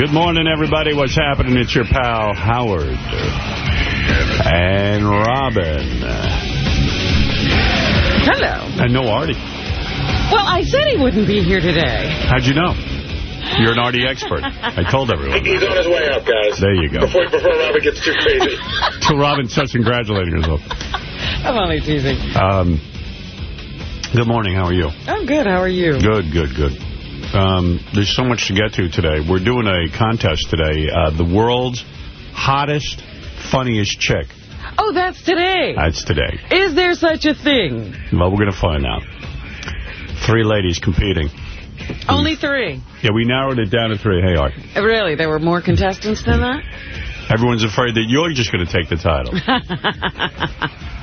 Good morning, everybody. What's happening? It's your pal, Howard. And Robin. Hello. And no Artie. Well, I said he wouldn't be here today. How'd you know? You're an Artie expert. I told everyone. He's on his way up, guys. There you go. Before, before Robin gets too crazy. So Robin starts congratulating herself. I'm only teasing. Um, good morning. How are you? I'm good. How are you? Good, good, good. Um, there's so much to get to today. We're doing a contest today. Uh, the world's hottest, funniest chick. Oh, that's today. That's today. Is there such a thing? Well, we're going to find out. Three ladies competing. Only three. Yeah, we narrowed it down to three. Hey, Art. Really? There were more contestants than that? Everyone's afraid that you're just going to take the title.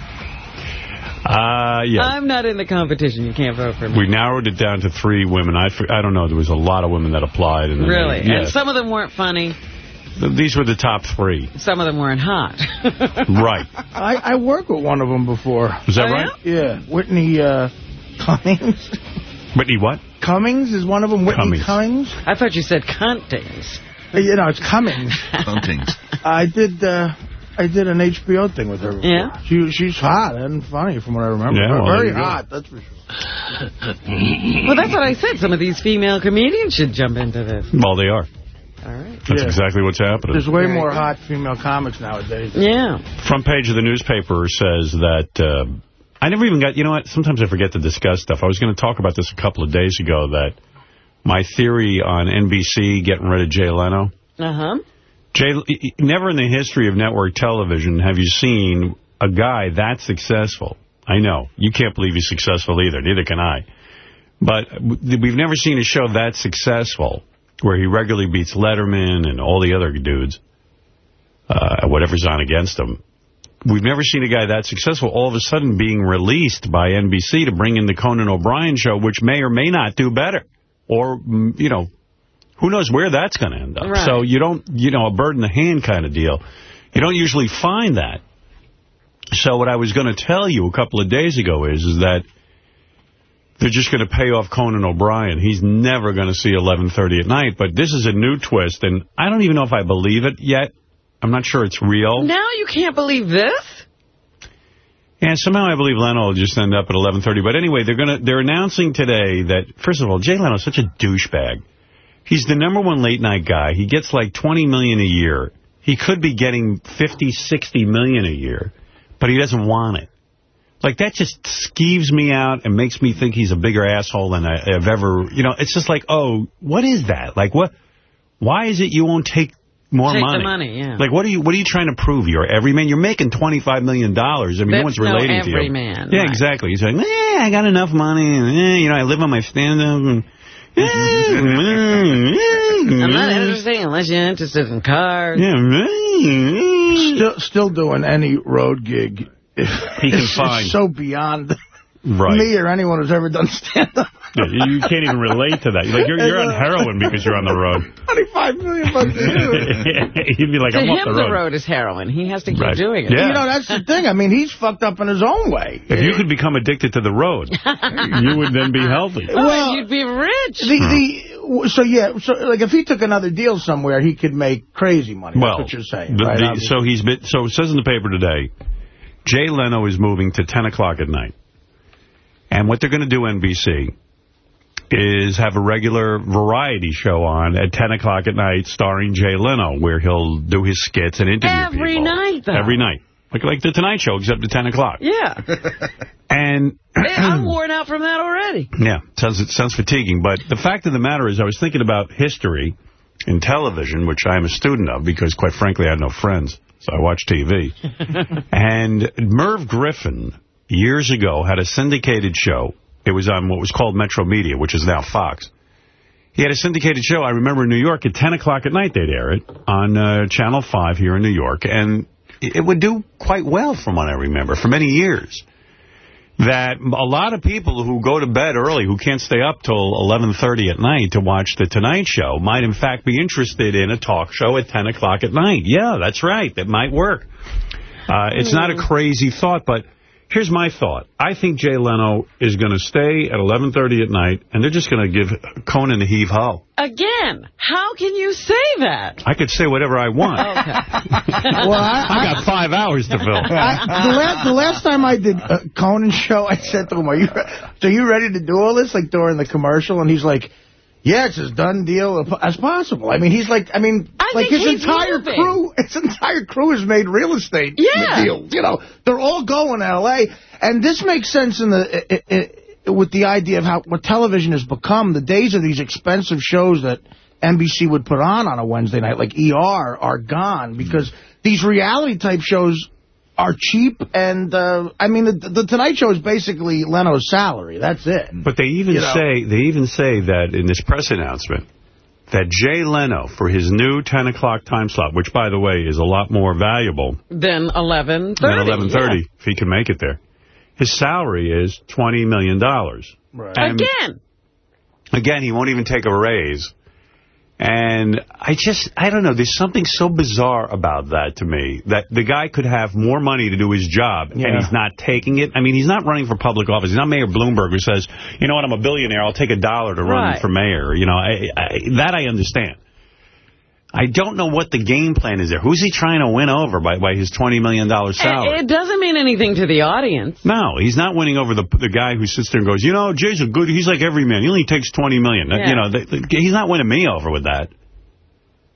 Uh, yeah. I'm not in the competition. You can't vote for me. We narrowed it down to three women. I, I don't know. There was a lot of women that applied. And really? They, yeah. And some of them weren't funny. These were the top three. Some of them weren't hot. right. I, I worked with one of them before. Is that Oh, right? Yeah, Whitney uh, Cummings. Whitney what? Cummings is one of them. Whitney Cummings. Cummings. I thought you said cuntings. Uh, You know, it's Cummings. Cuntings. I did. Uh, I did an HBO thing with her. Before. Yeah? She she's hot and funny from what I remember. Yeah, well, very there you go. hot. That's for sure. Well, that's what I said. Some of these female comedians should jump into this. Well, they are. All right. That's Yeah. exactly what's happening. There's way Very more good. hot female comics nowadays. Yeah. Front page of the newspaper says that... Uh, I never even got... You know what? Sometimes I forget to discuss stuff. I was going to talk about this a couple of days ago, that my theory on NBC getting rid of Jay Leno... Uh-huh. Jay, never in the history of network television have you seen a guy that successful. I know. You can't believe he's successful either. Neither can I. But we've never seen a show that successful where he regularly beats Letterman and all the other dudes, uh, whatever's on against him. We've never seen a guy that successful all of a sudden being released by NBC to bring in the Conan O'Brien show, which may or may not do better. Or, mm, you know, who knows where that's going to end up. Right. So you don't, you know, a bird in the hand kind of deal. You don't usually find that. So what I was going to tell you a couple of days ago is, is that they're just going to pay off Conan O'Brien. He's never going to see 11:30 at night. But this is a new twist, and I don't even know if I believe it yet. I'm not sure it's real. Now you can't believe this? And somehow I believe Leno will just end up at 11:30. But anyway, they're going to they're announcing today that first of all, Jay Leno's such a douchebag. He's the number one late night guy. He gets like 20 million a year. He could be getting 50, 60 million a year, but he doesn't want it. Like, that just skeeves me out and makes me think he's a bigger asshole than I, have ever... You know, it's just like, oh, what is that? Like, what? Why is it you won't take more Take the money? money, yeah. Like, what are you What are you trying to prove? You're every man. You're making 25 million. dollars. I mean, no one's relating to you. every man, Yeah, right. exactly. He's like, eh, I got enough money. And, eh, you know, I live on my stand-up. And, I'm not mm-hmm. interested unless you're interested in cars. Yeah. Mm-hmm. Still still doing any road gig. He can find. so beyond Right. me or anyone who's ever done stand-up. Yeah, you can't even relate to that. Like you're, you're on heroin because you're on the road. 25 million bucks a year. You'd be like, to I'm him, off the the road. road is heroin. He has to keep Right. doing it. Yeah. You know, that's the thing. I mean, he's fucked up in his own way. If you could become addicted to the road, you would then be healthy. Oh, well, Well, you'd be rich. The, the, hmm. so, yeah, so like if he took another deal somewhere, he could make crazy money. Well, That's what you're saying. the- right? the- so he's been, so it says in the paper today, Jay Leno is moving to 10 o'clock at night. And what they're going to do, NBC, is have a regular variety show on at 10 o'clock at night starring Jay Leno, where he'll do his skits and interview Every people. night, though. Every night. Like, like The Tonight Show, except at 10 o'clock. Yeah. And I'm worn out from that already. Yeah, sounds it sounds fatiguing. But the fact of the matter is, I was thinking about history in television, which I am a student of, because quite frankly, I had no friends, so I watch TV. and Merv Griffin, years ago, had a syndicated show. It was on what was called Metro Media, which is now Fox. He had a syndicated show, I remember in New York, at 10 o'clock at night they'd air it on uh, Channel 5 here in New York. And it would do quite well from what I remember, for many years that a lot of people who go to bed early, who can't stay up till 11.30 at night to watch The Tonight Show, might in fact be interested in a talk show at 10 o'clock at night. Yeah, that's right. That might work. Uh, it's not a crazy thought, but Here's my thought. I think Jay Leno is going to stay at 11.30 at night, and they're just going to give Conan the heave-ho. Again, how can you say that? I could say whatever I want. Oh, well, I, I got five hours to fill. I, the, last, the last time I did a Conan show, I said to him, "Are you so you ready to do all this?" Like during the commercial, and he's like, "Yeah, it's as done deal as possible." I mean, he's like, I mean, I like his entire moving. crew, his entire crew has made real estate Yeah. deals. You know, they're all going to L.A. And this makes sense in the. It, it, with the idea of how what television has become, the days of these expensive shows that NBC would put on on a Wednesday night, like ER, are gone because these reality-type shows are cheap. And, uh, I mean, the, the Tonight Show is basically Leno's salary. That's it. But they even You know. say they even say that in this press announcement that Jay Leno, for his new 10 o'clock time slot, which, by the way, is a lot more valuable Then 11.30. than 11.30, if he can make it there, his salary is $20 million. Right. And- Again. Again, he won't even take a raise. And I just, I don't know, there's something so bizarre about that to me, that the guy could have more money to do his job, Yeah. and he's not taking it. I mean, he's not running for public office. He's not Mayor Bloomberg who says, you know what, I'm a billionaire, I'll take a dollar to run Right. for mayor. You know, I, I, that I understand. I don't know what the game plan is there. Who's he trying to win over by, by his $20 million salary? It, it doesn't mean anything to the audience. No, he's not winning over the the guy who sits there and goes, you know, Jay's a good, he's like every man. He only takes $20 million. Yeah. You know, the, the, he's not winning me over with that.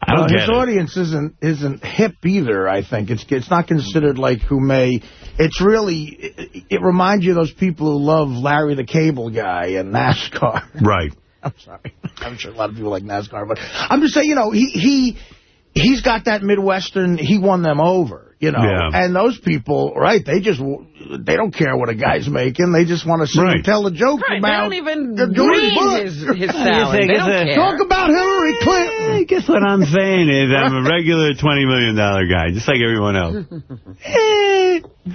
I don't his get it. audience isn't isn't hip either. I think it's it's not considered like who may. It's really it, it reminds you of those people who love Larry the Cable Guy and NASCAR. Right. I'm sorry. I'm sure a lot of people like NASCAR, but I'm just saying, you know, he he he's got that Midwestern. He won them over, you know. Yeah. And those people, right? They just they don't care what a guy's making. They just want to see him Right. tell a joke Right, they about don't even the George read Bush. his, his salary. They don't a- care. Talk about Hillary Clinton. I guess what I'm saying is I'm a regular $20 million guy, just like everyone else.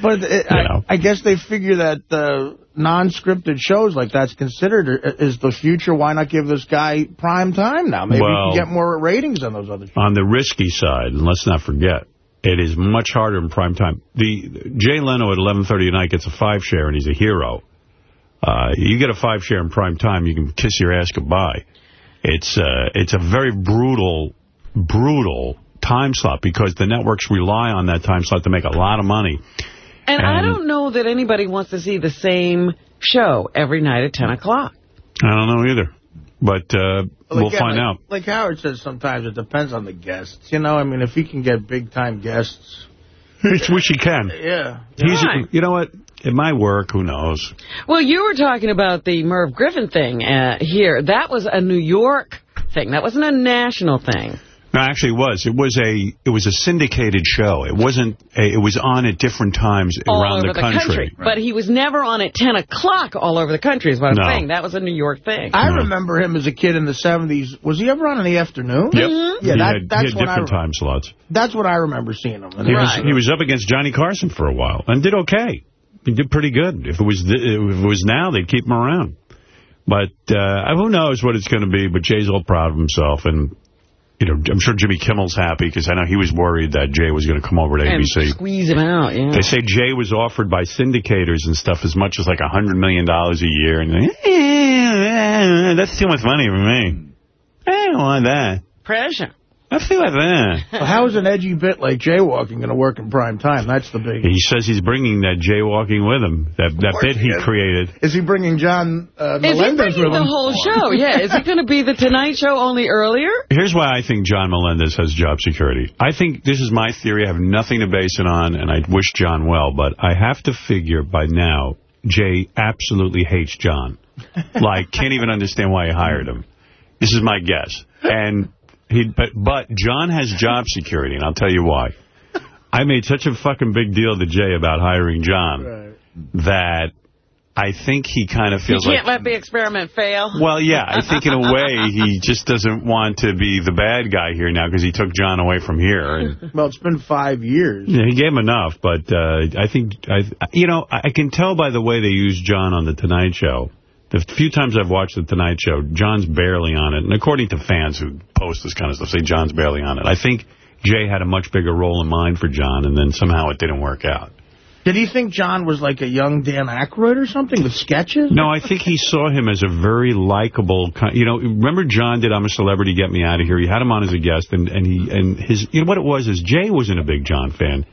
But it, You know. I, I guess they figure that uh, non-scripted shows like that's considered uh, is the future. Why not give this guy prime time now? Maybe Well- he can get more ratings on those other shows. On the risky side, and let's not forget, it is much harder in prime time. The Jay Leno at 11.30 at night gets a five share, and he's a hero. Uh, you get a five share in prime time, you can kiss your ass goodbye. It's uh, it's a very brutal, brutal time slot because the networks rely on that time slot to make a lot of money. And I don't know that anybody wants to see the same show every night at 10 o'clock. I don't know either, but uh, we'll again, find like, out. Like Howard says, sometimes it depends on the guests. You know, I mean, if he can get big-time guests, It's wish he can. yeah. He's, Right. you know what? It might work. Who knows? Well, you were talking about the Merv Griffin thing uh, here. That was a New York thing. That wasn't a national thing. No, actually, it was. It was a it was a syndicated show. It wasn't. A, it was on at different times all around over the country. But he was never on at 10 o'clock all over the country is what I'm No. saying. That was a New York thing. I Yeah. remember him as a kid in the 70s. Was he ever on in the afternoon? Yep. Mm-hmm. Yeah, he that- had, that's he had what I different re- time slots. That's what I remember seeing him. He was he was up against Johnny Carson for a while and did okay. He did pretty good. If it was th- if it was now, they'd keep him around. But uh, who knows what it's going to be? But Jay's all proud of himself, and you know I'm sure Jimmy Kimmel's happy because I know he was worried that Jay was going to come over to and ABC. squeeze him out, yeah. They say Jay was offered by syndicators and stuff as much as like a $100 million a year. And eh, that's too much money for me. I don't want that. Pressure. Let's do like that. So how is an edgy bit like jaywalking going to work in prime time? That's the big... He says he's bringing that jaywalking with him, that, that bit he he is. created. Is he bringing John uh, Is he Melendez bringing with the whole show? Yeah. Is it going to be the Tonight Show only earlier? Here's why I think John Melendez has job security. I think this is my theory. I have nothing to base it on, and I wish John well, but I have to figure by now Jay absolutely hates John. like, can't even understand why he hired him. This is my guess. And he, but, but John has job security, and I'll tell you why. I made such a fucking big deal to Jay about hiring John Right. that I think he kind of feels You feels can't like... let the experiment fail. Well, yeah, I think in a way he just doesn't want to be the bad guy here now because he took John away from here. And Well, it's been five years. yeah, he gave him enough, but uh, I think, I, you know, I can tell by the way they use John on The Tonight Show. The few times I've watched The Tonight Show, John's barely on it. And according to fans who post this kind of stuff, say John's barely on it. I think Jay had a much bigger role in mind for John, and then somehow it didn't work out. Did he think John was like a young Dan Aykroyd or something with sketches? No, I think he saw him as a very likable, you know, remember John did I'm a Celebrity, Get Me Out of Here. He had him on as a guest, and, and he and his, you know what it was is Jay wasn't a big John fan.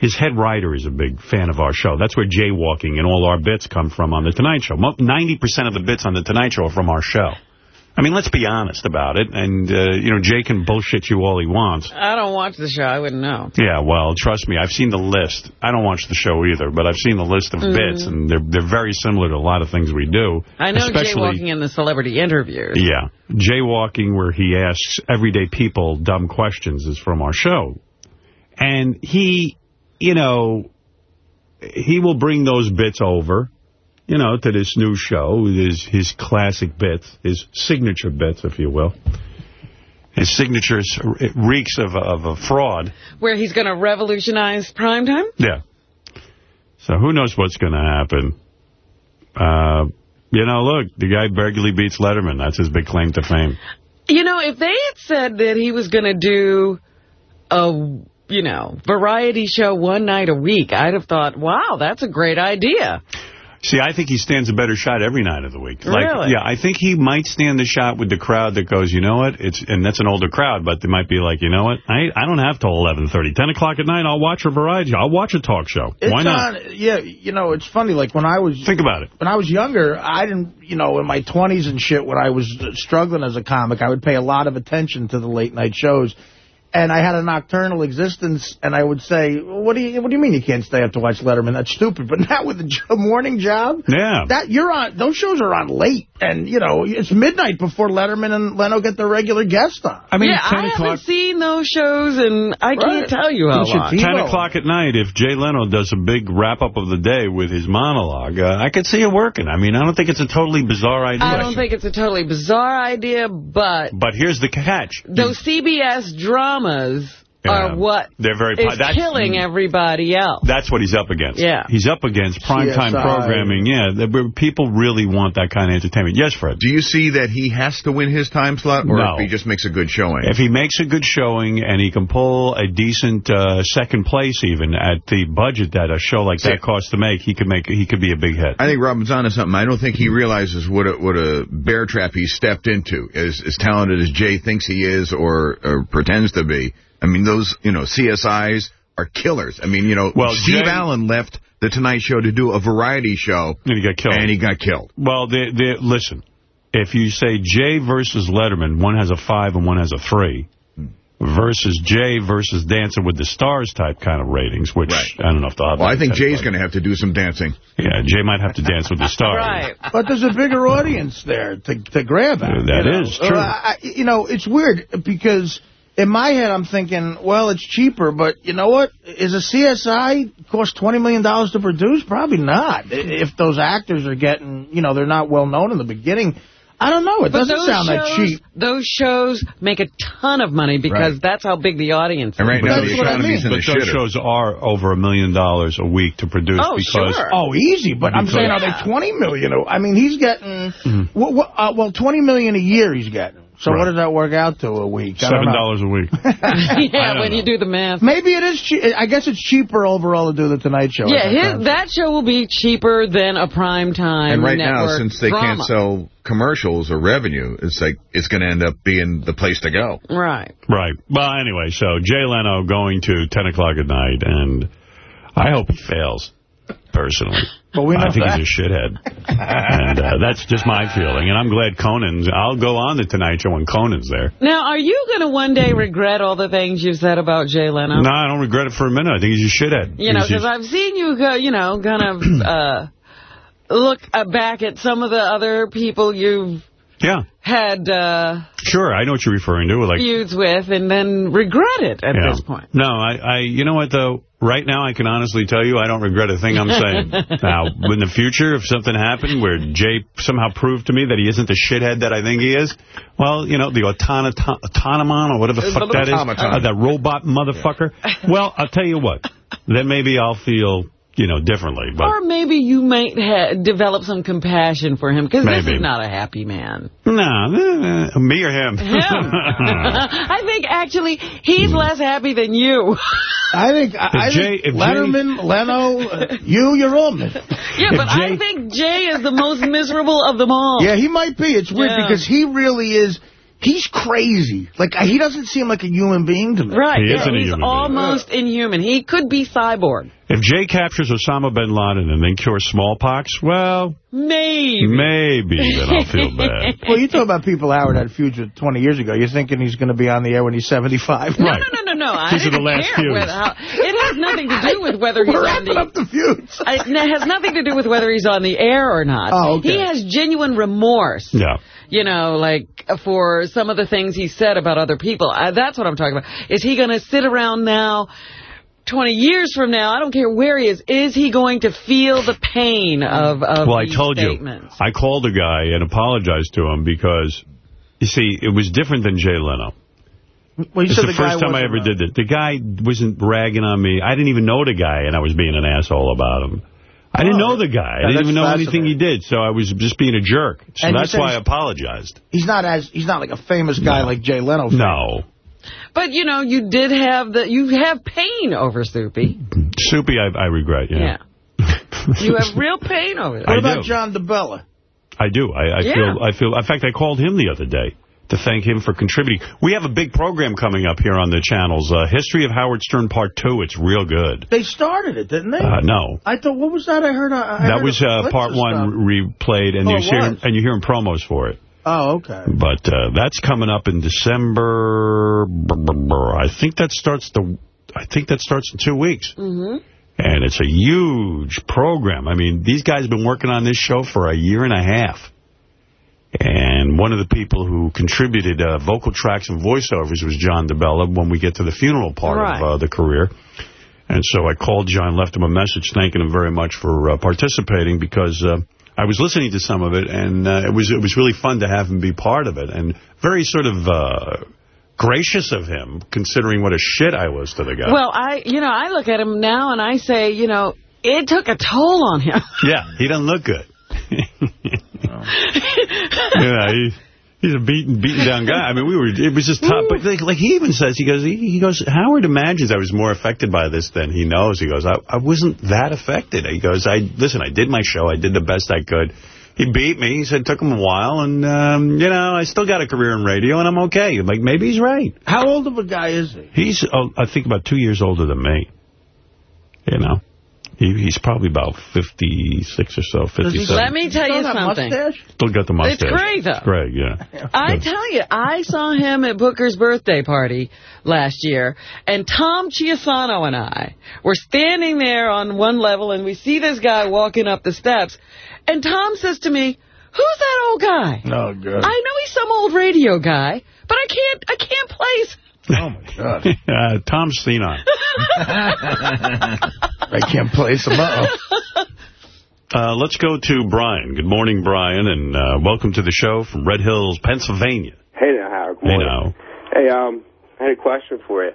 His head writer is a big fan of our show. That's where jaywalking and all our bits come from on The Tonight Show. 90% of the bits on The Tonight Show are from our show. I mean, let's be honest about it. And, uh, you know, Jay can bullshit you all he wants. I don't watch the show. I wouldn't know. Yeah, well, trust me, I've seen the list. I don't watch the show either, but I've seen the list of mm. bits, and they're they're very similar to a lot of things we do. I know jaywalking in the celebrity interviews. Yeah. Jaywalking, where he asks everyday people dumb questions, is from our show. And he, you know, he will bring those bits over you know, to this new show, his, his classic bits, his signature bits, if you will. His signature reeks of, of a fraud. Where he's going to revolutionize primetime? Yeah. So who knows what's going to happen. Uh, you know, look, the guy regularly beats Letterman. That's his big claim to fame. You know, if they had said that he was going to do a, you know, variety show one night a week, I'd have thought, wow, that's a great idea. See, I think he stands a better shot every night of the week. Like, really? Yeah, I think he might stand the shot with the crowd that goes, you know what, it's and that's an older crowd, but they might be like, you know what, I I don't have till 11.30. 10 o'clock at night, I'll watch a variety. I'll watch a talk show. It's Why not? On, yeah, you know, it's funny. Like, when I was... Think about it. When I was younger, I didn't, you know, in my 20s and shit, when I was struggling as a comic, I would pay a lot of attention to the late night shows and I had a nocturnal existence, and I would say, well, "What do you What do you mean you can't stay up to watch Letterman? That's stupid." But now with a morning job, yeah, that you're on. Those shows are on late, and you know it's midnight before Letterman and Leno get their regular guest on. I mean, yeah, I haven't seen those shows, and I right. can't tell you how long. Ten o'clock at night, if Jay Leno does a big wrap up of the day with his monologue, uh, I could see it working. I mean, I don't think it's a totally bizarre idea. I don't think it's a totally bizarre idea, but but here's the catch: those CBS dramas dramas yeah. are what They're very is that's, killing everybody else. That's what he's up against. Yeah. He's up against primetime programming. Yeah, people really want that kind of entertainment. Yes, Fred. Do you see that he has to win his time slot, or no. if he just makes a good showing? If he makes a good showing and he can pull a decent uh, second place even at the budget that a show like that costs to make, he could make he could be a big hit. I think Robin's onto something. I don't think he realizes what a, what a bear trap he stepped into. As, as talented as Jay thinks he is or, or pretends to be, I mean, those, you know, CSIs are killers. I mean, you know, well, Steve Jay, Allen left The Tonight Show to do a variety show. And he got killed. And he got killed. Well, they, they, listen, if you say Jay versus Letterman, one has a five and one has a three, versus Jay versus Dancing with the Stars type kind of ratings, which right. I don't know if the Well, I think Jay's going to have to do some dancing. Yeah, Jay might have to dance with the stars. right. But there's a bigger audience there to, to grab at. That you know? true. Uh, I, you know, it's weird because in my head, I'm thinking, well, it's cheaper, but you know what? Is a CSI cost $20 million to produce? Probably not. If those actors are getting, you know, they're not well known in the beginning. I don't know. It but doesn't sound shows, that cheap. Those shows make a ton of money because right. that's how big the audience is. And right now, the economy's I mean. But those shows are over a million dollars a week to produce. Oh, because, sure. Oh, easy. But I'm saying, are they 20 million? I mean, he's getting, mm -hmm. well, uh, well, 20 million a year he's getting. So right. what does that work out to a week? Seven dollars a week. yeah, when know. you do the math. Maybe it is. I guess it's cheaper overall to do the Tonight Show. Yeah, his, that show will be cheaper than a prime time. And right now, since they drama. can't sell commercials or revenue, it's like it's going to end up being the place to go. Right. Right. Well, anyway, so Jay Leno going to 10 o'clock at night, and I hope he fails personally. Well, we I think that. he's a shithead. and uh, that's just my feeling. And I'm glad Conan's, I'll go on the Tonight Show when Conan's there. Now, are you going to one day regret all the things you've said about Jay Leno? No, I don't regret it for a minute. I think he's a shithead. You know, because I've seen you, go, you know, kind of uh, look uh, back at some of the other people you've yeah. had uh, sure, I know what you're referring to. Like feuds with, and then regret it at yeah. this point. No, I, I, you know what though? Right now, I can honestly tell you I don't regret a thing I'm saying. now, in the future, if something happened where Jay somehow proved to me that he isn't the shithead that I think he is, well, you know, the autonomon or whatever the fuck that is, uh, that robot motherfucker. Yeah. Well, I'll tell you what, then maybe I'll feel you know, differently. But or maybe you might develop some compassion for him, because this is not a happy man. No, uh, me or him? Him. I think, actually, he's less happy than you. I think, I, I Jay- think if Jay- Letterman, Leno, uh, you, you're all men. Yeah, but I think Jay is the most miserable of them all. Yeah, he might be. It's weird Yeah. because he really is, he's crazy. Like, he doesn't seem like a human being to me. Right. He yeah, isn't a he's human being. almost inhuman. He could be cyborg. If Jay captures Osama bin Laden and then cures smallpox, well, Maybe. maybe then I'll feel bad. Well, you talk about people Howard had feuds with 20 years ago. You're thinking he's going to be on the air when he's 75. No, Right. no, no, no, no. I These are the last care feuds. whether how, it has nothing to do with whether he's We're on the... up the feuds. It has nothing to do with whether he's on the air or not. Oh, okay. He has genuine remorse. Yeah. You know, like, for some of the things he said about other people. Uh, that's what I'm talking about. Is he going to sit around now, 20 years from now, I don't care where he is, is he going to feel the pain of, of Well, I told statements? you, I called a guy and apologized to him because, you see, it was different than Jay Leno. Well, you It's said the, the guy first time I ever did it. The guy wasn't bragging on me. I didn't even know the guy, and I was being an asshole about him. I didn't Oh, know the guy. I didn't even know anything he did, so I was just being a jerk. So And that's why I apologized. He's not as, he's not like a famous guy No. like Jay Leno. No. But, you know, you did have the, you have pain over Soupy. Soupy, I, I regret, yeah. Yeah. You have real pain over it. What. I about do. John DeBella? I do. I, I Yeah. feel. I feel. In fact, I called him the other day to thank him for contributing. We have a big program coming up here on the channels. Uh, History of Howard Stern Part Two. It's real good. They started it, didn't they? Uh, no, I thought, what was that I heard? I, I that heard was uh, Part One replayed, and Oh, you hear and you're hearing promos for it. Oh, okay. But uh, that's coming up in December. I think that starts the. I think that starts in two weeks. Mm-hmm. And it's a huge program. I mean, these guys have been working on this show for a year and a half. And one of the people who contributed uh, vocal tracks and voiceovers was John DeBella when we get to the funeral part Right. of uh, the career. And so I called John, left him a message thanking him very much for uh, participating because uh, I was listening to some of it, and uh, it was it was really fun to have him be part of it. And very sort of uh, gracious of him, considering what a shit I was to the guy. Well, I, you know, I look at him now and I say, you know, it took a toll on him. Yeah, he doesn't look good. yeah, he, he's a beaten, beaten down guy. I mean, we were, it was just tough. But like, like he even says, he goes, he, he goes, Howard imagines I was more affected by this than he knows. He goes, I, I wasn't that affected. He goes, I listen, I did my show. I did the best I could. He beat me. He said it took him a while. And, um, you know, I still got a career in radio, and I'm okay. Like, maybe he's right. How old of a guy is he? He's, oh, I think, about two years older than me. You know? He, he's probably about 56 or so, 57. Let me tell Still you that something. mustache? Still got the mustache. It's great, though. It's great, yeah. I tell you, I saw him at Booker's birthday party last year, and Tom Chiusano and I were standing there on one level, and we see this guy walking up the steps, and Tom says to me, who's that old guy? Oh, good. I know he's some old radio guy, but I can't, I can't place. Oh, my God. Uh, Tom Senile. I can't place him up. Uh, let's go to Brian. Good morning, Brian, and uh, welcome to the show from Red Hills, Pennsylvania. Hey now, Howard. Good Hey morning. now. Hey, um, I had a question for you.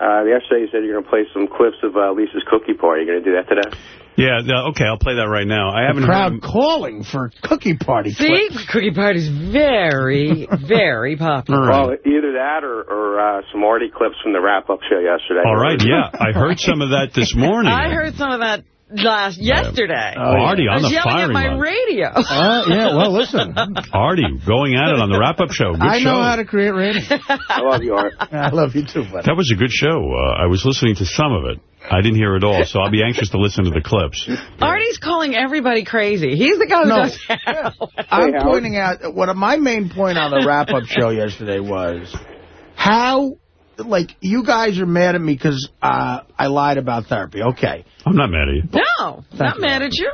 Uh, yesterday you said you're going to play some clips of uh, Lisa's cookie party. You going to do that today? Yeah, uh, okay, I'll play that right now. I haven't Crowd heard... calling for cookie party See, clips. Cookie Party's very, very popular. All right. Well, either that or, or uh, some Artie clips from the wrap-up show yesterday. All right, yeah. I heard some of that this morning. I heard some of that last yesterday. Oh, Artie I on was the yelling at my line. radio. Uh, yeah, well, listen. Artie, going at it on the wrap-up show. Good I show. know how to create ratings. I love you, Art. I love you, too, buddy. That was a good show. Uh, I was listening to some of it. I didn't hear it all, so I'll be anxious to listen to the clips. Artie's calling everybody crazy. He's the guy who No. does that. I'm Howard. pointing out, what my main point on the wrap-up show yesterday was how, like, you guys are mad at me because uh, I lied about therapy. Okay. I'm not mad at you. No, not you, mad at you.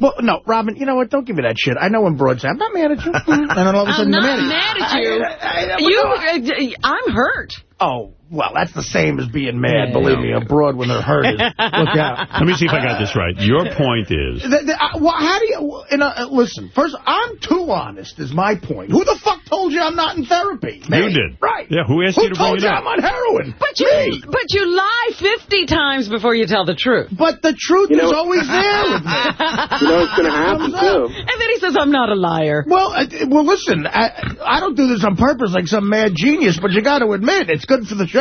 Well, no, Robin, you know what? Don't give me that shit. I know when broads say, I'm not mad at you. And then all of a I'm sudden, not you're mad at you. I- I- You, uh, I'm hurt. Oh, well, that's the same as being mad, believe me. abroad when they're hurt look out. Let me see if I got this right. Your point is... The, the, uh, well, how do you, you know, uh, listen, first, I'm too honest is my point. Who the fuck told you I'm not in therapy? You did. Right. Yeah, who asked Who you to bring it up? Who told it you? I'm on heroin? But you, Me. but you lie 50 times before you tell the truth. But the truth You know- is always there with me. You know what's going to happen, too? And then he says, I'm not a liar. Well, uh, well, listen, I, I don't do this on purpose like some mad genius, but you got to admit, it's good for the show.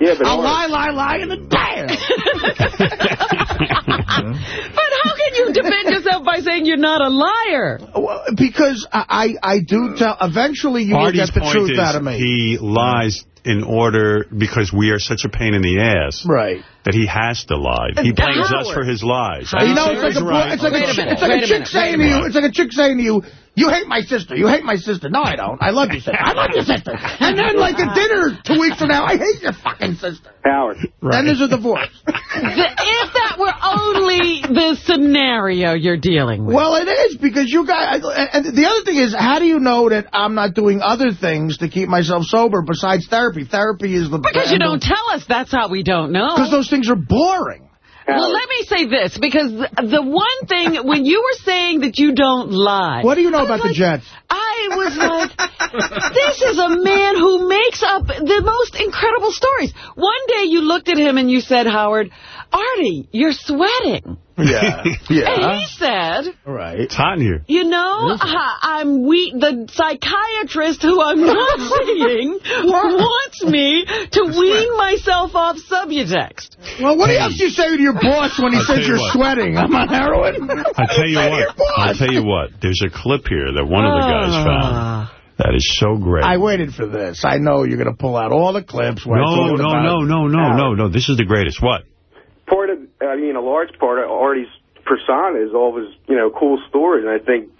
Yeah, but I'll lie, lie, lie, and then bam. But how can you defend yourself by saying you're not a liar? Well, because I, I, I do tell, eventually you will get the truth is out of me. he lies in order because we are such a pain in the ass Right. that he has to lie. He blames us for his lies. You know, it's like a, right. it's like a, a it's like a a chick saying wait to you, it's like a chick saying to you, you hate my sister. You hate my sister. No, I don't. I love your sister. I love your sister. And then, like, at dinner two weeks from now, I hate your fucking sister. Howard. Then there's a divorce. The- if that were only the scenario you're dealing with. Well, it is, because you guys... And the other thing is, how do you know that I'm not doing other things to keep myself sober besides therapy? Therapy is the... because you don't tell us, that's how we don't know. Because those things are boring. Well, let me say this, because the one thing, when you were saying that you don't lie... What do you know about the Jets? I was like, this is a man who makes up the most incredible stories. One day you looked at him and you said, Howard, Artie, you're sweating. Yeah. And he said, Right. It's hot in here. you know, I, I'm we The psychiatrist who I'm not seeing wants me to wean myself off Subutex. Well, what else do you say to your boss when he I'll says you you're what. sweating? I'm on heroin. I tell you Say to your what. I'll tell you what. There's a clip here that one of the guys Ah. found that is so great. I waited for this. I know you're going to pull out all the clips. Where I no, no, no, no, no, no, no. This is the greatest. What? Part of, I mean, a large part of Artie's persona is all of his, you know, cool stories. And I think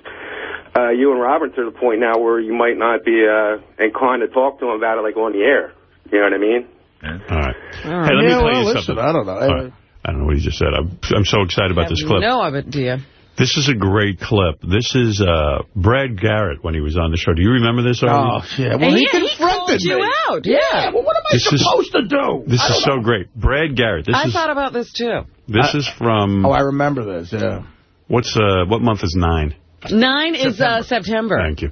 uh, you and Robert are to the point now where you might not be uh, inclined to talk to him about it, like on the air. You know what I mean? All right. Hey, let Yeah, me tell well, you listen, something. I don't know. All right. I don't know what he just said. I'm, I'm so excited about this clip. No of it, dear. This is a great clip. This is uh, Brad Garrett when he was on the show. Do you remember this? Oh, Artie? yeah. Well, And he, he, he confronted called you me. out, yeah. Well, what am I This is- supposed to do? This is don't so great. Brad Garrett. This I is thought about this, too. this is from Oh, I remember this, yeah. what's uh what month is nine? Nine is uh, September. Thank you.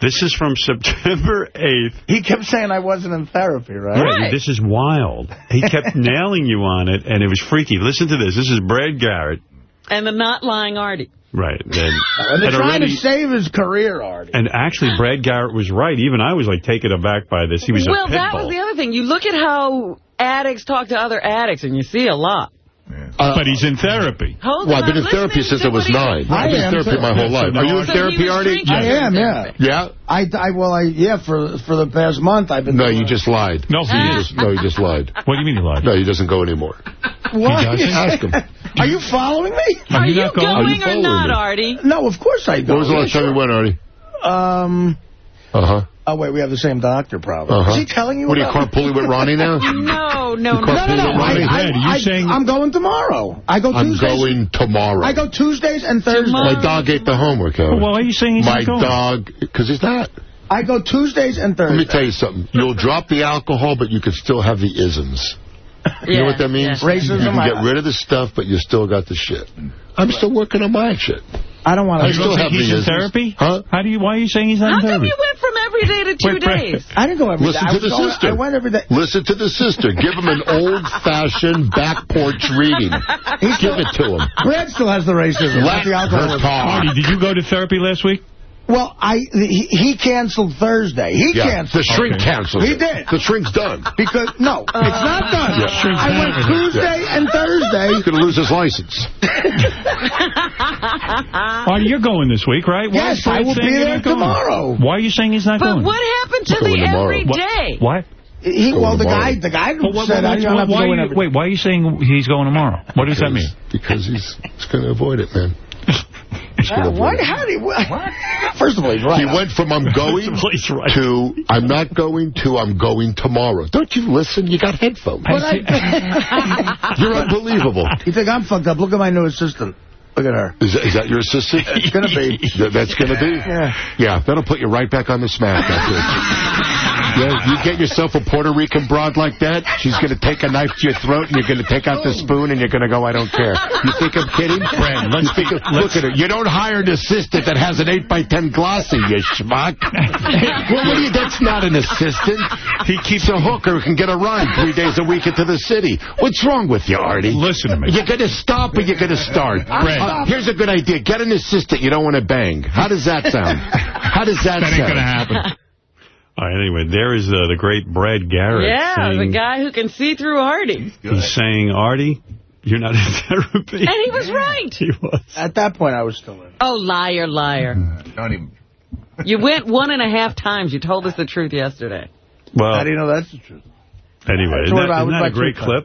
This is from September 8th. He kept saying I wasn't in therapy, right? Yeah, Right. This is wild. He kept nailing you on it, and it was freaky. Listen to this. This is Brad Garrett. And the not lying Artie. Right. And, And they're and trying already- to save his career, Artie. and actually, Brad Garrett was right. Even I was, like, taken aback by this. He was well, a pit that bull. was the other thing. You look at how addicts talk to other addicts, and you see a lot. But he's in therapy. Hold Well, I've on, been in therapy since I was nine. I I've been in therapy my whole So life. now Are you in So therapy, was Artie? drinking. I am, yeah. Yeah? I, I, well, I, yeah, for for the past month I've been No, you just lied. No, he You just, no, you just lied. What do you mean he lied? No, he doesn't go anymore. What? doesn't? Ask him. Are you following me? Are you you not going? Are you or not, me? Artie? No, of course I don't. When was the last Yeah, time you went, Artie? Um, Uh-huh. oh, wait, we have the same doctor, probably. Uh-huh. Is he telling you What, are you carpooling with Ronnie now? No, no, no. No, no, no. I, I, are you I, saying- I'm going tomorrow. I go I'm going tomorrow. I go Tuesdays and Thursdays. Tomorrow. My dog ate the homework, Howard. Why are you saying he's My not going? dog, because he's not. I go Tuesdays and Thursdays. Let me tell you something. You'll drop the alcohol, but you can still have the isms. You know what that means? yeah. You can get rid of the stuff, but you still got the shit. I'm still working on my shit. I don't want I to. still have he's in isms. therapy? Huh? How do you? Why are you saying he's not How in come therapy? you went from every day to two Wait, days? I didn't go every Listen day. I to the going- sister. I went every day. Listen to the sister. Give him an old-fashioned back porch reading. Give it to him. Brad still has the racism. Let not the her alcoholism. talk. Artie, did you go to therapy last week? Well, I he, he canceled Thursday. He Yeah, canceled. the shrink Okay. canceled He it. did. The shrink's done. Because, no, it's not uh, done. Yeah. I went done. Tuesday and Thursday. He's going to lose his license. Artie, you're going this week, right? Why Yes, I will be there not going? tomorrow. Why are you saying he's not But going? But what happened to the tomorrow. every What? What? He, well, the tomorrow. guy, the guy But what- said what- I don't have to why go in you- every wait, why are you saying he's going tomorrow? What does that mean? Because he's, he's going to avoid it, man. Uh, what? How did he... What? First of all, he's right. He went from I'm going right. to I'm not going to I'm going tomorrow. Don't you listen? You got headphones. I- You're unbelievable. you think I'm fucked up? Look at my new assistant. Look at her. Is that, is that your assistant? It's going to be. That's going to be? Yeah. Yeah, that'll put you right back on the smack. Yeah, you get yourself a Puerto Rican broad like that, she's going to take a knife to your throat, and you're going to take out the spoon, and you're going to go, I don't care. You think I'm kidding? Brad, let's You think I'm- Look at her. You don't hire an assistant that has an 8 by 10 glossy, you schmuck. well, what do you, that's not an assistant. He keeps a hooker who can get a ride three days a week into the city. What's wrong with you, Artie? Listen to me. You're going to stop or you're going to start? Brad. Uh, here's a good idea. Get an assistant you don't want to bang. How does that sound? How does that, That ain't sound? going to happen. All right, anyway, there is uh, the great Brad Garrett. Yeah, saying, the guy who can see through Artie. He's saying, Artie, you're not in therapy. And he was right. He was. At that point, I was still in. Oh, liar, liar. Don't even. You went one and a half times. You told us the truth yesterday. Well, How do you know that's the truth? anyway, isn't What that, about- isn't that a great you, clip?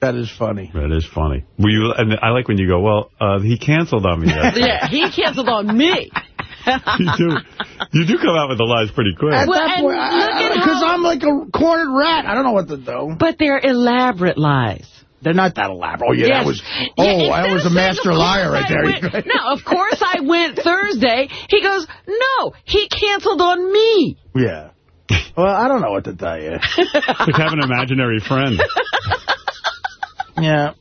That is funny. That is funny. Were you? And I like when you go, well, uh, he canceled on me. Yeah, he canceled on me. you do. You do come out with the lies pretty quick. At Well, that point, because I'm like a cornered rat. I don't know what to do. But they're elaborate lies. They're not that elaborate. Oh, yeah, Yes. that was, oh, instead I was a master liar course right I there. went- no, of course I went Thursday. He goes, no, he canceled on me. Yeah. Well, I don't know what to tell you. like have an imaginary friend. Yeah.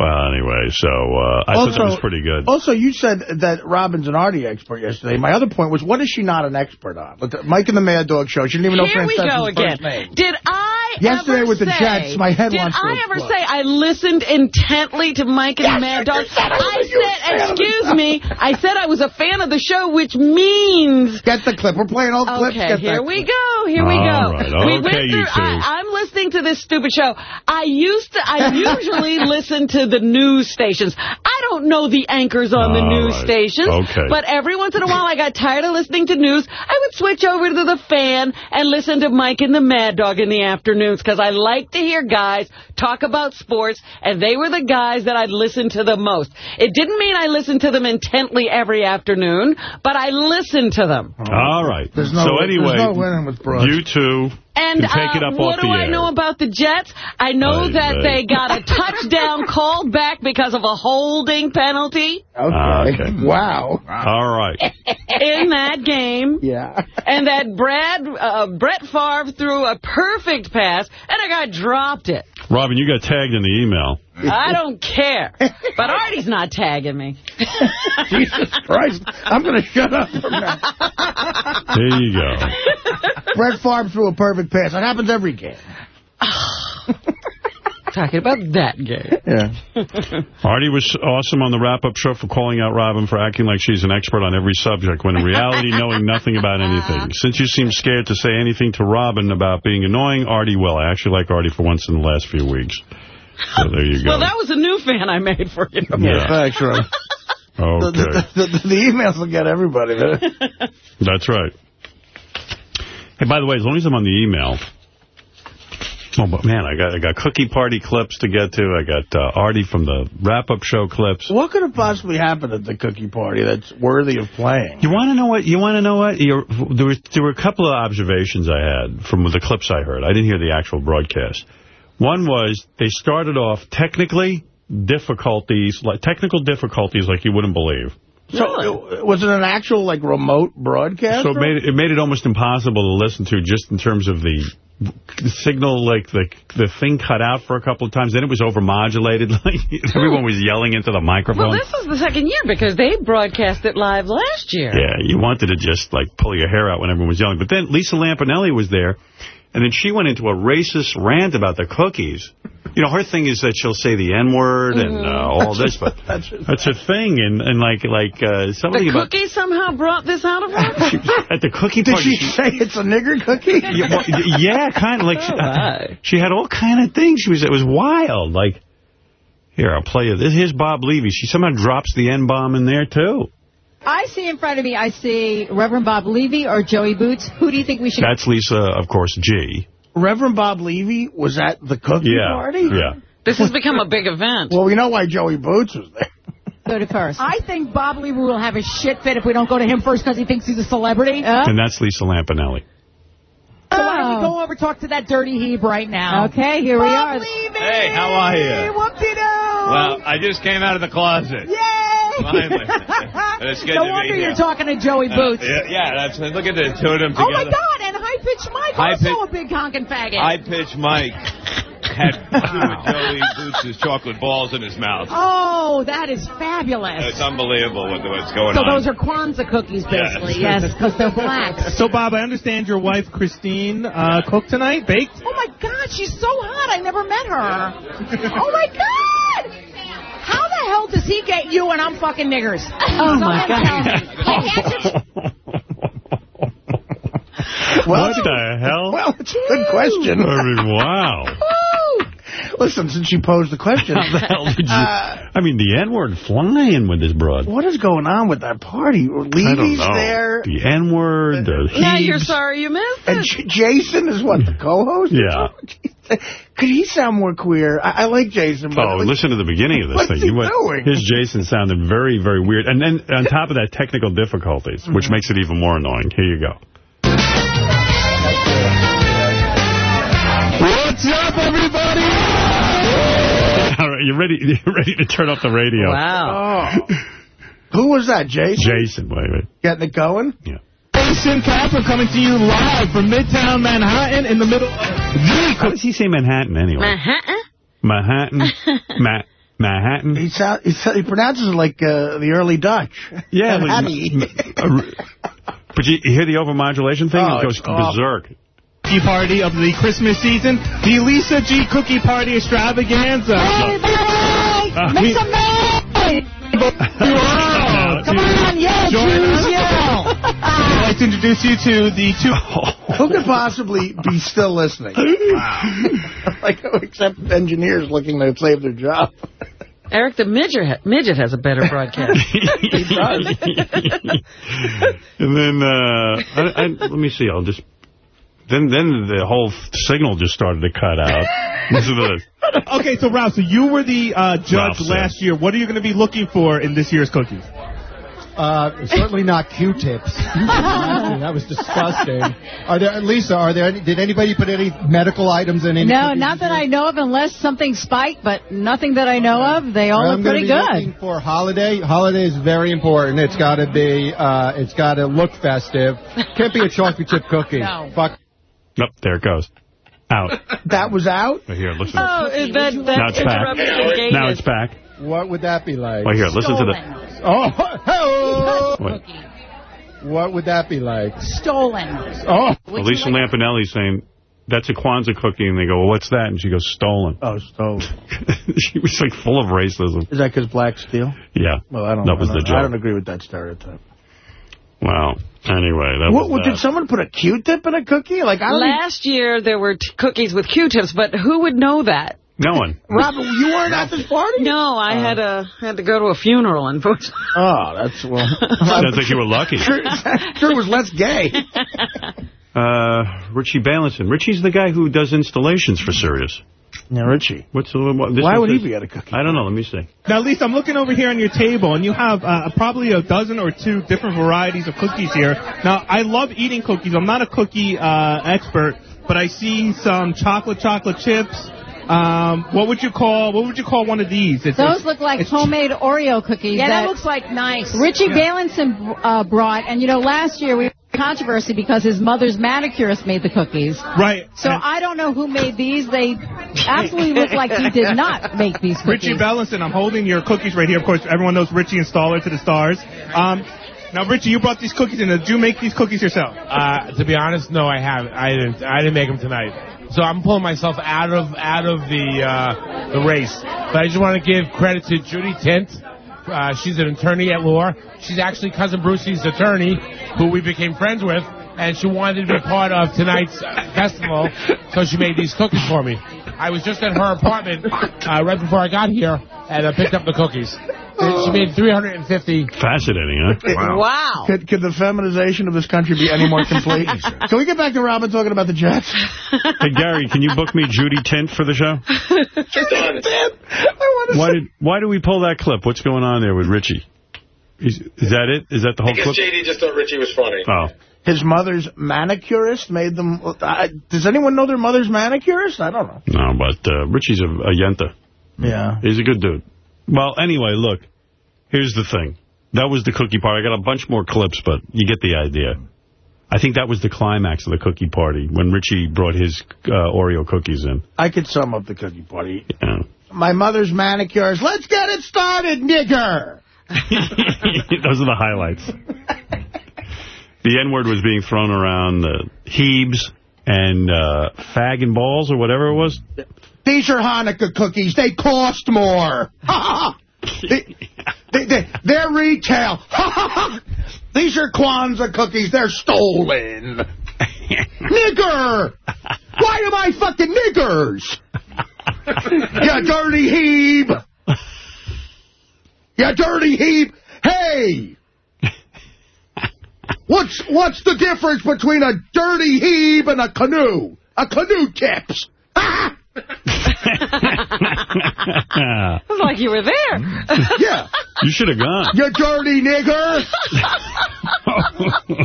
Well, anyway, so uh, I thought that was pretty good. Also, you said that Robin's an Artie expert yesterday. My other point was, what is she not an expert on? But Mike and the Mad Dog show, she didn't even know Here we go again. Did I Yesterday ever with the say, Jets, my head Did wants to I ever explode. say I listened intently to Mike and Yes, the Mad Dog? I was I a huge fan said, excuse me, I said I was a fan of the show, which means... Get the clip. We're playing all clips. Okay, Get here that we clip. go. Here we All go. right. We Okay, went you through. two. I, I'm listening to this stupid show. I used to. I usually listen to the news stations. I don't know the anchors on the news right. stations. Okay. But every once in a while, I got tired of listening to news. I would switch over to the fan and listen to Mike and the Mad Dog in the afternoons because I like to hear guys talk about sports, and they were the guys that I'd listen to the most. It didn't mean I listened to them intently every afternoon, but I listened to them. All right. There's no- so anyway, there's no winning with Brooks. you two And can take it uh, up what off do I air. know about the Jets? I know Hey, that hey. they got a touchdown called back because of a holding penalty Okay. Okay. Wow. All right. in that game. Yeah. And that Brad uh, Brett Favre threw a perfect pass, and a guy dropped it. Robin, you got tagged in the email. I don't care. But Artie's not tagging me. Jesus Christ. I'm going to shut up from now. There you go. Brett Favre threw a perfect pass. That happens every game. Talking about that game. Yeah. Artie was awesome on the wrap-up show for calling out Robin for acting like she's an expert on every subject, when in reality knowing nothing about anything. Uh. Since you seem scared to say anything to Robin about being annoying, Artie will. I actually like Artie for once in the last few weeks. So there you go. Well, that was a new fan I made for you. Yeah. Thanks, Ron. The, Okay. the, the, the emails will get everybody. That's right. Hey, by the way, as long as I'm on the email... Oh, but man, I got I got cookie party clips to get to. I got uh, Artie from the wrap-up show clips. What could have possibly happened at the cookie party that's worthy of playing? You want to know what? You want to know what? You're, there were there were a couple of observations I had from the clips I heard. I didn't hear the actual broadcast. One was they started off technically difficulties, like technical difficulties, like you wouldn't believe. So, uh, was it an actual, like, remote broadcast? So it made it, it made it almost impossible to listen to, just in terms of the, the signal. Like the the thing cut out for a couple of times. Then it was overmodulated. Like everyone was yelling into the microphone. Well, this is the second year because they broadcast it live last year. Yeah, you wanted to just, like, pull your hair out when everyone was yelling. But then Lisa Lampanelli was there, and then she went into a racist rant about the cookies. You know, her thing is that she'll say the N-word and Mm-hmm. uh, all this, but That's just- that's a thing. And, and like, like uh, something The about... cookie somehow brought this out of her? At the cookie party. Did party... she say it's a nigger cookie? yeah, well, yeah, kind of like she, Oh, she had all kind of things. She was it was wild. Like here, I'll play you this. Here's Bob Levy. She somehow drops the N bomb in there too. I see in front of me, I see Reverend Bob Levy or Joey Boots. Who do you think we should... That's Lisa, of course, G. Reverend Bob Levy was at the cookie Yeah, party? yeah. This has become a big event. Well, we know why Joey Boots was there. go to first? I think Bob Levy will have a shit fit if we don't go to him first because he thinks he's a celebrity. Uh, And that's Lisa Lampanelli. So why don't we go over talk to that dirty heeb right now? Okay, here we are. Levy! Hey, how are you? Whoop-de-doo! Well, I just came out of the closet. Yay! Finally. It's good no to be wonder here. you're talking to Joey Uh, Boots. yeah, yeah, that's look at the two of them oh my God! And High Pitch Mike High also Pitch- a big honking faggot. High pitch Mike had two of Joey Boots' chocolate balls in his mouth. Oh, that is fabulous. It's unbelievable what, what's going so on. those are Kwanzaa cookies, basically. Yes, because they're black. So, Bob, I understand your wife, Christine, uh, cooked tonight, baked? Oh my God, she's so hot. I never met her. oh my God! How the hell does he get you and I'm fucking niggers? Oh, my God. tell me. Hey, answer- what the hell? Well, it's a good question. I mean, wow. Listen, since you posed the question. How the hell did you... Uh, I mean, the N-word flying with this broad. what is going on with that party? I don't Levy's know. there. The N-word, the Now you're sorry you missed And it. J- Jason is what, the co-host? Yeah. Could he sound more queer? I, I like Jason. Oh, like, listen to the beginning of this thing. You went- doing? His Jason sounded very, very weird. And then on top of that, technical difficulties, which Mm-hmm. makes it even more annoying. Here you go. What's up, everybody? All right, you ready? You ready to turn off the radio? Wow. Oh. Who was that, Jason? Jason, wait, wait. Getting it going? Yeah. Jason Kappa coming to you live from Midtown Manhattan in the middle of the How does he say Manhattan anyway? Manhattan? Manhattan? Ma Manhattan? He sound, he, sound, he pronounces it like uh, the early Dutch. Yeah, but, Manhattan. but you, you hear the overmodulation thing? Oh, it goes it's awful. berserk. Cookie party of the Christmas season, the Lisa G Cookie Party Extravaganza. Uh, Make we- some noise! Wow. Come on, yell, Join Jews, us. I'd like to introduce you to the two... Who could possibly be still listening? like, except engineers looking to save their job. Eric the midget, midget has a better broadcast. He does. and then, uh, I, I, let me see, I'll just... Then then the whole signal just started to cut out. Listen to this. Okay, so Ralph, so you were the uh, judge Ralph said. last year. What are you going to be looking for in this year's cookies? Uh, certainly not Q-tips. that was disgusting. Are there, Lisa? Are there? Any, did anybody put any medical items in? Any No, not that? I know of, unless something spiked, but nothing that I know of. They all I'm look gonna pretty be good. looking for holiday. Holiday is very important. It's got to be. Uh, it's got to look festive. Can't be a chocolate chip cookie. No. Fuck. Nope, there it goes. Out. That was out? Right here, listen to Oh, this. is that, that Now it's back. interrupted the gayness. Now it's back. What would that be like? Right here, listen to the... Oh, hello. Wait. What would that be like? Stolen. Oh, Elisa Lampanelli saying, that's a Kwanzaa cookie. And they go, well, what's that? And she goes, stolen. Oh, stolen. she was like full of racism. Is that because black steal? Yeah. Well, I don't That I was don't- the joke. I don't agree with that stereotype. Wow. Anyway, that What, was that. did someone put a Q-tip in a cookie? Like I don't Last year, there were t cookies with Q-tips, but who would know that? No one. Robert, you weren't at this party? No, I had a had to go to a funeral, and unfortunately. Oh, that's well. Sounds like you were lucky. sure, sure it was less gay. Uh, Richie Balinson. Richie's the guy who does installations for Sirius. Yeah, Richie. What's the, what, this Why is would he be at a cookie? I don't know. Let me see. Now, Lisa, I'm looking over here on your table, and you have uh, probably a dozen or two different varieties of cookies here. Now, I love eating cookies. I'm not a cookie uh, expert, but I see some chocolate chocolate chips. Um, what would you call what would you call one of these? It's, Those it's- look like homemade Oreo cookies. Yeah, that looks like nice. Richie Yeah. Balinson uh, brought, and you know, last year we had controversy because his mother's manicurist made the cookies. right. So And I don't know who made these. They absolutely look like he did not make these cookies. Richie Bellinson, I'm holding your cookies right here. Of course, everyone knows Richie Installer to the stars. Um, now, Richie, you brought these cookies in. Did you make these cookies yourself? Uh, to be honest, no, I haven't. I didn't. I didn't make them tonight. So I'm pulling myself out of out of the uh, the race. But I just want to give credit to Judy Tint. Uh, she's an attorney at law. She's actually cousin Brucey's attorney, who we became friends with, and she wanted to be part of tonight's uh, festival, so she made these cookies for me. I was just at her apartment uh, right before I got here, and I picked up the cookies. She made 350. Fascinating, huh? Wow. Could, could the feminization of this country be any more complete? Can we get back to Robin talking about the Jets? Hey, Gary, can you book me Judy Tint for the show? Why did Why do we pull that clip? What's going on there with Richie? Is, is that it? Is that the whole guess clip? JD just thought Richie was funny. Oh. His mother's manicurist made them... I, does anyone know their mother's manicurist? I don't know. No, but uh, Richie's a, a yenta. Yeah. He's a good dude. Well, anyway, look. Here's the thing. That was the cookie party. I got a bunch more clips, but you get the idea. I think that was the climax of the cookie party, when Richie brought his uh, Oreo cookies in. I could sum up the cookie party. Yeah. My mother's manicurist. Let's get it started, nigger. Those are the highlights. the N-word was being thrown around, uh, Heebs and uh, fag and balls or whatever it was. These are Hanukkah cookies. They cost more. they, they, they, they're retail. These are Kwanzaa cookies. They're stolen. Nigger! Why am I fucking niggers? you dirty heeb! You dirty heeb! Hey! What's what's the difference between a dirty heeb and a canoe? A canoe tips. Ah! It was like you were there. yeah. You should have gone. You dirty nigger!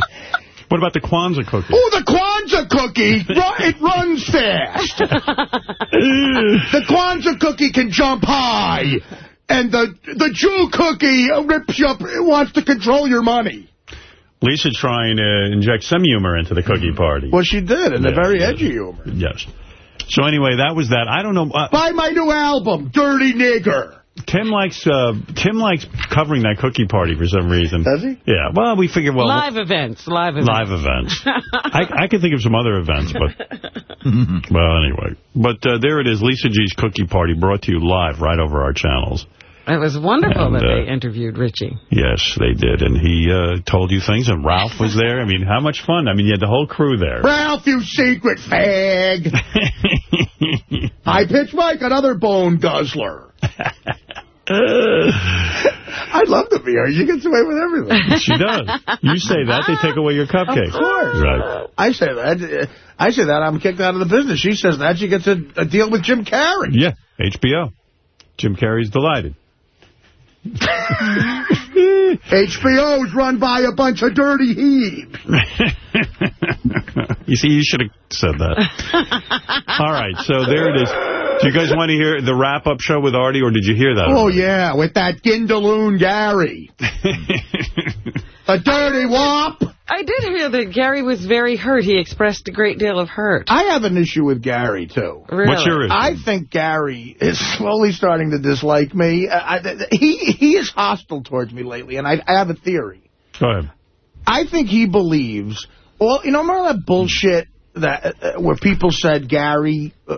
What about the Kwanzaa cookie? Oh, the Kwanzaa cookie! It runs fast. the Kwanzaa cookie can jump high. And the the Jew cookie rips you up, it wants to control your money. Lisa trying to inject some humor into the cookie party. Well, she did, and a Yeah, very yeah. edgy humor. Yes. So anyway, that was that. I don't know. Uh, Buy my new album, Dirty Nigger. Tim likes uh, Tim likes covering that cookie party for some reason. Does he? Yeah. Well, we figured, well, live events, live events. live events. I, I can think of some other events, but well, anyway. But uh, there it is, Lisa G's cookie party, brought to you live right over our channels. It was wonderful And, that uh, they interviewed Richie. Yes, they did, and he uh, told you things, and Ralph was there. I mean, how much fun! I mean, you had the whole crew there. Ralph, you secret fag. I pitch Mike, another bone guzzler. I'd love to be her. She gets away with everything. She does. You say that, they take away your cupcake. Of course. Right. I say that. I say that. I'm kicked out of the business. She says that. She gets a, a deal with Jim Carrey. Yeah, HBO. Jim Carrey's delighted. HBO's run by a bunch of dirty heaps. you see, you should have said that. All right, so there it is. Do you guys want to hear the wrap-up show with Artie, or did you hear that? Oh, already? yeah, with that Gindaloon Gary. a dirty wop. I did hear that Gary was very hurt. He expressed a great deal of hurt. I have an issue with Gary, too. Really? What's your issue? I think Gary is slowly starting to dislike me. I, I, he he is hostile towards me lately, and I, I have a theory. Go ahead. I think he believes, all you know, remember that bullshit that uh, where people said Gary uh,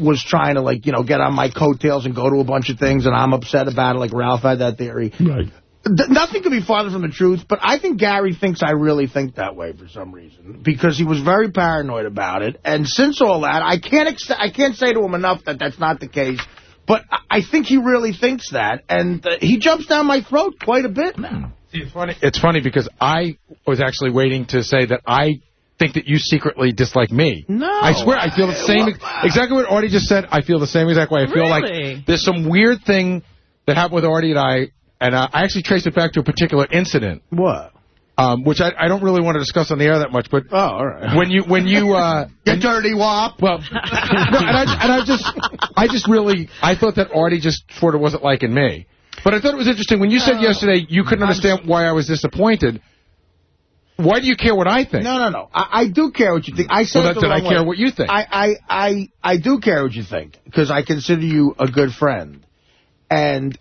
was trying to, like, you know, get on my coattails and go to a bunch of things, and I'm upset about it, like Ralph had that theory. Right. Th- Nothing could be farther from the truth, but I think Gary thinks I really think that way for some reason because he was very paranoid about it. And since all that, I can't ex- I can't say to him enough that that's not the case. But I- I think he really thinks that, and uh, he jumps down my throat quite a bit now. It's funny. It's funny because I was actually waiting to say that I think that you secretly dislike me. No. I swear, I feel the same. Exactly what Artie just said. I feel the same exact way. I feel Really? like there's some weird thing that happened with Artie and I, and uh, I actually traced it back to a particular incident. What? Um, which I, I don't really want to discuss on the air that much, but oh, all right. when you when you uh, You dirty wop. well, no, and I and I just I just really I thought that Artie just sort of wasn't liking me, but I thought it was interesting when you said yesterday you couldn't understand why I was disappointed. Why do you care what I think? No, no, no. I, I do care what you think. I said Well, that- the I wrong care way. what you think. I, I, I, I do care what you think because I consider you a good friend. And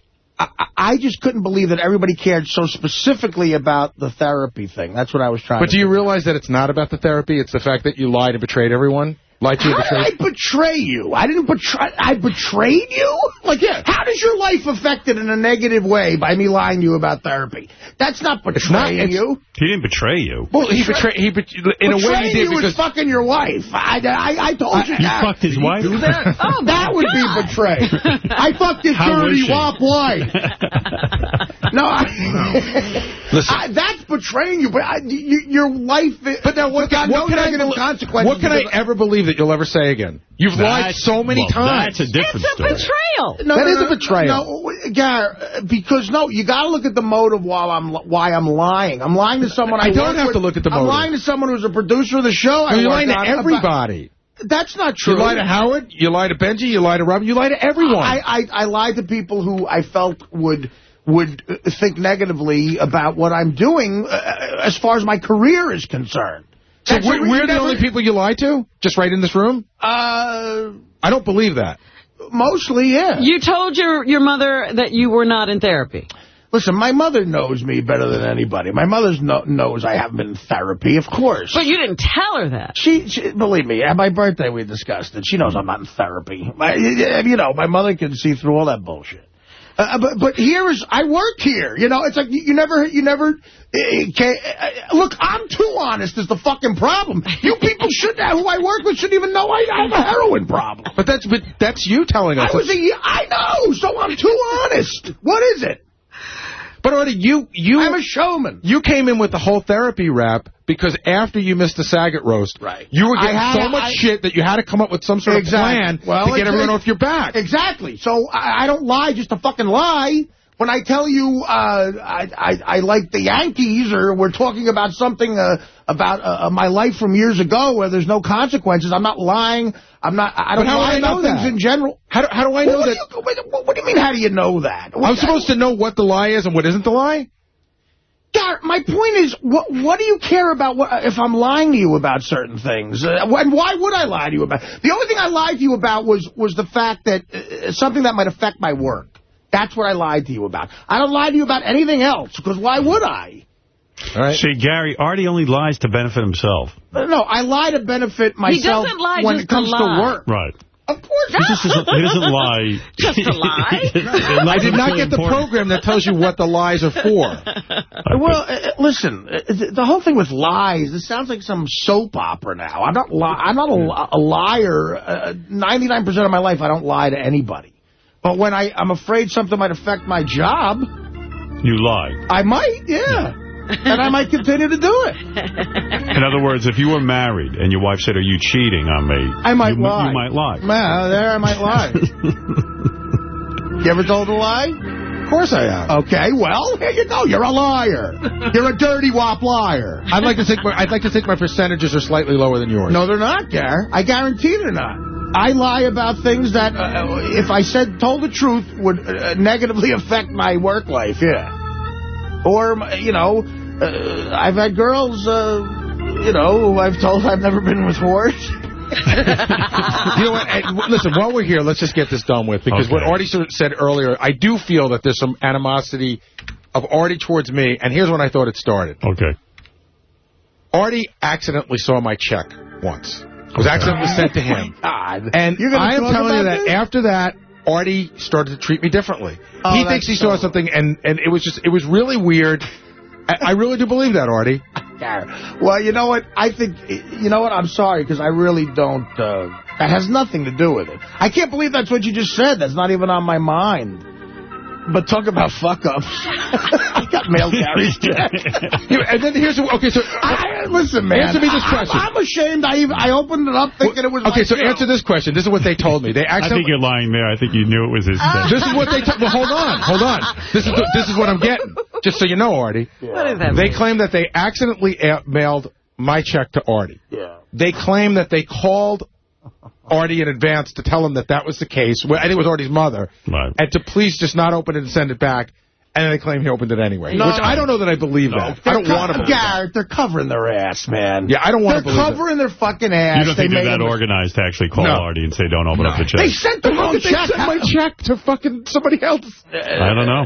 I, just couldn't believe that everybody cared so specifically about the therapy thing. That's what I was trying But do you realize that it's not about the therapy? It's the fact that you lied and betrayed everyone. Lied to you, How did I betrayed. betray you? I didn't betray. I betrayed you. Like, yeah. How does your life affected in a negative way by me lying to you about therapy? That's not not- betraying it's- you. He didn't betray you. Well, he betrayed. He bet- in a way he did you because is fucking your wife. I, I, I told you You that. fucked his wife? Oh, that would be betray. I fucked his How was dirty she? wop wife. no, I, Listen. I, that's betraying you. But I, you, your life, but now what got no what can I negative bel- consequences. What can I ever believe that you'll ever say again? You've lied so many well, times. That's a different It's a story. betrayal. No, That no, is a betrayal. No, Gar, because no, you got to look at the motive while I'm why I'm lying. I'm lying to someone. I, I don't work have with. to look at the motive. I'm lying to someone who's a producer of the show. I No, you're lying to on about- everybody. That's not true. You lie to Howard. You lie to Benji. You lie to Robin. You lie to everyone. I, I, I lied to people who I felt would would uh, think negatively about what I'm doing uh, as far as my career is concerned. So we're, the we're the only people you lie to? Just right in this room? Uh, I don't believe that. mostly, yeah. You told your, your mother that you were not in therapy. Listen, my mother knows me better than anybody. My mother no, knows I haven't been in therapy, of course. But you didn't tell her that. She, she, believe me, at my birthday we discussed it. She knows I'm not in therapy. My, you know, my mother can see through all that bullshit. Uh, but but here is I worked here. You know, it's like you, you never you never. Uh, can, uh, look, I'm too honest. Is the fucking problem? You people should who I work with shouldn't even know I have a heroin problem. But that's but that's you telling us. I was a I know, so I'm too honest. What is it? But Artie, you you I'm a showman. You came in with the whole therapy rap because after you missed the Saget roast, right. you were getting had- so much I- shit that you had to come up with some sort Exactly. of plan Well, to get everyone off your back. Exactly. So I, I don't lie just to fucking lie. When I tell you uh, I, I, I like the Yankees or we're talking about something uh, about uh, my life from years ago where there's no consequences, I'm not lying. I'm not. I don't But how would lie I know about things in general. How do, how do I know what that? Do you, what, what do you mean, how do you know that? I'm supposed to know what the lie is and what isn't the lie? Garrett, my point is, what what do you care about what, if I'm lying to you about certain things? Uh, and why would I lie to you about? The only thing I lied to you about was was the fact that uh, something that might affect my work. That's what I lied to you about. I don't lie to you about anything else, because why would I? All right. See, Gary, Artie only lies to benefit himself. Uh, No, I lie to benefit myself doesn't lie when it comes to to, work. Right. Of course He, just doesn't, he doesn't lie. Just to lie? I did not get the program that tells you what the lies are for. Well, uh, listen, uh, the whole thing with lies, this sounds like some soap opera now. I'm not li I'm not a, li- a liar. Uh, 99% of my life, I don't lie to anybody. But when I, I'm afraid something might affect my job, You lie. I might, yeah. and I might continue to do it. In other words, if you were married and your wife said, are you cheating on me? I might you, lie. You might lie. Well, there I might lie. you ever told a lie? Of course I have. Okay, well, here you go. You're a liar. You're a dirty wop liar. I'd like to think my, I'd like to think my percentages are slightly lower than yours. No, they're not, Gar. I guarantee they're not. I lie about things that, uh, if I said, told the truth, would uh, negatively affect my work life, yeah. Or, you know, uh, I've had girls, uh, you know, who I've told I've never been with whores. you know what? and listen, while we're here, let's just get this done with. Because what Artie said earlier, I do feel that there's some animosity of Artie towards me. And here's when I thought it started. Okay. Artie accidentally saw my check once. Was accidentally sent to him. God. And I am telling you that this? after that, Artie started to treat me differently. Oh, he thinks he saw so- something, and, and it was just, it was really weird. I, I really do believe that, Artie. Well, you know what? I think, you know what? I'm sorry, because I really don't, uh, that has nothing to do with it. I can't believe that's what you just said. That's not even on my mind. But talk about fuck-ups. I got mail Gary's check. And then here's, okay, so... I, listen, man. Answer me this I- question. I'm, ashamed. I even, I opened it up thinking it was Okay, like, so you know, answer this question. This is what they told me. They I think you're lying there. I think you knew it was his Ah. This is what they told... Well, hold on. Hold on. This is, the, this is what I'm getting. Just so you know, Artie. What does that They mean? claim that they accidentally mailed my check to Artie. Yeah. They claim that they called Artie in advance to tell him that that was the case. Well, I think it was Artie's mother. Right. And to please just not open it and send it back. And they claim he opened it anyway. No. which I don't know that I believe that. I don't They're want to co- believe that. Garrett, they're covering their ass, man. Yeah, I don't want to believe They're believe that. covering their fucking ass. You don't think They they're that organized to actually call No. Artie and say, don't open up the check? They sent the wrong Look, they sent my check to fucking somebody else. I don't know.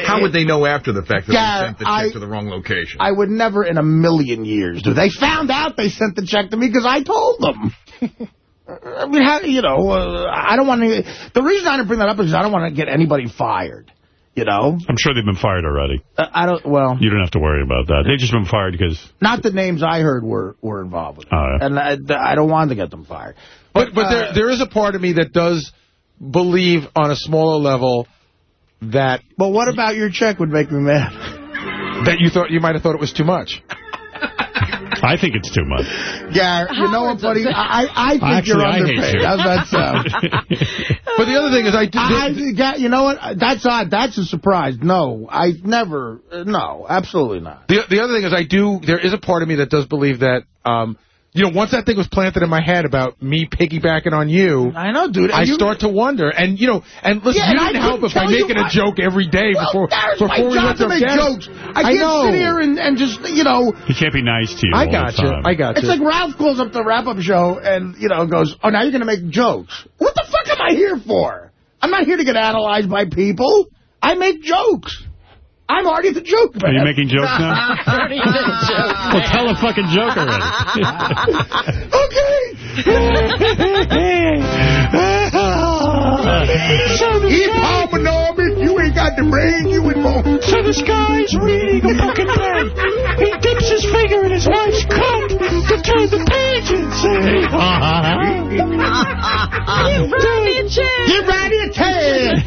How would they know after the fact that Gar, they sent the check I- to the wrong location? I would never in a million years do. They found out they sent the check to me because I told them. I mean, how, you know, uh, I don't want to... The reason I didn't bring that up is I don't want to get anybody fired, you know? I'm sure they've been fired already. Uh, I don't, well, You don't have to worry about that. They've just been fired because... not the names I heard were, were involved with it. Oh, yeah. And I, I don't want to get them fired. But but uh, there there is a part of me that does believe on a smaller level that But what about your check would make me mad? that you thought you might have thought it was too much. I think it's too much. Gary, you know what, buddy? I, I think Actually, you're I hate underpaid. you. How's that sound? But the other thing is I do... I, Ga- you know what? That's odd. That's a surprise. No, I never. uh, No, absolutely not. The the other thing is I do there is a part of me that does believe that um you know once that thing was planted in my head about me piggybacking on you I know, dude. I You- start to wonder and you know and listen Yeah, you and I didn't help couldn't if by tell you making a joke every day Well, before that's before my we job went to to make guests. jokes. I, I can't know. sit here and, and just, you know, He can't be nice to you I got the you. I got you. it's like Ralph calls up the wrap-up show and, you know, goes, oh, now you're going to make jokes. What the fuck am I here for? I'm not here to get analyzed by people. I make jokes. I'm already the joke man. Are you making jokes now? Already the joke. well, tell a fucking joke already. okay. Eat Palmer, Norman. You ain't got had to bring you in home. So this guy's reading a book in bed. He dips his finger in his wife's cunt to turn the pages. Give Rodney a chance. Give Rodney a chance.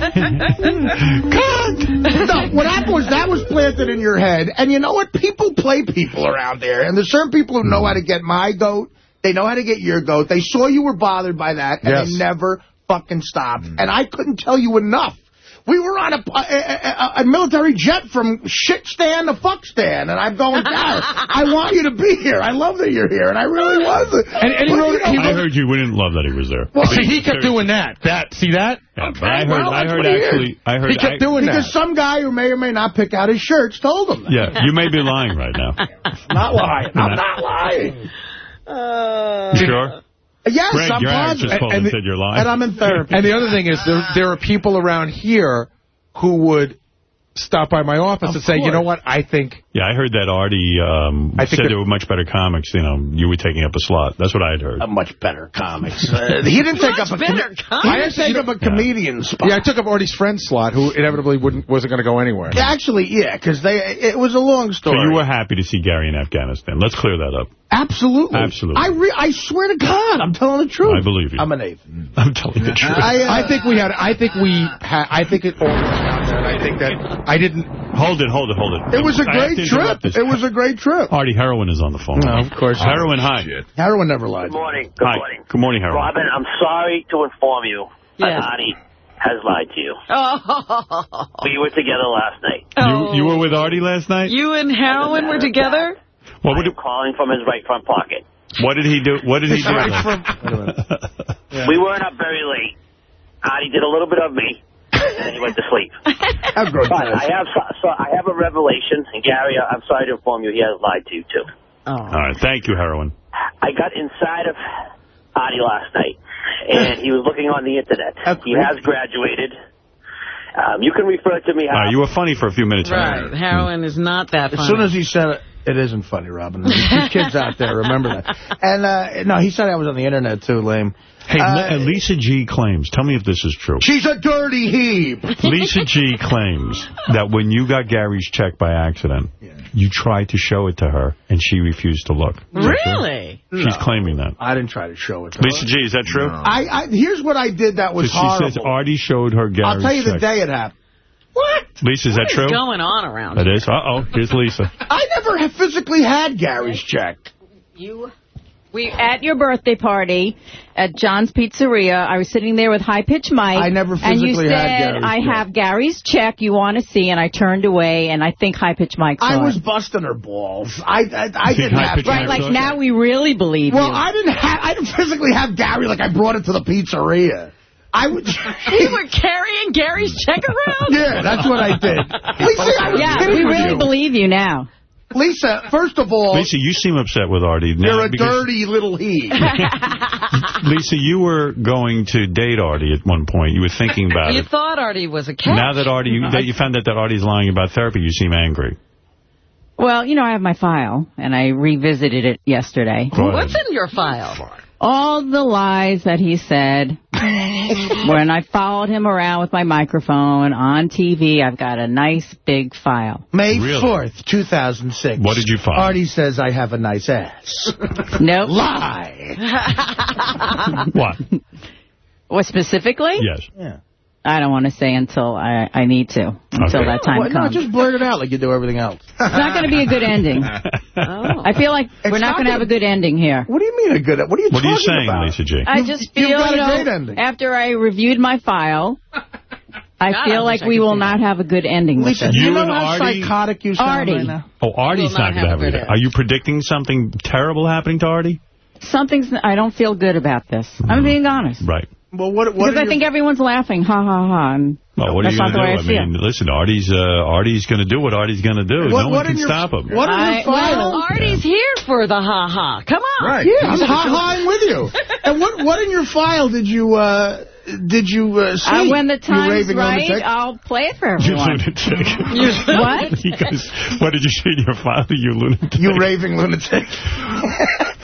no, what happened was that was planted in your head. And you know what? People play people around there. And there's certain people who know how to get my goat. They know how to get your goat. They saw you were bothered by that, and Yes. they never fucking stopped. Mm. And I couldn't tell you enough. We were on a, a, a, a military jet from shit stand to fuck stand, and I'm going, Garrett, I want you to be here. I love that you're here, and I really was. And, and he wrote, you know, I heard you we didn't love that he was there. Well, see, he kept doing that. That see that? Yeah, but I heard, well, I heard what he actually, I heard. He kept I- doing because that. Because some guy who may or may not pick out his shirts told him that. Yeah, you may be lying right now. Not lying. I'm not lying. Uh, You sure? Yes, Greg, I'm your actress positive. called and, said you're lying. And I'm in therapy. And the other thing is, there, there are people around here who would stop by my office Of and say, you know what, I think... yeah, I heard that Artie um, I said that- there were much better comics. You know, you were taking up a slot. That's what I'd heard. a much better comics. Uh, he didn't take Much up a better com- comics. He didn't take up a comedian spot. Yeah, I took up Artie's friend slot, who inevitably wouldn't wasn't going to go anywhere. Actually, yeah, because they it was a long So story. you were happy to see Gary in Afghanistan. Let's clear that up. Absolutely. Absolutely. I re- I swear to God, I'm telling the truth. I believe you. I'm an eighth. I'm telling the truth. I, uh, I think we had. I think we. Ha- I think it all went down there, I think that I didn't. Hold it, hold it, hold it. It was a great to great interrupt trip. this. It was a great trip. Artie Heroin is on the phone. No, of course. Heroin, hi. Heroin never lied. Good morning. Good Hi. morning. Good morning, Heroin. Robin, I'm sorry to inform you that Yes. Artie has lied to you. Oh. We were together last night. You, you were with Artie last night? You and Heroin were together? What, would, I'm calling from his right front pocket. what did he do? What did he do? Right then? from- We weren't up very late. Artie did a little bit of me, and then he went to sleep. How gross But I have so, so I have a revelation, and Gary, I'm sorry to inform you, he has lied to you too. Oh. All right, thank you, Heroin. I got inside of Artie last night, and he was looking on the internet. How He has graduated. Um, you can refer to me All how right, you were funny for a few minutes. Right. Heroin is not that As soon as he said it, it isn't funny, Robin. There's kids out there, remember that. And, uh, no, he said I was on the internet, too, lame. Hey, Uh, Lisa G claims, tell me if this is true. She's a dirty heap. Lisa G claims that when you got Gary's check by accident, you tried to show it to her, and she refused to look. Is that? Really? She's claiming that. I didn't try to show it to Lisa her. G, is that true? I, I, here's what I did that was So she horrible. says Artie showed her Gary's I'll tell you the day it happened. What? Lisa, is that What true? is going on around It here? is? Uh-oh, here's Lisa. I never have physically had Gary's check. You. We at your birthday party at John's Pizzeria. I was sitting there with High Pitch Mike. I never physically and you said, had Gary's "I check." have Gary's check. You want to see?" And I turned away, and I think High Pitch Mike saw I was it. busting her balls. I, I, I didn't have Right, Mike like saw it? now we really believe Well, you. I didn't have. I didn't physically have Gary like I brought it to the pizzeria. I would. You were carrying Gary's check around? yeah, that's what I did. Lisa, I was yeah, kidding we really you. believe you now. Lisa, first of all, Lisa, you seem upset with Artie. now you're a dirty little he. Lisa, you were going to date Artie at one point. You were thinking about You it. You thought Artie was a cat. Now that Artie, that you found out that Artie's lying about therapy, you seem angry. Well, you know, I have my file, and I revisited it yesterday. What's in your file? All the lies that he said when I followed him around with my microphone on TV. I've got a nice big file. May Really? 4th, 2006. What did you find? Artie says I have a nice ass. Nope. Lie. What? What specifically? Yes. Yeah. I don't want to say until I, I need to, until Okay. that time Well, no, comes. just blurt it out like you do everything else. It's not going to be a good ending. Oh. I feel like we're not not going to have a good ending here. What do you mean a good? What are you What are you saying, about? Lisa G? I just feel, got you know, after I reviewed my file, I God, feel wish like I we will not have a good ending with Lisa, this. you, You know how Artie- psychotic you sound Artie. right now? Oh, Artie's not not going to have have a it. good end. Are you predicting something terrible happening to Artie? Something's, I don't feel good about this. I'm mm. being honest. Right. Well, what? what Because I your- think everyone's laughing, ha ha ha. And Well, what are you going to do? I, feel. mean, listen, Artie's uh, Artie's going to do what Artie's going to do. What- no what one can your- stop him. What in I- your? Well, Artie's here for the ha-ha. Come on. Right. Yeah, I'm ha-haing with you. And what what in your file did you uh did you uh, see? Uh, when the time's right, lunatic? I'll play it for You everyone. lunatic. What? He goes, what did you see in your file, you lunatic? You raving lunatic.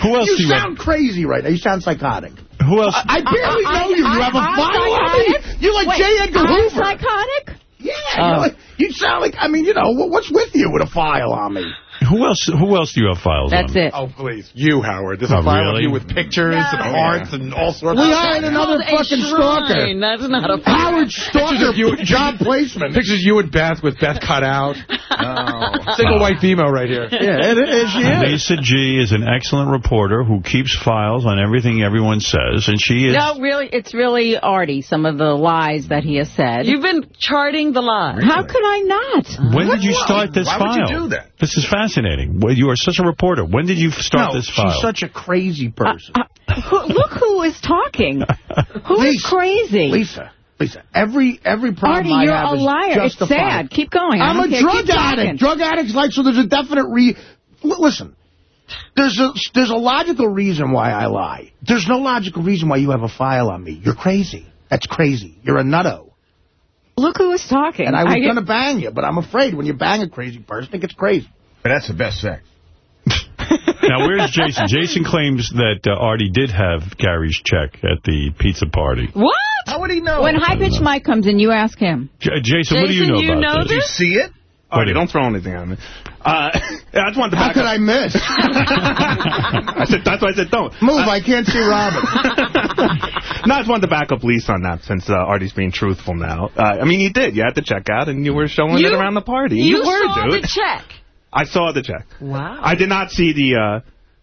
Who else You do you sound crazy right now. You sound psychotic. Who else? I barely know you. You have a file on me. You're like Wait, J. Edgar Hoover. psychotic? Yeah, uh, Oh. you, you sound like, I mean, you know, what's with you with a file on me? Who else Who else do you have files on? That's on? it. Oh, please. You, Howard. There's Oh, a file of you with pictures and hearts and all sorts We of hired another fucking stalker. That's not a Howard Pictures Stalker of you, job placement. Pictures of you and Beth with Beth cut out. Oh. Single white female right here. Yeah, it is. She is. Lisa G is an excellent reporter who keeps files on everything everyone says, and she is... No, really, it's really Artie, some of the lies that he has said. You've been charting the lies. How could I not? When did you start this Why file? would you do that? This is fascinating. Well, you are such a reporter. When did you start No, this file? she's such a crazy uh, uh, person. Who, look who is talking. Who is Lisa, crazy? Lisa, Lisa, every every problem Artie, I you're have a liar. It's sad. Keep going. I I'm a care. drug Keep talking. addict. Drug addicts like so. There's a definite re. Listen, there's a there's a logical reason why I lie. There's no logical reason why you have a file on me. You're crazy. That's crazy. You're a nutto. Look who is talking. And I was going to bang you, but I'm afraid when you bang a crazy person, it gets crazy. But that's the best sex. now, where's Jason? Jason claims that uh, Artie did have Gary's check at the pizza party. What? How would he know? When High Pitch Mike comes in, you ask him. J Jason, what do you know you about know this? Did you see it? Artie, don't throw anything at me. Uh, I just wanted to How back could up. I miss? I said, that's why I said don't. Move, I can't see Robin. no, I just wanted to back up Lisa on that since uh, Artie's being truthful now. Uh, I mean, you did. You had to check out, and you were showing You- it around the party. You, were, saw dude. the check. I saw the check. Wow. I did not see the uh,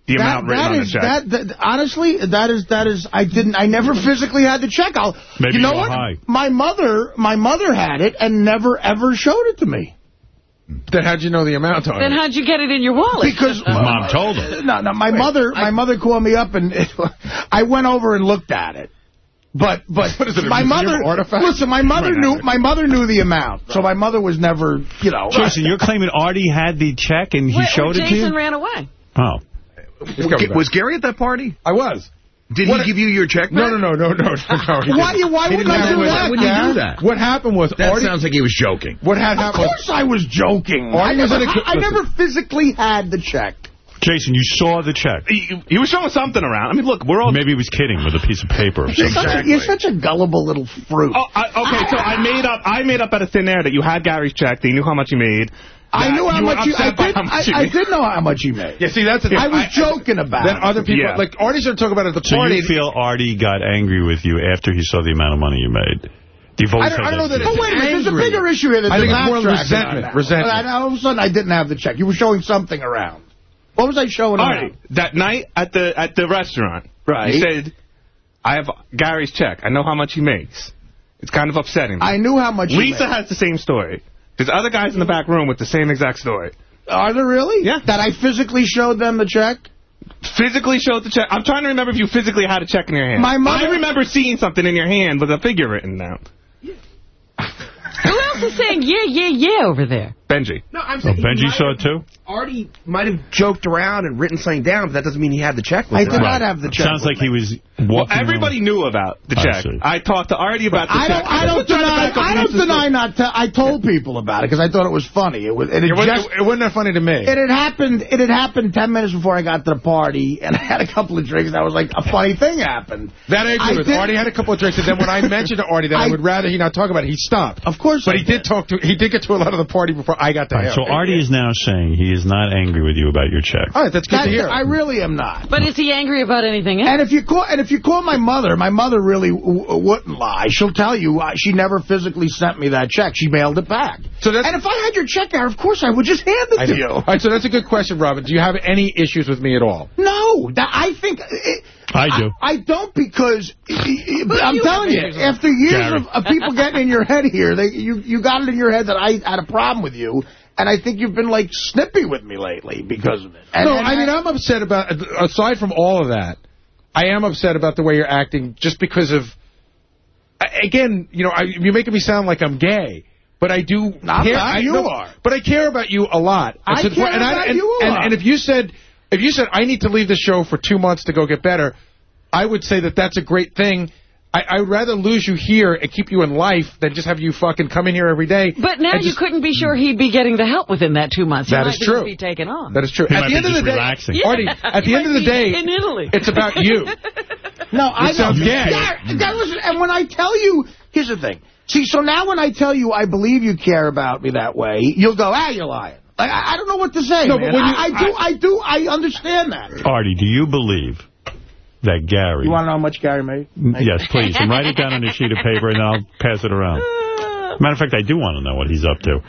the That, amount written that on is the check. that, that honestly that is that is I didn't I never physically had the check. I'll Maybe you know what high. my mother my mother had it and never ever showed it to me Then how'd you know the amount on Then it? howd you get it in your wallet? because Mom told him. no no my mother my mother called me up and I went over and looked at it. But but What is it, a my mother artifact? listen my mother knew right. my mother knew the amount so my mother was never you know Jason, you're claiming Artie had the check and he Wait, showed it to you. Jason ran away. Oh. Ga- Was Gary at that party? I was. Did What- he give you your check No, back? no, no, no, no, no. no why you why wouldn't I do that? Why would you do that? What happened was That Artie, sounds like he was joking. what had Of happened course I was joking. I Artie was never, in a- I never physically had the check. Jason, you saw the check. He, he was showing something around. I mean, look, we're all... Maybe he was kidding with a piece of paper or You're something. such, a, you're such a gullible little fruit. Oh, I, okay, so I made up I made up out of thin air that you had Gary's check, that you knew how much he made. I knew how much you. I did. how much I, he I did know how much he made. Yeah, see, that's the thing. I was joking about Then it. other people, Yeah. like Artie started talking about it at the So party. you feel Artie got angry with you after he saw the amount of money you made? You've always I don't- I don't know that view. Oh wait a minute! There's a bigger issue here. Than I think it's more resentment, resentment. All of a sudden, I didn't have the check. You were showing something around. What was I showing Artie, around? that night at the at the restaurant, Right. you said, I have Gary's check. I know how much he makes. It's kind of upsetting. me." I knew how much. he Lisa has the same story. There's other guys in the back room with the same exact story. Are there really? Yeah. That I physically showed them the check. Physically showed the check. I'm trying to remember if you physically had a check in your hand. My mother- I remember seeing something in your hand with a figure written down. Who else is saying yeah, yeah, yeah over there? Benji. No, I'm Oh, saying he Benji saw it too? Artie might have joked around and written something down, but that doesn't mean he had the check with I him. did not have the check. Sounds like he was Well, walking everybody knew about the check. see. I, talked to Artie about the I check. don't. I don't was to deny. back I don't deny not. To, I told people about it because I thought it was funny. It was. It, It had wasn't, just, it wasn't that funny to me. It had happened. It had happened ten minutes before I got to the party, and I had a couple of drinks. And I was like, a funny thing happened. That I agree I with. did- Artie had a couple of drinks, and then when I mentioned to Artie that I, I- would rather he not talk about it, he stopped. Of course, But I he did talk to. He did get to a lot of the party before I got to All right, him. so Artie is now saying he is not angry with you about your check. All right, that's good That- to hear. I really am not. But is he angry about anything else? And if you call and if you call my mother, my mother really w w- wouldn't lie. She'll tell you uh, she never physically sent me that check. She mailed it back. So that's- and if I had your check there, of course I would just hand it I to do. you. All right, so that's a good question, Robin. Do you have any issues with me at all? No, that, I think. It, I do. I, don't because I'm you telling you, after years of, of people getting in your head here, they you you got it in your head that I had a problem with you, and I think you've been like snippy with me lately because of it. And, no, and I mean I'm upset about. Aside from all of that, I am upset about the way you're acting, just because of. Again, you know, I, you're making me sound like I'm gay. But I do I'm care. not, I you know- are. But I care about you a lot. I to care point- and about and, you a and, lot. And if you said, if you said I need to leave the show for two months to go get better, I would say that that's a great thing. I, I would rather lose you here and keep you in life than just have you fucking come in here every day. But now and you just- couldn't be sure he'd be getting the help within that two months. He That might is just true. be taken on. That is true. He at might the be end of the just day, relaxing. Yeah. Artie, at the end of the day, in Italy. it's about you. No, I sounds know. gay. That, that was, and when I tell you, here's the thing. See, so now when I tell you I believe you care about me that way, you'll go, ah, you're lying. Like, I, I don't know what to say, No, man. but when you- I, I do, I do, I understand that. Artie, do you believe that Gary... You want to know how much Gary made? Yes, please. And write it down on a sheet of paper, and I'll pass it around. Matter of fact, I do want to know what he's up to.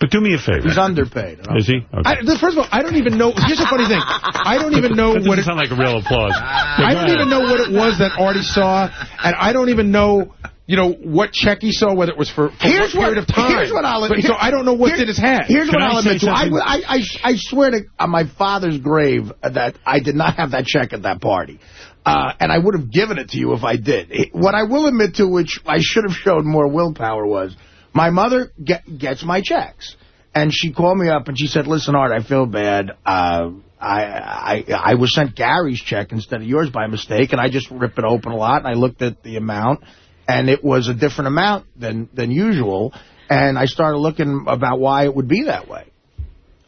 But do me a favor. He's underpaid. Is he? Okay. I, the- first of all, I don't even know. Here's a funny thing. I don't even know doesn't what it, sound like a real applause. I don't even know what it was that Artie saw, and I don't even know, you know, what check he saw, whether it was for, for Here's what period of time. Here's what I'll But- so I don't know what's here- in his head. Here's Can what I I'll admit to. I. I, I, I swear to on my father's grave that I did not have that check at that party. Uh, and I would have given it to you if I did. It- what I will admit to, which I should have showed more willpower, was my mother get, gets my checks. And she called me up and she said, listen, Art, I feel bad. Uh, I, I I was sent Gary's check instead of yours by mistake, and I just ripped it open a lot, and I looked at the amount, and it was a different amount than, than usual, and I started looking about why it would be that way.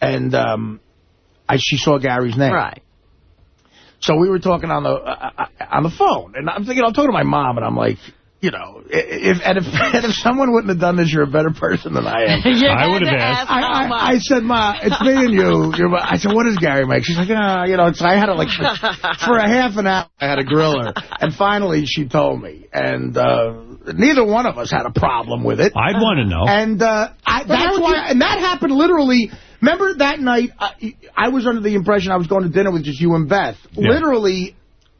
And um, I she saw Gary's name. Right. So we were talking on the uh, uh, on the phone, and I'm thinking, I'm talking to my mom, and I'm like, you know, if and if and if someone wouldn't have done this, you're a better person than I am. I would have to asked. I. I, I said, Ma, it's me and you. You're, my-" I said, what does Gary make? She's like, ah, you know. So I had it like for, for a half an hour. I had a griller, and finally she told me, and uh, neither one of us had a problem with it. I'd want to know. And uh, I, that's why, and that happened literally. Remember that night? I, I was under the impression I was going to dinner with just you and Beth. Yeah. Literally,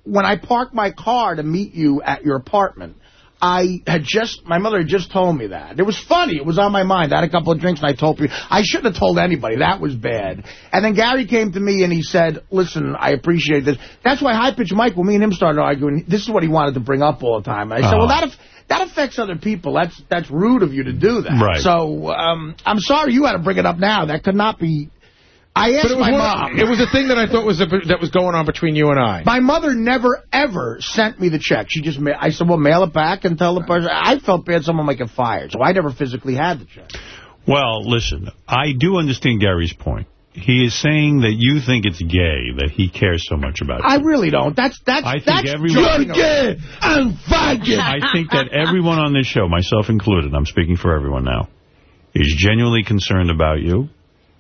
when I parked my car to meet you at your apartment, I had just, my mother had just told me that. It was funny. It was on my mind. I had a couple of drinks and I told you. I shouldn't have told anybody. That was bad. And then Gary came to me and he said, listen, I appreciate this. That's why High Pitch Mike, when me and him started arguing, this is what he wanted to bring up all the time. And I said, Uh-huh. well, that, that affects other people. That's that's rude of you to do that. Right. So um, I'm sorry you had to bring it up now. That could not be. I asked it was my one- mom. It was a thing that I thought was a, that was going on between you and I. My mother never, ever sent me the check. She just, I said, well, mail it back and tell the person. I felt bad someone might get fired, so I never physically had the check. Well, listen, I do understand Gary's point. He is saying that you think it's gay that he cares so much about I really don't. That's, that's, I think that's everyone- joking around. I'm faggot. I think that everyone on this show, myself included, I'm speaking for everyone now, is genuinely concerned about you.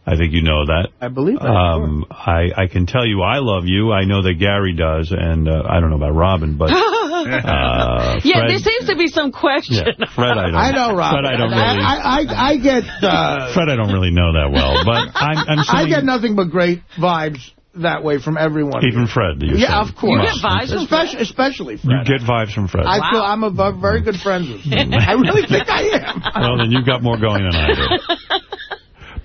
I think you know that. I believe that. Um, I, I can tell you I love you. I know that Gary does, and uh, I don't know about Robin, but uh, yeah, Fred, there seems to be some question. yeah, Fred, I don't. I know, Rob. Fred, I don't really. I, I, I get, uh, Fred, I don't really know that well, but I'm, I'm I get nothing but great vibes that way from everyone. even Fred. you're yeah, saying. of course. You get vibes from especially, especially You get vibes from Fred. I feel I'm a very good friend with him. I really think I am. well, then you've got more going than I do.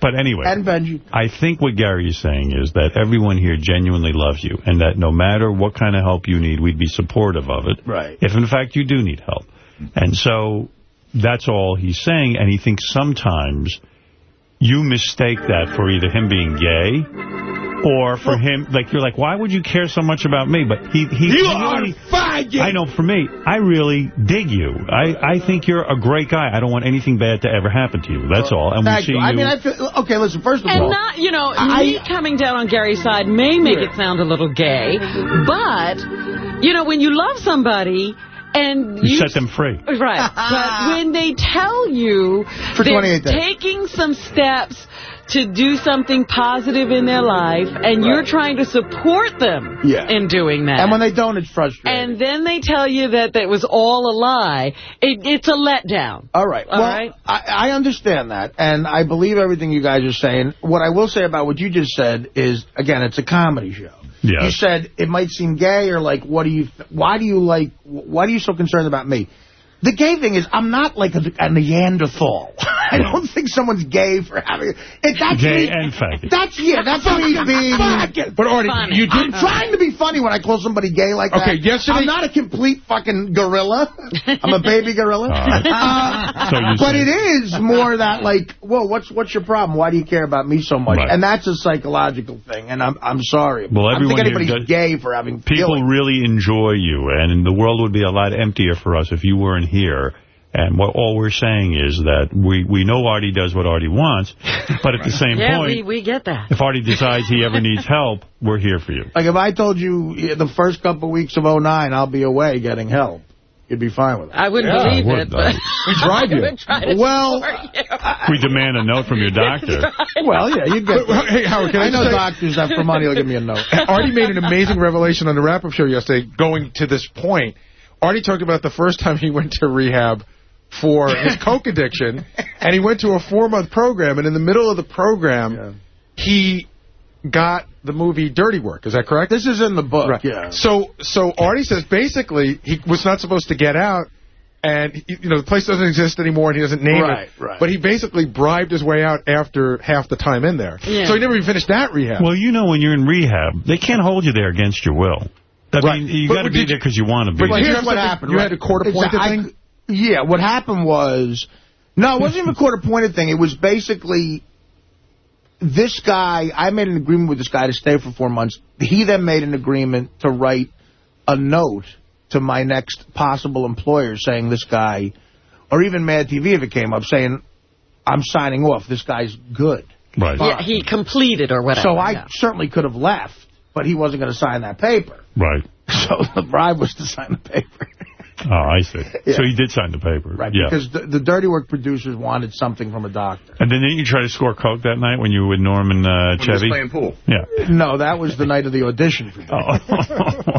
But anyway, And Benji. I think what Gary is saying is that everyone here genuinely loves you, and that no matter what kind of help you need, we'd be supportive of it. Right. If, in fact, you do need help. And so that's all he's saying, and he thinks sometimes you mistake that for either him being gay or for him, like, you're like, why would you care so much about me? But he, he You really, are faggot. I know, for me, I really dig you. I, I think you're a great guy. I don't want anything bad to ever happen to you. That's all. And we see you. you. I mean, I feel, okay, listen, first of And all. not, you know, I- me coming down on Gary's side may make it sound a little gay, but, you know, when you love somebody and you you... set them free. Right. but when they tell you For they're taking some steps to do something positive in their life, and you're trying to support them Yeah. in doing that. And when they don't, it's frustrating. And then they tell you that that was all a lie. It, it's a letdown. All right. All well, right. I, I understand that, and I believe everything you guys are saying. What I will say about what you just said is, again, it's a comedy show. Yes. You said it might seem gay, or like, what do you? Why do you like? Why are you so concerned about me? The gay thing is, I'm not like a, a Neanderthal. I don't think someone's gay for having it. That's Gay me, and faggot. That's yeah. That's me being. But Artie, Funny. you I'm trying to be funny when I call somebody gay like that. Okay, that. yesterday- I'm not a complete fucking gorilla. I'm a baby gorilla. All right. Uh, So but say- it is more that like, whoa, what's what's your problem? Why do you care about me so much? Right. And that's a psychological thing. And I'm I'm sorry. Well, I don't think anybody's gay for having People feelings. really enjoy you, and the world would be a lot emptier for us if you weren't here. And what all we're saying is that we, we know Artie does what Artie wants, but at the same Yeah, point, we, we get that. if Artie decides he ever needs help, we're here for you. Like if I told you the first couple of weeks of '09 I'll be away getting help, you'd be fine with it. I wouldn't Yeah, I believe would, it, but We drive you. try Well, you. We demand a note from your doctor. Well, yeah, you get. But, hey, Howard, can I I know say- doctors that for money will give me a note. Artie made an amazing revelation on the wrap-up show yesterday going to this point. Artie talked about the first time he went to rehab for his coke addiction, and he went to a four-month program, and in the middle of the program, he got the movie Dirty Work. Is that correct? This is in the book, Right. yeah. So, so Artie says basically he was not supposed to get out, and he- you know the place doesn't exist anymore, and he doesn't name Right, it. right. But he basically bribed his way out after half the time in there. Yeah. So he never even finished that rehab. Well, you know when you're in rehab, they can't hold you there against your will. I Right. mean, you But got to be you- there because you want to be but there. you here's what happened. you right? had a court-appointed Exactly. thing? I- yeah, what happened was, no, it wasn't even a court-appointed thing. It was basically this guy, I made an agreement with this guy to stay for four months. He then made an agreement to write a note to my next possible employer saying this guy, or even Mad TV if it came up, saying, I'm signing off. This guy's good. Right. Yeah, he completed or whatever. So I yeah. certainly could have left, but he wasn't going to sign that paper. Right. So the bribe was to sign the paper. Oh, I see. Yeah. So you did sign the paper. Right, Yeah. because the, the Dirty Work producers wanted something from a doctor. And then didn't you try to score coke that night when you were with Norm and uh, Chevy? pool. Yeah. No, that was the night of the audition for Oh.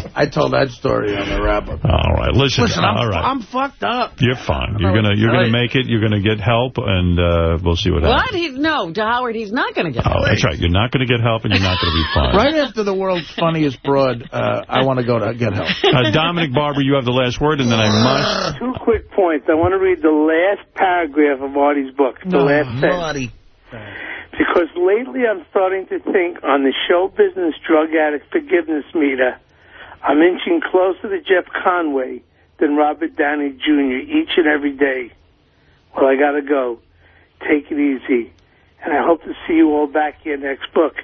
I told that story on the wrap-up. All right. Listen. Listen, I'm, all right. I'm fucked up. You're fine. You're gonna you're gonna make it. You're gonna get help, and uh, we'll see what happens. What? He's, no, Howard, he's not going to get Oh, that's right. You're not going to get help, and you're not going to be fine. Right after the world's funniest broad, uh, I want to go to get help. Uh, Dominic Barbara, you have the last word, and then I must. Two quick points. I want to read the last paragraph of Artie's book, the No, last sentence. Because lately I'm starting to think on the show business drug addict forgiveness meter, I'm inching closer to Jeff Conaway than Robert Downey Jr. each and every day. Well, I got to go. Take it easy. And I hope to see you all back here next book.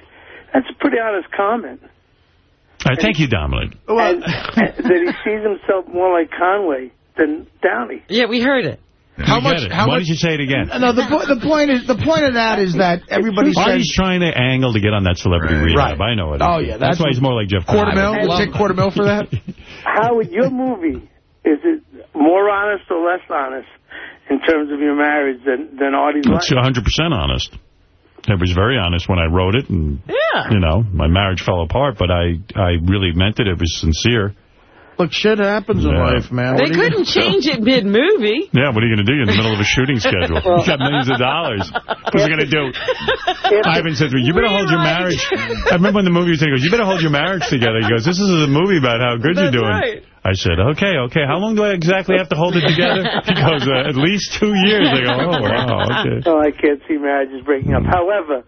That's a pretty honest comment. All right, thank you, Dominic. and, and that he sees himself more like Conaway than Downey. Yeah, we heard it. How much? how Why did you say it again? No, the, po the point is the point of that is that everybody says Artie's trying to angle to get on that celebrity rehab. I know it. Oh, yeah, that's, that's why he's more like Jeff. Quarter Conaway. mil? Take quarter mil for that? Howard, your movie, is it more honest or less honest in terms of your marriage than, than Artie's life? It's 100 percent honest. I was very honest when I wrote it, and Yeah. you know, my marriage fell apart, but I I really meant it. It was sincere. Look, shit happens in life, man. They What are you couldn't gonna do? change it mid-movie. Yeah, what are you going to do? You're in the middle of a shooting schedule. you got millions of dollars. What's he going to do? Ivan said to me, you better hold your marriage. I remember when the movie was in, he goes, you better hold your marriage together. He goes, this is a movie about how good you're That's doing. right. I said, okay, okay. How long do I exactly have to hold it together? He goes, uh, at least two years. I go, oh, wow, okay. Oh, I can't see marriages breaking up. However,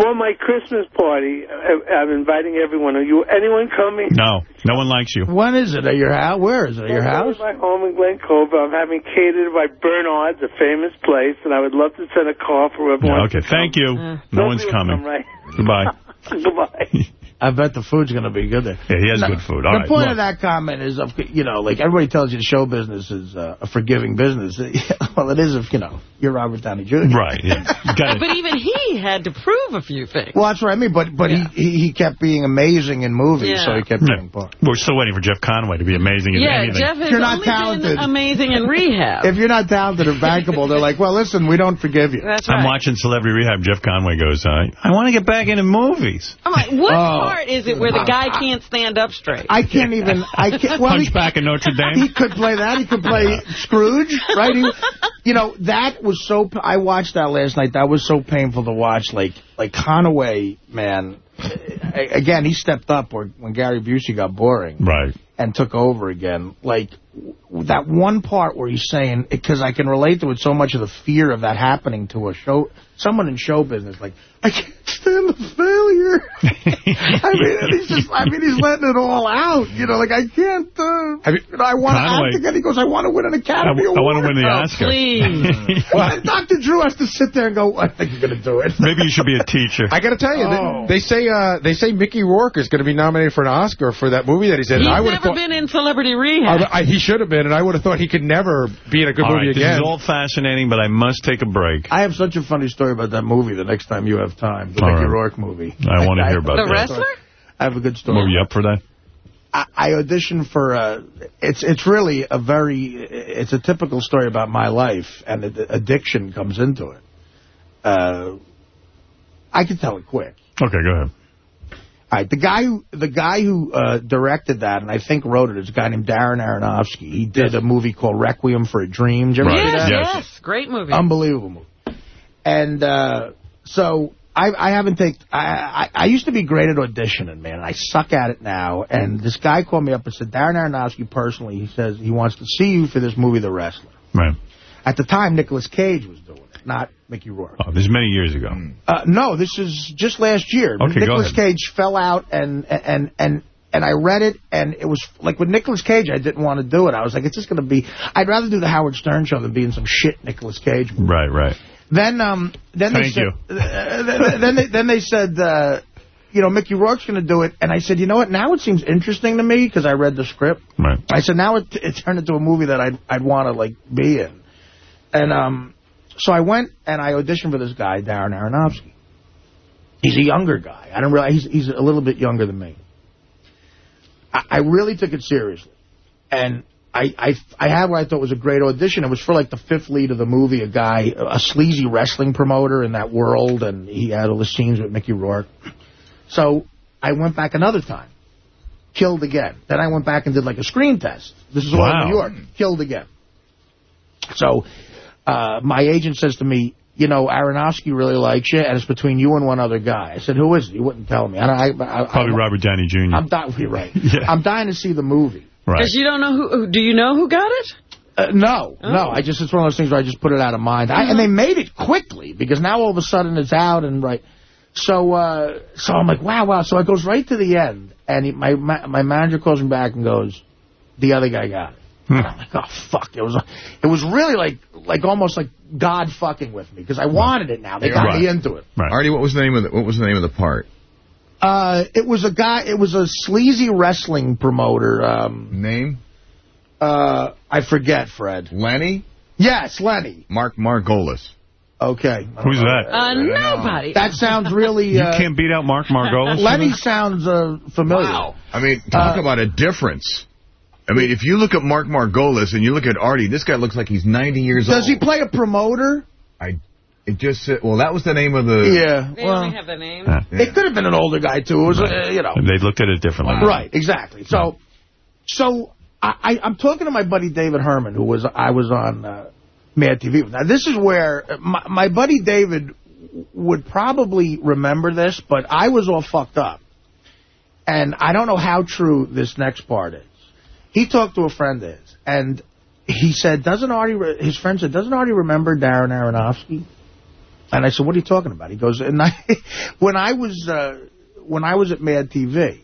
for my Christmas party, I- I'm inviting everyone. Are you anyone coming? No, no one likes you. When is it? At your house? Where is it? At your house? My home in Glen Cobra. I'm having catered by Bernard's, a famous place, and I would love to send a call for everyone. Okay, thank you. No one's coming. Right. Goodbye. Goodbye. I bet the food's going to be good there. Yeah, he has No, good food. All the right, point look. of that comment is, of you know, like everybody tells you the show business is uh, a forgiving business. well, it is if, you know, you're Robert Downey Jr. Right, yeah. Got But even he had to prove a few things. Well, that's what I mean, but but he, he he kept being amazing in movies, Yeah. so he kept Yeah. getting part. We're still waiting for Jeff Conaway to be amazing in Yeah, anything. Jeff has You're not only talented. been amazing in rehab. If you're not talented or bankable, they're like, well, listen, we don't forgive you. That's right. I'm watching Celebrity Rehab. Jeff Conaway goes, uh, I want to get back into movies. I'm like, what Oh. Part is it where the guy can't stand up straight? I can't even. I can't. Well, he, Hunchback in Notre Dame. he could play that. He could play Scrooge, right? He, you know, that was so. I watched that last night. That was so painful to watch. Like, like Conaway, man. Again, he stepped up where, when Gary Busey got boring. Right. and took over again. Like, that one part where he's saying, because I can relate to it so much of the fear of that happening to a show, someone in show business, like, I can't stand the failure. I mean, and he's just, I mean, he's letting it all out. You know, like, I can't, uh, Have you, you know, I want to Conaway- act again. He goes, I want to win an Academy I Award. I want to win the Oh, Oscar. please. Well, Dr. Drew has to sit there and go, I think you're going to do it. Maybe you should be a teacher. I got to tell you, Oh. they, they say uh, they say Mickey Rourke is going to be nominated for an Oscar for that movie that he's in. He's I would've never thought, been in Celebrity Rehab. I, I- he should have been, and I would have thought he could never be in a good All movie right, again. this is all fascinating, but I must take a break. I have such a funny story about that movie the next time you have time, the All Mickey right. Rourke movie. I want to hear about the that. wrestler? I have a good story. Were you up for that? I, I auditioned for, uh, it's it's really a very, it's a typical story about my life, and ad- addiction comes into it. Uh, I can tell it quick. Okay, go ahead. All right, the guy who the guy who uh, directed that and I think wrote it is a guy named Darren Aronofsky. He did a movie called Requiem for a Dream. Did you ever see Yes, yes, great movie. Unbelievable movie. And uh, so I, I haven't taken. I, I I used to be great at auditioning, man. I suck at it now. And this guy called me up and said, Darren Aronofsky personally, he says he wants to see you for this movie, The Wrestler. Right. At the time, Nicolas Cage was doing it, not Mickey Rourke. Oh, this is many years ago. Uh, no, this is just last year. Okay, Nicolas. Cage fell out, and and and and I read it, and it was like with Nicolas Cage, I didn't want to do it. I was like, it's just going to be. I'd rather do the Howard Stern show than be in some shit Nicolas Cage. Movie. Right, right. Then um then they Thank said, you. uh, then, then they then they said. Uh, you know, Mickey Rourke's going to do it. And I said, you know what? Now it seems interesting to me because I read the script. Right. I said, now it, it turned into a movie that I'd, I'd want to, like, be in. And um, so I went and I auditioned for this guy, Darren Aronofsky. He's a younger guy. I don't realize he's, he's a little bit younger than me. I, I really took it seriously. And I, I, I had what I thought was a great audition. It was for, like, the fifth lead of the movie, a guy, a sleazy wrestling promoter in that world, and he had all the scenes with Mickey Rourke. So I went back another time. Killed again. Then I went back and did like a screen test. This is all Wow. in New York. Killed again. So uh, my agent says to me, you know, Aronofsky really likes you, and it's between you and one other guy. I said, who is it? He wouldn't tell me. I, I, I, Probably Robert Downey Jr. I'm dying. Right. Yeah. I'm dying to see the movie. Right. Because you don't know who, who. Do you know who got it? Uh, no, Oh. no. I just it's one of those things where I just put it out of mind. I, and they made it quickly because now all of a sudden it's out and right. So uh, so I'm like, wow, wow. So it goes right to the end, and he, my ma my manager calls me back and goes, the other guy got it. Hmm. And I'm like, oh fuck! It was it was really like like almost like God fucking with me because I wanted it now. They got Right. me into it. Right. Artie, what was the name of the what was the name of the part? Uh, it was a guy. It was a sleazy wrestling promoter. Um, Name? Uh, I forget, Fred. Lenny? Yes, Lenny. Mark Margolis. Okay. Who's that? Uh, nobody. That sounds really. You Uh, can't beat out Mark Margolis? Lenny sounds uh, familiar. Wow. I mean, talk Uh, about a difference. I mean, if you look at Mark Margolis and you look at Artie, this guy looks like he's 90 years old. Does he play a promoter? I, it just said, well, that was the name of the... Yeah. They Well, only have the name. it could have been an older guy too. It was, uh, you know. They looked at it differently. Right. Exactly. So, so I, I, I'm talking to my buddy David Herman, who was I was on uh, Mad TV. Now, this is where uh, my, my buddy David would probably remember this, but I was all fucked up. And I don't know how true this next part is. He talked to a friend of his, and he said, doesn't Artie, his friend said, doesn't Artie remember Darren Aronofsky? And I said, what are you talking about? He goes, and I, when I was, uh, when I was at Mad TV,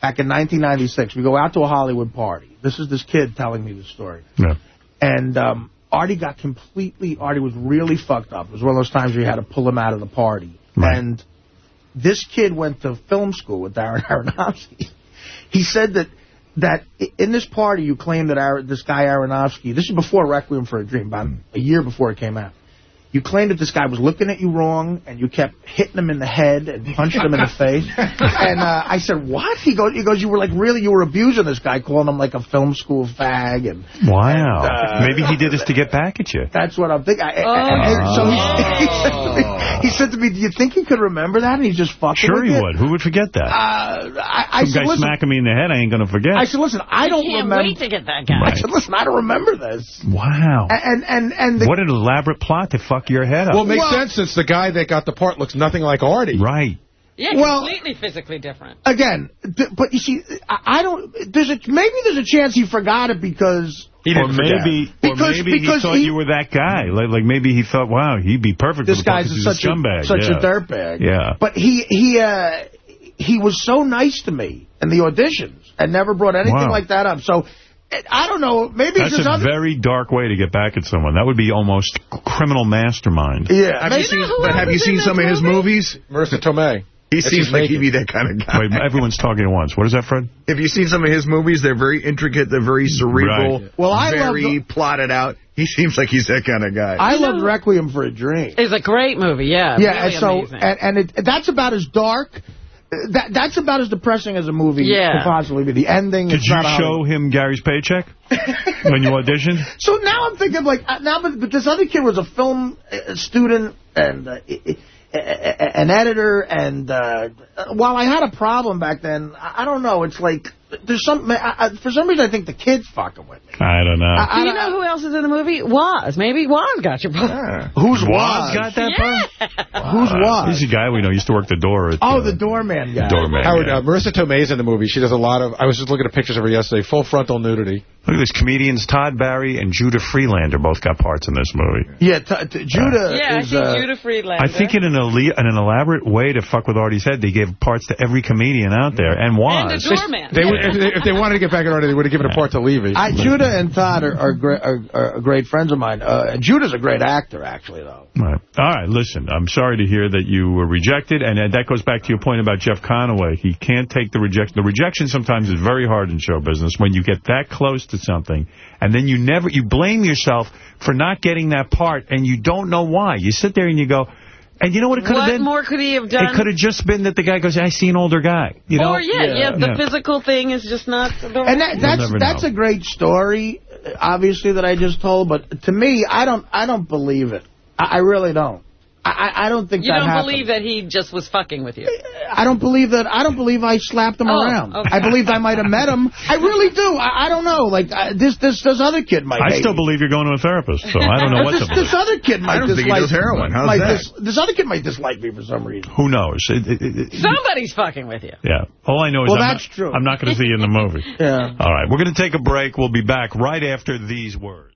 back in 1996, we go out to a Hollywood party. This is this kid telling me the story. Yeah. And um, Artie got completely, Artie was really fucked up. It was one of those times where you had to pull him out of the party. And this kid went to film school with Darren Aronofsky. He said that that in this party you claim that Aaron, this guy Aronofsky, this is before Requiem for a Dream, about a year before it came out. You claimed that this guy was looking at you wrong, and you kept hitting him in the head and punching him in the face. And uh, I said, "What?" He goes, "He goes, you were like really, you were abusing this guy, calling him like a film school fag." And Wow. uh, Maybe he did this to get back at you. that's what I'm thinking. I, I- I- so he, he, said me, he said to me, "Do you think he could remember that?" And he just fucking. Sure he you? would. Who would forget that? Uh, I, I Some said, guy listen, smacking me in the head, I ain't going to forget. I said, listen, I don't can't remember. wait to get that guy. I said, listen, I don't remember this. wow. And and and the, what an elaborate plot to fuck your head up. Well, it makes Well- sense since the guy that got the part looks nothing like Artie. Right. Yeah, Well- completely physically different. again, th- but you see, I, I don't. There's a maybe there's a chance he forgot it because He didn't forget. maybe, or Because- maybe because he thought he- you were that guy. Like, like maybe he thought, wow, he'd be perfect this for the part guy's 'cause he's such a scumbag. such yeah. a dirtbag. Yeah. But he he uh, he was so nice to me in the auditions and never brought anything Wow. like that up. So I don't know. Maybe That's it's just a other. very dark way to get back at someone. That would be almost criminal mastermind. yeah. Have maybe- you seen, but have you seen some of his movies? Marisa Tomei. He That's seems like he'd be that kind of guy. Wait, everyone's talking at once. What is that, Fred? Have you've seen some of his movies? They're very intricate. They're very cerebral. Right. Well, I love very the- plotted out. He seems like he's that kind of guy. I loved Requiem for a Dream. It's a great movie, yeah. yeah, really and so amazing. and, and it, that's about as dark that that's about as depressing as a movie Yeah. could possibly be. The ending. Did it's you not a show him Gary's paycheck when you auditioned? So now I'm thinking, like, uh, now, but, but this other kid was a film uh, student and uh, i- i- a- an editor, and uh, while I had a problem back then, I I don't know. It's like there's some I, I, for some reason I think the kid's fucking with me. I don't know. Do you know who else is in the movie? Waz. Maybe Waz got your part. Who's Waz got that yeah. Who's Uh, He's a guy we know. Used to work the door. At, Oh, uh, the doorman guy. Doorman, Howard, yeah. uh, Marisa Tomei's in the movie. She does a lot of... I was just looking at pictures of her yesterday. Full frontal nudity. Look at this. Comedians Todd Barry and Judah Friedlander both got parts in this movie. Yeah, t- t- Judah Yeah, I think uh, Judah Friedlander. I think in an, ele- in an elaborate way to fuck with Artie's head, they gave parts to every comedian out there, and And the doorman. They, would- if, they, if they wanted to get back in order, they would have given a part to Levy. I, Judah and Todd are are, great, are are great friends of mine. Uh, Judah's a great actor, actually, though. Right. All right, listen, I'm sorry to hear that you were rejected, and that goes back to your point about Jeff Conaway. He can't take the rejection. The rejection sometimes is very hard in show business when you get that close to something, and then you never, you blame yourself for not getting that part, and you don't know why. You sit there and you go, and you know what it could have What been? more could he have done? It could have just been that the guy goes, I see an older guy. You know? or, yeah, yeah, the Yeah. physical thing is just not the And that, that's never that's know. a great story, uh, obviously that I just told. But to me, I don't I don't believe it. I, I really don't. I, I I don't think You that don't happened. believe that he just was fucking with you? I don't believe that. I don't believe I slapped him Oh, around. okay. I believed I might have met him. I really do. I, I don't know. Like uh, this this this other kid might. I hate still me. believe you're going to a therapist, so I don't know what this, to believe. this other kid might I don't think he dislike. does heroin. How's might that? dis- this other kid might dislike me for some reason. Who knows? It- it- it- it- Somebody's fucking with you. yeah. All I know is Well, I'm that's not, true. I'm not going to see you in the movie. Yeah. All right, we're going to take a break. We'll be back right after these words.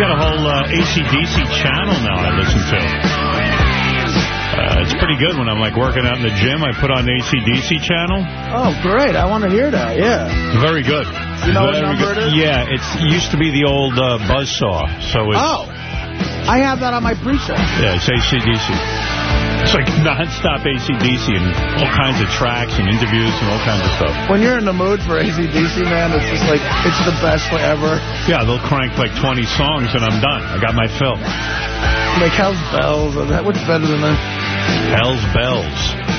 Got a whole uh, ACDC channel now I listen to. Uh, it's pretty good when I'm like working out in the gym. I put on the ACDC channel. Oh, great! I want to hear that. Yeah. Very good. You know what Very number good. it is? Yeah, it's, it used to be the old uh, buzzsaw. So it's, Oh, I have that on my preset. Yeah, it's ACDC. It's like non-stop ACDC and all kinds of tracks and interviews and all kinds of stuff. When you're in the mood for ACDC, man, it's just like it's the best ever. Yeah, they'll crank like 20 songs and I'm done. I got my fill. Like Hell's Bells. or that- What's better than that? Hell's Bells.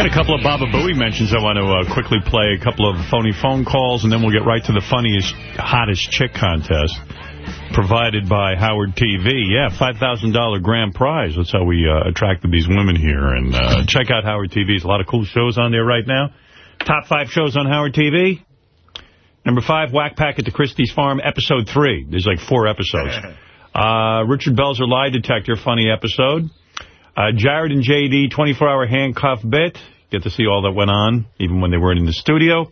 Got a couple of Baba Booey mentions I want to uh, quickly play. A couple of phony phone calls, and then we'll get right to the funniest, hottest chick contest provided by Howard TV. Yeah, $5,000 grand prize. That's how we uh, attracted these women here. And uh, check out Howard TV. There's a lot of cool shows on there right now. Top five shows on Howard TV. Number five, Whack Pack at the Christie's Farm, episode three. There's like four episodes. Uh, Richard Belzer Lie Detector, funny episode. Uh, Jared and J.D., 24-hour handcuff bit. Get to see all that went on, even when they weren't in the studio.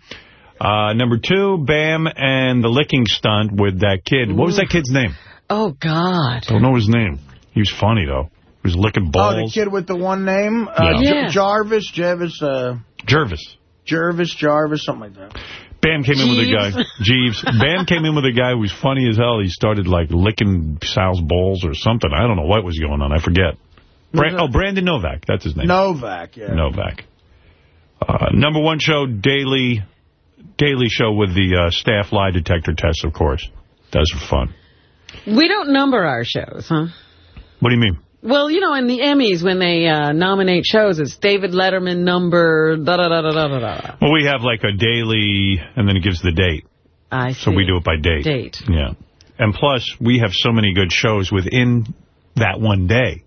Uh, number two, Bam and the licking stunt with that kid. What was that kid's name? Oh, God. Don't know his name. He was funny, though. He was licking balls. Oh, the kid with the one name? Uh, Yeah. J- Yeah. Jarvis, Jarvis, uh, Jervis. Jervis, Jarvis, something like that. Bam came in with a guy. Jeeves. Bam came in with a guy who was funny as hell. He started, like, licking Sal's balls or something. I don't know what was going on. I forget. Bra oh, Brandon Novak. That's his name. Novak, yeah. Novak. Uh, number one show, Daily Daily Show with the uh, staff lie detector test, of course. Those are fun. We don't number our shows, huh? What do you mean? Well, you know, in the Emmys, when they uh, nominate shows, it's David Letterman number da-da-da-da-da-da. Well, we have like a daily, and then it gives the date. I see. So we do it by date. Date. Yeah. And plus, we have so many good shows within that one day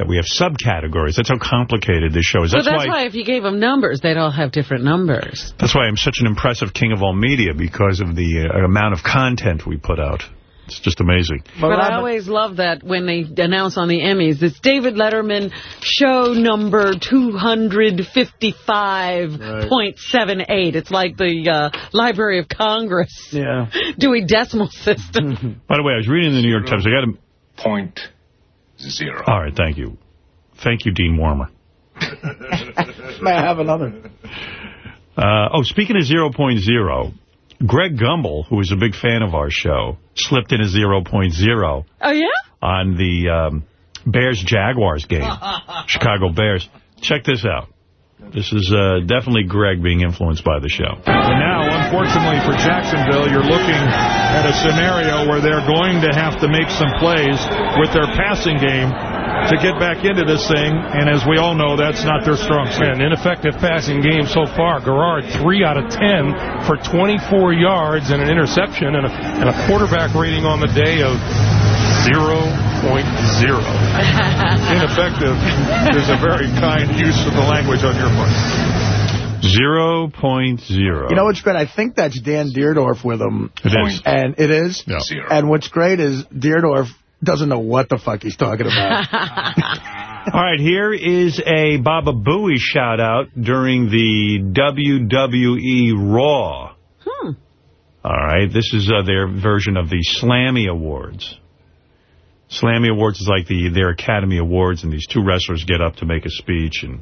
that we have subcategories. That's how complicated this show is. Well, That's, that's why if you gave them numbers, they'd all have different numbers. That's why I'm such an impressive king of all media, because of the uh, amount of content we put out. It's just amazing. But, I always love that when they announce on the Emmys, it's David Letterman show number 255.78. It's like the uh, Library of Congress Yeah. doing decimal system. By the way, I was reading the New York Times. I got a Point zero. All right, thank you. Thank you, Dean Wormer. May I have another? Uh, oh, speaking of 0.0, Greg Gumbel, who is a big fan of our show, slipped in a 0.0 oh, yeah? on the um, Bears-Jaguars game. Chicago Bears. Check this out. This is uh, definitely Greg being influenced by the show. And now, unfortunately for Jacksonville, you're looking at a scenario where they're going to have to make some plays with their passing game to get back into this thing, and as we all know, that's not their strong suit. An ineffective passing game so far. Garrard, 3 out of 10 for 24 yards and an interception and a, and a quarterback rating on the day of 0.0. Ineffective is a very kind use of the language on your part. 0.0. You know what's great? I think that's Dan Dierdorf with him. It is. And it is? Yeah. And what's great is Dierdorf doesn't know what the fuck he's talking about. All right, here is a Baba Booey shout-out during the WWE Raw. Hmm. All right, this is uh, their version of the Slammy Awards. Slammy Awards is like the their Academy Awards, and these two wrestlers get up to make a speech, and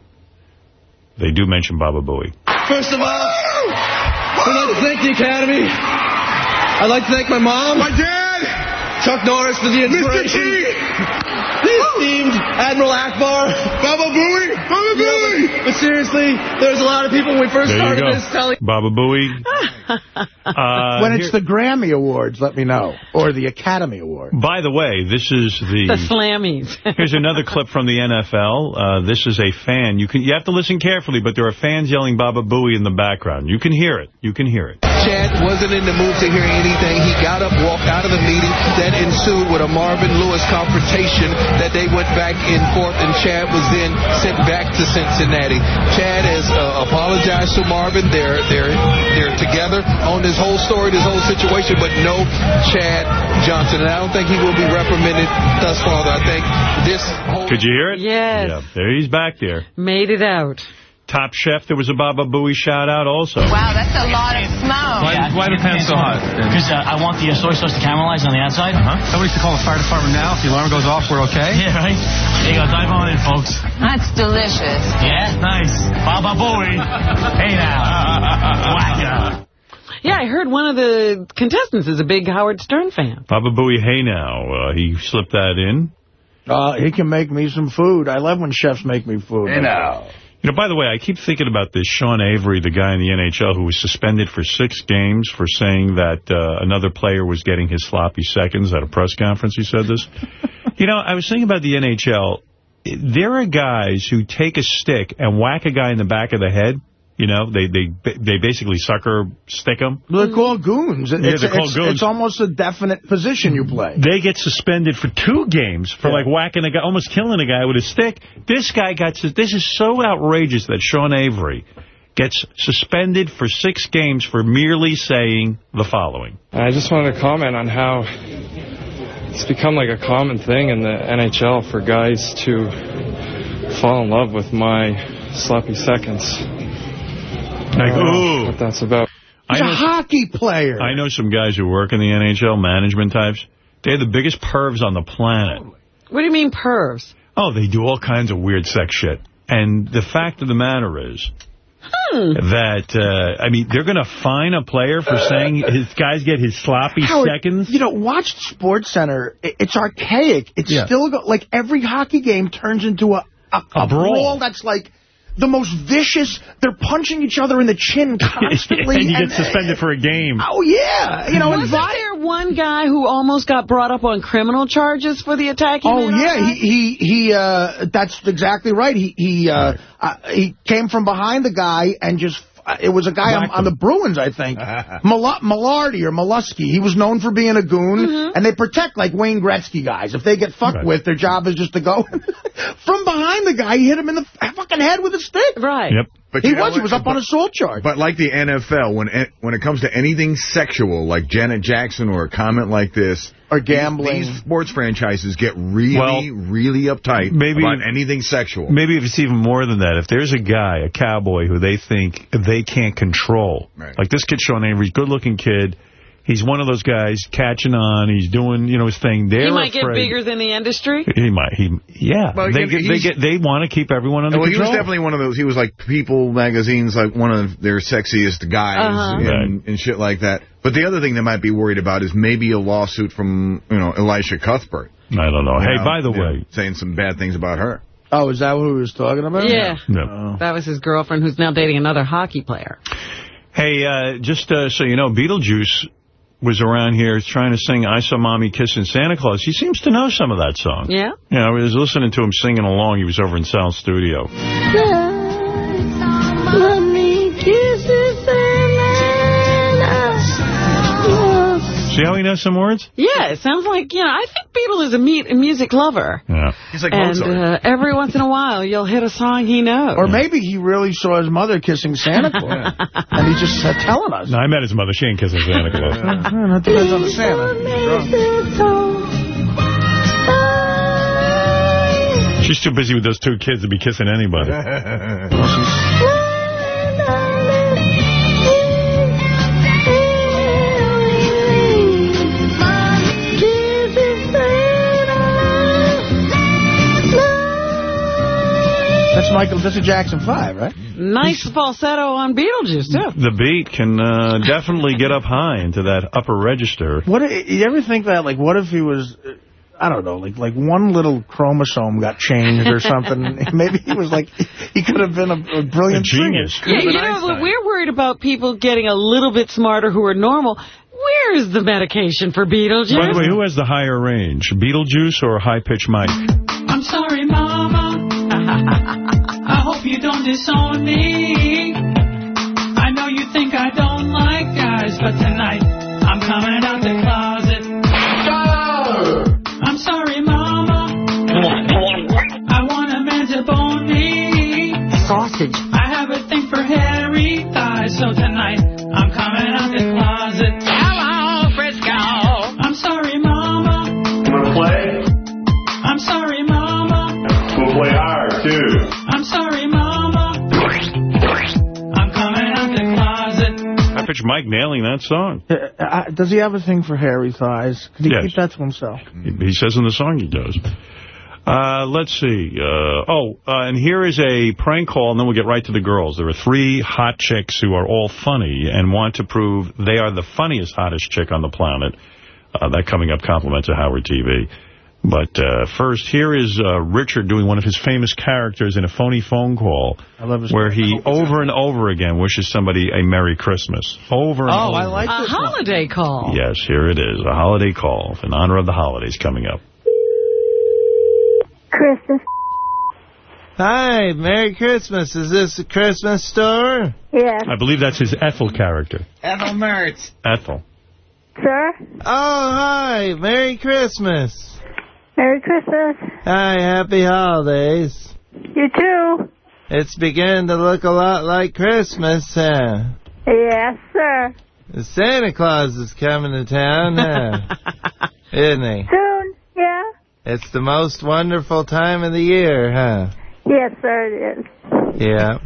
they do mention Baba Booey. First of all, I'd like to thank the Academy. I'd like to thank my mom. My dad. Chuck Norris for the inspiration. The esteemed Admiral Ackbar. Baba Booey. Baba Booey. But seriously, there's a lot of people when we first There started this telling... Baba Booey. Uh, when it's here- the Grammy Awards, let me know. Or the Academy Awards. By the way, this is The the... Slammies. Here's another clip from the NFL. Uh, this is a fan. You can you have to listen carefully, but there are fans yelling Baba Booey in the background. You can hear it. You can hear it. Chad wasn't in the mood to hear anything. He got up, walked out of the meeting. That ensued with a Marvin Lewis confrontation that they went back and forth, and Chad was then sent back to Cincinnati. Chad has uh, apologized to Marvin. They're they're they're together on this whole story, this whole situation, but no Chad Johnson. And I don't think he will be reprimanded thus far. I think this whole Could you hear it? Yes. Yeah, there he's back there. Made it out. Top Chef, there was a Baba Booey shout-out also. Wow, that's a lot of smoke. Why- why the pants so hot? Because uh, I want the uh, soy sauce to caramelize on the outside. Uh-huh. Somebody should call the fire department now. If the alarm goes off, we're okay. Yeah, right. There you go. Dive on in, folks. That's delicious. Yeah, nice. Baba Booey. Hey now. Whack Yeah, I heard one of the contestants is a big Howard Stern fan. Baba Booey, hey now. Uh, he slipped that in. Uh, he can make me some food. I love when chefs make me food. Hey, now. You know, by the way, I keep thinking about this Sean Avery, the guy in the NHL who was suspended for six games for saying that uh, another player was getting his sloppy seconds at a press conference. He said this. you know, I was thinking about the NHL. There are guys who take a stick and whack a guy in the back of the head. You know, they they they basically sucker stick them. They're called goons. It- Yeah, it's, they're called it's, goons. It's almost a definite position you play. They get suspended for two games for like whacking a guy, almost killing a guy with a stick. This guy got, this is so outrageous that Sean Avery gets suspended for six games for merely saying the following. I just wanted to comment on how it's become like a common thing in the NHL for guys to fall in love with my sloppy seconds. Like, I don't know ooh. what that's about. He's a hockey player. I know some guys who work in the NHL, management types. They're the biggest pervs on the planet. What do you mean pervs? Oh, they do all kinds of weird sex shit. And the fact of the matter is Hmm. that, uh, I mean, they're going to fine a player for saying his guys get his sloppy Howard, seconds. You know, watch Sports Center. It's archaic. It's Yeah. still go, like every hockey game turns into a a, A a brawl. that's like the most vicious. They're punching each other in the chin constantly. and you get suspended for a game. Oh yeah, you know, Wasn't there one guy who almost got brought up on criminal charges for the attack? Oh yeah, he he he. Uh, that's exactly right. He he uh, uh, he came from behind the guy and just. It was a guy on, on the Bruins, I think. Mal- Malardy or Mollusky. He was known for being a goon, Mm-hmm. and they protect like Wayne Gretzky guys. If they get fucked Right. with, their job is just to go from behind the guy. He hit him in the fucking head with a stick. Right. Yep. But he you know was. He was up on But- assault charge. But like the NFL, when when it comes to anything sexual, like Janet Jackson or a comment like this, or gambling, these sports franchises get really, Well, really uptight maybe- about anything sexual. Maybe if it's even more than that. If there's a guy, a cowboy, who they think they can't control, like this kid Sean Avery, good-looking kid, he's one of those guys catching on, he's doing, you know, his thing. They're he might get bigger than the industry. He might. He, yeah. Well, they, get, they get. They want to keep everyone under well, he was definitely one of those. He was like People magazine's like one of their sexiest guys Uh-huh. and, and shit like that. But the other thing they might be worried about is maybe a lawsuit from you know Elisha Cuthbert. I don't know. You Hey, know, by the you know, way. saying some bad things about her. Oh, is that who he was talking about? Yeah. No. That was his girlfriend who's now dating another hockey player. Hey, uh, just uh, so you know, Beetlejuice was around here trying to sing I Saw Mommy Kissing Santa Claus. He seems to know some of that song. Yeah? Yeah, I was listening to him singing along. He was over in Sal's studio. Let See how he knows some words? Yeah, it sounds like, you know, I think Beetle is a, meat, a music lover. Yeah. He's like and Mozart. uh, every once in a while, you'll hit a song he knows. Or maybe he really saw his mother kissing Santa Claus. and he's just uh, telling us. No, I met his mother. She ain't kissing Santa Claus. Uh, that depends on the Santa. She's too busy with those two kids to be kissing anybody. That's Michael, this is Jackson 5, right? Nice falsetto on Beetlejuice, too. The beat can uh, definitely get up high into that upper register. What you ever think that like what if he was uh, I don't know, like like one little chromosome got changed or something. Maybe he was like he could have been a, a brilliant A genius. Yeah, you know, we're worried about people getting a little bit smarter who are normal. Where is the medication for Beetlejuice? By the way, who has the higher range, Beetlejuice or High Pitch Mike? I'm sorry, Mama. Hope you don't disown me. I know you think I don't like guys, but tonight I'm coming out the closet. I'm sorry, Mama. I want a man to bone me. Sausage. I have a thing for hairy thighs, so tonight Pitch Mike nailing that song. Uh, uh, does he have a thing for hairy thighs? Could he Yes. keep that to himself? He says in the song he does. Uh, let's see. Uh, oh, uh, and here is a prank call, and then we'll get right to the girls. There are three hot chicks who are all funny and want to prove they are the funniest, hottest chick on the planet. Uh, that coming up compliments of Howard TV. But uh, first, here is uh, Richard doing one of his famous characters in a phony phone call I love his where he over and over again wishes somebody a Merry Christmas. Over and Oh, over. I like A this one. holiday call. Yes, here it is. A holiday call in honor of the holidays coming up. Christmas. Hi, Merry Christmas. Is this a Christmas store? Yes. I believe that's his Ethel character. Ethel Mertz. Ethel. Sir? Oh, hi. Merry Christmas. Merry Christmas. Hi, happy holidays. You too. It's beginning to look a lot like Christmas, huh? Yes, sir. Santa Claus is coming to town, huh? Isn't he? Soon. Yeah? It's the most wonderful time of the year, huh? Yes, sir, it is. Yeah.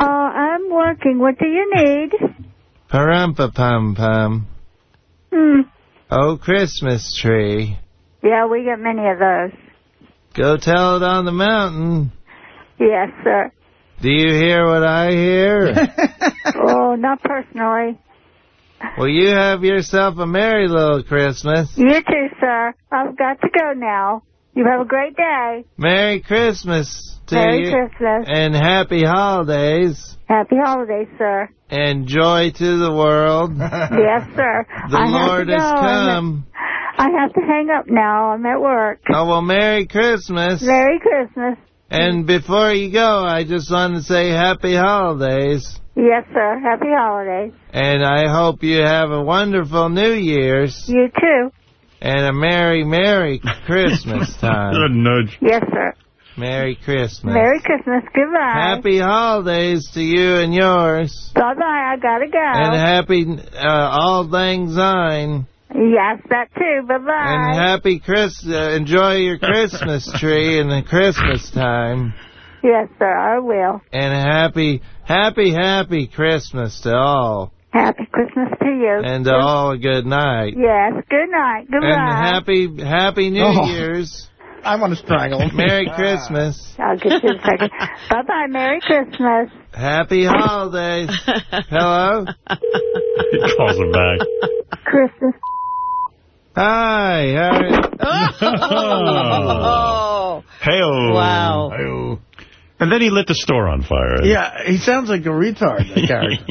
Uh, I'm working. What do you need? Parumpa-pum-pum. Hmm. Oh, Christmas tree. Yeah, we got many of those. Go tell it on the mountain. Yes, sir. Do you hear what I hear? oh, not personally. well, you have yourself a merry little Christmas. You too, sir. I've got to go now. You have a great day. Merry Christmas to Merry you. Christmas. And happy holidays. Happy holidays, sir. And joy to the world. yes, sir. The I Lord has go. I'm at- come. I have to hang up now. I'm at work. Oh, well, Merry Christmas. Merry Christmas. And before you go, I just want to say happy holidays. Yes, sir. Happy holidays. And I hope you have a wonderful New Year's. You too. And a Merry, Merry Christmas time. Good nudge. Yes, sir. Merry Christmas. Merry Christmas. Goodbye. Happy holidays to you and yours. Bye bye. I gotta go. And happy uh, All things Syne. yes, that too. Bye bye. And happy Chris. Uh, enjoy your Christmas tree in the Christmas time. Yes, sir. I will. And happy, happy, happy Christmas to all. Happy Christmas to you. And to all a good night. Yes. Good night. Goodbye. And happy, happy New Oh. Year's. I want to strangle. Merry Christmas. Ah. I'll get you in a second. bye bye. Merry Christmas. Happy holidays. Hello? He calls him back. Christmas. Hi, Oh. Hey-oh. Wow. Hey-oh. And then he lit the store on fire. Yeah, he sounds like a retard, that character.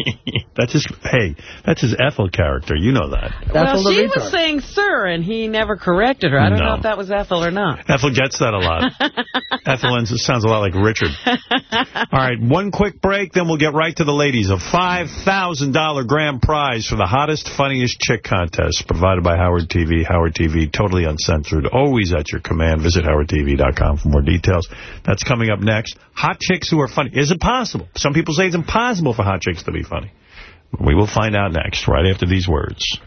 that's his, hey, that's his Ethel character. You know that. well, she was saying sir, and he never corrected her. I don't No. know if that was Ethel or not. Ethel gets that a lot. Ethel sounds a lot like Richard. All right, one quick break, then we'll get right to the ladies. A $5,000 grand prize for the hottest, funniest chick contest provided by Howard TV. Howard TV, totally uncensored, always at your command. Visit howardtv.com for more details. That's coming up next. Hot chicks who are funny. Is it possible? Some people say it's impossible for hot chicks to be funny. We will find out next, right after these words.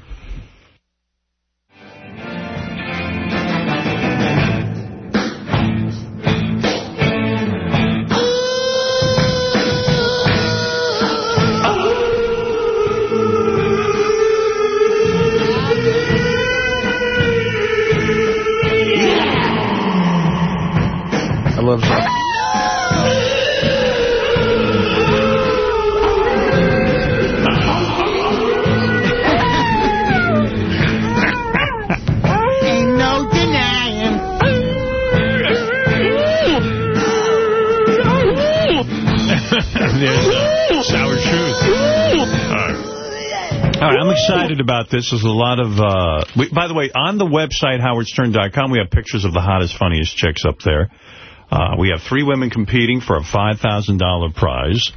All right, I'm excited about this. There's a lot of, uh, we, by the way, on the website, howardstern.com, we have pictures of the hottest, funniest chicks up there. Uh, we have three women competing for a $5,000 prize.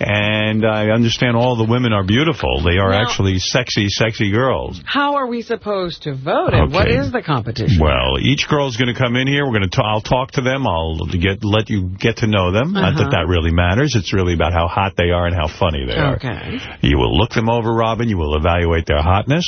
And I understand all the women are beautiful. They are Now- actually sexy, sexy girls. How are we supposed to vote, and what Okay. is the competition? Well, each girl's going to come in here. We're going to. I'll talk to them. I'll get let you get to know them. Not that Uh-huh. that really matters. It's really about how hot they are and how funny they are. Okay. You will look them over, Robin. You will evaluate their hotness.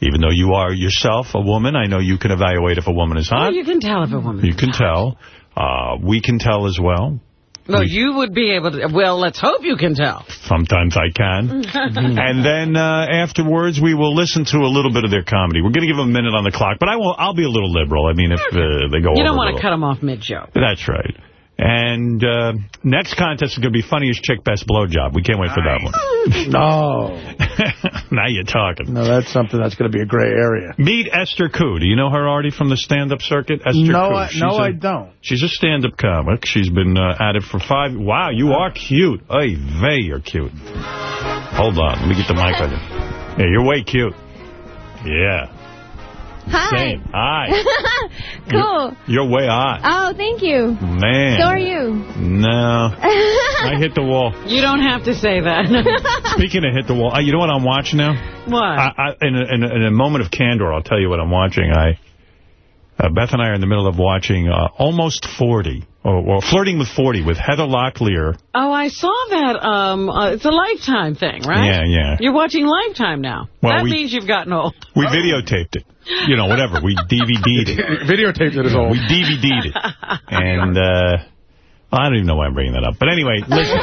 Even though you are yourself a woman, I know you can evaluate if a woman is Well, hot. you can tell if a woman. You can tell. Uh, we can tell as well. No, you would be able to. Well, let's hope you can tell. Sometimes I can. and then uh, afterwards, we will listen to a little bit of their comedy. We're going to give them a minute on the clock, but I will. I'll be a little liberal. I mean, if uh, they go you don't want to cut them off mid-joke. That's right. And uh, next contest is going to be funniest chick best blowjob. We can't wait for that one. No. now you're talking. No, that's something that's going to be a gray area. Meet Esther Ku. Do you know her already from the stand-up circuit? Esther No, Ku. I- She's no, a- I don't. She's a stand-up comic. She's been uh, at it for five. Wow, you are cute. Ay, vey, you're cute. Hold on. Let me get the mic on you. Yeah, you're way cute. Yeah. Hi. Same. Hi. cool. You're way hot. Oh, thank you. Man. So are you. No. I hit the wall. You don't have to say that. Speaking of hit the wall, uh, you know what I'm watching now? what? I, I, in, a, in, a, in a moment of candor, I'll tell you what I'm watching. I, uh, Beth and I are in the middle of watching uh, Almost 40, or, or Flirting with 40 with Heather Locklear. oh, I saw that. Um, uh, it's a Lifetime thing, right? Yeah, yeah. You're watching Lifetime now. Well, that we- means you've gotten old. We videotaped it. You know, whatever. We DVD'd it. Videotaped it as old. We DVD'd it. And uh, I don't even know why I'm bringing that up. But anyway, listen.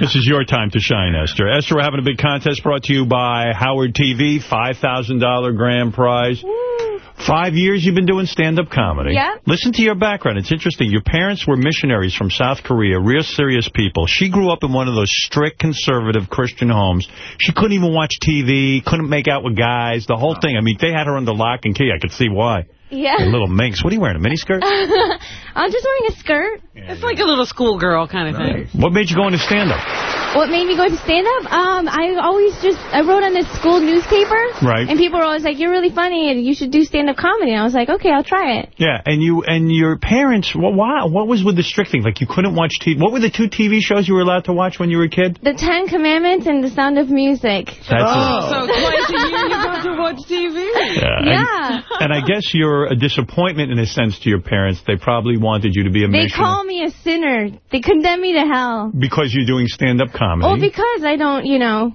this is your time to shine, Esther. Esther, we're having a big contest brought to you by Howard TV, $5,000 grand prize. Five years you've been doing stand-up comedy. Yeah. Listen to your background. It's interesting. Your parents were missionaries from South Korea, real serious people. She grew up in one of those strict conservative Christian homes. She couldn't even watch TV, couldn't make out with guys, the whole thing. I mean, they had her under lock and key. I could see why. Yeah. A little minx. What are you wearing, a miniskirt? I'm just wearing a skirt. It's like a little schoolgirl kind of thing. What made you go into stand-up? What made me go into stand-up? Um, I always just, I wrote on this school newspaper. Right. And people were always like, you're really funny and you should do stand-up comedy. And I was like, okay, I'll try it. Yeah, and you and your parents, well, why, what was with the strict thing? Like, you couldn't watch TV. What were the two TV shows you were allowed to watch when you were a kid? The Ten Commandments and The Sound of Music. That's Oh, so twice a year you got to watch TV? Yeah. Yeah. And, and I guess you're a disappointment in a sense to your parents. They probably wanted you to be a They missionary call me a sinner. They condemn me to hell. because you're doing stand-up comedy. Well, because I don't, you know,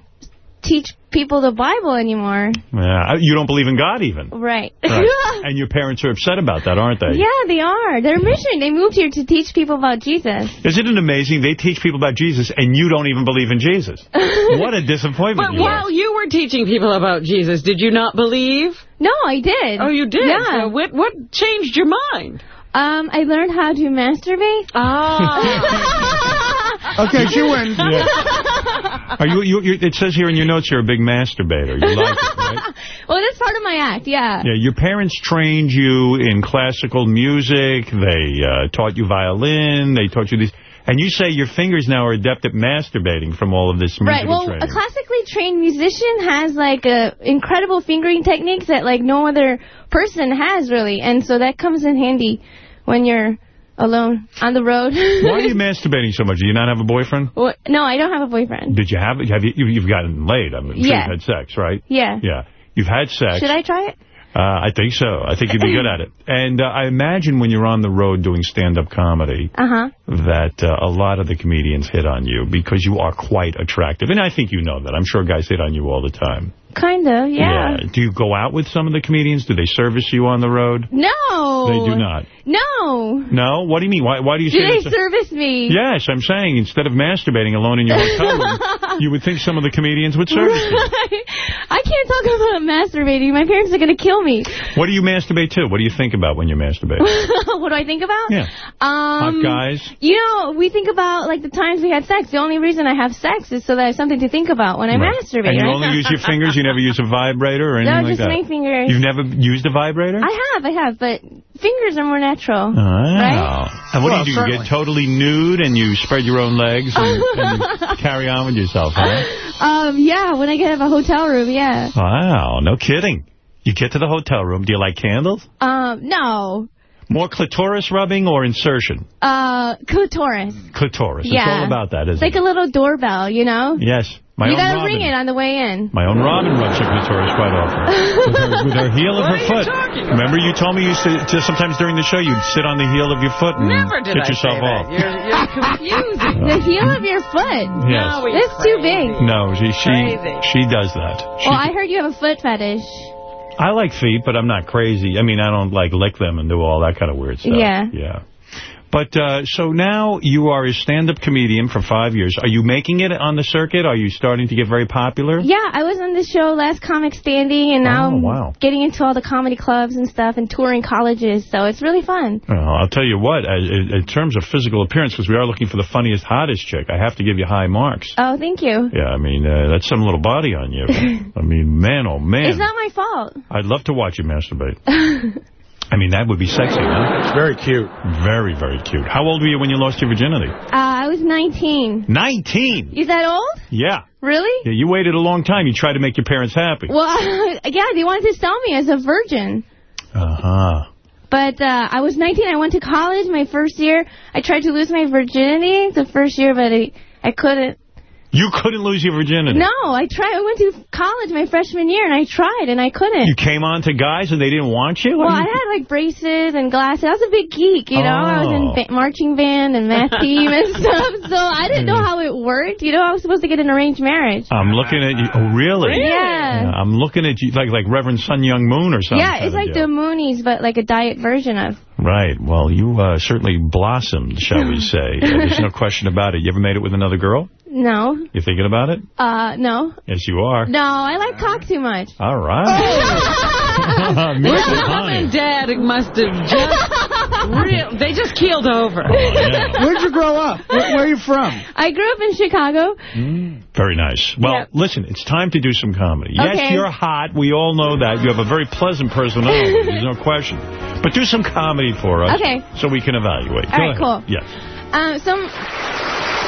teach people the Bible anymore. yeah, you don't believe in God even. Right. Right. and your parents are upset about that, aren't they? yeah, they are. They're missionary. They moved here to teach people about Jesus. Isn't it amazing? They teach people about Jesus, and you don't even believe in Jesus. what a disappointment But you are. while you were teaching people about Jesus, did you not believe? No, I did. Oh, you did? Yeah. So what, what changed your mind? Um, I learned how to masturbate. Ah. Okay, she wins. Yeah. Are you, you, you, it says here in your notes you're a big masturbator. You like it, right? well, that's part of my act, yeah. Yeah, your parents trained you in classical music. They uh, taught you violin. They taught you these. And you say your fingers now are adept at masturbating from all of this musical Right, well, training. a classically trained musician has, like, a incredible fingering techniques that, like, no other person has, really. And so that comes in handy when you're alone on the road. Why are you masturbating so much? Do you not have a boyfriend? Well, no, I don't have a boyfriend. Did you have it? Have you, you- you've gotten laid. I'm sure Yeah. you've had sex, right? Yeah. Yeah. You've had sex. Should I try it? Uh, I think so. I think you'd be good at it. And uh, I imagine when you're on the road doing stand-up comedy Uh-huh. that uh, a lot of the comedians hit on you because you are quite attractive. And I think you know that. I'm sure guys hit on you all the time. Kind of, yeah. Do you go out with some of the comedians? Do they service you on the road? No. They do not. No. No? What do you mean? Why, why do you Do say they that's a- service me? Yes, I'm saying instead of masturbating alone in your hotel room, you would think some of the comedians would service you. I can't talk about masturbating. My parents are going to kill me. What do you masturbate to? What do you think about when you masturbate? what do I think about? Yeah. Um, Hot guys? You know, we think about, like, the times we had sex. The only reason I have sex is so that I have something to think about when I Right. masturbate. And you right? only use your fingers? You never use a vibrator or No, anything like just that? my fingers. You've never used a vibrator? I have, I have, but fingers are more natural. Wow. Right? And what Well, do you do? You get totally nude and you spread your own legs and, and carry on with yourself, huh? Um, yeah, when I get out of a hotel room, yeah. Wow, no kidding. You get to the hotel room. Do you like candles? Um, no. More clitoris rubbing or insertion? Uh, clitoris. Clitoris. Yeah. It's all about that, It's isn't like it? a little doorbell, you know? Yes. My you own gotta Robin. ring it on the way in. My own Robin rubs her clitoris quite often. with, her, with her heel of her foot. Remember you told me you used to, just sometimes during the show you'd sit on the heel of your foot and Never did get I yourself say off. that. You're, you're confusing. The heel of your foot. Yes. No, he's That's too big. No, she she, Crazy. she does that. She, Well, I heard you have a foot fetish. I like feet, but I'm not crazy. I mean, I don't like lick them and do all that kind of weird stuff. Yeah. Yeah. But, uh, so now you are a stand-up comedian for five years. Are you making it on the circuit? Are you starting to get very popular? Yeah, I was on the show Last Comic Standing, and now Oh, I'm wow. getting into all the comedy clubs and stuff and touring colleges, so it's really fun. Well, I'll tell you what, in in terms of physical appearance, because we are looking for the funniest, hottest chick, I have to give you high marks. Oh, thank you. Yeah, I mean, uh, that's some little body on you. I mean, man, oh, man. It's not my fault. I'd love to watch you masturbate. I mean, that would be sexy, huh? It's very cute. Very, very cute. How old were you when you lost your virginity? Uh, I was 19. 19? Is that old? Yeah. Really? Yeah, you waited a long time. You tried to make your parents happy. Well, yeah, they wanted to sell me as a virgin. Uh-huh. But uh, I was 19. I went to college my first year. I tried to lose my virginity the first year, but I, I couldn't. You couldn't lose your virginity. No, I tried. I went to college my freshman year, and I tried, and I couldn't. You came on to guys and they didn't want you? Well, I I had, like, braces and glasses. I was a big geek, you know. I was in Oh. marching band and math team and stuff, so I didn't know how it worked. You know, I was supposed to get an arranged marriage. I'm looking at you. Oh, really? Yeah. I'm looking at you like like Reverend Sun Myung Moon or something. yeah, it's like the Moonies, but like a diet version of. Right. Well, you uh, certainly blossomed, shall we say. Uh, There's no question about it. You ever made it with another girl? No. You thinking about it? Uh, no. Yes, you are. No, I like cock too much. All right. Me Well, too, mom and dad must have just real. They just keeled over. Where'd you grow up? Where, where are you from? I grew up in Chicago. Very nice. Well, Yep. listen, it's time to do some comedy. Yes, you're hot. We all know that. You have a very pleasant personality. There's no question. But do some comedy for us. Okay. So we can evaluate. All Go right, ahead. cool. Yes. Um, some.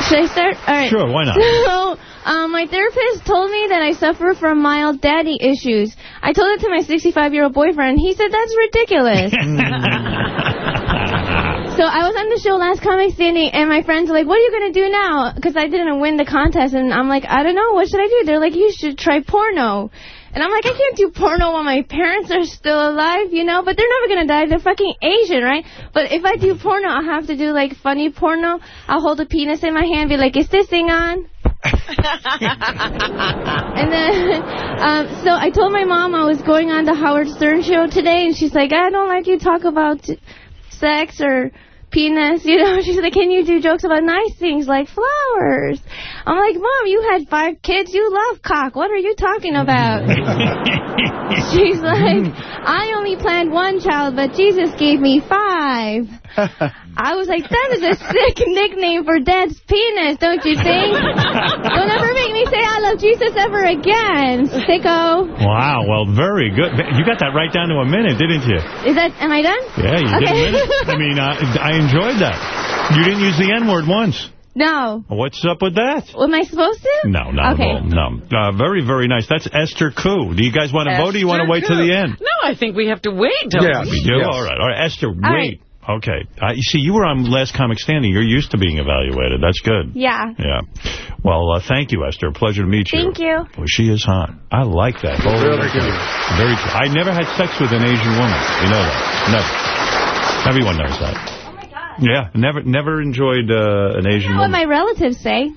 Should I start? All right. Sure, why not? So, um, my therapist told me that I suffer from mild daddy issues. I told it to my 65-year-old boyfriend. He said that's ridiculous. So I was on the show last comic standing, and my friends were like, "What are you gonna do now?" Because I didn't win the contest, and I'm like, "I don't know. What should I do?" They're like, "You should try porno." And I'm like, I can't do porno while my parents are still alive, you know? But they're never going to die. They're fucking Asian, right? But if I do porno, I'll have to do, like, funny porno. I'll hold a penis in my hand be like, is this thing on? and then, um, so I told my mom I was going on the Howard Stern show today, and she's like, I don't like you talk about sex or penis, you know. She's like, can you do jokes about nice things like flowers? I'm like, Mom, you had five kids. You love cock. What are you talking about? She's like, I only planned one child, but Jesus gave me five. I was like, that is a sick nickname for Dad's penis, don't you think? Don't ever make me say I love Jesus ever again, sicko. Wow, well, very good. You got that right down to a minute, didn't you? Is that, am I done? Yeah, you okay. did a minute. I mean, uh, I enjoyed that. You didn't use the N-word once. No. What's up with that? Am I supposed to? No, not Okay. at all. No. Uh, very, very nice. That's Esther Ku. Do you guys want to vote or do you want to wait till the end? No, I think we have to wait. Till Yeah, we do. All right. All right. Esther, wait. Okay. Uh, you see, you were on Last Comic Standing. You're used to being evaluated. That's good. Yeah. Yeah. Well, uh, thank you, Esther. Pleasure to meet you. Thank you. Well, she is hot. I like that. Oh, Really good. Very true. I never had sex with an Asian woman. You know that. Never. Everyone knows that. Oh my God. Yeah, never never enjoyed uh, an Asian You know what my relatives say.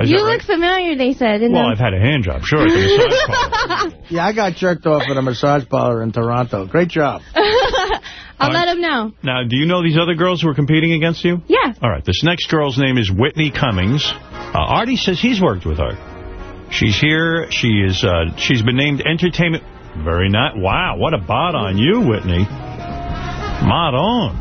Is you that right? look familiar, they said. Well, the- I've had a hand job, sure. At the massage parlor. Yeah, I got jerked off at a massage parlor in Toronto. Great job. I'll let them know. Now, do you know these other girls who are competing against you? Yeah. All right, this next girl's name is Whitney Cummings. Uh, Artie says he's worked with her. She's here. She is. Uh, she's been named Entertainment. Very nice. Wow, what a bot on you, Whitney. Mod on.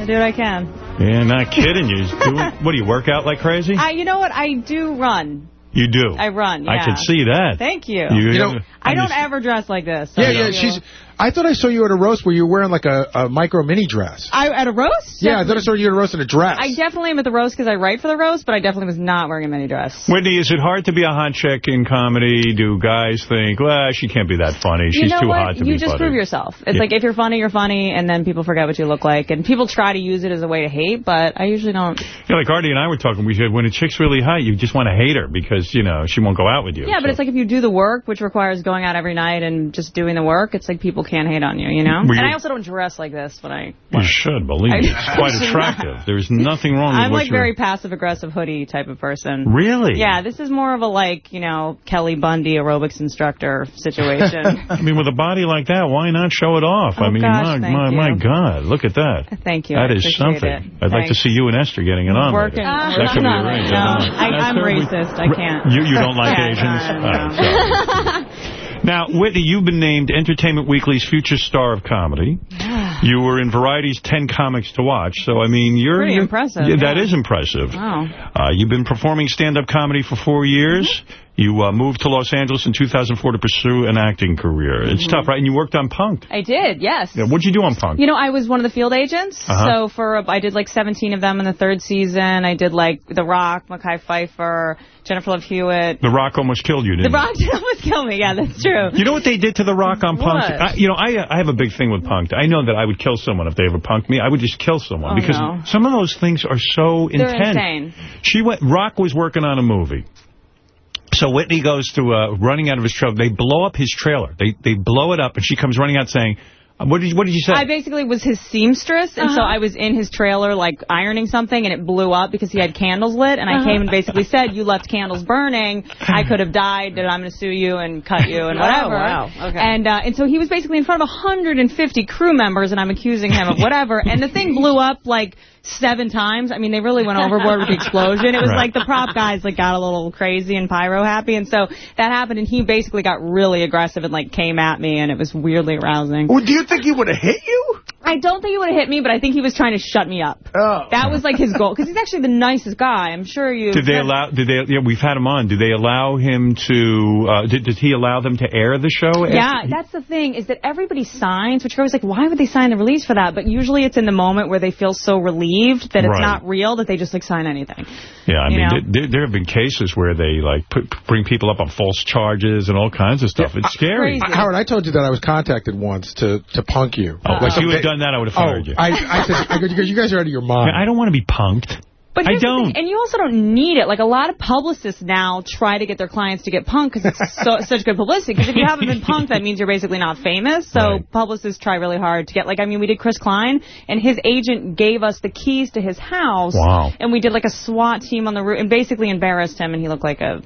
I do what I can. Yeah, not kidding. You doing, what do you work out like crazy? I, you know what? I do run. you do. I run, I can see that. Thank you. You, You know, I don't ever dress like this. Yeah, yeah, do. she's... I thought I saw you at a roast where you were wearing like a, a micro mini dress. I at a roast? Yeah, I thought I saw you at a roast in a dress. I definitely am at the roast because I write for the roast, but I definitely was not wearing a mini dress. Whitney, is it hard to be a hot chick in comedy? Do guys think, well, she can't be that funny. you She's know too what? hot to you be just funny. You just prove yourself. It's Yeah. like if you're funny, you're funny, and then people forget what you look like. And people try to use it as a way to hate, but I usually don't. Yeah, like Artie and I were talking, we said when a chick's really hot, you just want to hate her because, you know, she won't go out with you. Yeah, but it's like if you do the work, which requires going out every night and just doing the work, it's like people can't hate on you, you know? Were and you- I also don't dress like this when I... You should, believe me. It's quite attractive. There's nothing wrong with I'm like very passive-aggressive hoodie type of person. Really? Yeah, this is more of a like, you know, Kelly Bundy aerobics instructor situation. I mean, with a body like that, why not show it off? I Oh, mean, gosh, my, my, my God, look at that. Thank you. That I is something. it. I'd like to see you and Esther getting it on. Working. later. Uh, that could be arranged. no, it? I, I'm racist. I can't. You, you don't like Yeah, Asians? No, All right, sorry. Now, Whitney, you've been named Entertainment Weekly's Future Star of Comedy. You were in Variety's 10 Comics to Watch, so, I mean, you're... Pretty you're- impressive, Yeah, yeah. is impressive. Wow. Uh, you've been performing stand-up comedy for four years. Mm-hmm. You uh, moved to Los Angeles in 2004 to pursue an acting career. It's Mhm. tough, right? And you worked on Punk. I did, yes. Yeah, what'd you do on Punk? You know, I was one of the field agents. Uh-huh. So for I did like 17 of them in the third season. I did like The Rock, Mekhi Phifer, Jennifer Love Hewitt. The Rock almost killed you, The didn't Rock did almost kill me. Yeah, that's true. You know what they did to The Rock on Punk? I, you know, I I have a big thing with Punk. I know that I would kill someone if they ever punked me. I would just kill someone Oh, because no. some of those things are so They're intense. insane. She went. Rock was working on a movie. So Whitney goes to uh, running out of his trailer. They blow up his trailer. They they blow it up, and she comes running out saying, "What did you, what did you say?" I basically was his seamstress, and so Uh-huh. I was in his trailer, like, ironing something, and it blew up because he had candles lit, and I Uh-huh. came and basically said, you left candles burning, I could have died, and I'm going to sue you and cut you and whatever. Oh, whatever. wow. Okay. And, uh, and so he was basically in front of 150 crew members, and I'm accusing him of whatever, and the thing blew up, like, seven times. I mean, they really went overboard with the explosion. It was Right. like the prop guys, like, got a little crazy and pyro happy, and so that happened, and he basically got really aggressive and, like, came at me, and it was weirdly arousing. Well, do you think he would have hit you? I don't think he would have hit me, but I think he was trying to shut me up. Oh. That was like his goal, because he's actually the nicest guy. I'm sure you. Did they allow? Did they? Yeah, we've had him on. Did they allow him to? Uh, did, did he allow them to air the show? Yeah, that's the thing, is that everybody signs, which you're always like, why would they sign the release for that? But usually it's in the moment where they feel so relieved that it's Right. not real that they just like sign anything. Yeah, I You mean, there, there have been cases where they like put, bring people up on false charges and all kinds of stuff. It's scary. I- Howard, I told you that I was contacted once to, to punk you. Oh, if some you had ba- done that, I would have Oh, fired you. I, I said, I go, you guys are out of your mind. I don't want to be punked. But I don't. thing, and you also don't need it. Like a lot of publicists now try to get their clients to get punked because it's so, such good publicity. Because if you haven't been punked, that means you're basically not famous. So publicists try really hard to get. Like I mean, we did Chris Klein, and his agent gave us the keys to his house. Wow. And we did like a SWAT team on the roof, and basically embarrassed him, and he looked like a,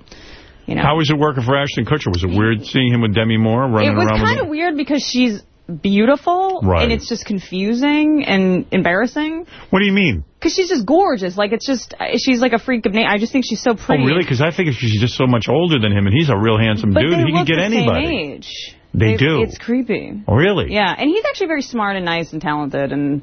you know. How was it working for Ashton Kutcher? Was it weird seeing him with Demi Moore running around? it was around? kind with of weird because she's beautiful, Right. and it's just confusing and embarrassing. What do you mean? Because she's just gorgeous. Like, it's just, she's like a freak of nature. I just think she's so pretty. Oh, really? Because I think she's just so much older than him, and he's a real handsome But dude. He can look get the anybody. Same age. They They- do. It's creepy. Oh, really? Yeah, and he's actually very smart and nice and talented, and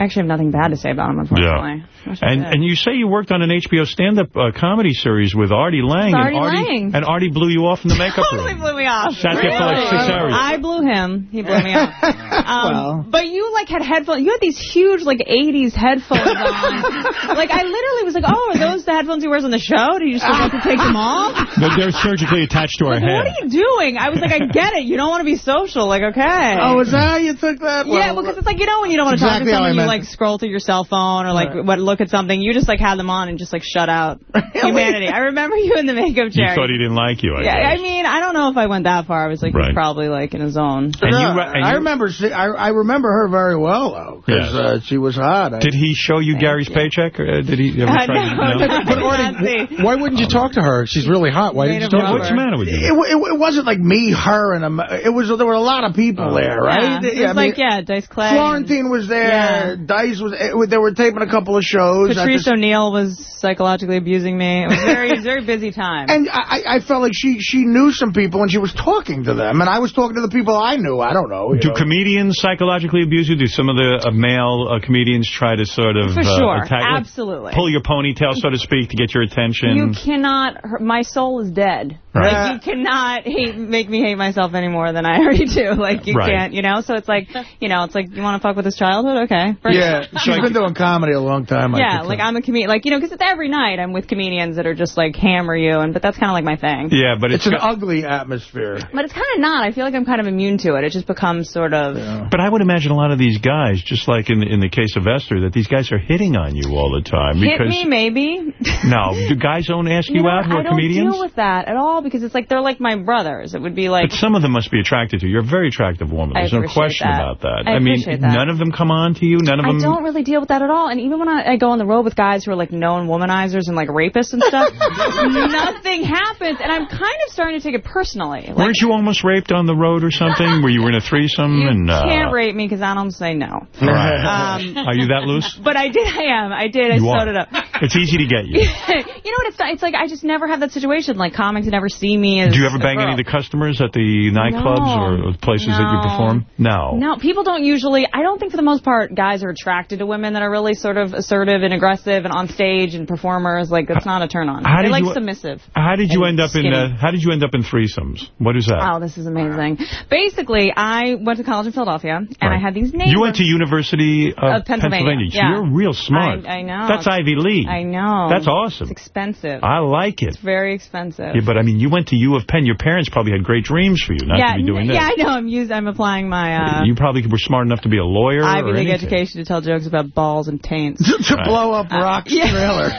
I actually have nothing bad to say about him, unfortunately. Yeah. And and you say you worked on an HBO stand-up uh, comedy series with Artie Lange. It's Artie and Artie, Lange. And Artie blew you off in the makeup totally room. blew me off. Sat there for like six hours. I blew him. He blew me off. Um, But you, like, had headphones. You had these huge, like, 80s headphones on. like, I literally was like, oh, are those the headphones he wears on the show? Do you still have to take them off? But they're surgically attached to our Like, head. what are you doing? I was like, I get it. You don't want to be social. Like, okay. Oh, is that how you took that? yeah, because it's like, you know when you don't want to Exactly talk how to I someone, you, meant like, scroll through your cell phone or, like, what look at something. You just, like, had them on and just, like, shut out humanity. I remember you in the makeup You chair. thought he didn't like you, I yeah, guess. I mean, I don't know if I went that far. I was like, he was Right. probably, like, in a zone. Yeah, I remember see, I, I remember her very well, though, because Yes. uh, she was hot. I- Did he show you Gary's paycheck? Or uh, did he ever Uh, try no, to... no, But Artie, why wouldn't you talk to her? She's really hot. Why didn't you talk to her? What's the matter with you? It, it, it wasn't like me, her, and a, it was there were a lot of people there, right? Yeah, it was I mean, like, yeah, Dice Clay. Florentine was there. Dice was. It, they were taping a couple of shows. at Patrice O'Neal was psychologically abusing me. It was very, it was a very busy time. And I, I felt like she she knew some people and she was talking to them, and I was talking to the people I knew. I don't know. Do know. comedians psychologically abuse you? Do some of the uh, male uh, comedians try to sort of For uh, sure, attack, like, absolutely. pull your ponytail, so to speak, to get your attention? You cannot. hurt- My soul is dead. Right. Like you cannot hate, make me hate myself any more than I already do. Like you Right. can't, you know. So it's like, you know, it's like you want to fuck with his childhood, okay? Bring it. Yeah, she's been doing comedy a long time. Yeah, could like. I'm a comedian, like you know, because it's every night I'm with comedians that are just like hammer you, and but that's kind of like my thing. Yeah, but it's, an ugly atmosphere. But it's kind of not. I feel like I'm kind of immune to it. It just becomes sort of. But I would imagine a lot of these guys, just like in in the case of Esther, that these guys are hitting on you all the time. Hit because me, maybe. No, do guys don't ask you, You know, out who I are don't comedians? deal with that at all because it's like they're like my brothers. It would be like But some of them must be attracted to you. You're a very attractive woman. There's no question that. about that. I mean, that. none of them come on to you. None of I don't really deal with that at all. And even when I, I go on the road with guys who are like known womanizers and like rapists and stuff, nothing happens. And I'm kind of starting to take it personally. Like, Weren't you almost raped on the road or something? Where you were in a threesome and? Uh, can't rape me because I don't say no. Right. Um, are you that loose? But I did. I am. I did. I sewed it up. It's easy to get you. you know what? It's it's like I just never have that situation. Like comics never see me as. Do you ever bang any of the customers at the nightclubs or places that you perform? No. No, people don't usually. I don't think for the most part guys are attracted to women that are really sort of assertive and aggressive and on stage and performers. Like it's not a turn on. How They did like you- submissive. How did you end up in? skinny. Uh, how did you end up in threesomes? What is that? Oh, this is amazing. Basically, I went to college in Philadelphia, and I had these neighbors. You went to University of, Of Pennsylvania, So yeah. you're real smart. I, I know. That's Ivy League. I know. That's awesome. It's expensive. I like it. It's very expensive. Yeah, but I mean, you went to U of Penn. Your parents probably had great dreams for you, not yeah, to be doing this. yeah, I know. I'm used. I'm applying my uh, you probably were smart enough to be a lawyer Ivy League anything. education to tell jokes about balls and taints. to Right. blow up uh, Rock's yeah. trailer.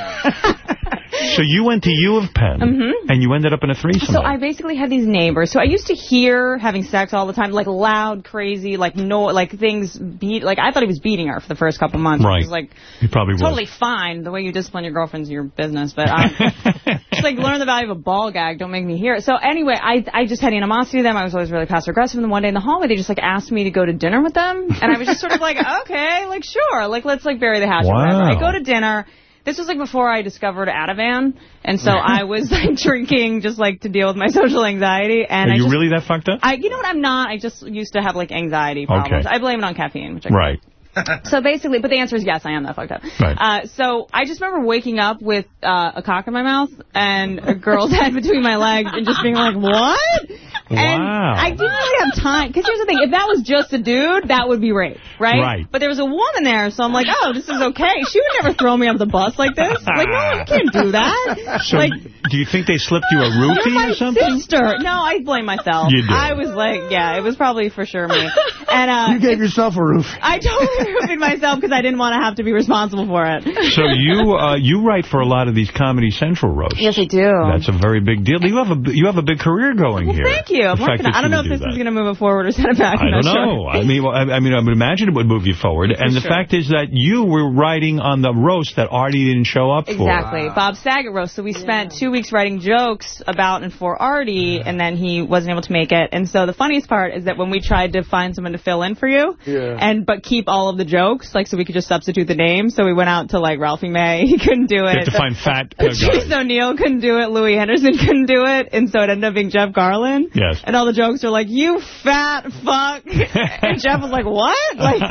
So you went to U of Penn, Mhm. and you ended up in a threesome. So I basically had these neighbors. So I used to hear having sex all the time, like loud, crazy, like no, like things beat. Like I thought he was beating her for the first couple months. Right. Was like He probably was. totally fine. The way you discipline your girlfriend's your business, but um, just like learn the value of a ball gag. Don't make me hear it. So anyway, I I just had animosity to them. I was always really passive aggressive. And then one day in the hallway, they just like asked me to go to dinner with them, and I was just sort of like, okay, like sure, like let's like bury the hatchet. Wow. I go to dinner. This was like before I discovered Ativan, and so I was like drinking just like to deal with my social anxiety. And Are I you just, really that fucked up? I, you know what? I'm not. I just used to have like anxiety problems. Okay. I blame it on caffeine, which I Right. so basically, but the answer is yes, I am that fucked up. Right. Uh, so I just remember waking up with uh, a cock in my mouth and a girl's head between my legs and just being like, what? And Wow. I didn't really have time. Because here's the thing. If that was just a dude, that would be rape, right? Right. But there was a woman there, so I'm like, oh, this is okay. She would never throw me off the bus like this. Like, no, you can't do that. So like, do you think they slipped you a you're roofie my or something? sister. No, I blame myself. You do. I was like, yeah, it was probably for sure me. And uh, you gave yourself a roofie. I totally roofied myself because I didn't want to have to be responsible for it. So you uh, you write for a lot of these Comedy Central roasts. Yes, I do. That's a very big deal. You have a you have a big career going well, here. thank you. I'm The fact working I don't know if would this do is going to move it forward or set it back. I I'm don't know. Sure. I mean, well, I, I mean, I would imagine it would move you forward. And the sure. fact is that you were writing on the roast that Artie didn't show up for. Exactly. Bob Saget roast. So we spent two weeks writing jokes about and for Artie, and then he wasn't able to make it. And so the funniest part is that when we tried to find someone to fill in for you. Yeah. And but keep all of the jokes, like so we could just substitute the name. So we went out to like Ralphie May. He couldn't do it. You have to find fat Chase guys. O'Neal couldn't do it. Louie Anderson couldn't do it, and so it ended up being Jeff Garlin. Yes. And all the jokes are like, "You fat fuck," and Jeff was like, "What?" Like,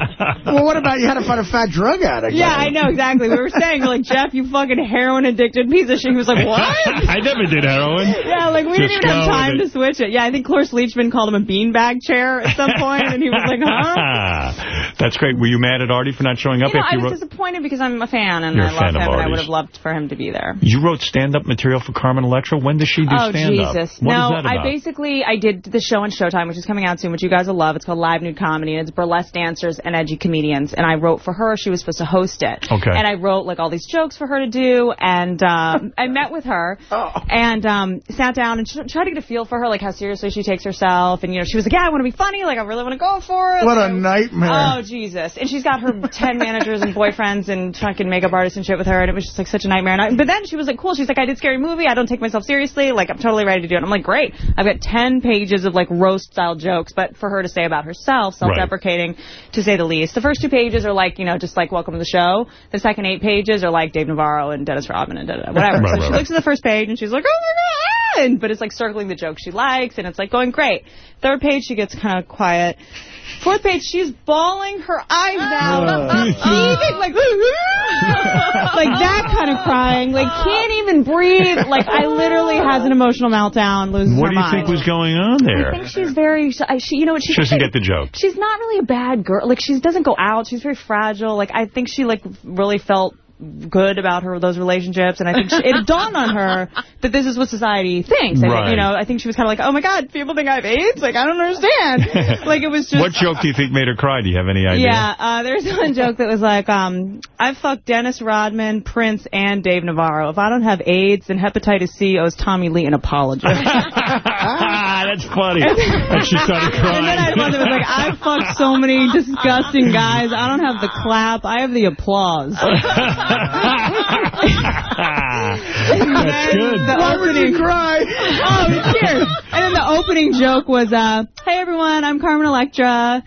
well, what about you had to find a fat drug addict? yeah, I know exactly. We were saying, like, Jeff, you fucking heroin addicted piece of shit. He was like, what? I never did heroin. Yeah, like we didn't even have time to switch it. Yeah, I think Cloris Leachman called him a beanbag chair at some point, and he was like, huh? That's great. Were you mad at Artie for not showing up You know, after I was disappointed because I'm a fan and You're a I love fan him of and I would have loved for him to be there. You wrote stand-up material for Carmen Electra. When does she do oh, stand-up? Jesus. What no, is that I basically, I did the show on Showtime, which is coming out soon, which you guys will love. It's called Live Nude Comedy, and it's burlesque dancers and edgy comedians. And I wrote for her. She was supposed to host it. Okay. And I wrote, like, all these jokes for her to do, and um, I met with her and um, sat down and tried to get a feel for her, like, how seriously she takes herself. And, you know, she was like, yeah, I want to be funny. Like, I really want to go for it. What Like, a nightmare. Oh, Jesus. And she's got her 10 managers and boyfriends and fucking makeup artists and shit with her, and it was just, like, such a nightmare. And I, but then she was like, cool. She's like, I did Scary Movie. I don't take myself seriously. Like, I'm totally ready to do it. I'm like, great. I've got 10 pages of, like, roast-style jokes, but for her to say about herself, self-deprecating, to say the least. The first two pages are, like, you know, just, like, welcome to the show. The second eight pages are, like, Dave Navarro and Dennis Rodman and da-da-da, whatever. Right, so right, she right. looks at the first page, and she's like, oh, my God. But it's, like, circling the jokes she likes, and it's, like, going great. Third page, she gets kind of quiet. Fourth page, she's bawling her eyes uh, out, uh, uh, heaving, like, like that kind of crying, like can't even breathe. Like I literally has an emotional meltdown, loses What her do you mind. think was going on there? I think she's very, she, you know what, She she's doesn't get the joke. She's not really a bad girl. Like she doesn't go out. She's very fragile. Like I think she like really felt good about her those relationships, and I think she, it dawned on her that this is what society thinks. And, Right. you know, I think she was kind of like, oh my god, people think I have AIDS. Like I don't understand. like it was just. what joke do you think made her cry? Do you have any idea? Yeah, uh, there's one joke that was like, um, I fucked Dennis Rodman, Prince, and Dave Navarro. If I don't have AIDS, then hepatitis C owes Tommy Lee an apology. That's funny. and she started crying. And then I had one was like, I fucked so many disgusting guys. I don't have the clap. I have the applause. That's good. The Why would you cry? Oh, cheers. And then the opening joke was, uh, hey everyone, I'm Carmen Electra.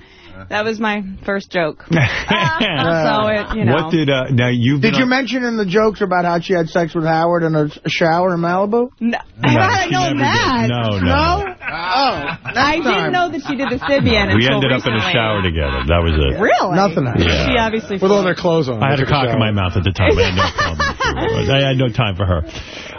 That was my first joke. so it, you know. What did, uh, now you've Did you on- mention in the jokes about how she had sex with Howard in a, a shower in Malibu? No, No, How had I she known never that? did. No, no. Oh, I didn't know that she did the Sybian We ended up in a shower together. That was it. Really? Nothing. Yeah. She obviously With all their clothes on. I had a They took cock in my mouth at the time. I had no problem. I had no time for her.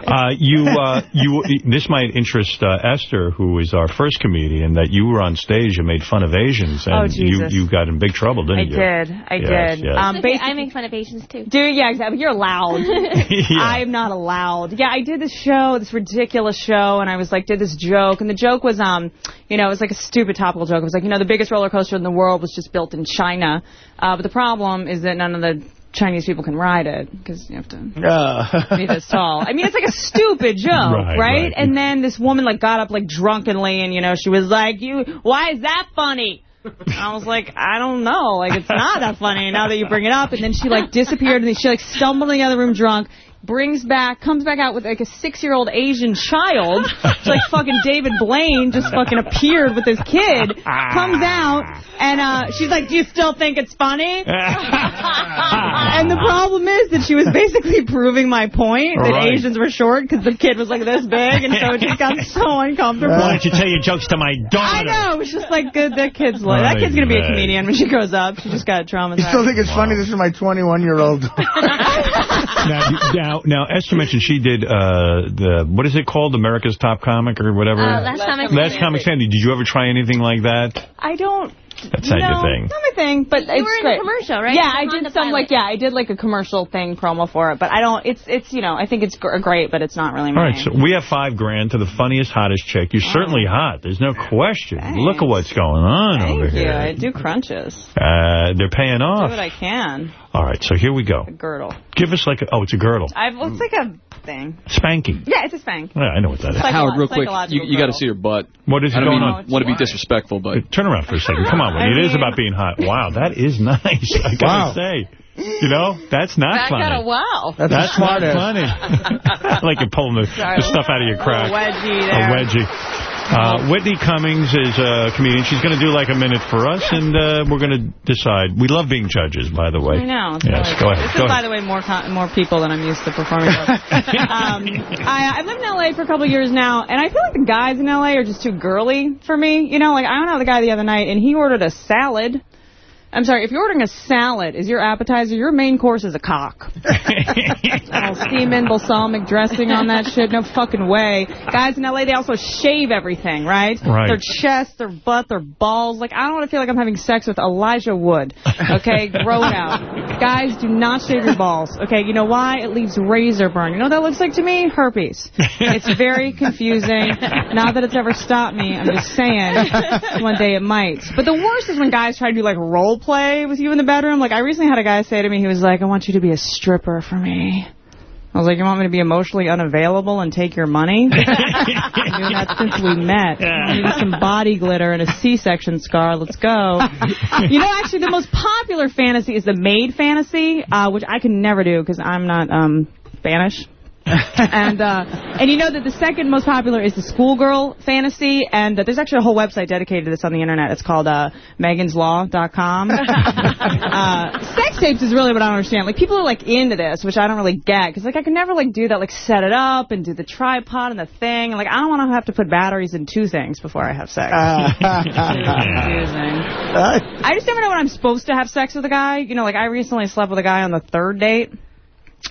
Uh, you, uh, you. This might interest uh, Esther, who is our first comedian, that you were on stage and made fun of Asians, and Oh, you Jesus. you got in big trouble, didn't you? I did. I Yes, did. yes. Um, Okay, I make fun of Asians too. Dude, yeah, exactly. You're allowed. Yeah. I'm not allowed. Yeah, I did this show, this ridiculous show, and I was like, did this joke, and the joke was, um, you know, it was like a stupid topical joke. It was like, you know, the biggest roller coaster in the world was just built in China, uh, but the problem is that none of the Chinese people can ride it because you have to Uh, be this tall. I mean, it's like a stupid joke, Right, right, right. And then this woman like got up like drunkenly, and you know, she was like, "You, why is that funny?" I was like, I don't know, like it's not that funny now that you bring it up. And then she like disappeared, and she like stumbled in the other room drunk. Brings back, comes back out with like a six-year-old Asian child. It's like fucking David Blaine just fucking appeared with his kid. Comes out and uh, she's like, "Do you still think it's funny?" and the problem is that she was basically proving my point that Right. Asians were short because the kid was like this big, and so it just got so uncomfortable. Why don't you tell your jokes to my daughter? I know. It was just like good. That kid's like that kid's gonna be a comedian when she grows up. She just got traumatized. you still think it's funny? This is my 21-year-old. now, now, now, Esther mentioned she did uh, the what is it called, America's Top Comic or whatever. Uh, last Comic Last Comic Standing. Did you ever try anything like that? I don't. That's not no, your thing. Not my thing, but You it's were in great. a commercial, right? Yeah, I did some Pilot. like yeah, I did like a commercial thing promo for it, but I don't. It's it's you know I think it's gr- great, but it's not really All my. right, so we have five grand to the funniest, hottest chick. You're certainly hot. There's no question. Look at what's going on Thank over you. here. I do crunches. Uh, they're paying off. Do off. what I can. All right, so here we go. A girdle. Give us like a, oh, it's a girdle. I've well, it's like a thing. Spanking. Yeah, it's a spank. Yeah, I know what that is. Howard, real quick, you, you got to see her butt. What is I don't going mean, on? want to be disrespectful, but Turn around for a second. Come on, I it is mean- about being hot. Wow, that is nice. I gotta Wow. say. You know, that's not That funny. got a wow. That's, a That's smart not funny. like you're pulling the, the stuff out of your crack. A wedgie A wedgie. Uh, Whitney Cummings is a comedian. She's going to do like a minute for us, and uh, we're going to decide. We love being judges, by the way. I know. Yes, really go ahead. This Go is, by the way, more more people than I'm used to performing with. um, I, I've lived in L.A. for a couple of years now, and I feel like the guys in L.A. are just too girly for me. You know, like, I went out with a guy the other night, and he ordered a salad. I'm sorry, if you're ordering a salad as your appetizer, your main course is a cock. Little steaming balsamic dressing on that shit. No fucking way. Guys in L.A., they also shave everything, right? Right. Their chest, their butt, their balls. Like, I don't want to feel like I'm having sex with Elijah Wood. Okay? Grow it out. Guys, do not shave your balls. Okay? You know why? It leaves razor burn. You know what that looks like to me? Herpes. It's very confusing. Not that it's ever stopped me. I'm just saying one day it might. But the worst is when guys try to do, like, role play with you in the bedroom. Like, I recently had a guy say to me, he was like, I want you to be a stripper for me. I was like, you want me to be emotionally unavailable and take your money? I've doing that since we met. Maybe some body glitter and a C-section scar. Let's go. You know, actually, the most popular fantasy is the maid fantasy, uh, which I can never do because I'm not um, Spanish. and uh, and you know that the second most popular is the schoolgirl fantasy, and uh, there's actually a whole website dedicated to this on the internet. It's called uh, meganslaw.com. uh, sex tapes is really what I don't understand. Like people are like into this, which I don't really get, because like I can never like do that, like set it up and do the tripod and the thing. Like I don't want to have to put batteries in two things before I have sex. confusing. I just never know when I'm supposed to have sex with a guy. You know, like I recently slept with a guy on the third date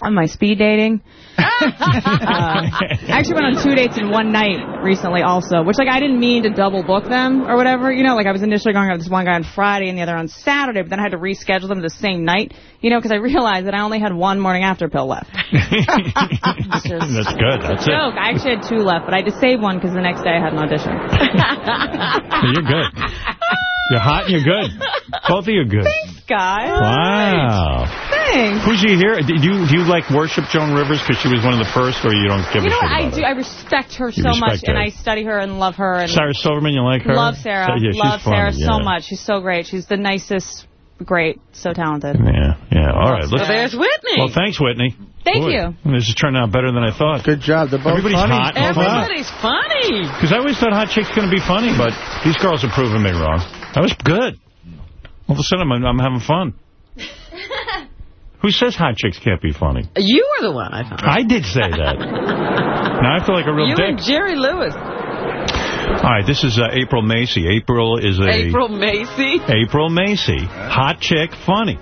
on my speed dating. uh, I actually went on two dates in one night recently also, which, like, I didn't mean to double book them or whatever. You know, like, I was initially going out with this one guy on Friday and the other on Saturday, but then I had to reschedule them the same night, you know, because I realized that I only had one morning after pill left. That's good. That's it. Joke. I actually had two left, but I just saved one because the next day I had an audition. You're good. You're hot and you're good. Both of you are good. Thanks, guys. Wow. Thanks. Who's you here? Do you, do you like worship Joan Rivers because she was one of the first, or you don't give You a know shit what? I about do. her? I respect her You so much, her. and I study her and love her. And Sarah Silverman, you like her? Love Sarah. Yeah, she's love funny, Sarah so yeah. much. She's so great. She's the nicest, great, so talented. Yeah, yeah. All right. So there's Whitney. Well, thanks, Whitney. Thank Boy, you. This is turning out better than I thought. Good job. They're both Everybody's funny. hot. Everybody's funny. Because I always thought hot chicks going to be funny, but these girls are proving me wrong. That was good. All of a sudden, I'm, I'm having fun. Who says hot chicks can't be funny? You were the one, I thought. I did say that. now I feel like a real You dick. and Jerry Lewis. All right, this is uh, April Macie. April is a... April Macie. April Macie. Hot chick, funny.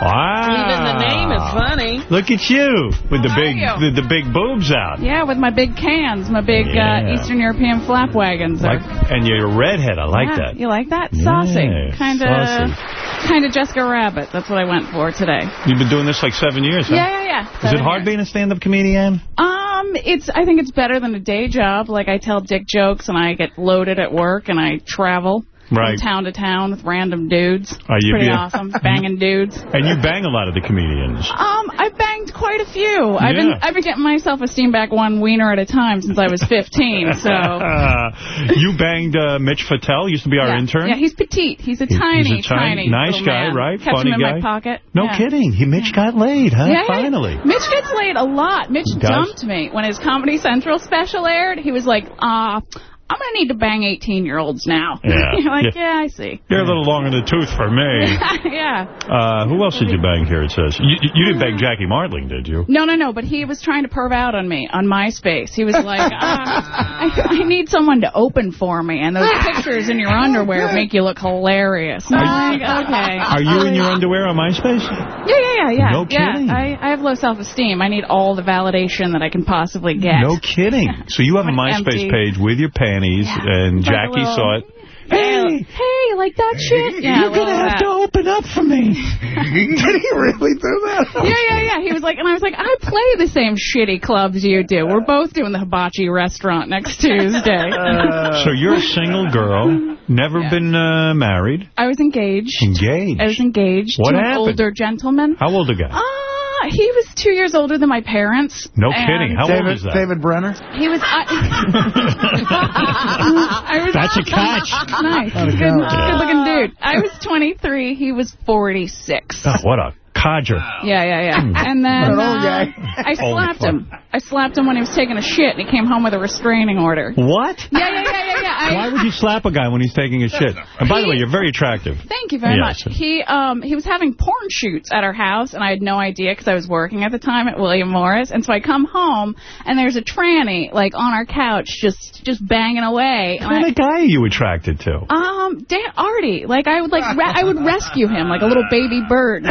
Wow. Even the name is funny. Look at you with the How big the, the big boobs out. Yeah, with my big cans, my big Yeah. uh, Eastern European flap wagons. Like, and you're a redhead. I like yeah, that. You like that? Saucy. Yeah, kind of kind of Jessica Rabbit. That's what I went for today. You've been doing this like seven years, huh? Yeah, yeah, yeah. Is it hard years. being a stand-up comedian? Um, it's. I think it's better than a day job. Like I tell dick jokes and I get loaded at work and I travel Right. from town to town with random dudes. Are you Pretty awesome, banging dudes. And you bang a lot of the comedians. Um, I've banged quite a few. I've been I've been getting my self-esteem back one wiener at a time since I was 15. So. you banged uh, Mitch Fatel, used to be our yeah. intern. Yeah, he's petite. He's a tiny, he's a tiny- nice guy, man. right? Kept Funny him in guy? my pocket. No Yeah. kidding. He Mitch got laid, huh? Yeah, yeah. Finally. Mitch gets laid a lot. Mitch dumped me when his Comedy Central special aired. He was like, uh, I'm going to need to bang 18-year-olds now. Yeah. You're like, Yeah. yeah. I see. You're a little long in the tooth for me. yeah. Uh, who else did you bang here, it says? You, you didn't bang Jackie Martling, did you? No, no, no, but he was trying to perv out on me on MySpace. He was like, uh, I, I need someone to open for me, and those pictures in your underwear make you look hilarious. I'm like, okay. Are you in your underwear on MySpace? Yeah, yeah, yeah, yeah. No kidding. Yeah, I, I have low self-esteem. I need all the validation that I can possibly get. No kidding. So you have a MySpace empty. page with your panties, and Jackie saw it. Hey, hey, like that shit? Yeah, You're going to have that. to open up for me. Did he really do that? Yeah, yeah, yeah. He was like, and I was like, I play the same shitty clubs you do. We're both doing the hibachi restaurant next Tuesday. so you're a single girl, never been uh, married, I was engaged. engaged. I was engaged What to an happened? older gentleman. How old a guy? Ah, he was two years older than my parents. no kidding. How David, old is that? David Brenner? He was. I, I was That's a catch. nice. A Good, count. good looking dude. I was 23. He was 46. Oh, what a codger. Yeah, yeah, yeah. And then uh. I slapped him. I slapped him when he was taking a shit, and he came home with a restraining order. What? Yeah, yeah, yeah, yeah, yeah. I, Why would you slap a guy when he's taking a shit? And by the way, you're very attractive. Thank you very Yes. much. He um he was having porn shoots at our house, and I had no idea because I was working at the time at William Morris. And so I come home, and there's a tranny like on our couch, just just banging away. What And kind of guy are you attracted to? Um, Dan Artie, like I would like I would rescue him like a little baby bird,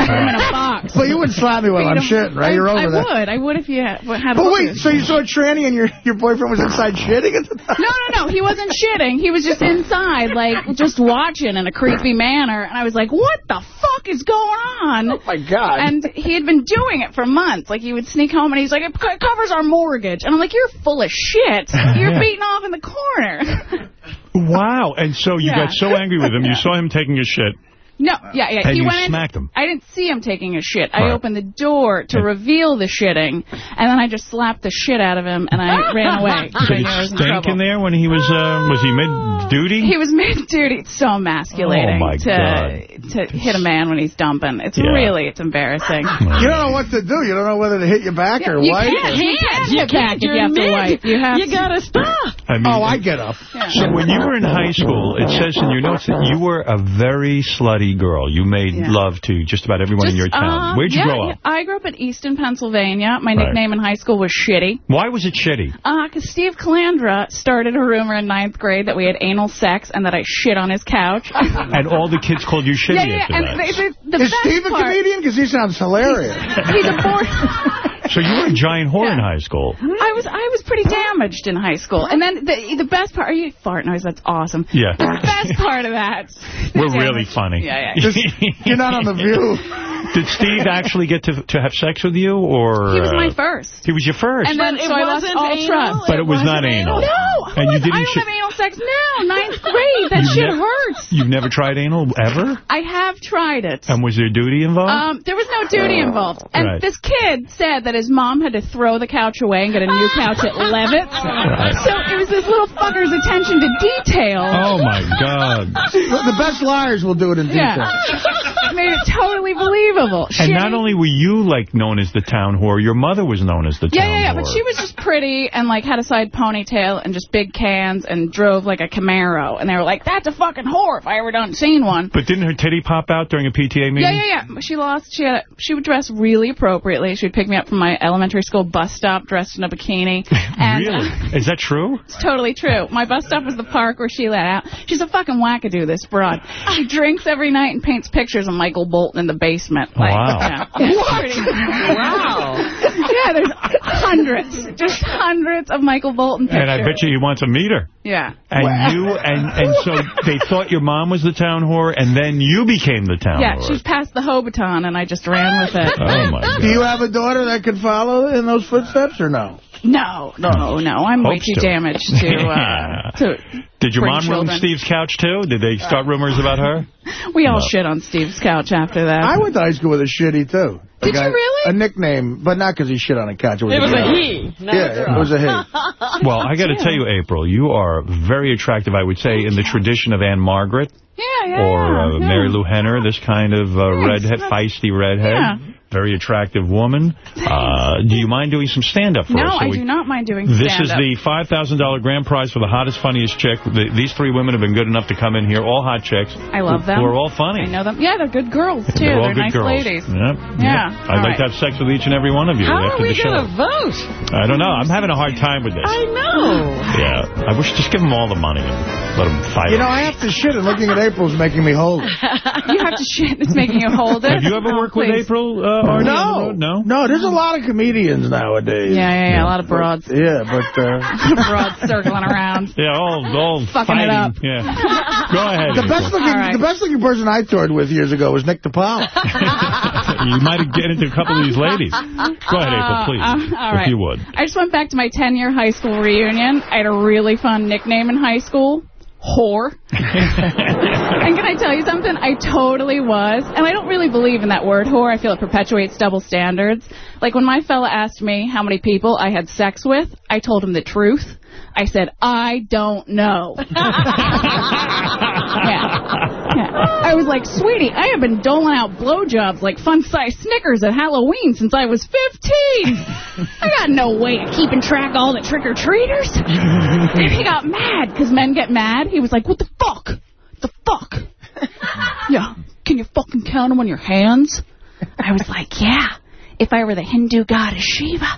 put him in a box. But you wouldn't slap me while I'm shitting, right? You're over I, I would, I would if you had. had But wait, so you saw a tranny and your your boyfriend was inside shitting at the time? No, no, no. He wasn't shitting. He was just inside, like, just watching in a creepy manner. And I was like, what the fuck is going on? Oh, my God. And he had been doing it for months. Like, he would sneak home and he's like, it covers our mortgage. And I'm like, you're full of shit. You're beating off in the corner. Wow. And so you Yeah. got so angry with him, you saw him taking a shit. No, yeah, yeah. And he you went in- smacked him. I didn't see him taking a shit. I opened the door to reveal the shitting, and then I just slapped the shit out of him, and I ran away. I Did knew I it was in in there when he was, uh, was he mid-duty? He was mid-duty. It's so emasculating Oh, to God. to hit a man when he's dumping. It's Yeah. really, it's embarrassing. You don't know what to do. You don't know whether to hit you back or you wipe. can't, or- you can't You hit back can't. if you You're have to mid. wipe. You have You to. gotta stop. I mean, oh, I get up. So when you were in high school, it says in your notes that you were a very slutty girl. You made Yeah. love to just about everyone in your town. uh, Where'd you yeah, grow up? I grew up in Easton, Pennsylvania. My Right. nickname in high school was Shitty. Why was it shitty? Uh, cause Steve Calandra started a rumor in ninth grade that we had anal sex and that I shit on his couch. And all the kids called you shitty yeah, yeah, after and that. the, the, the Is best Steve a comedian? Because he sounds hilarious. He's a boy. So you were a giant whore in high school. I was I was pretty damaged in high school, and then the the best part. Are you fart noise? That's awesome. Yeah. The best part of that. We're really funny. Yeah, yeah. You're not on the view. Did Steve actually get to to have sex with you, or He was uh, my first. He was your first. And then But it so I lost wasn't all anal? trust. But it was not wasn't anal. No, And you I didn't don't have anal sex now. Ninth grade. That shit hurts. You've never tried anal ever? I have tried it. And was there duty involved? Um, there was no duty involved. And Right. this kid said that his mom had to throw the couch away and get a new couch at Levitz. So it was this little fucker's attention to detail. oh, my God. the best liars will do it in detail. Yeah. Made it totally believable. And Shitty. not only were you, like, known as the town whore, your mother was known as the Yeah, town yeah, yeah, whore. but she was just pretty and, like, had a side ponytail and just big cans and drove, like, a Camaro. And they were like, that's a fucking whore if I ever done seen one. But didn't her titty pop out during a PTA meeting? Yeah, yeah, yeah. She lost. She had. A, she would dress really appropriately. She would pick me up from my elementary school bus stop dressed in a bikini. And, really? uh, Is that true? it's totally true. My bus stop was the park where she let out. She's a fucking wackadoo, this broad. She drinks every night and paints pictures of Michael Bolton in the basement. Like, Wow. Yeah, it's pretty- Wow. yeah, there's hundreds, just hundreds of Michael Bolton pictures. And I bet you he wants a meter. Yeah. And you and and so they thought your mom was the town whore, and then you became the town Yeah, whore. she's passed the Hobaton, and I just ran with it. Oh my God! Do you have a daughter that could follow in those footsteps or no? No, no, no. I'm way too to. damaged to, uh, to Did your mom ruin children. Steve's couch too? Did they start rumors about her? We all No. shit on Steve's couch after that. I went to high school with a shitty, too. A Did you really? A nickname, but not because he shit on a couch. It was, It was a he, not a yeah, it was a he. Well, I got to tell you, April, you are very attractive. I would say in the tradition of Ann-Margret yeah, yeah, or uh, yeah. Mary Lou Henner, this kind of uh, Yes, redhead, feisty redhead. Yeah. Very attractive woman. Uh, do you mind doing some stand-up for No, us? So I we- do not mind doing This is the $5,000 grand prize for the hottest, funniest chick. The, these three women have been good enough to come in here, all hot chicks. I love them. Who are all funny. I know them. Yeah, they're good girls, too. They're all They're good nice girls. ladies. Yep. Yeah, Yep. all I'd like right. to have sex with each and every one of you How after are we the show. going to vote? I don't know. I'm having a hard time with this. I know. Yeah. I wish just give them all the money and let them fight. You know, I have to shit, and looking at April's making me hold it. You have to shit. It's making you hold it. Have you ever No, worked with. April? Uh, Artie, on the No. road? No. No, there's a lot of comedians nowadays. Yeah, yeah, yeah. A lot of broads. Yeah, but... Uh, broads circling around. Yeah, all, all Fucking fighting. it up. Yeah. Go ahead. the best looking, All right. the best looking person I toured with years ago was Nick DiPaolo. you might have get into a couple of these ladies. Go ahead, April, please. Uh, all if right. you would. I just went back to my 10-year high school reunion. I had a really fun nickname in high school. Whore. and can I tell you something? I totally was. And I don't really believe in that word whore. I feel it perpetuates double standards. Like when my fella asked me how many people I had sex with, I told him the truth. I said, I don't know. yeah. yeah. I was like, sweetie, I have been doling out blowjobs like fun-sized Snickers at Halloween since I was 15. I got no way of keeping track of all the trick-or-treaters. And he got mad, because men get mad. He was like, what the fuck? The fuck? yeah, can you fucking count them on your hands? I was like, yeah. If I were the Hindu goddess Shiva.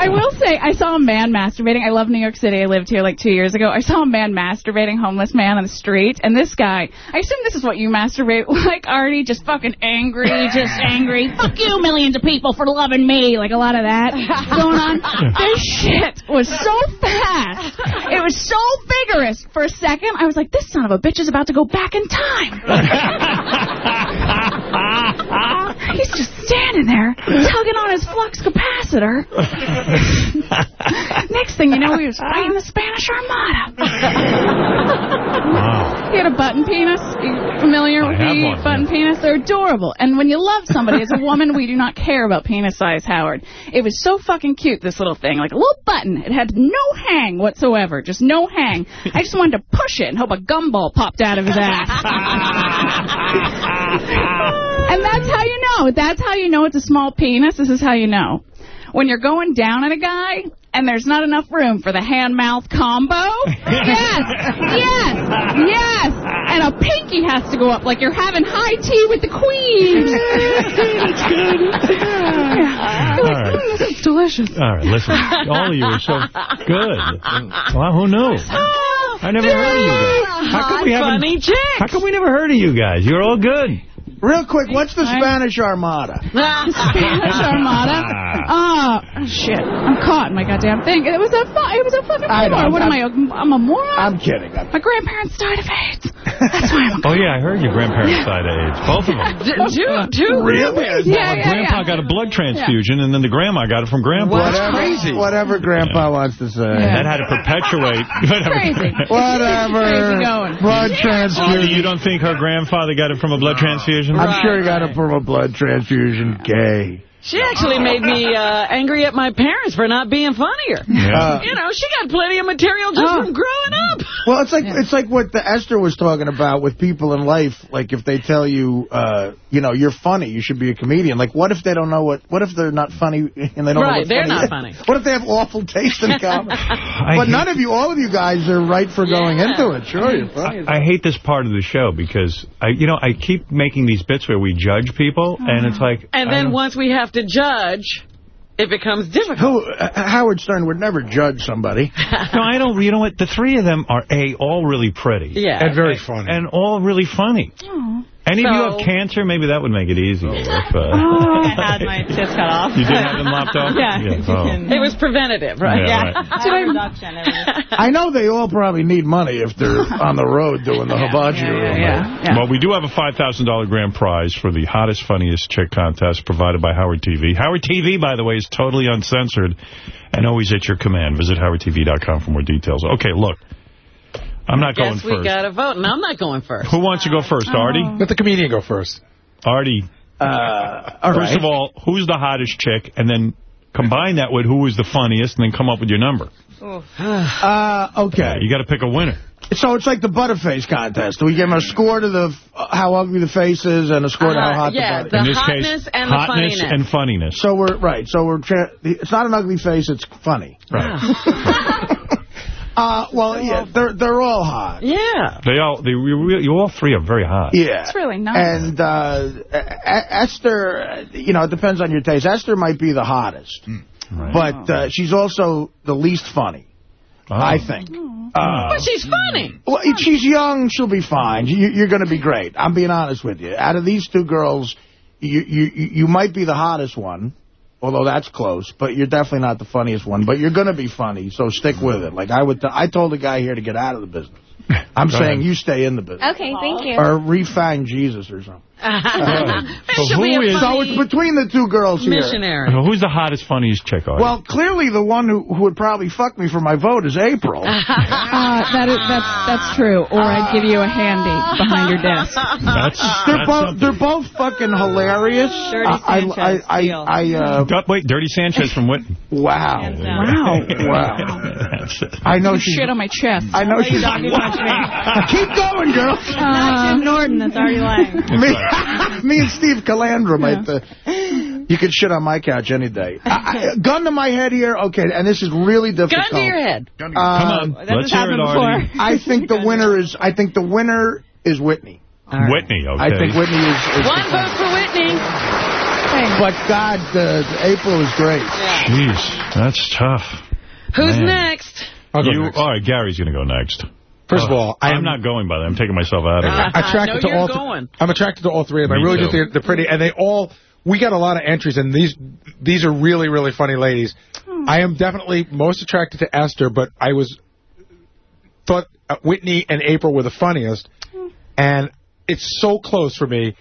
I will say, I saw a man masturbating. I love New York City. I lived here like two years ago. I saw a man masturbating, homeless man on the street. And this guy, I assume this is what you masturbate like, Artie, just fucking angry, just angry. Fuck you, millions of people, for loving me. Like a lot of that going on. This shit was so fast. It was so vigorous. For a second, I was like, this son of a bitch is about to go back in time. He's just standing there, tugging on his flux capacitor. Next thing you know, he was fighting the Spanish Armada. He had a button penis. You familiar with the button penis? They're adorable. And when you love somebody, as a woman, we do not care about penis size, Howard. It was so fucking cute, this little thing. Like a little button. It had no hang whatsoever. Just no hang. I just wanted to push it and hope a gumball popped out of his ass. And that's how you know. That's how you know it's a small penis. This is how you know. When you're going down at a guy and there's not enough room for the hand-mouth combo. Yes, yes, yes. And a pinky has to go up like you're having high tea with the queen. That's good. Like, All right. "Mm, this is delicious. All right, listen. All of you are so good. Well, who knew? I never heard of you guys. How come we haven't? funny chicks. How come we never heard of you guys? You're all good. Real quick, what's the Spanish Armada? the Spanish Armada. Oh, shit. I'm caught in my goddamn thing. It was a fu- it was a fucking I war. What am I, I'm- a, I'm a moron? I'm kidding. I'm My grandparents died of AIDS. That's why I'm Oh, yeah, I heard your grandparents died of AIDS. Both of them. Two, two Really? Yeah, yeah, Grandpa yeah. got a blood transfusion, and then the grandma got it from Grandpa. whatever, whatever Grandpa wants to say. That had to perpetuate. Crazy. Whatever. Crazy going. Blood Artie, oh, transfusion. you don't think her grandfather got it from a blood transfusion? I'm sure he got it from a blood transfusion. Gay. She actually made me uh, angry at my parents for not being funnier. Yeah. You know, she got plenty of material just from growing up. Well, it's like it's like what the Esther was talking about with people in life. Like if they tell you, uh, you know, you're funny, you should be a comedian. Like what if they don't know what? What if they're not funny and they don't know Right, what they're funny not is? funny. What if they have awful taste in comedy? but none of you, all of you guys are right for going into it. Sure, you're funny. I hate this part of the show because, I, you know, I keep making these bits where we judge people, and it's like... And I then once we have to judge, it becomes difficult. Who, uh, Howard Stern would never judge somebody. No, I don't. You know what? The three of them are a all really pretty. Yeah. And very funny. And all really funny. Any of you have cancer? Maybe that would make it easier. If, uh, I had my tits cut off. You did have them lopped off? Yeah. oh. It was preventative, right? Yeah, right. I had reduction. I know they all probably need money if they're on the road doing the hibachi room. Well, we do have a $5,000 grand prize for the hottest, funniest chick contest provided by Howard TV. Howard TV, by the way, is totally uncensored and always at your command. Visit howardtv.com for more details. Okay, look. I'm not going Guess we got to vote, and I'm not going first. Who wants to go first, Artie? Let the comedian go first. Artie, Uh, all first right. of all, who's the hottest chick? And then combine that with who is the funniest, and then come up with your number. Uh, okay. You got to pick a winner. So it's like the Butterface contest. We give them a score to the uh, how ugly the face is and a score to how Uh, hot yeah, the the butt In this hotness case, and the hotness funniness. and funniness. So we're right. So we're it's not an ugly face. It's funny. Right. Uh, well, yeah, they're they're all hot. Yeah. They all, they, you, you all three are very hot. Yeah. It's really nice. And uh, Esther, you know, it depends on your taste. Esther might be the hottest, Right. but uh, she's also the least funny, Oh. I think. Uh, But she's funny. Well, she's young. She'll be fine. You, you're going to be great. I'm being honest with you. Out of these two girls, you, you you might be the hottest one, although that's close. But you're definitely not the funniest one. But you're going to be funny, so stick with it. Like I would, t I told the guy here to get out of the business. I'm Go saying ahead. you stay in the business Okay, thank you. or refine Jesus or something. So who is... So it's between the two girls here. Who's the hottest, funniest chick? Artie? Well, clearly the one who, who would probably fuck me for my vote is April. Uh, that is, that's that's true. Or I'd give you a handy behind your desk. That's, they're that's both something. they're both fucking hilarious. Dirty I, Sanchez, I, I, I, I uh, Wait, Dirty Sanchez from Whitney. wow, Wow. wow. I know she's. Shit on my chest. I know she's. Don't you touch me. Keep going, girl. Not Jim Norton. That's already lying. Me, me and Steve Calandra might. Uh, you could shit on my couch any day. I, I, gun to my head here. Okay, and this is really difficult. Gun to your head. Uh, Come on, That let's hear it, happened Artie. I think the winner is. I think the winner is Whitney. Whitney, okay. I think Whitney is. is One vote for Whitney. But God, uh, April is great. Jeez, that's tough. Who's Man. next? You, next. all right, Gary's going to go next. First of all, I I'm not going by that. I'm taking myself out of it. attracted No, to all. th- going. I'm attracted to all three of them. I Me really do too. think they're pretty, and they all. We got a lot of entries, and these these are really really funny ladies. I am definitely most attracted to Esther, but I was thought uh, Whitney and April were the funniest, and it's so close for me.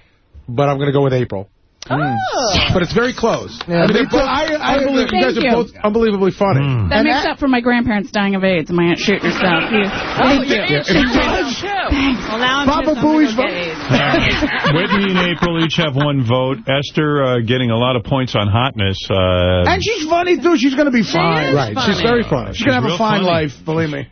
But I'm going to go with April. But it's very close. Yeah, I mean, they're both I- I unbelievable- agree. you guys Thank are you. both unbelievably funny. Hmm. That And makes that- up for my grandparents dying of AIDS and my Aunt shooting herself. You- Thank you. Yeah, if- Well, now I'm Baba pissed I'm gonna Booey's vote. get AIDS. Whitney and April each have one vote. Esther uh, getting a lot of points on hotness. Uh, And she's funny, too. She's going to be fine. is Right, she's very funny. She's going to have a fine funny. life, believe me.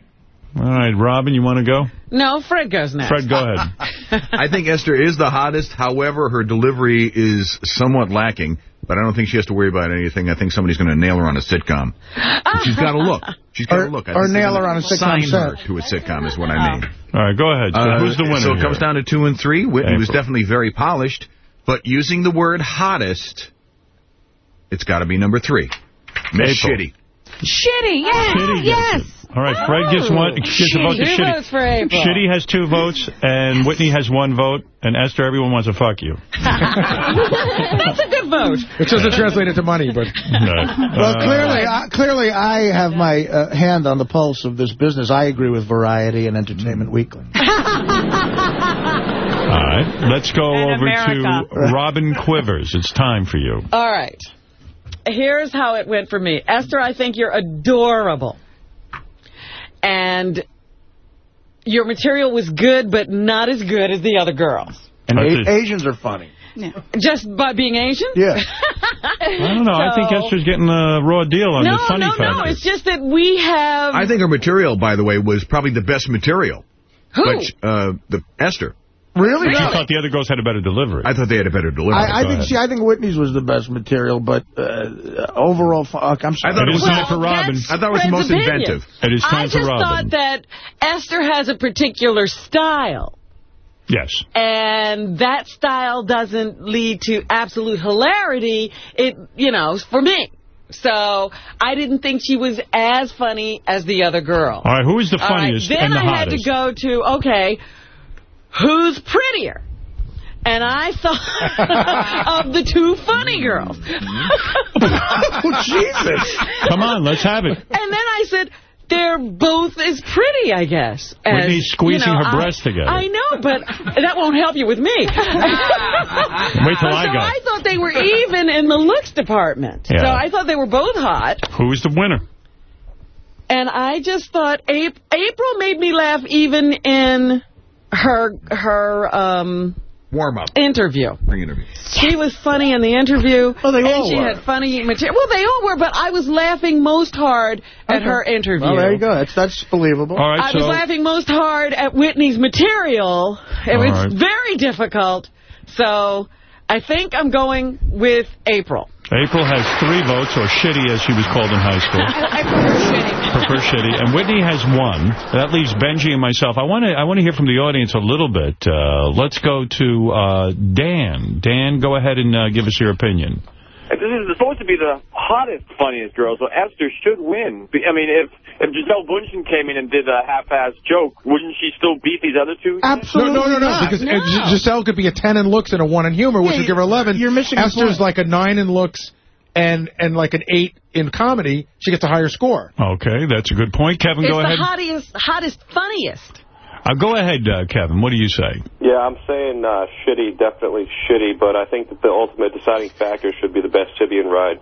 All right, Robin, you want to go? No, Fred goes next. Fred, go ahead. I think Esther is the hottest. However, her delivery is somewhat lacking. But I don't think she has to worry about anything. I think somebody's going to nail her on a sitcom. But she's got to look. She's got to Or- look. I or nail her gonna on a sitcom sign set. her to a sitcom is what I mean. All right, go ahead. So Uh, who's the winner? So it comes down to two and three. Whitney was definitely very polished, but using the word hottest, it's got to be number three. Miss April. Shitty. Shitty, yeah, Shitty gets yes. it. All right, Fred gets one. Gets a vote to Two Shitty. votes for April. Shitty has two votes, and Whitney has one vote, and Esther, everyone wants to fuck you. That's a good vote. It doesn't translate into money, but Well, Uh, clearly, I, clearly, I have my uh, hand on the pulse of this business. I agree with Variety and Entertainment Weekly. All right, let's go And over America. to Robin Quivers. It's time for you. All right. Here's how it went for me. Esther, I think you're adorable. And your material was good, but not as good as the other girls. And That's A- Asians are funny. Just by being Asian? Yeah. I don't know. I think Esther's getting a raw deal on No, the funny no, factor. no. It's just that we have... I think her material, by the way, was probably the best material. Who? But uh, the Esther. Really? But you thought the other girls had a better delivery. I thought they had a better delivery. I, I think. ahead. See, I think Whitney's was the best material, but uh, overall, fuck, I'm sorry. I thought It it is was time for Robin. I thought it was the most opinion. inventive. It is time I for just Robin. thought that Esther has a particular style. Yes. and that style doesn't lead to absolute hilarity, it, you know, for me. So I didn't think she was as funny as the other girl. All right, who is the All right, funniest Then and the I had to go to, okay, who's prettier? And I thought of the two funny girls. oh, Jesus. Come on, let's have it. And then I said, they're both as pretty, I guess. as, Whitney's squeezing you know, her I- breasts together. I know, but that won't help you with me. Wait till I so go. I thought they were even in the looks department. Yeah. So I thought they were both hot. Who is the winner? And I just thought Ap- April made me laugh even in her her um, Warm up. interview. Bring interview. She was funny in the interview. Well, they and all she were. had funny material. Well, they all were, but I was laughing most hard at Okay. her interview. Well, there you go. That's that's believable. All right, I so was laughing most hard at Whitney's material. It All was right. very difficult. So I think I'm going with April. April has three votes, or shitty as she was called in high school. I prefer shitty. Prefer shitty. And Whitney has one. That leaves Benji and myself. I want to I want to hear from the audience a little bit. Uh, let's go to uh, Dan. Dan, go ahead and uh, give us your opinion. This is supposed to be the hottest, funniest girl, so Esther should win. I mean, if if Gisele Bundchen came in and did a half-ass joke, wouldn't she still beat these other two? Absolutely No, no, no, no. not. Because G- Giselle could be a 10 in looks and a 1 in humor, which Yeah, would give her 11. you're missing Esther's point. like a 9 in looks and and like an 8 in comedy. She gets a higher score. Okay, that's a good point. Kevin, It's go the ahead. hottest, hottest, funniest. Uh, go ahead, uh, Kevin. What do you say? Yeah, I'm saying uh, shitty, definitely shitty, but I think that the ultimate deciding factor should be the best Sybian ride.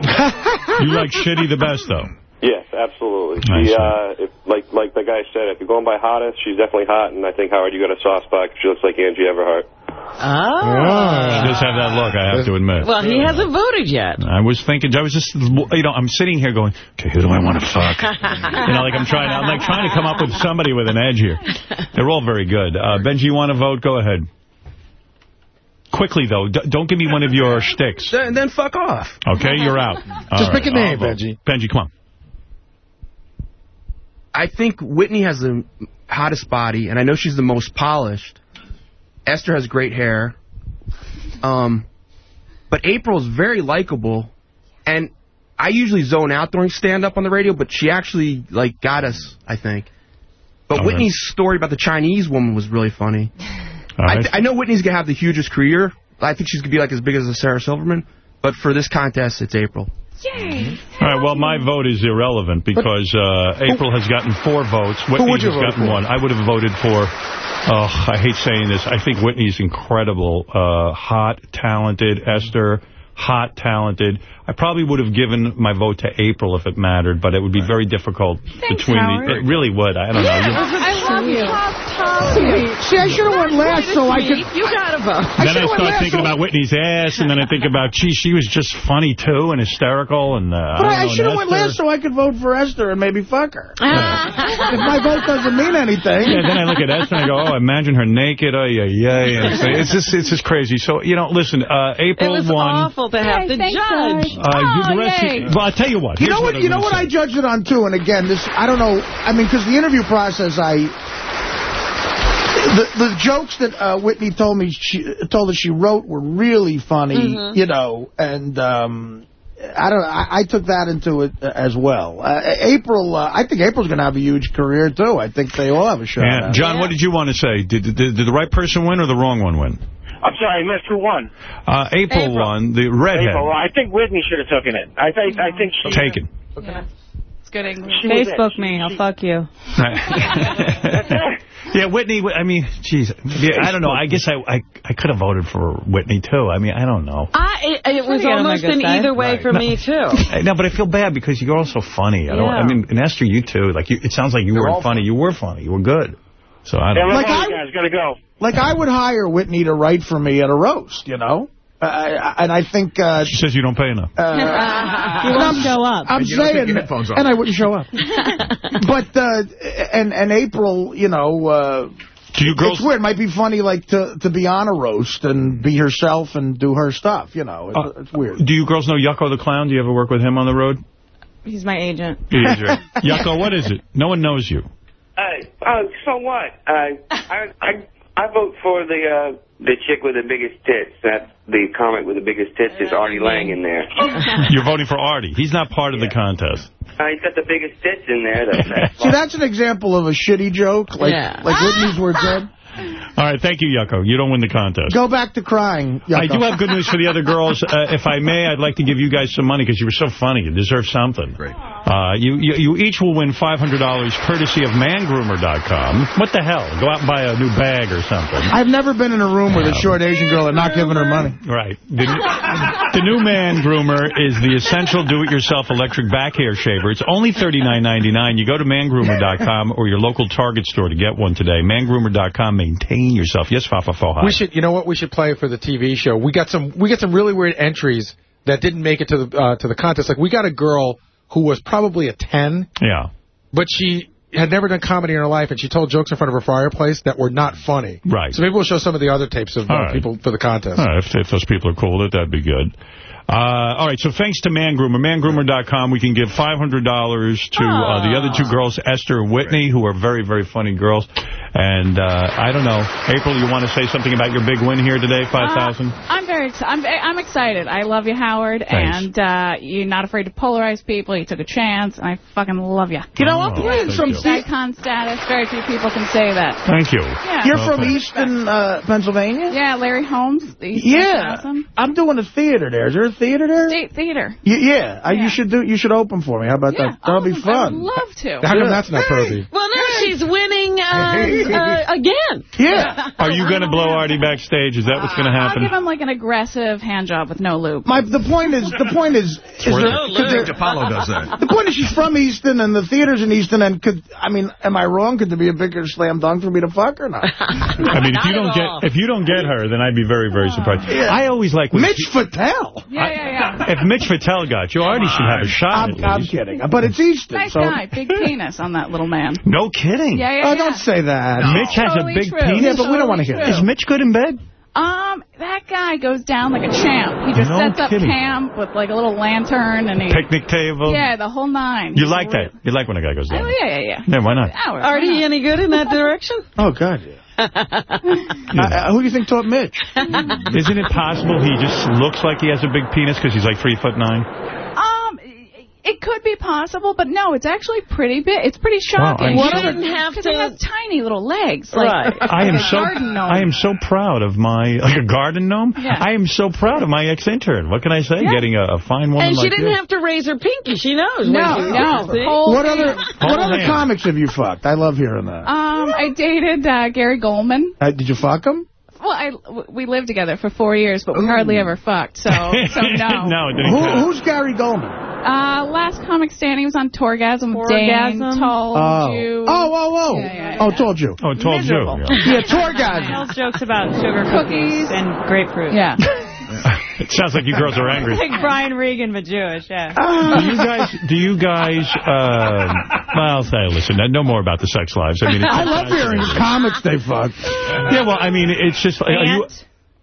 You like shitty the best, though. Yes, absolutely. I She, uh, if, like like the guy said, if you're going by hottest, she's definitely hot, and I think Howard, you got a soft spot 'cause she looks like Angie Everhart. Oh. She does have that look, I have to admit. Well, he hasn't voted yet. I was thinking, I was just, you know, I'm sitting here going, okay, who do I want to fuck? you know, like I'm trying, I'm like trying to come up with somebody with an edge here. They're all very good. Uh, Benji, you want to vote? Go ahead. Quickly, though, D don't give me one of your shticks. Then, then fuck off. Okay, you're out. All Just right, pick a name, I'll. Benji. Benji, come on. I think Whitney has the hottest body, and I know she's the most polished. Esther has great hair. Um, but April's very likable, and I usually zone out during stand-up on the radio, but she actually, like, got us, I think. But All Whitney's story about the Chinese woman was really funny. I, I know Whitney's going to have the hugest career. I think she's going to be, like, as big as a Sarah Silverman. But for this contest, it's April. All right, well, my vote is irrelevant because uh, April has gotten four votes. Whitney would you has vote gotten for? one. I would have voted for, oh, I hate saying this, I think Whitney's incredible. Uh, hot, talented. Esther, hot, talented. I probably would have given my vote to April if it mattered, but it would be very difficult between Howard. the... It really would. I don't know. You- I love you. See, I should have went last so I could... You got to vote. then I should've start thinking so- about Whitney's ass, and then I think about, gee, she was just funny, too, and hysterical, and... Uh, But I, I, I should have went Esther- last so I could vote for Esther and maybe fuck her. if my vote doesn't mean anything. Yeah, then I look at Esther and I go, oh, imagine her naked. Oh, yeah, yeah. It's, it's just it's just crazy. So, you know, listen, uh, It April was won. awful to have Hey, to thanks, judge. George. Uh, you, the Oh, rest yay. well, I'll tell you what. You know what? I You know what gonna I say. judged it on too. And again, this I don't know. I mean, because the interview process, I the the jokes that uh, Whitney told me she told us she wrote were really funny. Mhm. You know, and um, I don't. I, I took that into it uh, as well. Uh, April, uh, I think April's going to have a huge career too. I think they all have a shot. Yeah. at it. John, what did you want to say? Did, did, did the right person win or the wrong one win? I'm sorry, I missed who won. Uh, April, April. won, the redhead. April. I think Whitney should have taken it. I think I think she Taken. It's good English. She was Facebook it. me. I'll fuck you. yeah, Whitney, I mean, jeez. Yeah, I don't know. I guess I, I, I could have voted for Whitney, too. I mean, I don't know. I, it, it was Trying to get on my almost good an side. either way Right. for No. me, too. I- No, but I feel bad because you're all so funny. I don't. I mean, and Esther, you too. Like, you, it sounds like you weren't funny. You were funny. You were good. So I don't. my Like other I- guy's gotta go. Like I would hire Whitney to write for me at a roast. You know, uh, and I think. Uh, She says you don't pay enough. uh, You won't show up. I'm And you don't take saying, headphones off. and I wouldn't show up. but uh, and and April, you know, uh, Do you girls? it's weird. It might be funny, like to to be on a roast and be herself and do her stuff. You know, it's, Uh, it's weird. Do you girls know Yucko the Clown? Do you ever work with him on the road? He's my agent. He is, right? Yucko, what is it? No one knows you. Uh, uh, so what? Uh, I, I I vote for the uh, the chick with the biggest tits. That's the comic with the biggest tits is Artie Lange in there. You're voting for Artie. He's not part of the contest. Uh, he's got the biggest tits in there. That's, that's See, that's an example of a shitty joke, like Yeah. like Whitney's were dead. All right, thank you, Yucko. You don't win the contest. Go back to crying. I do have good news for the other girls. Uh, if I may, I'd like to give you guys some money because you were so funny. You deserve something. Great. Uh, you, you you each will win $500 courtesy of mangroomer.com. What the hell? Go out and buy a new bag or something. I've never been in a room with a short Asian girl and not giving her money. Right. The, the new Man Groomer is the essential do-it-yourself electric back hair shaver. It's only $39.99. You go to mangroomer.com or your local Target store to get one today. Mangroomer.com. Maintain yourself. Yes, Fafa Fohai. We should, you know what? We should play for the TV show. We got some, we got some really weird entries that didn't make it to the uh, to the contest. Like we got a girl who was probably a ten, Yeah. but she had never done comedy in her life, and she told jokes in front of her fireplace that were not funny. Right. So maybe we'll show some of the other tapes of uh, right. people for the contest. Right, if, if those people are cool with it, that'd be good. Uh, all right, so thanks to Mangroomer. Mangroomer.com, we can give $500 to uh, the other two girls, Esther and Whitney, who are very, very funny girls. And uh, I don't know. April, you want to say something about your big win here today, 5000 I'm very, ex- I'm, I'm excited. I love you, Howard, Thanks. and uh, you're not afraid to polarize people. You took a chance, and I fucking love you. You know, I'm Oh, playing thank some... you. Icon status. Very few people can say that. Thank you. Yeah. You're Well, from thanks. Easton, uh, Pennsylvania? Yeah, Larry Holmes. the Yeah. Wisconsin. I'm doing a theater there. Is there a theater there? State Theater. Y- yeah. Uh, Yeah. You should do. You should open for me. How about Yeah. that? That'll be awesome. I fun. would love to. How come Yeah. that's not Proby? Well, now she's winning uh, uh, again. Yeah. Are you going to blow Artie backstage? Is that what's going to happen? I'll give him like an aggressive hand job with no lube. My the point is the point is, is Twerk. there, No, could there- Luke. Apollo does that. The point is she's from Easton and the theater's in Easton and could I mean am I wrong? Could there be a bigger slam dunk for me to fuck or not? I mean, if you don't get if you don't get her, then I'd be very very surprised. Yeah. I always like when Mitch Fatel. Yeah, yeah, yeah. If Mitch Fatel got you, Artie should have a shot. I'm, I'm kidding, but it's Easton. Nice so. guy, big penis on that little man. No kidding. Yeah, yeah, Oh, yeah. don't say that. Mitch has Totally a big true. penis. Yeah, but we don't want to hear Totally that. Is Mitch good in bed? Um, that guy goes down like a champ. He just No sets up kidding. camp with like a little lantern and he. Picnic table. Yeah, the whole nine. You He's like real- that? You like when a guy goes down? Oh yeah, yeah, yeah. Yeah, why not? Hours, Artie, why not? any good in that direction? Oh God, yeah. Uh, who do you think taught Mitch? Isn't it possible he just looks like he has a big penis because he's like three foot nine? It could be possible, but no, it's actually pretty big. It's pretty Wow, shocking. I'm What so- didn't have to... he has tiny little legs. Like, Right. I am so garden gnome. I am so proud of my like a garden gnome. Yeah. I am so proud of my ex intern. What can I say? Yeah. Getting a, a fine woman And she like didn't you. have to raise her pinky. She knows. No, she- no. What thing. other what Whole other comics have you fucked? I love hearing that. Um, I dated uh, Gary Gulman. Uh, did you fuck him? Well, I w- we lived together for four years, but we hardly ever fucked. So, so no. no, it didn't Who, who's Gary Gulman? Uh, last comic standing was on Tourgasm with Dane. Told Oh. you. Oh, oh, oh. Yeah, yeah, Oh, yeah. told you. Oh, told Miserable. you. Yeah. Yeah, tour. Tells jokes about sugar cookies and grapefruit. Yeah. It sounds like you girls are angry. Like Brian Regan, but Jewish, yeah. Do you guys? Do you guys? Uh, well, say, listen. No more about the sex lives. I mean, it's I love hearing comics they fuck. Yeah, well, I mean, it's just.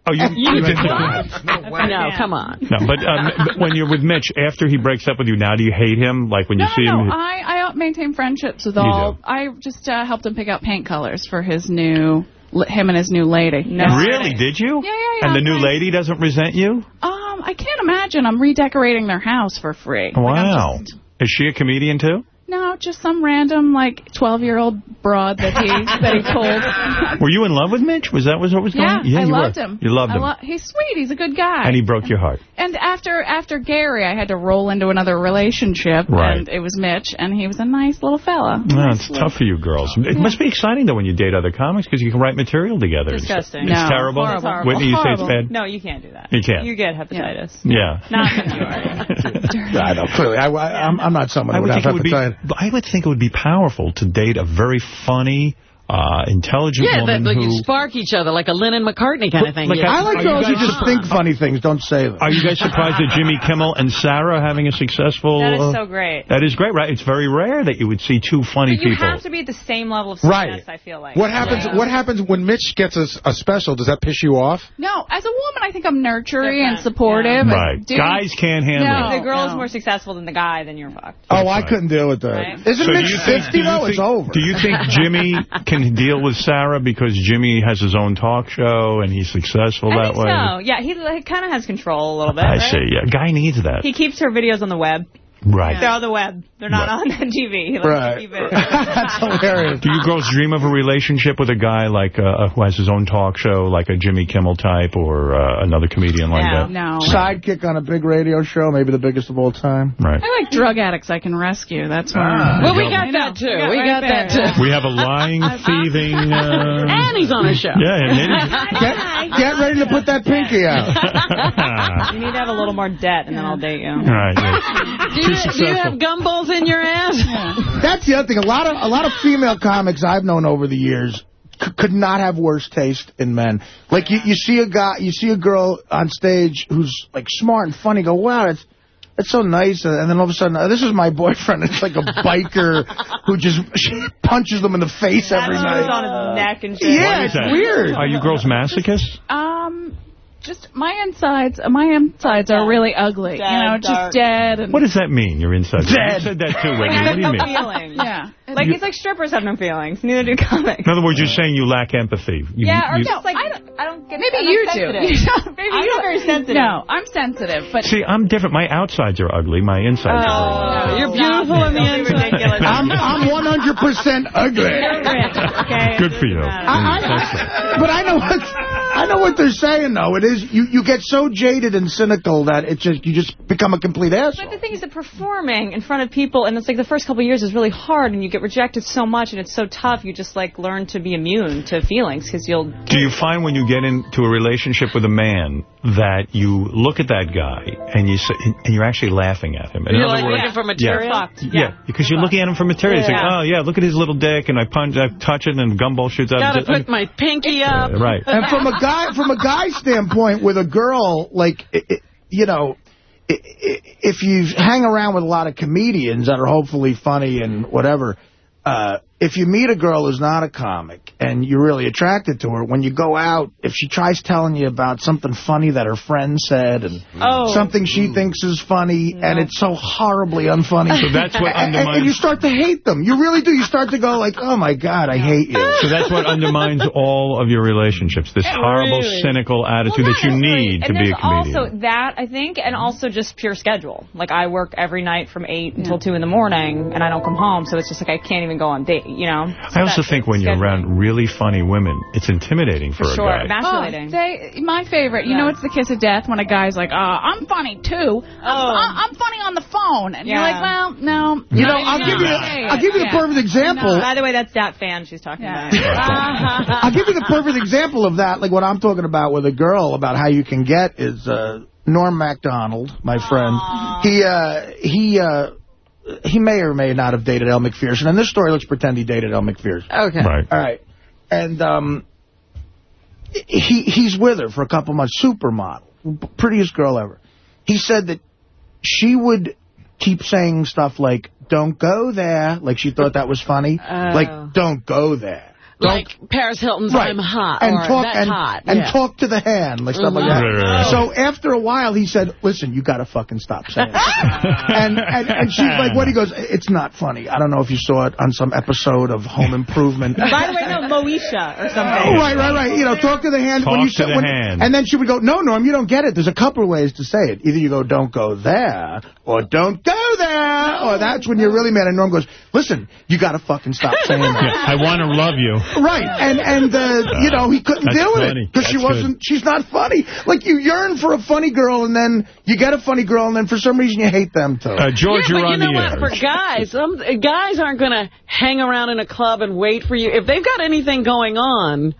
Are you? Oh, you, You did did no, No, come on. No, but um, when you're with Mitch, after he breaks up with you, now do you hate him? Like when you No, see no, him? no. I, I maintain friendships with You all. do. I just uh, helped him pick out paint colors for his new, him and his new lady. No. really? Did you? Yeah, yeah, yeah. And the new Nice. lady doesn't resent you? Um, I can't imagine. I'm redecorating their house for free. Like, Wow. just- Is she a comedian too? No, just some random like 12 year old broad that he that he pulled. Were you in love with Mitch? Was that was what was going Yeah, on? Yeah, I you loved were. him. You loved I him. lo- he's sweet. He's a good guy. and he broke your heart. And after after Gary, I had to roll into another relationship, Right. and it was Mitch, and he was a nice little fella. No, it's tough for you girls. It must be exciting, though, when you date other comics, because you can write material together. It's- Disgusting. It's, No, terrible. horrible. Horrible. Whitney, you say it's Horrible. bad? No, you can't do that. You can't. You get hepatitis. Yeah. Not when you are. I know, clearly. I, I, I'm, I'm not someone I who would would have it would be. hepatitis. I would think it would be powerful to date a very funny, uh, intelligent Yeah, that woman like who. you spark each other like a Lennon McCartney kind of thing. Like Yeah. I- I like Are you girls who just surprised? think funny things, don't say them. Are you guys surprised that Jimmy Kimmel and Sarah are having a successful? That is uh, so great. That is great, right? It's very rare that you would see two funny But you people. have to be at the same level of success, Right. I feel like. What happens? Yeah. What happens when Mitch gets a, a special? Does that piss you off? No, as a woman, I think I'm nurturing and Different, supportive. Right. and dude- Guys can't handle No. it. The girl is more successful than the guy, then you're fucked. Oh, I right. couldn't deal with that. Right. Isn't So do Mitch you think- 50, do though? It's over. Do you think Jimmy can deal with Sarah because Jimmy has his own talk show and he's successful I that think way? so. Yeah, he like, kind of has control a little bit. I right? see. Yeah, guy needs that. He keeps her videos on the web. Right. They're on the web. They're not Right. on TV. He likes to Right. keep. That's hilarious. Do you girls dream of a relationship with a guy like uh, who has his own talk show, like a Jimmy Kimmel type, or uh, another comedian like No. that? No. Sidekick on a big radio show, maybe the biggest of all time. Right. I like drug addicts I can rescue. That's why. Ah. Well, we You got that, too. Yeah, we right got there, that, too. We have a lying, thieving. Uh, And he's on a show. yeah, and then- Get, get ready to put that pinky out. You need to have a little more debt, and then I'll date you. All right. yeah. Do Too you, do you have gumballs in your ass? That's the other thing. A lot of a lot of female comics I've known over the years c- could not have worse taste in men. Like you, you see a guy, you see a girl on stage who's like smart and funny. Go, wow, it's it's so nice. And then all of a sudden, uh, this is my boyfriend. It's like a biker who just punches them in the face every night. on his neck and shit. Yeah, it's weird. Are you girls masochists? Um, just my insides. My insides are really ugly. Dead, you know, dark. just dead and What does that mean? Your inside. Dead. You said that too, Whitney. Like, What do you no mean? feelings. yeah. Like, it's like strippers have no feelings. Neither do comics. In other words, you're saying you lack empathy. You, Yeah, or you- just like, I don't, I don't get Maybe I'm you not do. sensitive. Maybe I'm you not very sensitive. No, I'm sensitive, but See, I'm different. My outsides are ugly. My insides are oh. ugly. Oh, You're beautiful stop on it. the Don't inside. ridiculous. I'm I'm 100% ugly. Okay? Good for you. Doesn't matter. Mm, I, I, I, but I know what I know what they're saying, though. It is you, you get so jaded and cynical that it just you just become a complete asshole. But the thing is that performing in front of people, and it's like the first couple of years is really hard, and you get rejected so much, and it's so tough, you just like learn to be immune to feelings, because you'll... Do you find when you get into a relationship with a man that you look at that guy and you say, and you're actually laughing at him? In You're other like words, looking for material? Yeah, yeah, because you're looking at him for material. It's like, Yeah. oh, yeah, look at his little dick, and I punch, I touch it, and gumball shoots out. Gotta I mean, put my pinky up. Uh, right. And from a guy from a guy standpoint, with a girl, like i i you know, if you hang around with a lot of comedians that are hopefully funny and whatever, uh, if you meet a girl who's not a comic and you're really attracted to her, when you go out, if she tries telling you about something funny that her friend said and Oh. something she mm. thinks is funny and it's so horribly unfunny. So that's what and, and you start to hate them. You really do. You start to go like, oh, my God, I hate you. So that's what undermines all of your relationships, this horrible, Really? cynical attitude that you need to be a comedian. also that, I think, and also just pure schedule. Like, I work every night from 8 until 2 in the morning, and I don't come home, so it's just like I can't even go on date, you know? So I also that's think when you're around really funny women, it's intimidating for, For a sure, guy. emasculating. Oh, they, my favorite. You know, it's the kiss of death when a guy's like, "Oh, I'm funny too. I'm, I'm funny on the phone," and you're like, "Well, no." You know, I'll not. give you, Say I'll give you the Yeah. perfect example. By the way, that's that fan she's talking about. I'll give you the perfect example of that. Like what I'm talking about with a girl about how you can get is uh, Norm Macdonald, my friend. He uh, he uh, he may or may not have dated Elle Macpherson. And this story, let's pretend he dated Elle Macpherson. Okay. Right. All right. And um, he he's with her for a couple months. Supermodel, prettiest girl ever. He said that she would keep saying stuff like, don't go there, like she thought that was funny. Oh. Like, don't go there. Don't Like Paris Hilton's Right. I'm hot and or talk that's and, hot. and yeah. talk to the hand, like stuff like that. Mm-hmm. Right, right, right. So after a while, he said, "Listen, you got to fucking stop saying that." and, and and she's like, "What?" He goes, "It's not funny. I don't know if you saw it on some episode of Home Improvement." By the way, no, Moesha or something. Oh, right, right, right. You know, talk to the hand. when Talk you to say, the when, hand. And then she would go, no, Norm, you don't get it. There's a couple of ways to say it. Either you go, don't go there, or don't go there, or that's when you're really mad. And Norm goes, listen, you got to fucking stop saying that. Yeah, I want to love you. Right, and and uh, you know he couldn't That's deal with funny. it because she wasn't. She's not funny. Like you yearn for a funny girl, and then you get a funny girl, and then for some reason you hate them too. Uh, George, yeah, you're on you know the what? air. For guys, some guys aren't going to hang around in a club and wait for you. If they've got anything going on,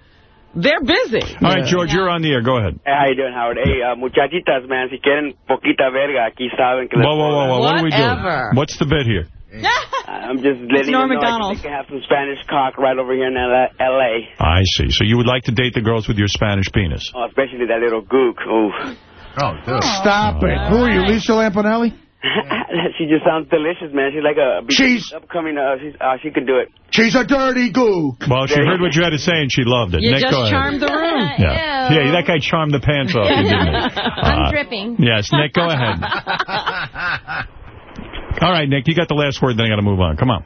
they're busy. All right, George, you're on the air. Go ahead. Hey, how you doing, Howard? Hey, uh, muchachitas, man, si quieren poquita verga, aquí saben que... Whoa, whoa, whoa, whoa. What are we Whatever. doing? What's the bit here? I'm just letting you know I Macdonald. can, have some Spanish cock right over here in L- L.A., I see. So you would like to date the girls with your Spanish penis? oh, especially that little gook. Ooh. Oh, dude. Stop it. Who are you, Lisa Lampanelli? she just sounds delicious, man. She's like a She's- upcoming. Uh, she's uh, she could do it. She's a dirty gook. Well, she heard what you had to say, and she loved it. You Nick, just charmed the room. Yeah. yeah, that guy charmed the pants off you, didn't he? I'm Uh, dripping. Yes, Nick, go ahead. All right, Nick, you got the last word, then I got to move on. Come on.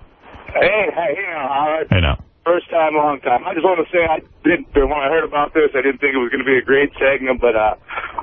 Hey, hey, you know, Howard. Hey, now. First time, long time. I just want to say I didn't, when I heard about this, I didn't think it was going to be a great segment, but uh,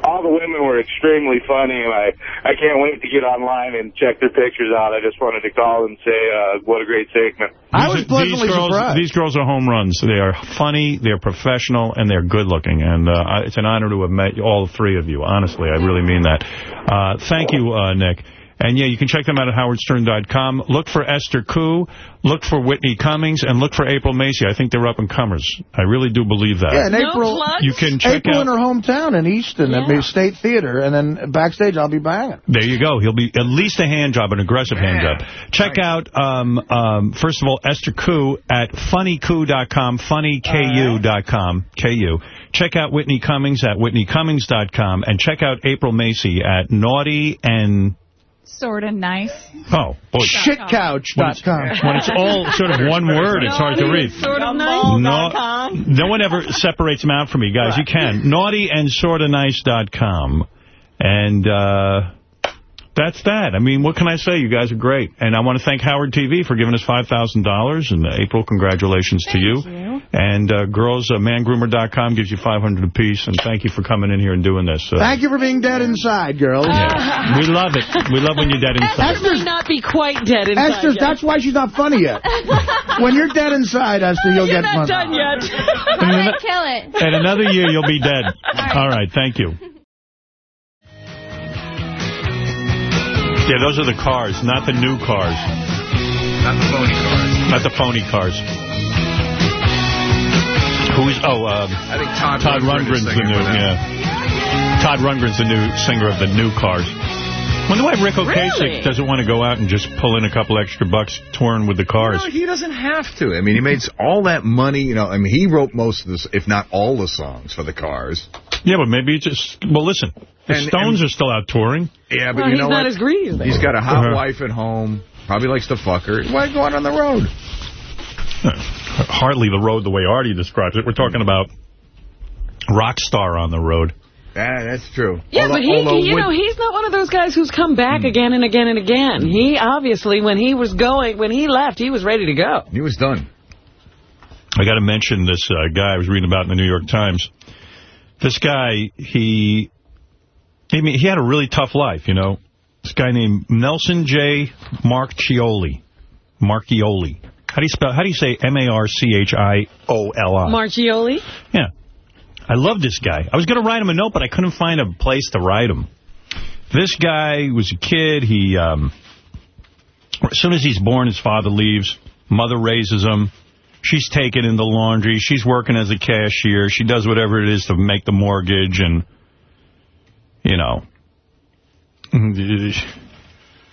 all the women were extremely funny, and I, I can't wait to get online and check their pictures out. I just wanted to call and say uh, what a great segment. I was These- pleasantly these girls, surprised. These girls are home runs. They are funny, they're professional, and they're good looking. And uh, it's an honor to have met all three of you. Honestly, I really mean that. Uh, thank you, uh, Nick. And, yeah, you can check them out at howardstern.com. Look for Esther Ku, look for Whitney Cummings, and look for April Macie. I think they're up-and-comers. I really do believe that. Yeah, in April, You can check April out... in her hometown in Easton at the State Theater, and then backstage I'll be banging. There you go. He'll be at least a hand job, an aggressive hand job. Check out, um, um, first of all, Esther Ku at funnyku.com, funnyku.com, K-U. Check out Whitney Cummings at whitneycummings.com, and check out April Macie at naughty and... Sort of nice. Oh, boy. Shitcouch.com. When it's all sort of one word, it's hard to read. Sort of No, nice. no one ever separates them out for me, guys. You can. Naughty and sorta-nice.com. And uh, that's that. I mean, what can I say? You guys are great. And I want to thank Howard TV for giving us $5,000. And uh, April, congratulations to you. you. And uh, girls, uh, mangroomer.com gives you $500 apiece. And thank you for coming in here and doing this. Uh, Thank you for being dead inside, girls. yeah. We love it. We love when you're dead inside. Esther not be quite dead inside Esther, yet. that's why she's not funny yet. when you're dead inside, Esther, you'll You're get not funny. done yet. I'm going to kill it. In another year, you'll be dead. All right, thank you. Yeah, those are the cars, not the new cars. Not the phony cars. Not the phony cars. Who's, oh, um, I think Todd, Todd Rundgren's the new, yeah. Todd Rundgren's the new singer of the new cars. Wonder why Ric Ocasek Really? doesn't want to go out and just pull in a couple extra bucks touring with the cars. No, he doesn't have to. I mean, he made all that money. You know, I mean, he wrote most of this, if not all the songs for the cars. Yeah, but maybe he just, well, listen, the And- Stones are still out touring. Yeah, but Well, you he's know not what? as greedy as they He's are. got a hot Uh-huh. wife at home. Probably likes to fuck her. Why go out on the road? Hardly the road the way Artie describes it. We're talking about rock star on the road. Yeah, that's true. Yeah, Although- but he, he you with- know, he's not one of those guys who's come back again and again and again. He obviously, when he was going, when he left, he was ready to go. He was done. I got to mention this uh, guy I was reading about in the New York Times. This guy, he, I mean, he had a really tough life, you know. This guy named Nelson J. Marchioli. Marchioli. How do you spell? How do you say M-A-R-C-H-I-O-L-I? Marchioli? Yeah. I love this guy. I was going to write him a note, but I couldn't find a place to write him. This guy was a kid. He, um, as soon as he's born, his father leaves. Mother raises him. She's taken in the laundry. She's working as a cashier. She does whatever it is to make the mortgage and, you know.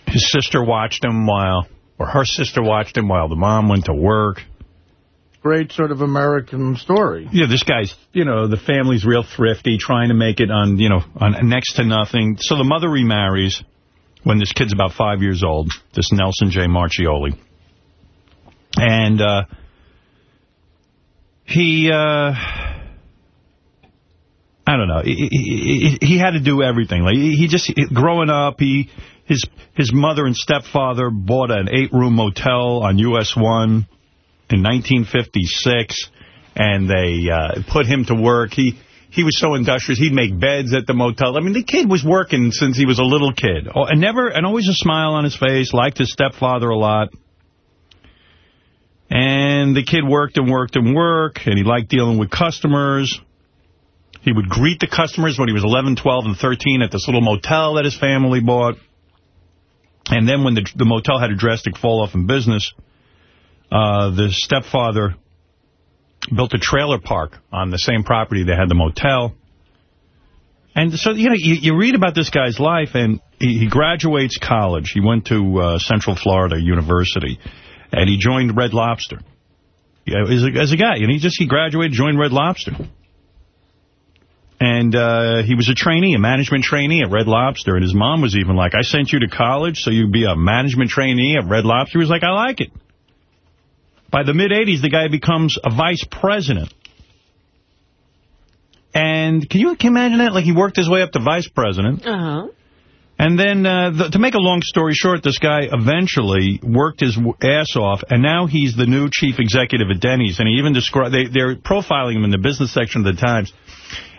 His sister watched him while, or her sister watched him while the mom went to work. Great sort of American story. Yeah, this guy's, you know, the family's real thrifty, trying to make it on, you know, on next to nothing. So the mother remarries when this kid's about five years old, this Nelson J. Marchioli. And uh, he, uh, I don't know, he, he, he had to do everything. Like He just, growing up, he his his mother and stepfather bought an eight-room motel on US 1 in 1956, and they uh, put him to work. He he was so industrious. He'd make beds at the motel. I mean, the kid was working since he was a little kid, oh, and never and always a smile on his face. Liked his stepfather a lot. And the kid worked and worked and worked, and he liked dealing with customers. He would greet the customers when he was 11, 12, and 13 at this little motel that his family bought. And then when the, the motel had a drastic fall-off in business, uh, the stepfather built a trailer park on the same property that had the motel. And so, you know, you, you read about this guy's life, and he, he graduates college. He went to uh, Central Florida University, and he joined Red Lobster. Yeah, as a, as a guy, and he just he graduated, joined Red Lobster. And uh, he was a trainee, a management trainee at Red Lobster. And his mom was even like, I sent you to college so you'd be a management trainee at Red Lobster. He was like, I like it. By the mid-'80s, the guy becomes a vice president. And can you, can you imagine that? Like, he worked his way up to vice president. Uh-huh. And then, uh, the, to make a long story short, this guy eventually worked his ass off, and now he's the new chief executive at Denny's. And he even described, they, they're profiling him in the business section of the Times.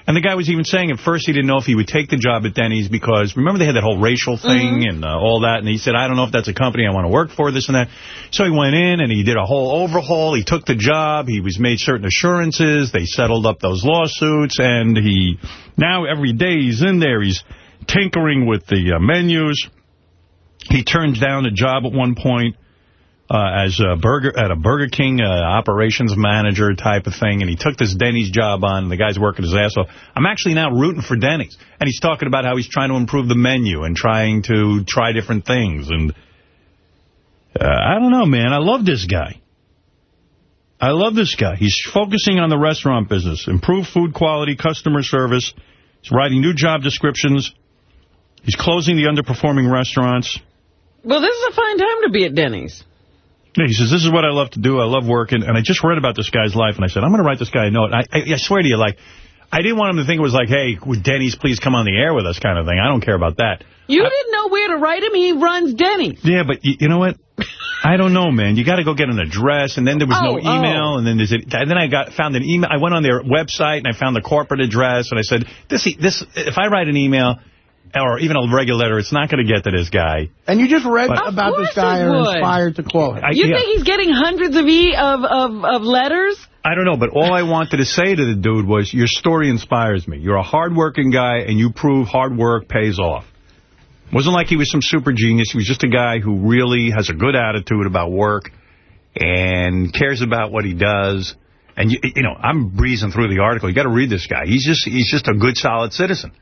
And the guy was even saying at first he didn't know if he would take the job at Denny's because, remember they had that whole racial thing and uh, all that, and he said, I don't know if that's a company I want to work for, this and that. So he went in and he did a whole overhaul. He took the job. He was made certain assurances. They settled up those lawsuits, and he, now every day he's in there, he's tinkering with the uh, menus. He turned down a job at one point uh, as a burger at a Burger King uh, operations manager type of thing, and he took this Denny's job on. And the guy's working his ass off. I'm actually now rooting for Denny's, and he's talking about how he's trying to improve the menu and trying to try different things. And uh, I don't know, man. I love this guy. I love this guy. He's focusing on the restaurant business, improve food quality, customer service. He's writing new job descriptions. He's closing the underperforming restaurants. Well, this is a fine time to be at Denny's. Yeah, he says, this is what I love to do. I love working. And I just read about this guy's life, and I said, I'm going to write this guy a note. I, I, I swear to you, like, I didn't want him to think it was like, hey, would Denny's please come on the air with us kind of thing. I don't care about that. You didn't know where to write him. He runs Denny's. Yeah, but you, you know what? I don't know, man. You got to go get an address, and then there was Oh, no email, oh. and then there's a, and then I got found an email. I went on their website and I found the corporate address, and I said, "This, this, if I write an email or even a regular letter, it's not going to get to this guy." And you just read But- about this guy it and are inspired to call him. I- You yeah. think he's getting hundreds of e of, of, of letters? I don't know, but all I wanted to say to the dude was, your story inspires me. You're a hardworking guy, and you prove hard work pays off. wasn't like he was some super genius. He was just a guy who really has a good attitude about work and cares about what he does. And, you, you know, I'm breezing through the article. You got to read this guy. He's just he's just a good, solid citizen.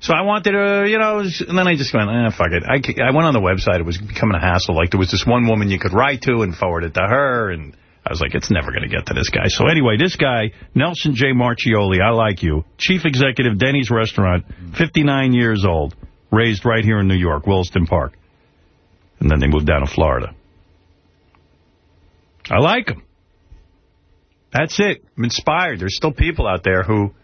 So I wanted to, you know, and then I just went, eh, fuck it. I, I went on the website. It was becoming a hassle. Like, there was this one woman you could write to and forward it to her, and I was like, it's never going to get to this guy. So anyway, this guy, Nelson J. Marchioli, I like you, chief executive, Denny's Restaurant, 59 years old, raised right here in New York, Williston Park. And then they moved down to Florida. I like him. That's it. I'm inspired. There's still people out there who,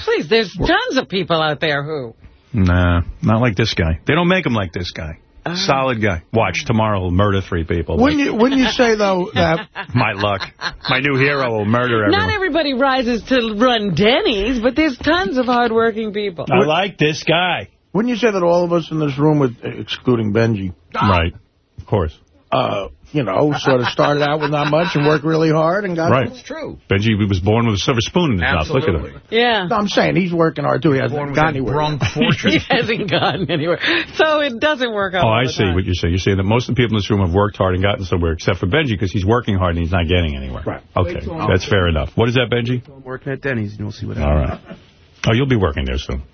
Please, there's tons of people out there who... nah, not like this guy. They don't make him like this guy. Solid guy. Watch, tomorrow he'll murder three people. Wouldn't you, wouldn't you say, though, that... My luck. My new hero will murder everyone. Not everybody rises to run Denny's, but there's tons of hardworking people. I like this guy. Wouldn't you say that all of us in this room, with excluding Benji, Right. Of course. uh, you know, sort of started out with not much and worked really hard and got... Right. true. Benji was born with a silver spoon in his mouth. Look at him. Yeah. No, I'm saying he's working hard, too. He hasn't gotten anywhere. he hasn't gone anywhere. So it doesn't work out Oh, I see time. what you're saying. You're saying that most of the people in this room have worked hard and gotten somewhere, except for Benji, because he's working hard and he's not getting anywhere. Right. Okay, Wait till that's fair enough. What is that, Benji? I'm working at Denny's, and you'll see what happens. All right. Oh, you'll be working there soon.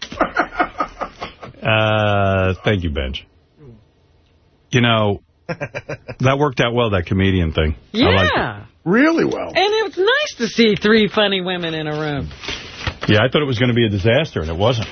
Uh, thank you, Benj. You know, that worked out well, that comedian thing. I. Yeah. Really well. And it was nice to see three funny women in a room. Yeah, I thought it was going to be a disaster, and it wasn't.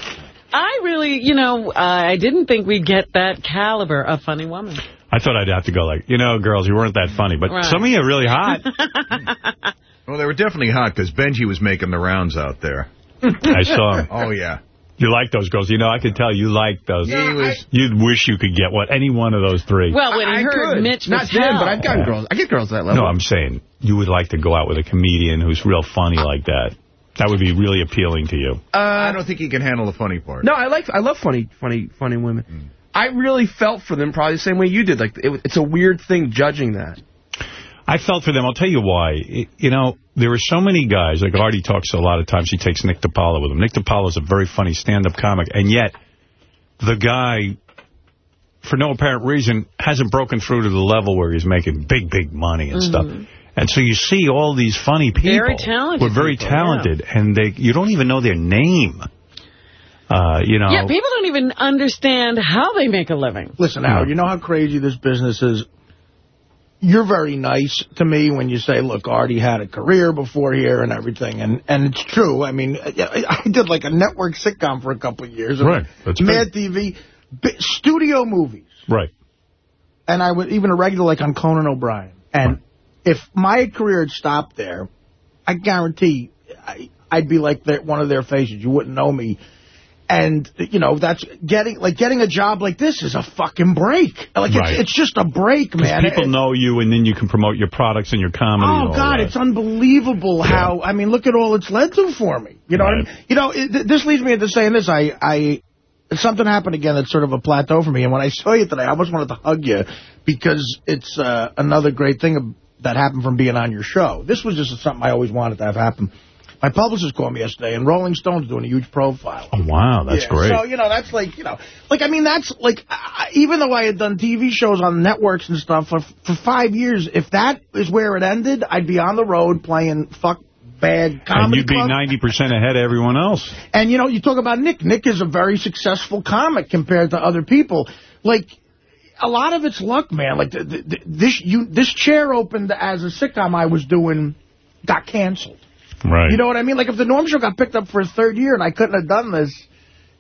I really, you know, uh, I didn't think we'd get that caliber of funny woman. I thought I'd have to go like, you know, girls, you weren't that funny, but Right. some of you are really hot. Well, they were definitely hot because Benji was making the rounds out there. I saw him. Oh, yeah. You like those girls. You know, I could tell you like those. He was- You'd wish you could get what any one of those three. Well, when he I heard could. Mitch Not Mattel. Jen, but I've gotten girls. I get girls that level. No, I'm saying you would like to go out with a comedian who's real funny like that. That would be really appealing to you. Uh, I don't think he can handle the funny part. No, I like I love funny funny funny women. Mm. I really felt for them probably the same way you did. Like it, it's a weird thing judging that. I felt for them. I'll tell you why. It- you know, there are so many guys, like Artie talks a lot of times, he takes Nick DiPaolo with him. Nick DiPaolo is a very funny stand-up comic, and yet the guy, for no apparent reason, hasn't broken through to the level where he's making big, big money and stuff. And so you see all these funny people. Very talented who are very people, yeah. talented, and they you don't even know their name. Uh, you know. Yeah, people don't even understand how they make a living. Listen, Howard, you know how crazy this business is? You're very nice to me when you say, look, Artie had a career before here and everything. And and it's true. I mean, I did like a network sitcom for a couple of years. Right. That's Mad TV, bi- studio movies. Right. And I was even a regular like on Conan O'Brien. And if my career had stopped there, I guarantee I, I'd be like their, one of their faces. You wouldn't know me. And, you know, that's getting, like, getting a job like this is a fucking break. Like, Right. it's, it's just a break, man. people It- know you, and then you can promote your products and your comedy. Oh, God, that. it's unbelievable how, I mean, look at all it's led to for me. You know what I mean? You know, it, this leads me into saying this. I, I, something happened again that's sort of a plateau for me. And when I saw you today, I almost wanted to hug you because it's uh, another great thing that happened from being on your show. This was just something I always wanted to have happen. My publicist called me yesterday, and Rolling Stone's doing a huge profile. Oh, wow, that's Yeah, great. So, you know, that's like, you know, like, I mean, that's like, I, even though I had done TV shows on networks and stuff for, for five years, if that is where it ended, I'd be on the road playing fuck bad comedy and you'd be clubs. 90% ahead of everyone else. And, you know, you talk about Nick. Nick is a very successful comic compared to other people. Like, a lot of it's luck, man. Like, this you this chair opened as a sitcom I was doing got canceled. Right. You know what I mean? Like, if the Norm Show got picked up for a third year and I couldn't have done this,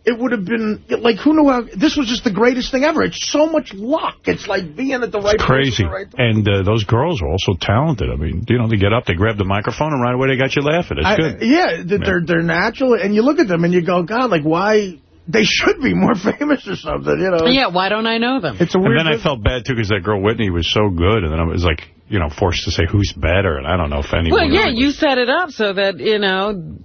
it would have been, like, who knew how, this was just the greatest thing ever. It's so much luck. It's like being at the right place Crazy. at the right And uh, those girls are also talented. I mean, you know, they get up, they grab the microphone, and right away they got you laughing. It's I- good. Yeah, they're they're natural, and you look at them and you go, God, like why? they should be more famous or something, you know. Yeah, why don't I know them? It's a weird. And weird then I felt bad, too, because that girl Whitney was so good. And then I was like, you know, forced to say who's better. And I don't know if anyone... Well, yeah, you set it up so that, you know,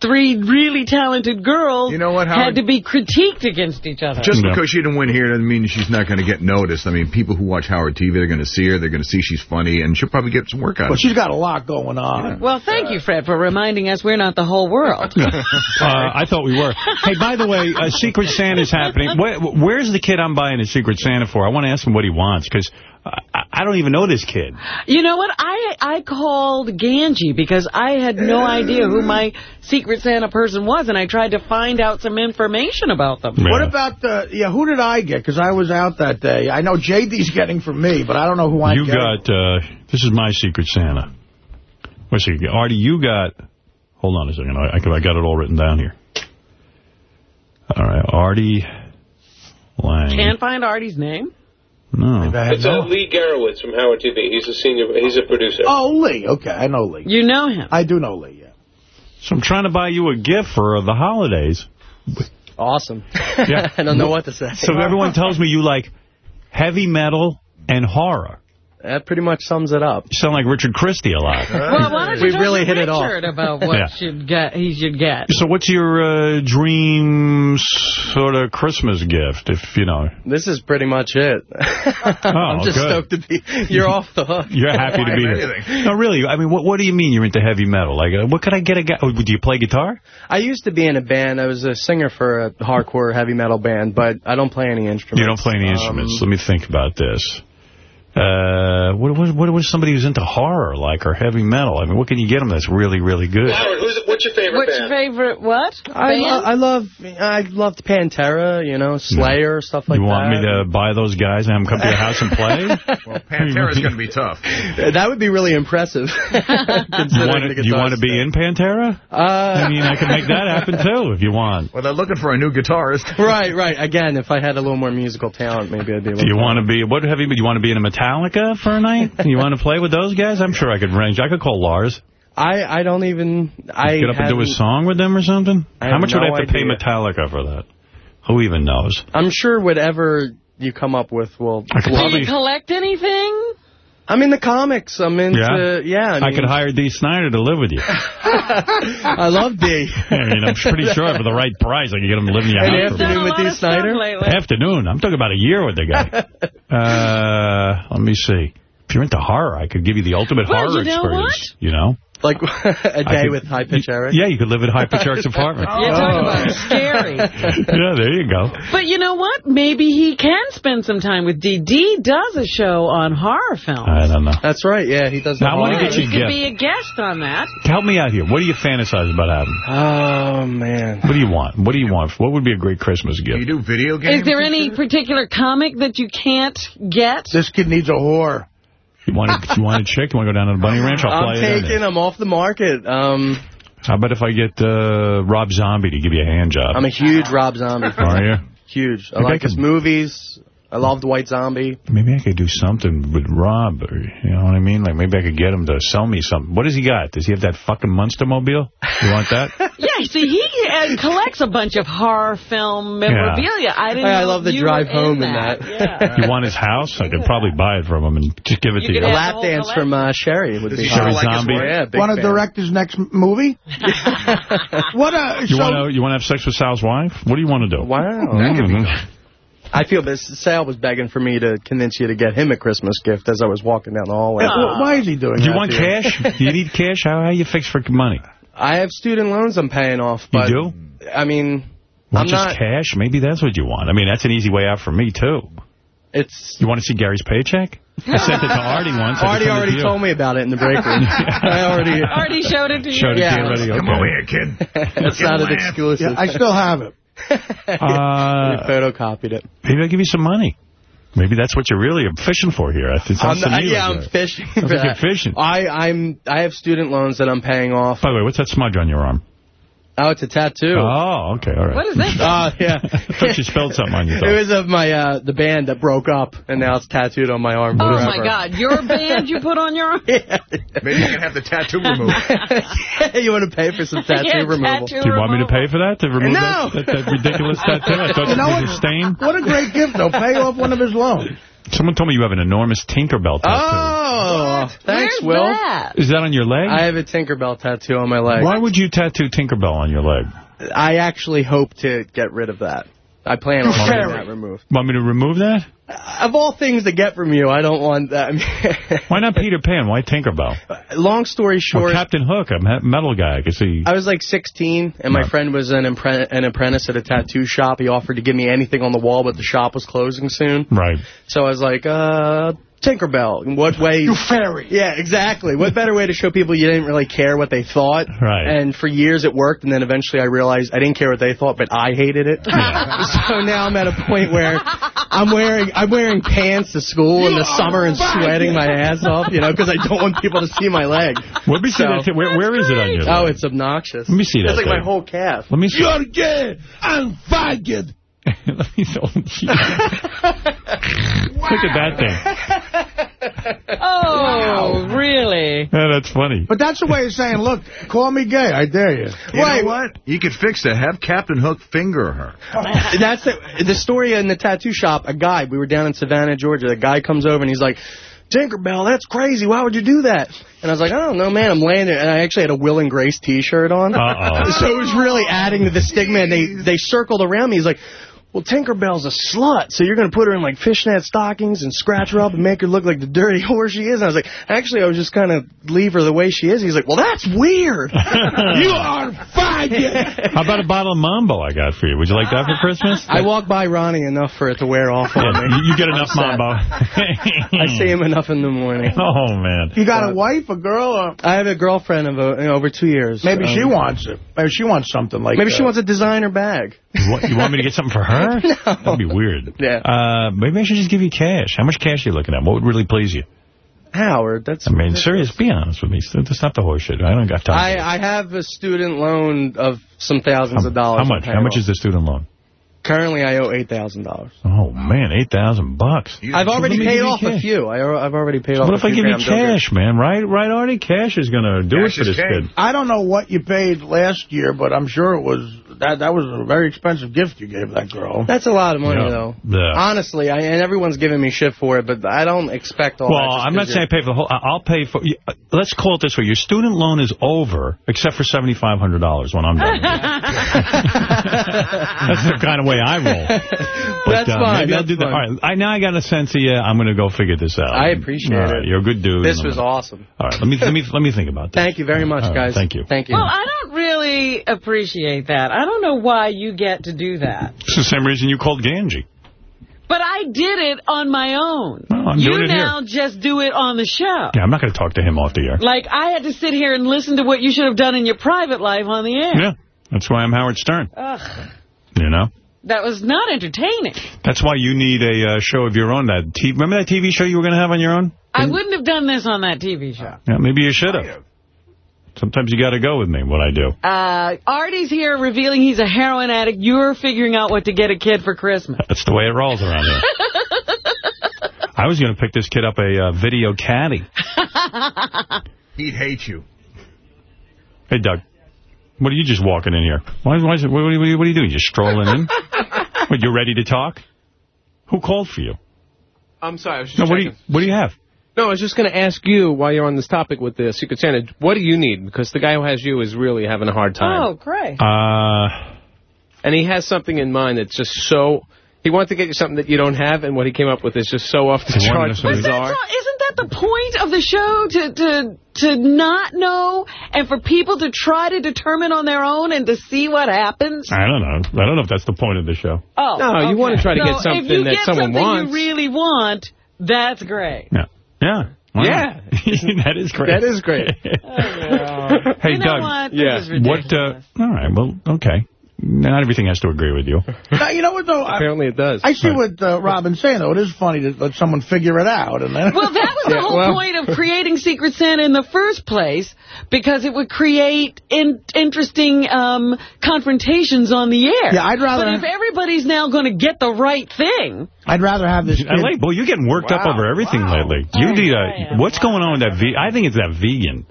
three really talented girls You know what, had to be critiqued against each other. Just because she didn't win here doesn't mean she's not going to get noticed. I mean, people who watch Howard TV, they're going to see her, they're going to see she's funny, and she'll probably get some work out Well, of it. she's got a lot going on. Well, thank you, Fred, for reminding us we're not the whole world. uh, I thought we were. Hey, by the way, uh, Secret Santa's happening. Where, where's the kid I'm buying a Secret Santa for? I want to ask him what he wants, because I, I don't even know this kid. You know what? I I called Ganji because I had no idea who my Secret Santa person was, and I tried to find out some information about them. What about the, yeah, who did I get? Because I was out that day. I know JD's getting from me, but I don't know who I You get. got, uh, this is my Secret Santa. Wait a second. Artie, you got, hold on a second, I, I got it all written down here. All right, Artie Lange. Can't find Artie's name? No. It's uh, Lee Garowitz from Howard TV. He's a senior. He's a producer. Oh, Lee. Okay, I know Lee. You know him? I do know Lee, yeah. So I'm trying to buy you a gift for the holidays. Awesome. Yeah. I don't know what to say. So everyone tells me you like heavy metal and horror. That pretty much sums it up. You sound like Richard Christy a lot. Well, why don't you we talk really to hit it off. About what Yeah. should get he should get? So what's your uh, dream sort of Christmas gift, if you know? This is pretty much it. I'm just good. stoked to be. You're off the hook. You're happy to be here. No, really. I mean, what what do you mean you're into heavy metal? Like, uh, what could I get a guy? oh, Do you play guitar? I used to be in a band. I was a singer for a hardcore heavy metal band, but I don't play any instruments. You don't play any Um, instruments. Let me think about this. Uh, what, what, what was somebody who's into horror, like, or heavy metal? I mean, what can you get them that's really, really good? Howard, who's, what's your favorite What's band? your favorite what? I, band? lo- I love I loved Pantera, you know, Slayer, stuff like that. you want that. me to buy those guys and have them come to your house and play? Well, Pantera's going to be tough. That would be really impressive. you want to, you want to be in Pantera? Uh, I mean, I can make that happen, too, if you want. Well, they're looking for a new guitarist. right, right. Again, if I had a little more musical talent, maybe I'd be able Do you to. want to be, what heavy, do you want to be in a Metallica for a night? you want to play with those guys? I'm sure I could range. I could call Lars. I, I don't even... I Get up and do a song with them or something? How have much would I have to pay. Metallica for that? Who even knows? I'm sure whatever you come up with will... I could Do probably... you collect anything? I'm in the comics. I'm into... Yeah, I, I, mean, could hire Dee Snider to live with you. I love Dee. I mean, I'm pretty sure for the right price, I could get him to live in your An house. for- afternoon with Dee Snider? Afternoon. I'm talking about a year with the guy. uh, let me see. If you're into horror, I could give you the ultimate Well, horror you know experience. You know? Like a day could- with High Pitch Eric? Yeah, you could live at High Pitch Eric's apartment. You're talking about oh. scary. yeah, there you go. But you know what? Maybe he can spend some time with Dee. Dee does a show on horror films. I don't know. That's right, yeah, he does. Now, I wanna get you He could be a guest on that. Help me out here. What do you fantasize about having? Oh, man. What do you want? What do you want? What would be a great Christmas gift? You do video games? Is there any particular comic that you can't get? This kid needs a whore. You want a, you want a chick? You want to go down to the bunny ranch? I'll I'm fly taking, I'm off the market. Um. How about if I get uh, Rob Zombie to give you a hand job? I'm a huge Rob Zombie fan. Are you? Huge. I I like his movies. I loved White Zombie. Maybe I could do something with Rob, or, you know what I mean? Like, maybe I could get him to sell me something. What does he got? Does he have that fucking Monster Mobile? You want that? Yeah, see, he uh, collects a bunch of horror film memorabilia. I didn't I know love the drive home in in that. that. you want his house? I could probably buy it from him and just give it to you. A lap dance from uh, Sheri would be Sheri fun. Zombie? Yeah, Want to direct his next movie? what a... You so, want to you want to have sex with Sal's wife? What do you want to do? Wow. Mm. I feel this. Sal was begging for me to convince you to get him a Christmas gift as I was walking down the hallway. Yeah, well, why is he doing Do you want cash? Do you need cash? How how you fix for money? I have student loans I'm paying off, but you do? I mean, Want I'm just not. cash? Maybe that's what you want. I mean, that's an easy way out for me too. It's You want to see Gary's paycheck? I sent it to Artie once. I Artie already to told me about it in the break room. I already. Already showed it to you? Showed it Yeah. to you already? Come over here, kid. That's not an exclusive. Yeah, I still have it. Uh, photocopied it. maybe I'll give you some money. Maybe that's what you're really fishing for here. It sounds I'm me yeah, like I'm that. fishing. Sounds for like you're fishing. I I'm I have student loans that I'm paying off. By the way, what's that smudge on your arm? Oh, it's a tattoo. Oh, okay, all right. What is this? Uh, yeah. I thought you spelled something on your It was of my uh, the band that broke up, and now it's tattooed on my arm. Oh, forever. my God. Your band you put on your arm? Yeah. Maybe you can have the tattoo removed. you want to pay for some tattoo Yeah, removal? tattoo Do you want me to pay for that, to remove No. that, that, that ridiculous tattoo? I thought You know it was what? a stain. What a great gift, though. Pay off one of his loans. Someone told me you have an enormous Tinkerbell tattoo. Oh, thanks, Where's Will. that? Is that on your leg? I have a Tinkerbell tattoo on my leg. Why would you tattoo Tinkerbell on your leg? I actually hope to get rid of that. I plan on You're having fairy. that removed. Want me to remove that? Of all things to get from you, I don't want that. Why not Peter Pan? Why Tinkerbell? Long story Or short, Captain Hook, a metal guy. I could see. I was like 16, and my Right. friend was an, an apprentice at a tattoo shop. He offered to give me anything on the wall, but the shop was closing soon. Right. So I was like, uh, Tinkerbell. In what way? You fairy. Yeah, exactly. What better way to show people you didn't really care what they thought? Right. And for years it worked, and then eventually I realized I didn't care what they thought, but I hated it. so now I'm at a point where I'm wearing I'm wearing pants to school in the summer and sweating my ass off, you know, because I don't want people to see my leg. Let me see So- that. Where, where is it on your oh, leg? Oh, it's obnoxious. Let me see that It's like my whole calf. Let me see. You're gay and faggot. Let me see. Look at that thing. Oh, really? Yeah, that's funny. But that's the way of saying, look, call me gay. I dare you. You know what? You could fix that. Have Captain Hook finger her. That's the, the story in the tattoo shop. A guy, we were down in Savannah, Georgia. The guy comes over and he's like, Tinkerbell, that's crazy. Why would you do that? And I was like, I don't know, man. I'm laying there. And I actually had a Will and Grace T-shirt on. Uh-oh. So it was really adding to the stigma. And they, they circled around me. He's like, well, Tinkerbell's a slut, so you're going to put her in, like, fishnet stockings and scratch her up and make her look like the dirty whore she is. And I was like, actually, I was just kind of leave her the way she is. He's like, well, that's weird. you are faggot. How about a bottle of Mambo I got for you? Would you like that for Christmas? I walk by Ronnie enough for it to wear off on Yeah, me. you- you get enough sad. Mambo. I see him enough in the morning. Oh, man. You got a wife, a girl? Or I have a girlfriend of uh, over two years. maybe she Um, wants it. Maybe she wants something like Maybe that. she wants a designer bag. You want, you want me to get something for her? No. That'd be weird. Yeah. Uh, maybe I should just give you cash. How much cash are you looking at? What would really please you? Howard, that's. I mean, serious, be honest with me. That's not the horse shit. I don't got time. I, I have a student loan of some thousands of dollars. How much? How much is the student loan? Currently, I owe eight thousand dollars. Oh, man, 8000 bucks. I've already paid give you off a few. I, I've already paid off. What a if I give you Graham Duggar. cash, man? Right, right, Artie? Cash is going to do Cash it for this kid. I don't know what you paid last year, but I'm sure it was that that was a very expensive gift you gave that girl. That's a lot of money, Yeah. though. Yeah. Honestly, I, and everyone's giving me shit for it, but I don't expect all Well, that. just I'm not saying I you're- pay for the whole. I- I'll pay for. uh, Let's call it this way: your student loan is over, except for seventy five hundred dollars when I'm done. That's the kind of way I roll. But, That's uh, fine, Maybe I'll that's do that. fine. All right. I now I got a sense of you. I'm going to go figure this out. I appreciate All right, it. You're a good dude. This was gonna- awesome. All right. Let me let me let me think about this. Thank you very much, All right, guys. thank you. Thank you. Well, I don't really appreciate that. I don't know why you get to do that. It's the same reason you called Ganji. But I did it on my own. Well, I'm you doing it here. now just do it on the show. Yeah, I'm not going to talk to him off the air. Like, I had to sit here and listen to what you should have done in your private life on the air. Yeah, that's why I'm Howard Stern. Ugh, You know. that was not entertaining. That's why you need a uh, show of your own. That t remember that TV show you were going to have on your own? I wouldn't have done this on that TV show. Yeah, maybe you should have. Sometimes you got to go with me. What I do. Uh, Artie's here revealing he's a heroin addict. You're figuring out what to get a kid for Christmas. That's the way it rolls around here. I was going to pick this kid up a uh, video caddy. He'd hate you. Hey, Doug. What are you just walking in here? Why, why is it, what, what, what are you doing? You just strolling in? what, you ready to talk? Who called for you? I'm sorry. I was just No, what do you, what do you have? No, I was just going to ask you, while you're on this topic with the Secret Santa, what do you need? Because the guy who has you is really having a hard time. Oh, great. Uh, And he has something in mind that's just so... He wants to get you something that you don't have, and what he came up with is just so off the He wanted charts us that's bizarre. all, isn't that the point of the show? To, to, to not know and for people to try to determine on their own and to see what happens? I don't know. I don't know if that's the point of the show. Oh, No, you wanna try to So get something if you that get someone something wants. you really want, that's great. Yeah. Yeah. Why Yeah. that is great. That is great. Hey, you know Doug. what? Yeah. is What, uh, all right, well, okay. Not everything has to agree with you. Now, you know what, though? Apparently it does. I see what uh, Robin's saying, though. It is funny to let someone figure it out. and then Well, that was the whole well- point of creating Secret Santa in the first place, because it would create in interesting um, confrontations on the air. Yeah, I'd rather- But if everybody's now going to get the right thing... I'd rather have this I like, boy, you're getting worked up over everything lately. You need a, what's going on with that ve I think it's that vegan.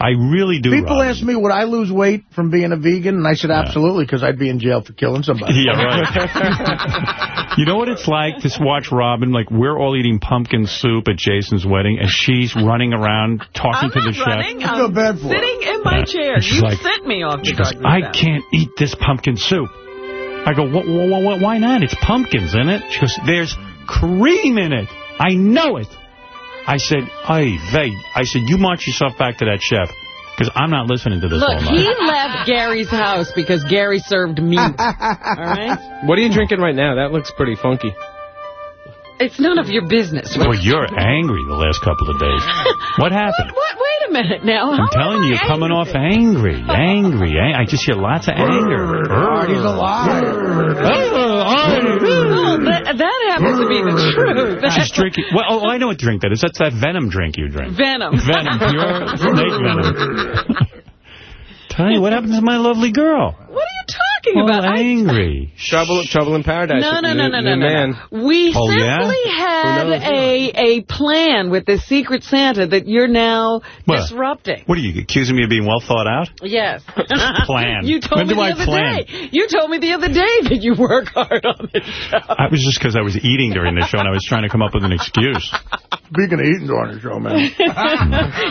I really do, People Robin. ask me, would I lose weight from being a vegan? And I said, absolutely, because I'd be in jail for killing somebody. Yeah, right. you know what it's like to watch Robin, like, we're all eating pumpkin soup at Jason's wedding, and she's running around talking to the chef. Running, I'm sitting in my chair. You like- sent me off She the goes, I path. can't eat this pumpkin soup. I go, wh wh wh why not? It's pumpkins in it. She goes, there's cream in it. I know it. I said, ay, vey. I said, you march yourself back to that chef, because I'm not listening to this Look, all he left Gary's house because Gary served meat. All right? What are you drinking right now? That looks pretty funky. It's none of your business. Well, you're angry the last couple of days. What happened? What? Wait a minute now. I'm telling you, you're coming off angry, angry. Eh? I just hear lots of anger. He's a liar. Well, that, that happens to be the truth. She's drinking. Well, oh, I know what drink that is. That's that venom drink you drink. Venom. Venom, pure snake venom. Tell you, what happened to my lovely girl? What are you talking All about? I- angry. Trouble, trouble in paradise. No, no, no, no, no, no, man. no. We Oh, yeah? simply had a a plan with the Secret Santa that you're now What? disrupting. What are you accusing me of being well thought out? Yes. Plan. You told When me do the I other plan? day. You told me the other day that you work hard on this show. I was just because I was eating during the show and I was trying to come up with an excuse. Speaking of eating during the show, man.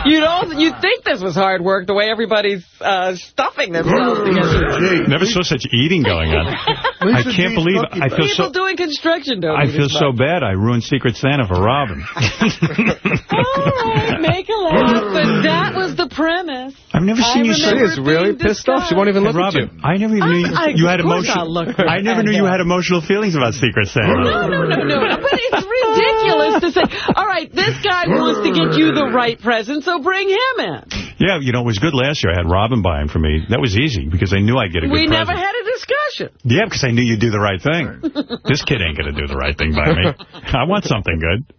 you'd also you'd think this was hard work the way everybody's uh, stuffing themselves together. Never saw such eating going on. I can't believe cookie I feel People so. doing construction don't I feel so bad. I ruined Secret Santa for Robin. All right, make a laugh, but that was the premise. I've never I seen you so. She is really being pissed off. She won't even Hey, look at you. Robin, I never even knew you, I- you had of emotional. I'll look I never knew you had emotional feelings about Secret Santa. No, no, no, no. But it's ridiculous to say, all right, this guy wants to get you the right present, so bring him in. Yeah, you know, it was good last year. I had Robin buying for me. That was easy because I knew I'd get a good We present. never had a discussion. Yeah, because I knew you'd do the right thing. this kid ain't going to do the right thing by me. I want something good.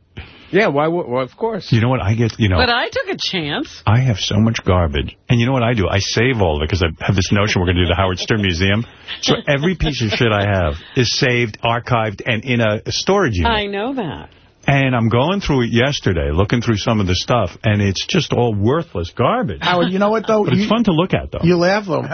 Yeah, why? Well, of course. You know what? I get, you know, But I took a chance. I have so much garbage. And you know what I do? I save all of it because I have this notion we're going to do the Howard Stern Museum. So every piece of shit I have is saved, archived, and in a storage unit. I know that. And I'm going through it yesterday, looking through some of the stuff, and it's just all worthless garbage. Howard, you know what, though? But it's You- fun to look at, though. You laugh, though.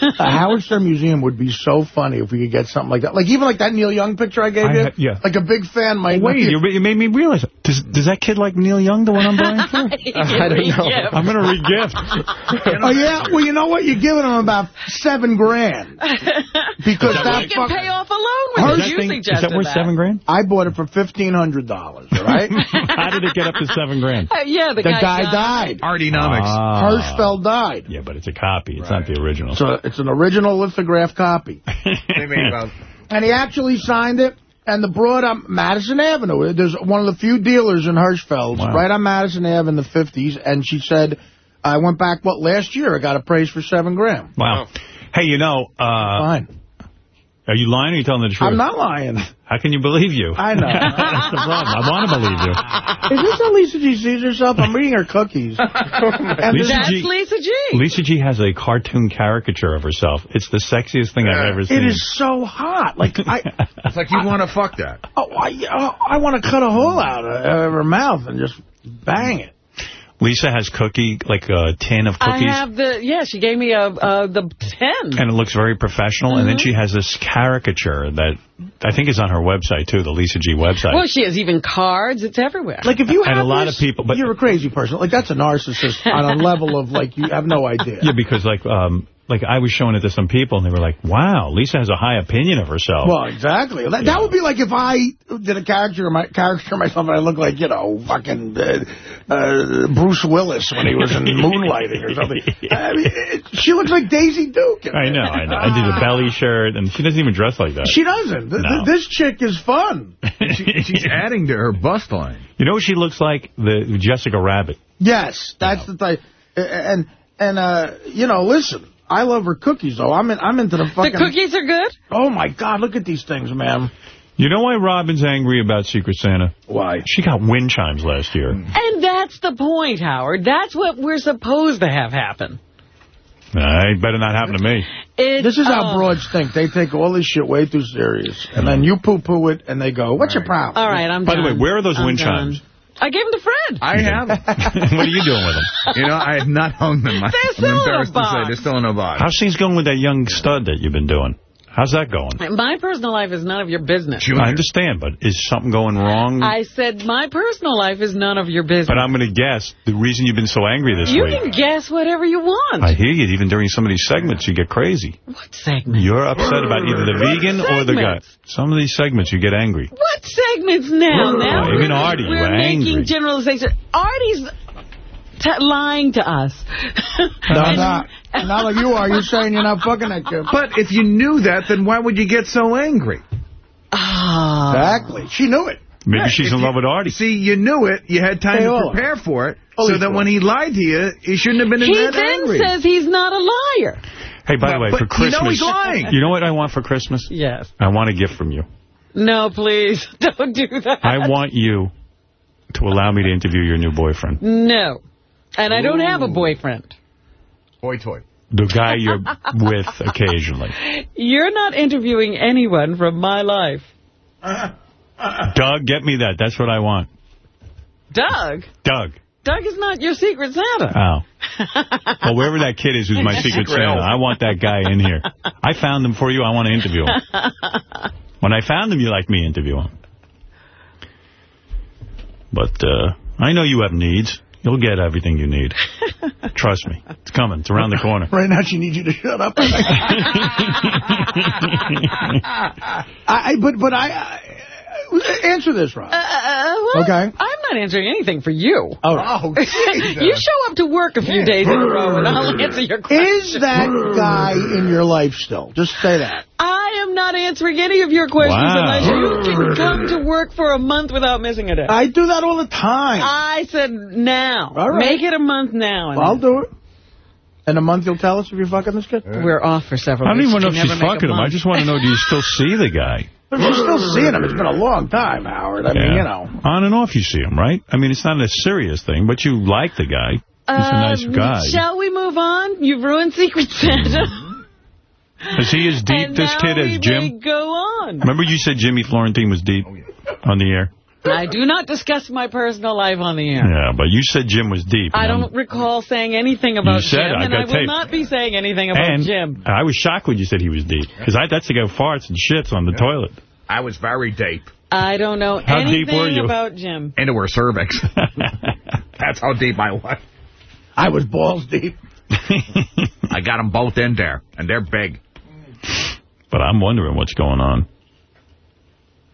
the Howard Stern Museum would be so funny if we could get something like that. Like, even like that Neil Young picture I gave I you. yeah. Like, a big fan might... Wait, you, you made me realize. Does does that kid like Neil Young, the one I'm buying for? I don't know. I'm going to regift. oh, yeah? Well, you know what? You're giving him about seven grand. Because so that we can fuck- pay off a loan with Her it. You thing- suggested Is that worth seven grand? I bought it for $1,500, all right? How did it get up to seven grand? Uh, yeah, the, The guy, guy died. died. Artienomics. Ah. Hirschfeld died. Yeah, but it's a copy. It's not the original. So it's an original lithograph copy. They made about And he actually signed it. And the broad on Madison Avenue. There's one of the few dealers in Hirschfeld, Wow. right on Madison Ave in the 50s. And she said, I went back, what, last year I got appraised for seven grand. Wow. Hey, you know, uh, Fine. are you lying or are you telling the truth? I'm not lying. How can you believe you? I know. That's the problem. I want to believe you. Is this how Lisa G sees herself? I'm reading her cookies. And Lisa That's G- Lisa G. Lisa G has a cartoon caricature of herself. It's the sexiest thing I've ever seen. It is so hot. Like, I... It's like you want to fuck that. Oh, I, oh, I want to cut a hole out of her mouth and just bang it. Lisa has cookie, like a tin of cookies. I cookies. have the, yeah, she gave me a, uh, the tin. And it looks very professional. And Mm-hmm. then she has this caricature that I think is on her website, too, the Lisa G website. Well, she has even cards. It's everywhere. Like, if you And have a lot this, of people- but- you're a crazy person. Like, that's a narcissist on a level of, like, you have no idea. yeah, because, like, um, like I was showing it to some people, and they were like, wow, Lisa has a high opinion of herself. Well, exactly. That, that would be like if I did a character of my character myself and I look like, you know, fucking uh, uh, Bruce Willis when he was in Moonlighting or something. I mean, it, she looks like Daisy Duke. I know. I know. I did a belly shirt, and she doesn't even dress like that. She doesn't. Th- No. This chick is fun. She, she's adding to her bust line. You know what she looks like? The Jessica Rabbit. Yes, that's the type. And, and uh, you know, listen, I love her cookies, though. I'm in, I'm into the fucking... The cookies are good? Oh, my God. Look at these things, man. You know why Robin's angry about Secret Santa? Why? She got wind chimes last year. And that's the point, Howard. That's what we're supposed to have happen. Nah, it better not happen to me. It's, This is how uh, broads think. They take all this shit way too serious. And then you poo-poo it, and they go, what's your problem? All right, I'm By the way, where are those I'm wind done. chimes? I gave them to Fred. I have. what are you doing with them? You know, I have not hung them. I- They're still I'm in a embarrassed to say box. they're still in a box. How's things going with that young stud that you've been doing? How's that going? My personal life is none of your business. I understand, but is something going wrong? I said my personal life is none of your business. but I'm going to guess the reason you've been so angry this you week. can guess whatever you want. I hear you. Even during some of these segments, you get crazy. What segment? You're upset about either the vegan or the guy. Some of these segments, you get angry. What segments now? Now Well, even we're- Artie, we're were making generalizations. Artie's t lying to us. No, I'm not. Not like you are. You're saying you're not fucking that kid. But if you knew that, then why would you get so angry? Ah. Exactly. She knew it. Maybe Yeah, she's if in you- love with Artie. See, you knew it. You had time They to all are. prepare for it. Fully so that true. when he lied to you, he shouldn't have been He that angry. He then angry. says he's not a liar. Hey, by the way, but for you know Christmas, he's lying. you know what I want for Christmas? Yes. I want a gift from you. No, please. Don't do that. I want you to allow me to interview your new boyfriend, No. And I don't have a boyfriend. Boy toy. the guy you're with occasionally. You're not interviewing anyone from my life. Doug, get me that. That's what I want. Doug? Doug. Doug is not your secret Santa. Oh. Well, wherever that kid is who's my secret Secret Santa. I want that guy in here. I found him for you. I want to interview him. When I found him, you like me interview him. But uh, I know you have needs. You'll get everything you need. Trust me. It's coming. It's around the corner. Right now, she needs you to shut up. I, I but but I, I answer this, Rob. Uh, well, Okay. I'm not answering anything for you. Oh, oh you show up to work a few days in a row and I'll answer your questions. Is that guy in your life still? Just say that. I am not answering any of your questions Wow. unless you can come to work for a month without missing a day. I do that all the time. I said now. All right. Make it a month now. and I'll do it. In a month, you'll tell us if you're fucking this kid? We're off for several I don't weeks. even know if can she's never make a fucking him. I just want to know, do you still see the guy? But you're still seeing him. It's been a long time, Howard. I mean, you know. On and off you see him, right? I mean, it's not a serious thing, but you like the guy. He's a nice Um, guy. Shall we move on? You've ruined Secret Santa. Is he as deep, and this kid, as Jim? go on. Remember you said Jimmy Florentine was deep on the air? I do not discuss my personal life on the air. Yeah, but you said Jim was deep. I and I'm- don't recall saying anything about You said. Jim, I and I will tape. not be saying anything about and Jim. I was shocked when you said he was deep. Because that's the guy who farts and shits on the toilet. I was very deep. I don't know How anything deep were you? about Jim. Into her cervix. That's how deep I was. I was balls deep. I got them both in there, and they're big. But I'm wondering what's going on.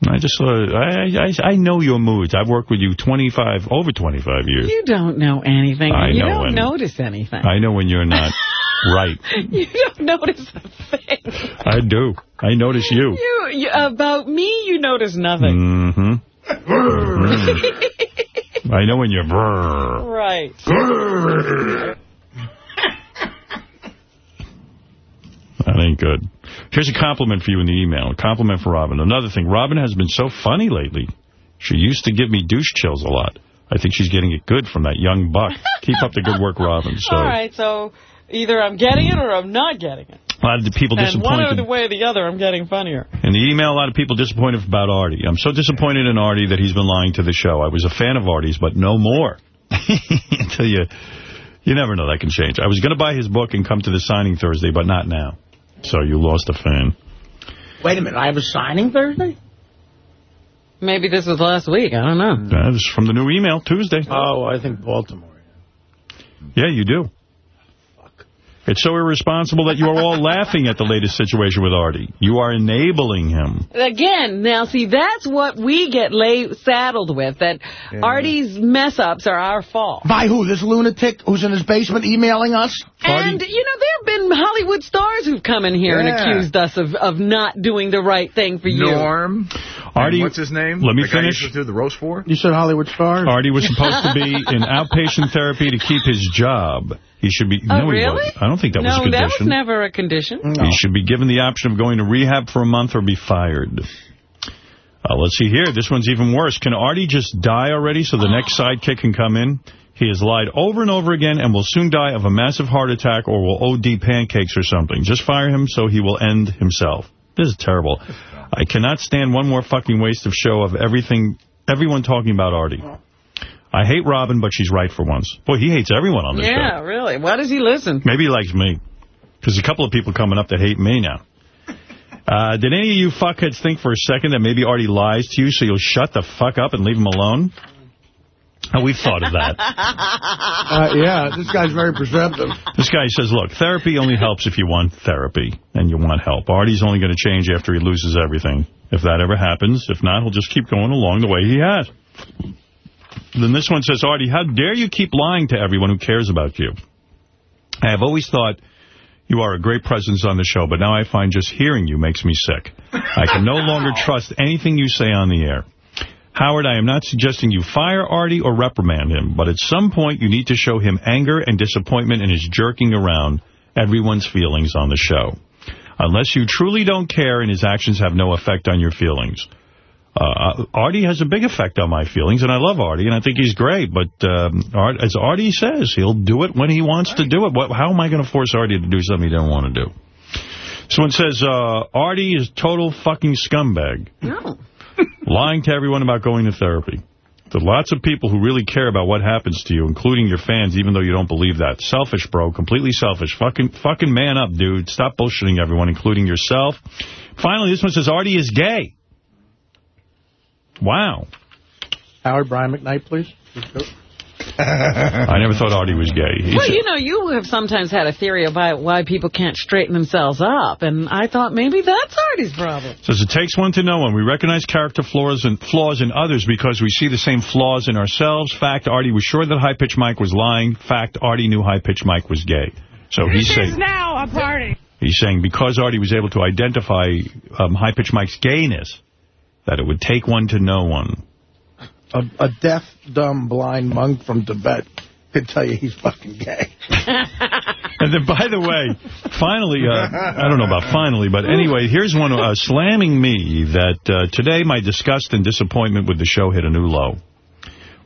I just uh, I, I I know your moods. I've worked with you 25, over 25 years. You don't know anything. I you know don't when- notice anything. I know when you're not right. You don't notice a thing. I do. I notice you. You, you about me, you notice nothing. Mm-hmm. I know when you're... brrr. Right. That ain't good. Here's a compliment for you in the email. A compliment for Robin. Another thing, Robin has been so funny lately. She used to give me douche chills a lot. I think she's getting it good from that young buck. Keep up the good work, Robin. So All right, so either I'm getting it or I'm not getting it. a lot of the people And one or the way or the other, I'm getting funnier. In the email, a lot of people disappointed about Artie. I'm so disappointed in Artie that he's been lying to the show. I was a fan of Artie's, but no more. Until you, you never know. That can change. I was going to buy his book and come to the signing Thursday, but not now. So you lost a fan. Wait a minute. I have a signing Thursday? Maybe this was last week. I don't know. That was from the new email, Tuesday. Oh, I think Baltimore. Yeah, you do. It's so irresponsible that you are all laughing at the latest situation with Artie. You are enabling him. Again, now see, that's what we get lay saddled with, that Artie's mess-ups are our fault. By who? This lunatic who's in his basement emailing us? And, you know, there have been Hollywood stars who've come in here and accused us of, of not doing the right thing for you. Norm. Artie, what's his name? Let me the finish. used to do the roast for? You said Hollywood stars? Artie was supposed to be in outpatient therapy to keep his job. He should be. Oh, no, he really? wasn't. I don't think that no, was a condition. No, that condition. was never a condition. He should be given the option of going to rehab for a month or be fired. Uh, let's see here. This one's even worse. Can Artie just die already so the next sidekick can come in? He has lied over and over again and will soon die of a massive heart attack or will OD pancakes or something. Just fire him so he will end himself. This is terrible. I cannot stand one more fucking waste of show of everything, everyone talking about Artie. I hate Robin, but she's right for once. Boy, he hates everyone on this show. Yeah, really. Why does he listen? Maybe he likes me. There's a couple of people coming up that hate me now. Uh, did any of you fuckheads think for a second that maybe Artie lies to you so you'll shut the fuck up and leave him alone? Oh, we've thought of that. Uh, yeah, this guy's very perceptive. This guy says, look, therapy only helps if you want therapy and you want help. Artie's only going to change after he loses everything. If that ever happens, if not, he'll just keep going along the way he has. Then this one says, Artie, how dare you keep lying to everyone who cares about you? I have always thought you are a great presence on the show, but now I find just hearing you makes me sick. I can no longer trust anything you say on the air. Howard, I am not suggesting you fire Artie or reprimand him, but at some point you need to show him anger and disappointment in his jerking around everyone's feelings on the show. Unless you truly don't care and his actions have no effect on your feelings. Uh, Artie has a big effect on my feelings, and I love Artie, and I think he's great. But um, Art, as Artie says, he'll do it when he wants to do it. What, how am I going to force Artie to do something he doesn't want to do? Someone says, uh, Artie is total fucking scumbag. No. Lying to everyone about going to therapy. There are lots of people who really care about what happens to you, including your fans, even though you don't believe that. Selfish, bro. Completely selfish. Fucking fucking man up, dude. Stop bullshitting everyone, including yourself. Finally, this one says Artie is gay. Wow. Howard Brian McKnight, please. I never thought Artie was gay. He's- Well, you know, you have sometimes had a theory about why people can't straighten themselves up, and I thought maybe that's Artie's problem. Says it takes one to know one. We recognize character flaws and flaws in others because we see the same flaws in ourselves. Fact, Artie was sure that High Pitch Mike was lying. Fact, Artie knew High Pitch Mike was gay. So he's This is saying now a party. he's saying because Artie was able to identify um, High Pitch Mike's gayness, that it would take one to know one. A, a deaf, dumb, blind monk from Tibet could tell you he's fucking gay. And then, by the way, finally, uh, I don't know about finally, but anyway, here's one uh, slamming me that uh, today my disgust and disappointment with the show hit a new low.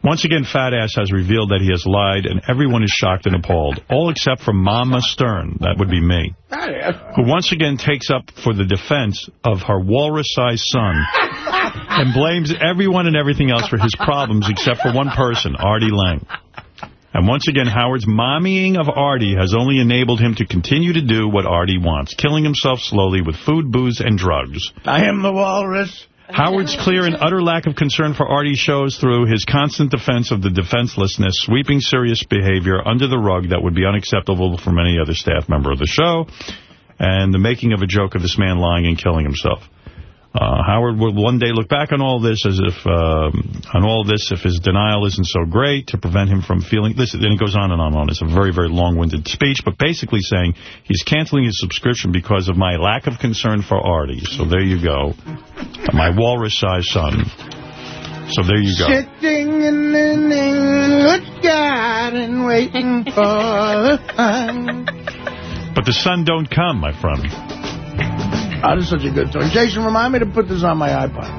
Once again, Fat Ass has revealed that he has lied, and everyone is shocked and appalled, all except for Mama Stern, that would be me, who once again takes up for the defense of her walrus-sized son and blames everyone and everything else for his problems except for one person, Artie Lange. And once again, Howard's mommying of Artie has only enabled him to continue to do what Artie wants, killing himself slowly with food, booze, and drugs. I am the walrus. Howard's clear and utter lack of concern for Artie shows through his constant defense of the defenselessness, sweeping serious behavior under the rug that would be unacceptable from any other staff member of the show, and the making of a joke of this man lying and killing himself. Uh, Howard will one day look back on all this as if, um, on all this, if his denial isn't so great to prevent him from feeling, this, then it goes on and on and on. It's a very, very long-winded speech, but basically saying he's canceling his subscription because of my lack of concern for Artie. So there you go. My walrus-sized son. So there you go. Sitting in the good garden waiting for the sun. But the sun don't come, my friend. Oh, this is such a good tune. Jason, remind me to put this on my iPod.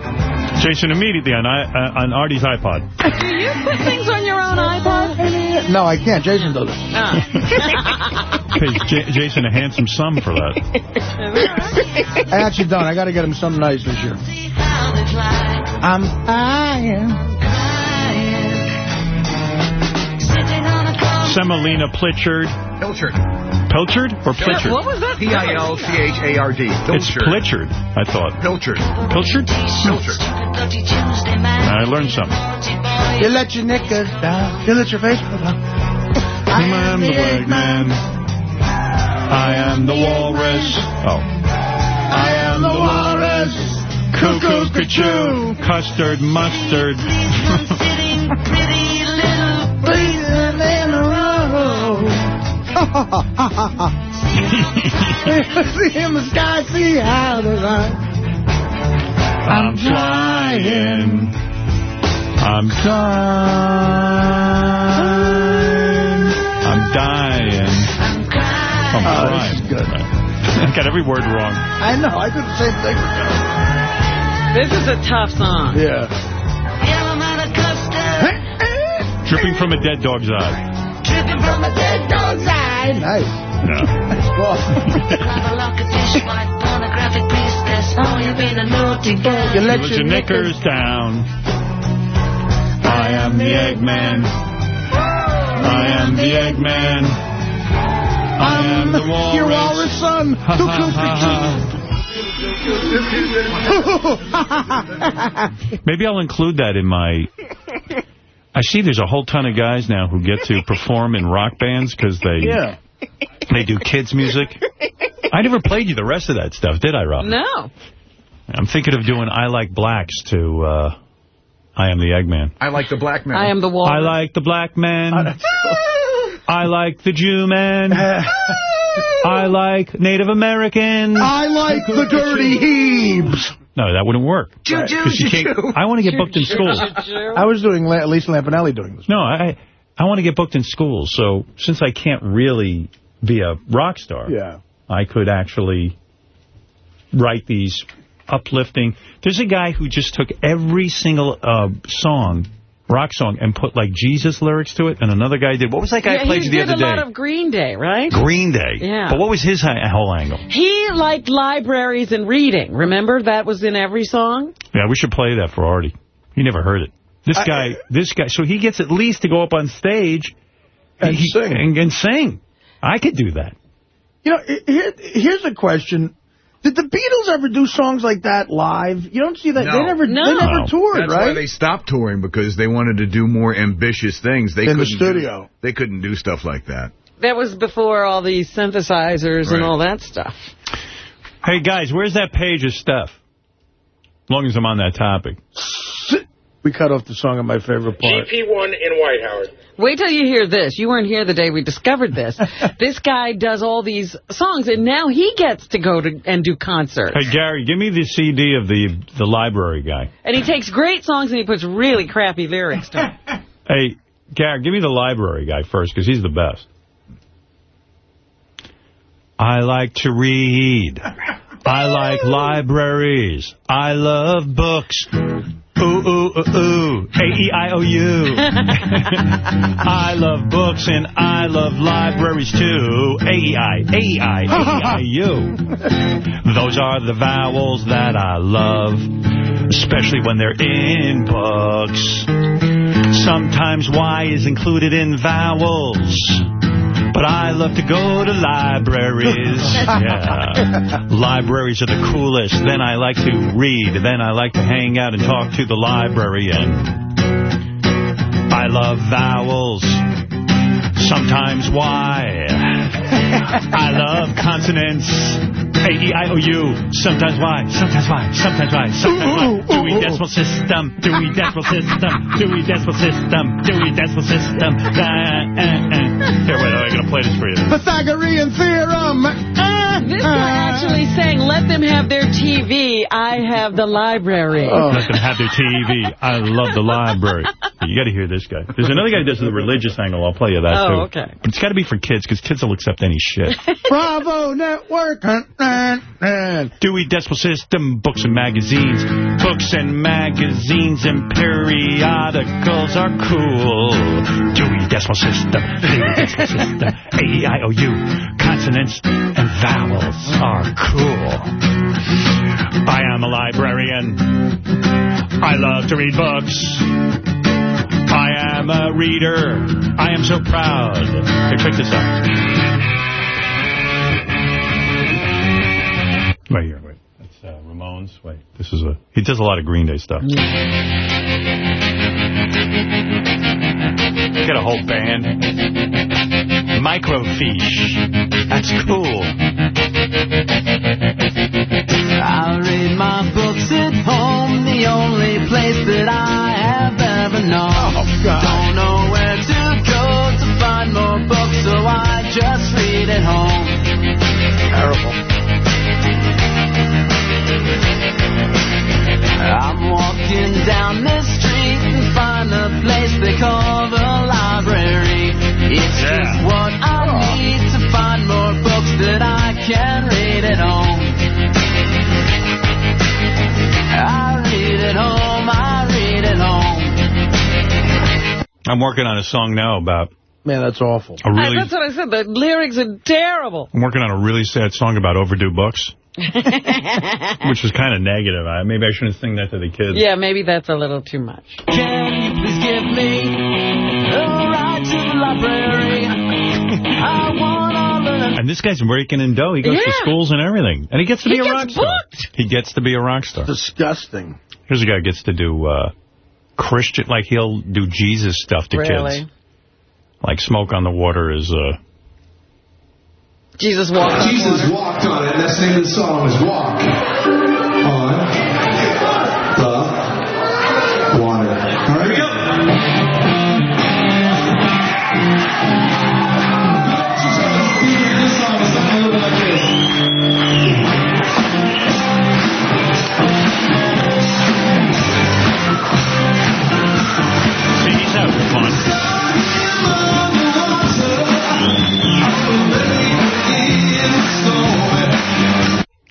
Jason, immediately on, I, uh, on Artie's iPod. Do you put things on your own iPod? No, I can't. Jason does it. Pays J Jason a handsome sum for that. I actually don't. I got to get him something nice this year. I'm flying. Semolina Pritchard. Pilchard. Pilchard or Pritchard? What was that? P-I-L-C-H-A-R-D. It's Pritchard, I thought. Pilchard. Pilchard? Pilchard. I learned something. You let your knickers down. You let your face go down. I am the Eggman. I am the walrus. Oh. I am the walrus. Cuckoo, cuckoo, custard, mustard. see in the sky, see how they run. I'm flying. I'm dying. I'm dying. I'm crying. Oh, oh this is good. I got every word wrong. I know. I did the same thing. This is a tough song. Yeah. Dripping from a dead dog's eye. Dripping from a dead dog's eye. Nice. No. You let Put your knickers down. I am the Eggman. I am the Eggman. I am the walrus. Your walrus son. Ha, ha, Maybe I'll include that in my... I see there's a whole ton of guys now who get to perform in rock bands because they Yeah. they do kids music. I never played you the rest of that stuff, did I, Rob? No. I'm thinking of doing I Like Blacks to uh, I Am the Eggman. I like the black man. I am the walrus. I like the black man. I like the Jew man. I like Native Americans. I like the dirty heaves. No, that wouldn't work. Jew, Right. Jew, 'Cause can't- I want to get booked in schools. I was doing La Lisa Lampanelli doing this. No, I I want to get booked in schools. So since I can't really be a rock star, Yeah. I could actually write these uplifting. There's a guy who just took every single uh, song, rock song, and put like Jesus lyrics to it, and another guy did. What was that guy Yeah, played you the did other a day? lot of Green Day, right? Green Day. Yeah. But what was his whole angle? He liked libraries and reading. Remember that was in every song? Yeah, we should play that for Artie. He never heard it. This guy, this guy, so he gets at least to go up on stage And he- sing. And, and sing. I could do that. You know, here, here's a question. Did the Beatles ever do songs like that live? You don't see that. They never, No. they never toured, That's right? why they stopped touring because they wanted to do more ambitious things. They In the couldn't studio. Do, they couldn't do stuff like that. That was before all these synthesizers and all that stuff. Hey, guys, where's that page of stuff? As long as I'm on that topic. We cut off the song of my favorite part. GP1 in White Howard. Wait till you hear this. You weren't here the day we discovered this. this guy does all these songs, and now he gets to go to and do concerts. Hey, Gary, give me the CD of the the library guy. And he takes great songs and he puts really crappy lyrics to them. Hey, Gary, give me the library guy first, because he's the best. I like to read. I like libraries. I love books. Ooh, ooh, ooh, ooh. A-E-I-O-U. I love books and I love libraries too. A-E-I, A-E-I, A-E-I-U. Those are the vowels that I love, especially when they're in books. Sometimes Y is included in vowels. But I love to go to libraries. Yeah. libraries are the coolest. Then I like to read. Then I like to hang out and talk to the librarian. I love vowels. Sometimes Y. I love consonants. A-E-I-O-U. Sometimes Y. Sometimes Y. Sometimes Y. Sometimes Y. Dewey Decimal System. Dewey Decimal System. Dewey Decimal System. Dewey Decimal System. Uh, uh, uh. Here, wait, I'm going to play this for you. Pythagorean theorem. This guy actually sang, let them have their TV, I have the library. Oh. Let them have their TV. I love the library. You got to hear this guy. There's another guy who does the religious angle. I'll play you that, Oh, too. okay. But it's got to be for kids, because kids will accept any shit. Bravo Network. Dewey Decimal System, books and magazines. Books and magazines and periodicals are cool. Dewey Decimal System, Dewey Decimal System. A-E-I-O-U. Consonants and vowels are cool. I am a librarian. I love to read books. I am a reader. I am so proud. Hey, check this out. Right here, wait. That's uh, Ramones. Wait, this is a... He does a lot of Green Day stuff. He's got a whole band. Microfiche. That's cool. I read my books at home, the only place that I have ever known. Oh, I Don't know where to go to find more books, so I just read at home. Terrible. I'm walking down the street and find a place they call the library. It's just what I oh. need to find more books that I can read it home. I read it home, I read it home. I'm working on a song now about Man, that's awful. a really... That's what I said. The lyrics are terrible. I'm working on a really sad song about overdue books, which is kind of negative. I, maybe I shouldn't sing that to the kids. Yeah, maybe that's a little too much. Can you please give me a ride to the library? And this guy's breaking in dough. He goes to schools and everything. And he gets to He be a rock star. He gets to be a rock star. Disgusting. Here's a guy who gets to do uh, Christian, like he'll do Jesus stuff to Really? kids. Like Smoke on the Water is... Uh, Jesus walked on Jesus walked on it, and that's the name of the song is Walk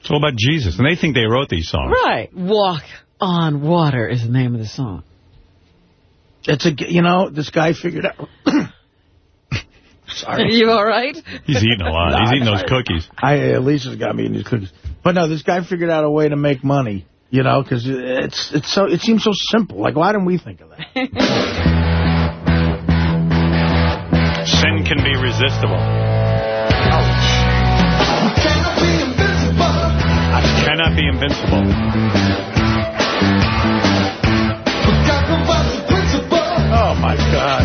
It's all about Jesus. And they think they wrote these songs. Right. Walk on water is the name of the song. It's a, you know, this guy figured out. Sorry. you all right? He's eating a lot. He's eating those cookies. I, uh, Lisa's got me eating these cookies. But no, this guy figured out a way to make money, you know, because it's it's so it seems so simple. Like, why didn't we think of that? Sin can be resistible. Cannot be invincible. Oh, my God.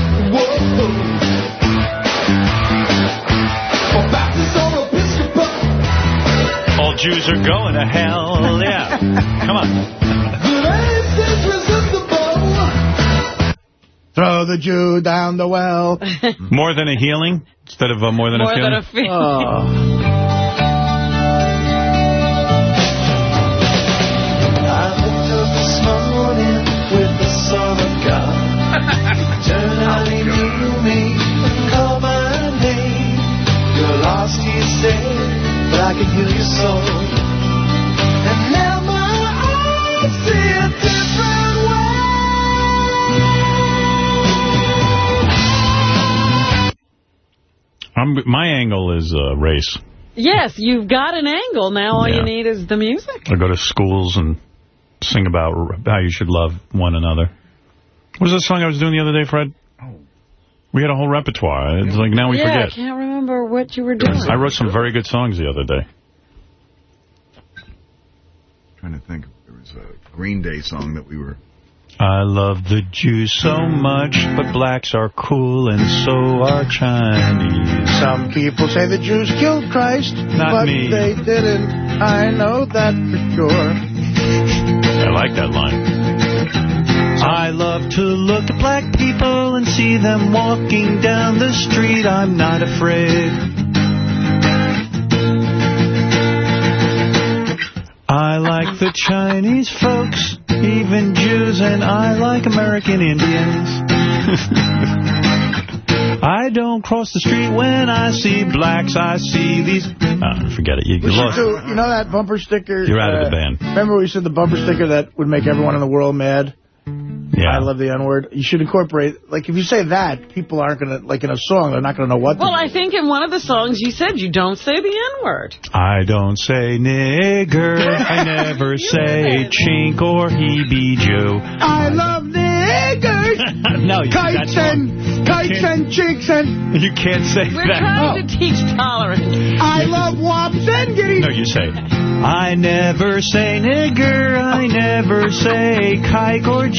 All Jews are going to hell. Yeah. Come on. Throw the Jew down the well. More than a healing instead of uh, more than More a feeling. than a feeling. Oh. I can heal your soul. And now my eyes see a different I'm, my angle is uh, race. Yes, you've got an angle. Now all Yeah. you need is the music. I go to schools and sing about how you should love one another. What was that song I was doing the other day, Fred? We had a whole repertoire. It's like now we yeah, I can't remember what you were doing. I wrote some very good songs the other day. trying to think. There was a Green Day song that we were... I love the Jews so much, but blacks are cool and so are Chinese. Some people say the Jews killed Christ, Not but me. they didn't. I know that for sure. I like that line. I love to look at black people and see them walking down the street. I'm not afraid. I like the Chinese folks, even Jews, and I like American Indians. I don't cross the street when I see blacks. I see these... Oh, forget it. You, you lost. do, you know that bumper sticker? You're out of the uh, band. Remember we said the bumper sticker that would make everyone in the world mad? Yeah. I love the N-word. You should incorporate, like, if you say that, people aren't going to, like, in a song, they're not going to know what Well, I think in one of the songs you said you don't say the N-word. I don't say nigger. I never say chink or heebie Jew. I love niggers. no, you, kites that's wrong. and kites and chicks and You can't say We're that. trying oh. to teach tolerance. I love wops and giddies. No, you say, I never say nigger, I never say kike or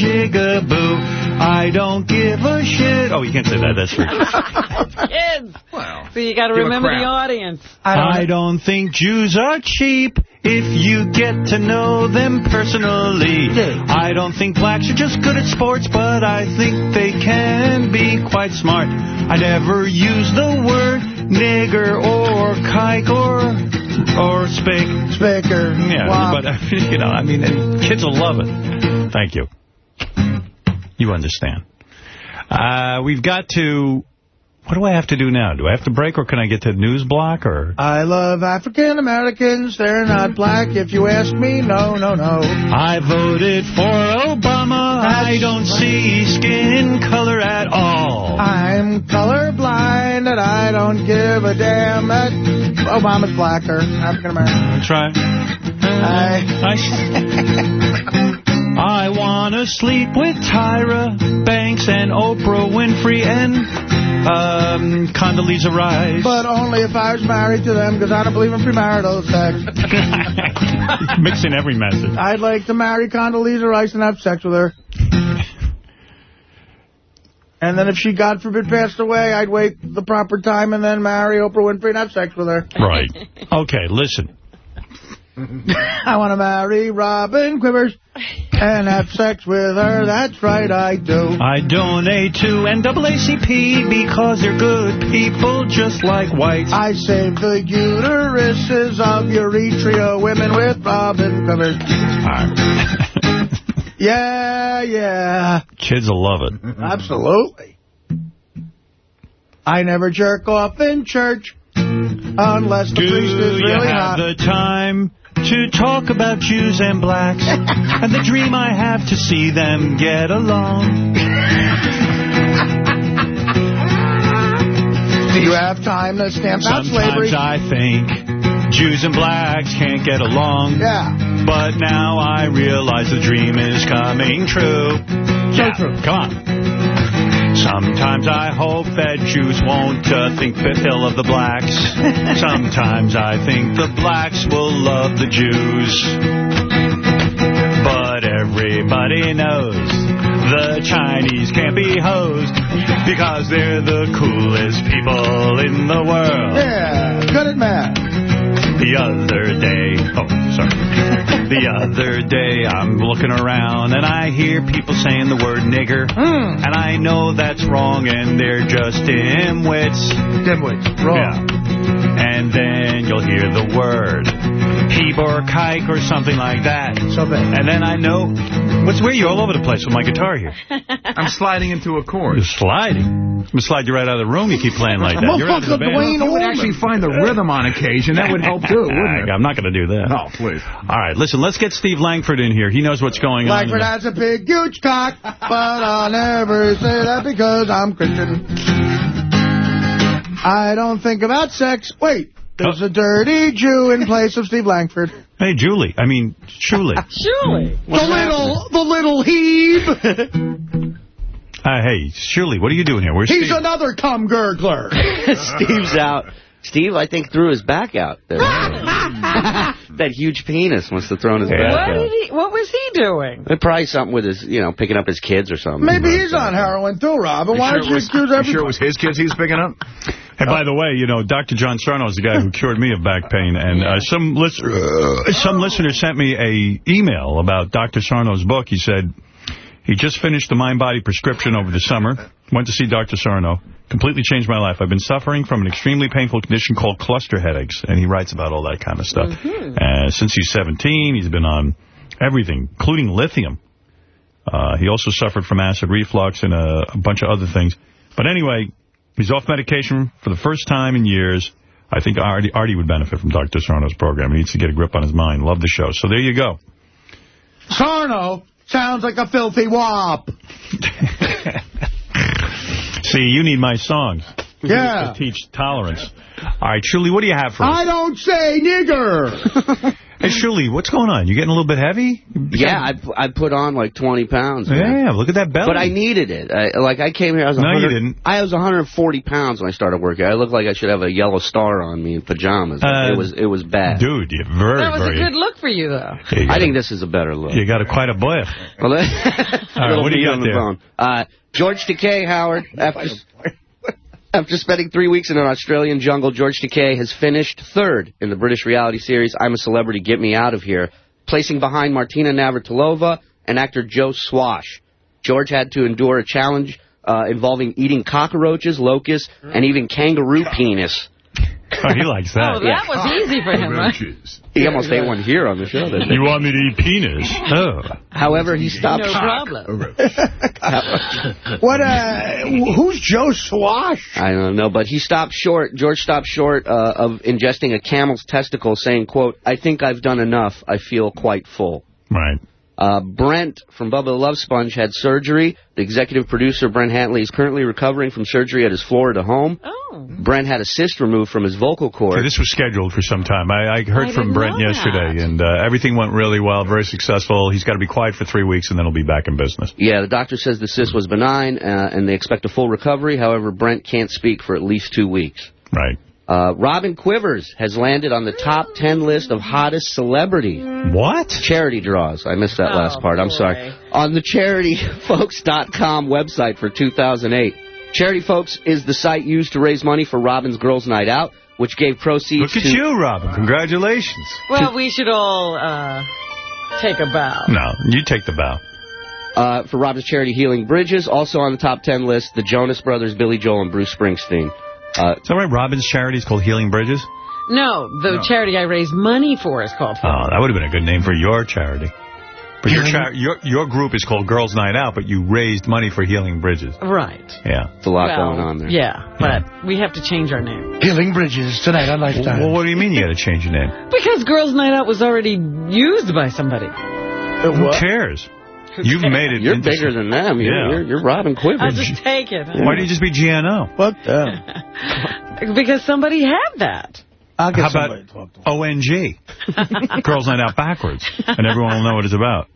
jigaboo. I don't give a shit. Oh, you can't say that, that's true. Kids. Well, So you got to remember the audience. I don't think Jews are cheap if you get to know them personally. I don't think blacks are just good at sports, but I think they can be quite smart. I never use the word nigger or kike or or spick. Spicker. Yeah, wop. but, you know, I mean, kids will love it. Thank you. You understand. Uh, we've got to What do I have to do now? Do I have to break, or can I get to the news block, or... I love African Americans. They're not black. If you ask me, no, no, no. I voted for Obama. I don't see skin color at all. I'm colorblind and I don't give a damn that Obama's blacker, African American. That's right. I, I want to sleep with Tyra Banks and Oprah Winfrey and um, Condoleezza Rice. but only if I was married to them because I don't believe in premarital sex. Mixing every message. I'd like to marry Condoleezza Rice and have sex with her. And then if she, God forbid, passed away, I'd wait the proper time and then marry Oprah Winfrey and have sex with her. Right. Okay, listen. I want to marry Robin Quivers and have sex with her. That's right, I do. I donate to NAACP because they're good people just like whites. I save the uteruses of Eritrea women with Robin Quivers. Yeah, yeah. Kids will love it. Absolutely. I never jerk off in church unless the Do priest is really hot. Do you have the time to talk about Jews and blacks and the dream I have to see them get along? Do you have time to stamp out slavery? Sometimes I think Jews and blacks can't get along. Yeah. But now I realize the dream is coming true. yeah, Come on. Sometimes I hope that Jews won't uh, think ill of the blacks. Sometimes I think the blacks will love the Jews. But everybody knows the Chinese can't be hosed because they're the coolest people in the world. Yeah, good at math. The other day, oh, sorry. The other day, I'm looking around and I hear people saying the word nigger. Hmm. And I know that's wrong and they're just dimwits. Dimwits, wrong. Yeah. And then you'll hear the word peep or kike or something like that. Something. And then I know, Mm. what's where you all over the place with my guitar here? I'm sliding into a chord. You're sliding. I'm going to slide you right out of the room. You keep playing like that. You're out of the band. you would actually find the rhythm on occasion. That would help too, wouldn't it? I'm not going to do that. No, please. All right, listen, let's get Steve Langford in here. He knows what's going Langford on. Langford has a big, huge cock, but I'll never say that because I'm Christian. I don't think about sex. Wait, there's oh. a dirty Jew in place of Steve Langford. Hey, Shuli. I mean, Shuli. Shuli. the little, the little heeb. Uh, hey, Shuli, what are you doing here? Where's He's Steve? another cum gurgler. Steve's out. Steve, I think, threw his back out there. that huge penis must have thrown his back What, out. did he, what was he doing? Probably something with his, you know, picking up his kids or something. Maybe he's on heroin too, Robin. Why sure don't it you was- accuse you everybody? sure it was his kids he was picking up? And by the way, you know, Dr. John Sarno is the guy who cured me of back pain. And uh, some, listener, some listener sent me a email about Dr. Sarno's book. He said he just finished the mind-body prescription over the summer. Went to see Dr. Sarno. Completely changed my life. I've been suffering from an extremely painful condition called cluster headaches. And he writes about all that kind of stuff. Uh, since he's 17, he's been on everything, including lithium. Uh, he also suffered from acid reflux and a, a bunch of other things. But anyway, he's off medication for the first time in years. I think Artie, Artie would benefit from Dr. Sarno's program. He needs to get a grip on his mind. Love the show. So there you go. Sarno sounds like a filthy wop. See, you need my songs. Yeah. To teach tolerance. All right, Shuli, what do you have for us? I don't say nigger. Hey, Shuli, what's going on? You getting a little bit heavy? Yeah, I, I put on like 20 pounds. man. Yeah, look at that belly. But I needed it. I, like, I came here, I was No, you didn't. I was 140 pounds when I started working. I looked like I should have a yellow star on me in pajamas. Uh, it was it was bad. Dude, you're very, That was very... a good look for you, though. You got I a- think this is a better look. You got a, quite a biff. Well, All right, what do you got there? Uh, George Takei, Howard, after, after spending three weeks in an Australian jungle, George Takei has finished third in the British reality series I'm a Celebrity, Get Me Out of Here, placing behind Martina Navratilova and actor Joe Swash. George had to endure a challenge uh, involving eating cockroaches, locusts, and even kangaroo penis. Oh, he likes that. Oh, that was easy for him, right? He almost ate one here on the show. didn't he? You want me to eat penis? Oh. However, he stopped. No problem. What, uh, who's Joe Swash? I don't know, but he stopped short. George stopped short uh, of ingesting a camel's testicle, saying, "quote I think I've done enough. I feel quite full." Right. Uh, Brent from Bubba the Love Sponge had surgery. The executive producer, Brent Hatley, is currently recovering from surgery at his Florida home. Oh. Brent had a cyst removed from his vocal cord. Okay, this was scheduled for some time. I, I heard I from Brent know yesterday, and uh, everything went really well, very successful. He's got to be quiet for three weeks, and then he'll be back in business. Yeah, the doctor says the cyst was benign, uh, and they expect a full recovery. However, Brent can't speak for at least two weeks. Right. Uh, Robin Quivers has landed on the top 10 list of hottest celebrity. What? Charity draws. I missed that Oh, last part. I'm boy. sorry. On the charityfolks.com website for 2008. Charity Folks is the site used to raise money for Robin's Girls Night Out, which gave proceeds Look at you, Robin. Congratulations. Well, we should all uh, take a bow. No, you take the bow. Uh, for Robin's charity Healing Bridges, also on the top 10 list, the Jonas Brothers, Billy Joel, and Bruce Springsteen. Uh, Is that right? Robin's charity is called Healing Bridges? No, the No. charity I raised money for is called. Oh, that would have been a good name for your charity. But your, char your your group is called Girls Night Out, but you raised money for Healing Bridges. Right. Yeah. It's a lot Well, going on there. Yeah, but we have to change our name. Healing Bridges tonight on Lifetime. Well, what do you mean you got to change your name? Because Girls Night Out was already used by somebody. Who cares? You've made it. You're bigger than them. You're, Yeah. you're, you're Robin Quivers. I'll just take it. Why don't you just be GNO? What the? Because somebody had that. I'll get How about to talk to. ONG? Girls Night Out backwards. And everyone will know what it's about.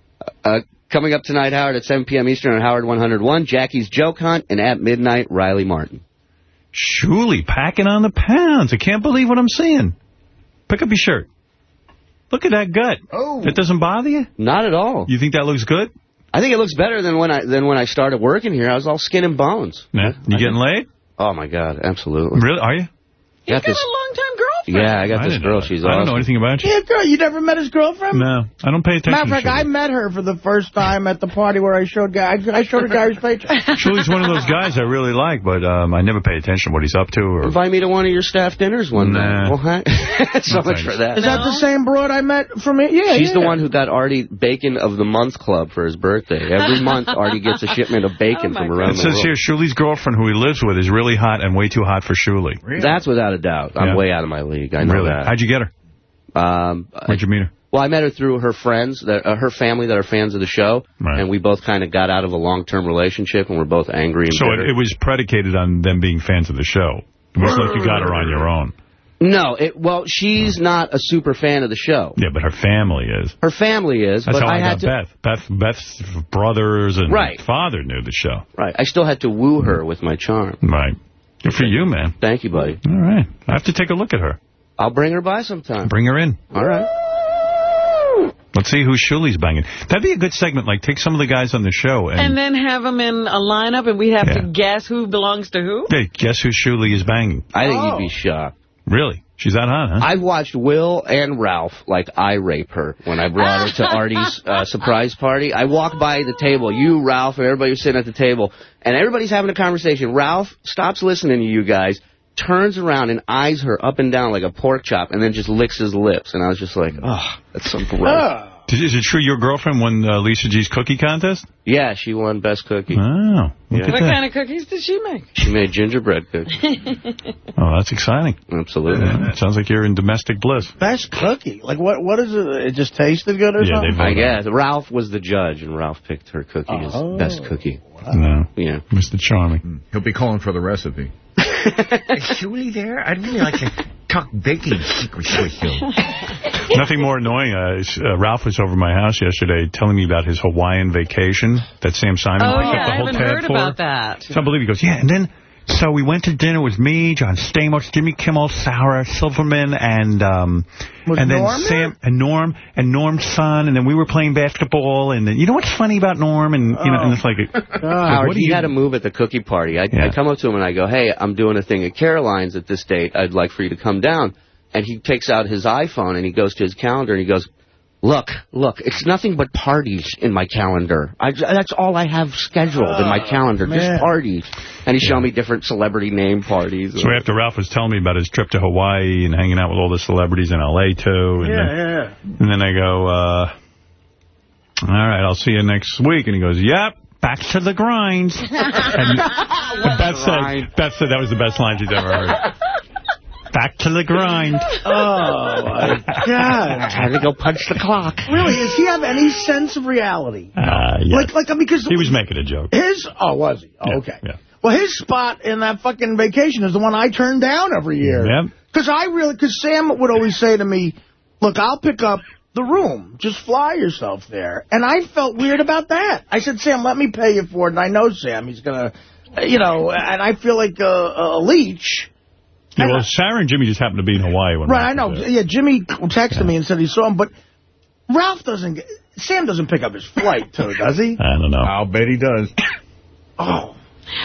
Uh, coming up tonight, Howard, at 7 p.m. Eastern on Howard 101, Jackie's Joke Hunt, and at midnight, Riley Martin. Shuli packing on the pounds. I can't believe what I'm seeing. Pick up your shirt. Look at that gut. Oh. That doesn't bother you? Not at all. You think that looks good? I think it looks better than when I than when I started working here. I was all skin and bones. Yeah. You getting laid? Oh my God, absolutely. Really? Are you? Got He's this. got a long-time girlfriend. Yeah, I got I this girl. know that. She's I don't know anything about you. Yeah, girl, you never met his girlfriend? No, I don't pay attention Matter of fact, to I met her for the first time at the party where I showed guy. I showed her Gary's picture. Shuli's one of those guys I really like, but um, I never pay attention to what he's up to. Or Invite me to one of your staff dinners one Nah. night. Well, hi. so No, much thanks. for that. Is that the same broad I met from it? Yeah, She's yeah. the one who got Artie Bacon of the Month Club for his birthday. Every month, Artie gets a shipment of bacon Oh, from around it the says here, Shuli's girlfriend, who he lives with, is really hot and way too hot for Shuley. That's without a doubt. I'm Yeah. way out of my league. I know really? that. How'd you get her? Um, Where'd you meet her? well, I met her through her friends, that uh, her family that are fans of the show, Right. and we both kind of got out of a long-term relationship, and we're both angry and So it, it was predicated on them being fans of the show. It was like you got her on your own. no, it, well, she's not a super fan of the show. Yeah, but her family is. Her family is, That's but how I, had got to. Beth. Beth. Beth's brothers and Right. father knew the show. Right, I still had to woo her with my charm. Right. Good for you, man. Thank you, buddy. All right. I have to take a look at her. I'll bring her by sometime. Bring her in. All right. Let's see who Shuli's banging. That'd be a good segment. Like, take some of the guys on the show and, And then have them in a lineup, and we'd have Yeah. to guess who belongs to who? hey, guess who Shuley is banging? I think Oh. you'd be shocked. Really? She's that hot, huh? I've watched Will and Ralph like I rape her when I brought her to Artie's uh, surprise party. I walk by the table, you, Ralph, and everybody was sitting at the table, and everybody's having a conversation. Ralph stops listening to you guys, turns around and eyes her up and down like a pork chop, and then just licks his lips. And I was just like, oh, that's so gross. Is is it true your girlfriend won uh, Lisa G's cookie contest? Yeah, she won best cookie. Oh, Yeah. What that. kind of cookies did she make? She made gingerbread cookies. Oh, that's exciting. Absolutely. Yeah, sounds like you're in domestic bliss. Best cookie. Like, what? what is it? It just tasted good or Yeah, something? they I guess. Ralph was the judge, and Ralph picked her cookie as Oh. best cookie. No, Yeah. Mr. Charming. He'll be calling for the recipe. Is Julie there? I'd really like to talk baking secrets with you. Nothing more annoying. Uh, is, uh, Ralph was over my house yesterday telling me about his Hawaiian vacation that Sam Simon Oh, picked yeah, up the I whole haven't heard for. about that. It's unbelievable. He goes, yeah, and then, so we went to dinner with me, John Stamos, Jimmy Kimmel, Sarah Silverman, and um, and then Norm Sam and Norm and Norm's son, and then we were playing basketball, and then, you know what's funny about Norm, and you know, and it's like, Howard, he you- had a move at the cookie party. I, Yeah. I come up to him and I go, hey, I'm doing a thing at Caroline's at this date. I'd like for you to come down. And he takes out his iPhone and he goes to his calendar and he goes, Look, look, it's nothing but parties in my calendar. I, that's all I have scheduled in my calendar, man. just parties. And he's showing me different celebrity name parties. So after Ralph was telling me about his trip to Hawaii and hanging out with all the celebrities in L.A. too. And Yeah, then, yeah, yeah. And then I go, uh, all right, I'll see you next week. And he goes, yep, back to the grind. and Beth said, Beth said that was the best line she's ever heard. Back to the grind. Oh, my God. Had to go punch the clock. Really, does he have any sense of reality? Uh, yeah. Like, like, because he was making a joke. his, oh, was he? Oh, okay. Yeah. Well, his spot in that fucking vacation is the one I turn down every year. Yep. Because I really, because Sam would always say to me, look, I'll pick up the room. Just fly yourself there. And I felt weird about that. I said, Sam, let me pay you for it. And I know Sam, he's going to, you know, and I feel like a, a leech. Yeah, well, Sarah and Jimmy just happened to be in Hawaii when Right, I know. was there. Yeah, Jimmy texted me and said he saw him, but Ralph doesn't get, Sam doesn't pick up his flight, too, does he? I don't know. I'll bet he does. Oh.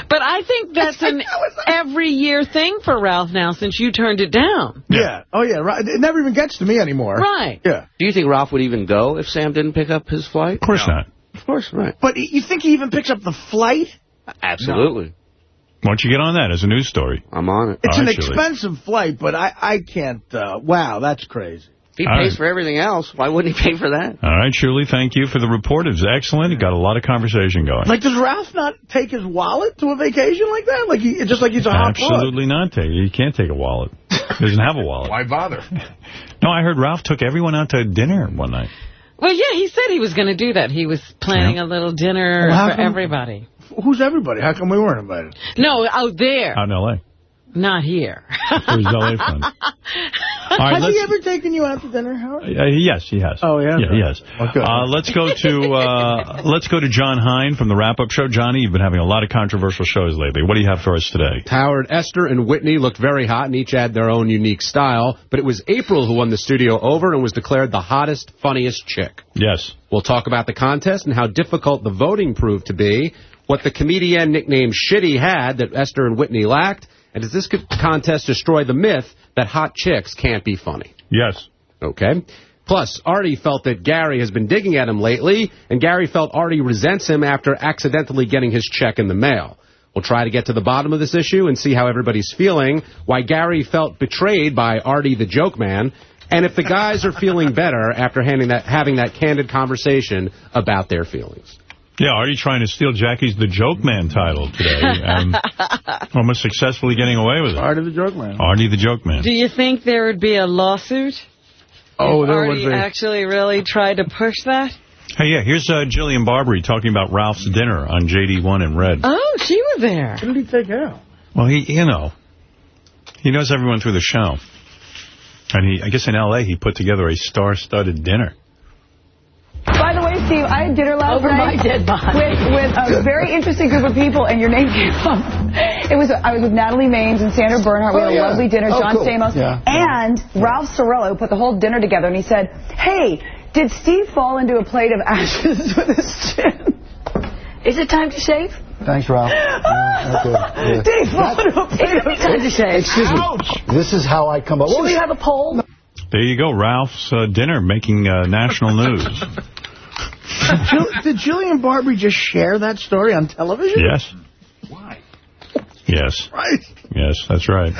But I think that's an every year thing for Ralph now since you turned it down. Yeah. Oh, yeah. Right. It never even gets to me anymore. Right. Yeah. Do you think Ralph would even go if Sam didn't pick up his flight? Of course not. Of course, right. But you think he even picks up the flight? Absolutely. Why don't you get on that as a news story? I'm on it. It's All an expensive flight, but I, I can't. Uh, wow, that's crazy. If he All pays right. for everything else, why wouldn't he pay for that? All right, Shirley, thank you for the report. It was excellent. It got a lot of conversation going. Like, does Ralph not take his wallet to a vacation like that? Like, he just like he's a hot? Absolutely not. Take. You can't take a wallet. He doesn't have a wallet. Why bother? No, I heard Ralph took everyone out to dinner one night. Well, yeah, he said he was going to do that. He was planning a little dinner Well, for everybody. Who's everybody? How come we weren't invited? No, out there, Out in L.A. not here. It was L.A. fun. All right, Has he ever taken you out to dinner, Howard? Uh, yes, he has. Oh, yeah? Yeah, he has. Okay. Uh, let's go to uh, let's go to John Hein from the Wrap-Up Show. Johnny, you've been having a lot of controversial shows lately. What do you have for us today? Howard, Esther, and Whitney looked very hot and each had their own unique style, but it was April who won the studio over and was declared the hottest, funniest chick. Yes. We'll talk about the contest and how difficult the voting proved to be, what the comedian nicknamed Shitty had that Esther and Whitney lacked, and does this contest destroy the myth that hot chicks can't be funny? Yes. Okay. Plus, Artie felt that Gary has been digging at him lately, and Gary felt Artie resents him after accidentally getting his check in the mail. We'll try to get to the bottom of this issue and see how everybody's feeling, why Gary felt betrayed by Artie the joke man, and if the guys are feeling better after handing that, having that candid conversation about their feelings. Yeah, are you trying to steal Jackie's The Joke Man title today? Um, almost successfully getting away with it. Artie the Joke Man. Artie the Joke Man. Do you think there would be a lawsuit? Oh, if there would Artie be. actually really tried to push that? Hey, yeah, here's uh, Jillian Barberie talking about Ralph's dinner on JD1 in Red. Oh, she was there. What did he take out? Well, he, you know, he knows everyone through the show. And he, I guess in L.A., he put together a star-studded dinner. By the way, Steve, I had dinner last Over night my dead body. with with a very interesting group of people, and your name came up. It was I was with Natalie Maines and Sandra Bernhard. We Oh, had a lovely dinner. Oh, John cool. Stamos Yeah. and Ralph Cirella put the whole dinner together, and he said, "Hey, did Steve fall into a plate of ashes with his chin? Is it time to shave?" Thanks, Ralph. Yeah, okay. Did he fall into a plate of Time to shave. Excuse me. This is how I come up. What Should was we have a poll? There you go, Ralph's uh, dinner making uh, national news. Did, Jill, did Jillian Barberie just share that story on television? Yes. Why? Yes. Right. Yes, that's right.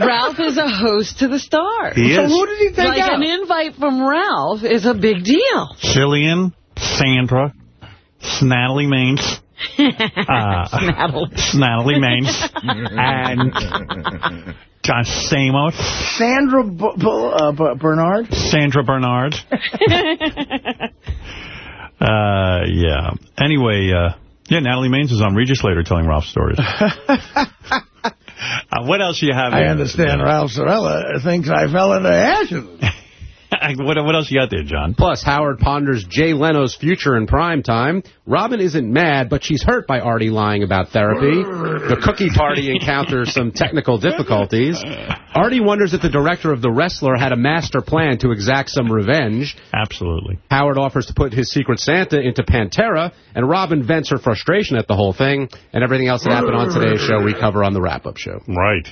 Ralph is a host to the stars. He so is. who did he take Like out? an invite from Ralph is a big deal. Jillian, Sandra, Natalie Maines, uh, Natalie Maines, and John Stamos, Sandra B B uh, B Bernard? Sandra Bernard. Uh, yeah. Anyway, uh, yeah, Natalie Maines is on Regis later telling Ralph stories. uh, what else do you have? I understand Ralph Cirella thinks I fell into ashes. what, what else you got there, John? Plus, Howard ponders Jay Leno's future in prime time. Robin isn't mad, but she's hurt by Artie lying about therapy. The cookie party encounters some technical difficulties. Artie wonders if the director of The Wrestler had a master plan to exact some revenge. Absolutely. Howard offers to put his Secret Santa into Pantera, and Robin vents her frustration at the whole thing. And everything else that happened on today's show, we cover on the wrap-up show. Right.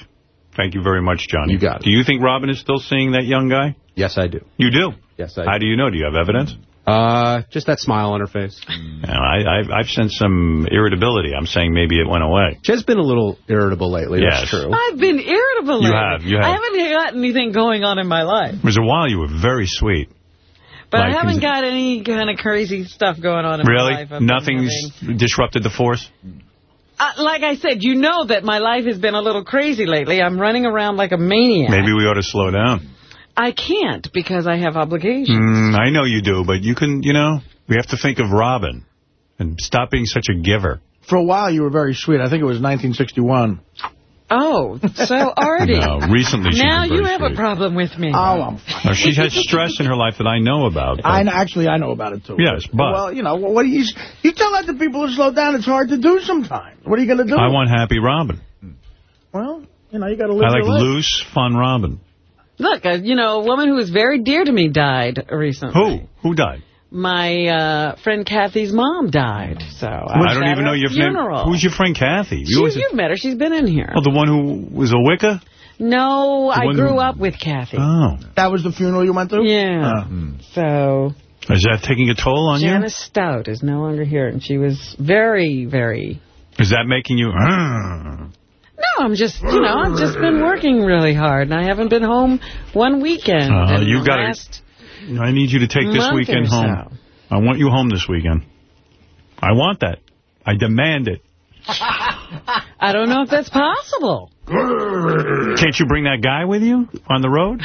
Thank you very much, Johnny. You got it. Do you think Robin is still seeing that young guy? Yes, I do. You do? Yes, I do. How do you know? Do you have evidence? Uh, just that smile on her face. No, I, I've, I've sensed some irritability. I'm saying maybe it went away. She has been a little irritable lately. Yes. That's true. I've been irritable You lately. have, you have. I haven't got anything going on in my life. There was a while you were very sweet. But Like, I haven't got any kind of crazy stuff going on in my Really? life. I've been Nothing's disrupted the force? Uh, like I said, you know that my life has been a little crazy lately. I'm running around like a maniac. Maybe we ought to slow down. I can't because I have obligations. Mm, I know you do, but you can, you know, we have to think of Robin and stop being such a giver. For a while, you were very sweet. I think it was 1961. Oh, so Artie. No, recently she's now you very have a problem with me. Oh, I'm Now, she has stress in her life that I know about. I know, actually, I know about it, too. Yes, but Well, you know, what do you, you tell that to people to slow down. It's hard to do sometimes. What are you going to do? I want happy Robin. Well, you know, you got to live I like your life. loose, fun Robin. Look, uh, you know, a woman who was very dear to me died recently. Who? Who died? My uh, friend Kathy's mom died. So I, I don't even know your funeral. name. Who's your friend Kathy? She, you've met her. She's been in here. oh, the one who was a Wicca? No, The I grew who- up with Kathy. Oh. That was the funeral you went to? Yeah. So Is that taking a toll on you? Janice Stout is no longer here, and she was very, very. Is that making you... No, I'm just, you know, I've just been working really hard, and I haven't been home one weekend. Uh, you the gotta- I need you to take this weekend or home. I want you home this weekend. I want that. I demand it. I don't know if that's possible. Can't you bring that guy with you on the road?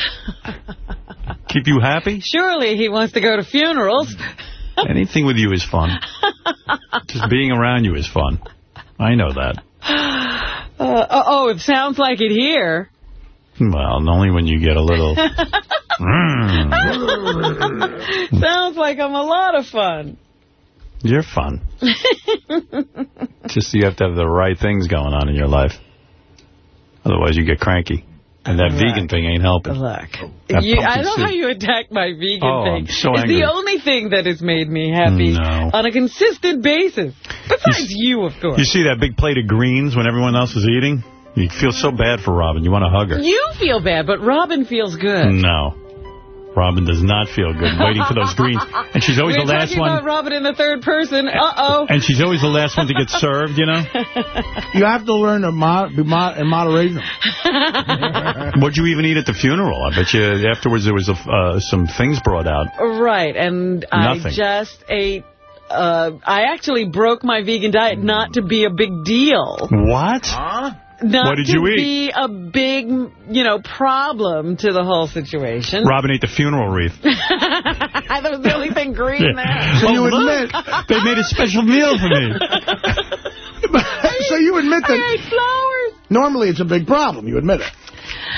Keep you happy? Surely he wants to go to funerals. Anything with you is fun. Just being around you is fun. I know that. Uh, oh, it sounds like it here. Well, only when you get a little... Mm. sounds like I'm a lot of fun. You're fun. Just you have to have the right things going on in your life. Otherwise, you get cranky. And that vegan thing ain't helping. Look. You, I know soup. how you attack my vegan Oh, thing. I'm so it's angry. the only thing that has made me happy No. on a consistent basis. Besides you, of course. You see that big plate of greens when everyone else is eating? You feel so bad for Robin. You want to hug her. You feel bad, but Robin feels good. No. Robin does not feel good waiting for those greens. And she's always We're the last one. Robin in the third person. Uh-oh. And she's always the last one to get served, you know? You have to learn to mo be mo in moderation. What'd you even eat at the funeral? I bet you afterwards there was a, uh, some things brought out. Right, and Nothing. I just ate... Uh, I actually broke my vegan diet not to be a big deal. What? Not What did to you eat? be a big, you know, problem to the whole situation. Robin ate the funeral wreath. that was the only thing green Yeah. there. So you Oh, look. admit... They made a special meal for me. so you admit that... I ate flowers. Normally it's a big problem. You admit it.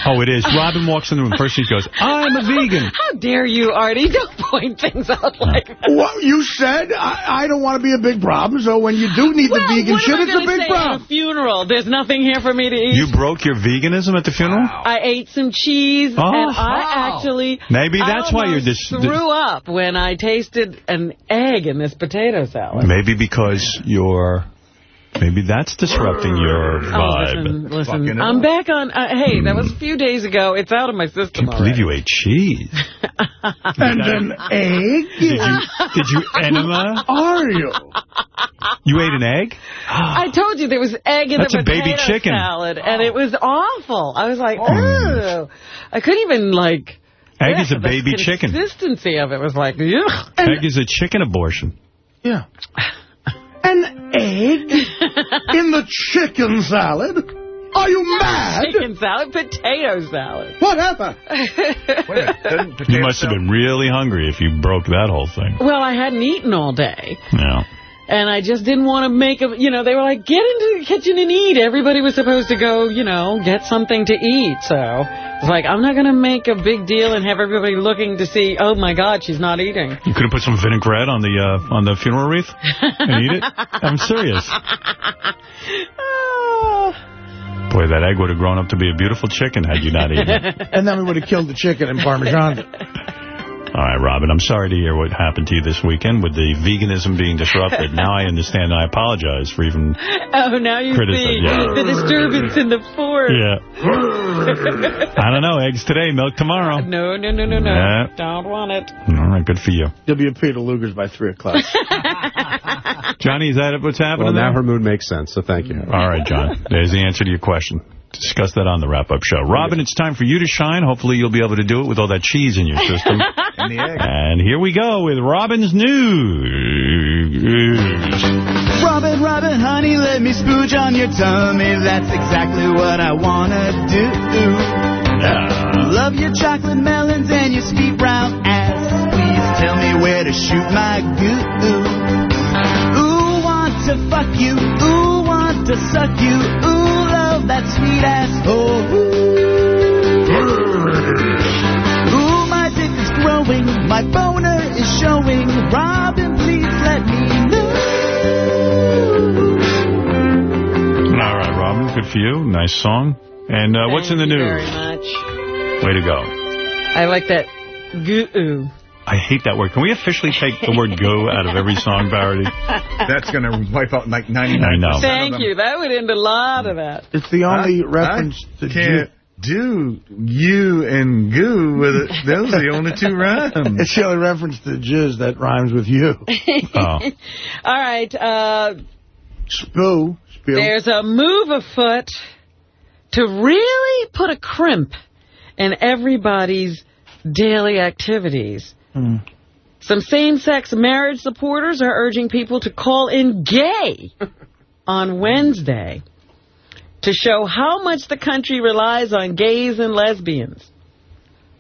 Oh, it is. Robin walks in the room. First she goes, I'm a vegan. How dare you, Artie? Don't point things out like that. What you said, I, I don't want to be a big problem, so when you do need Well, the vegan what shit, it's a big say problem. At a funeral, there's nothing here for me to eat. You broke your veganism at the funeral? I ate some cheese, Oh. and I actually... Maybe that's why you're almost dis- threw up when I tasted an egg in this potato salad. Maybe because you're... Maybe that's disrupting your Oh, vibe. listen, listen. I'm back on... Uh, hey, that was a few days ago. It's out of my system I can't believe you ate cheese. and an egg? Did you, did you enema? Are you? You ate an egg? I told you there was egg in That's the a baby potato chicken. salad, and it was awful. I was like, Oh. oh. I couldn't even, like... Egg yeah, is a the baby chicken. consistency of it was like, ugh. Egg is a chicken abortion. Yeah. An egg in the chicken salad? Are you mad? Chicken salad, potato salad. Whatever. You must have been really hungry if you broke that whole thing. Well, I hadn't eaten all day. Yeah. And I just didn't want to make a, you know, they were like, get into the kitchen and eat. Everybody was supposed to go, you know, get something to eat. So it's like, I'm not going to make a big deal and have everybody looking to see, oh, my God, she's not eating. You could have put some vinaigrette on the uh, on the funeral wreath and eat it. I'm serious. Boy, that egg would have grown up to be a beautiful chicken had you not eaten it. and then we would have killed the chicken in Parmesan. All right, Robin, I'm sorry to hear what happened to you this weekend with the veganism being disrupted. now I understand and I apologize for even... Oh, now you Criticism, see yeah. the disturbance in the fort. Yeah. I don't know. Eggs today, milk tomorrow. No, no, no, no, no. Yeah. Don't want it. All right, good for you. You'll be at Peter Luger's by 3 o'clock. Johnny, is that what's happening Well, now there? her mood makes sense, so thank you. All right, John. There's the answer to your question. Discuss that on the wrap-up show. Robin, it's time for you to shine. Hopefully you'll be able to do it with all that cheese in your system. And the egg. and here we go with Robin's news. Robin, Robin, honey, let me spooge on your tummy. That's exactly what I wanna do. Love your chocolate melons and your sweet brown ass. Please tell me where to shoot my goo. Ooh, want to fuck you. Ooh, want to suck you. Ooh, love that sweet asshole. Ooh, my dick is growing. My boner is showing. Robin, please let me know. All right, Robin, good for you. Nice song. And uh, what's in the Thank you news? very much. Way to go. I like that goo I hate that word. Can we officially take the word go out of every song parody? That's going to wipe out like 99% I know. Thank you. That would end a lot of that. It's the only I- reference I to can't do you and goo with it. Those are the only two rhymes. It's the only reference to jizz that rhymes with you. Oh. All right. Uh, Spoo. Spill. there's a move afoot to really put a crimp in everybody's daily activities. Hmm. Some same-sex marriage supporters are urging people to call in gay on Wednesday to show how much the country relies on gays and lesbians.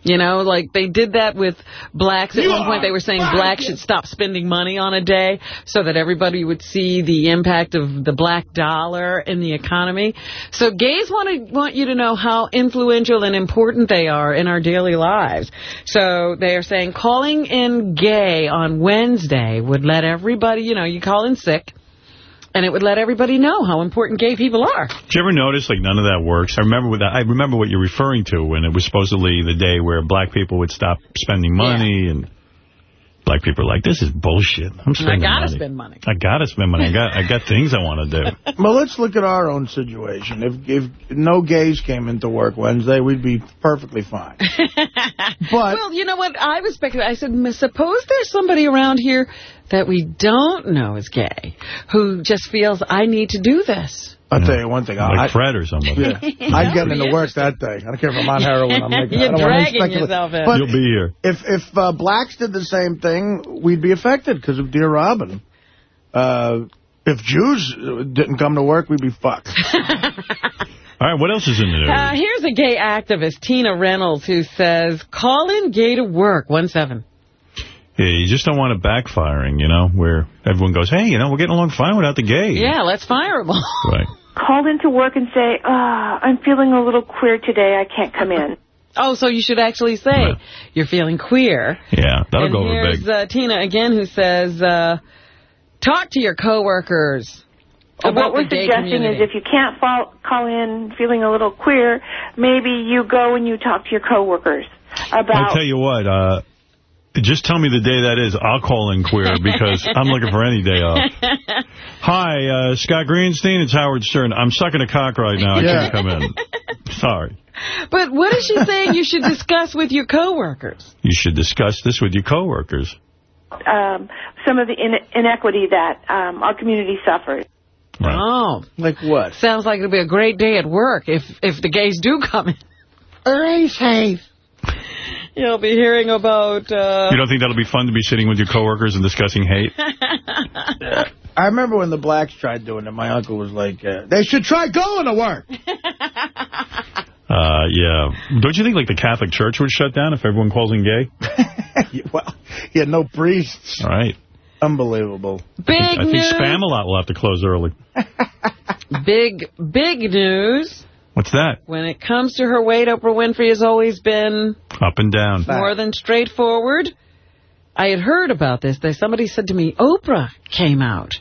You know, like they did that with blacks. At You one point, they were saying blacks should stop spending money on a day so that everybody would see the impact of the black dollar in the economy. So gays want to want you to know how influential and important they are in our daily lives. So they are saying calling in gay on Wednesday would let everybody, you know, you call in sick, and it would let everybody know how important gay people are. Did you ever notice, like, none of that works? I remember what that, I remember what you're referring to when it was supposedly the day where black people would stop spending money and black people are like, this is bullshit. I'm And I spending gotta money. spend money. I gotta spend money. I got I got things I want to do. Well, let's look at our own situation. If if no gays came into work Wednesday, we'd be perfectly fine. But well, you know what? I was speculating. I said, suppose there's somebody around here that we don't know is gay who just feels I need to do this. I'll tell you one thing. Like I, Fred or somebody. Yeah. I'm getting into work that day. I don't care if I'm on heroin. I'm making, You're don't want any dragging specula- yourself in. But You'll be here. If if uh, blacks did the same thing, we'd be affected because of Dear Robin. Uh, if Jews uh, didn't come to work, we'd be fucked. All right, what else is in the news? Uh, here's a gay activist, Tina Reynolds, who says, call in gay to work, 1-7. Yeah, you just don't want it backfiring, you know, where everyone goes, hey, you know, we're getting along fine without the gays. Yeah, let's fire them all. Right. Called into work and say, ah, I'm feeling a little queer today. I can't come in. Oh, so you should actually say you're feeling queer. Yeah, that'll and go over here's big. uh, Tina again who says, uh, talk to your coworkers about what we're the suggesting community. is if you can't fall, call in feeling a little queer, maybe you go and you talk to your coworkers about I'll tell you what, uh, just tell me the day that is. I'll call in queer because I'm looking for any day off. Hi, uh, Scott Greenstein. It's Howard Stern. I'm sucking a cock right now. I Yeah. can't come in. Sorry. But what is she saying you should discuss with your coworkers? You should discuss this with your coworkers. um, some of the in- inequity that um, our community suffers. Oh. Like what? Sounds like it'll be a great day at work if, if the gays do come in. Erase hate. You'll be hearing about... Uh... You don't think that'll be fun to be sitting with your coworkers and discussing hate? I remember when the blacks tried doing it. My uncle was like, uh, they should try going to work. Uh, yeah. Don't you think like the Catholic Church would shut down if everyone calls in gay? well, yeah, no priests. All right. Unbelievable. Big I think news. Spam-A-Lot will have to close early. Big, big news. What's that? When it comes to her weight, Oprah Winfrey has always been Up and down. more than straightforward. I had heard about this. There's somebody said to me, Oprah came out.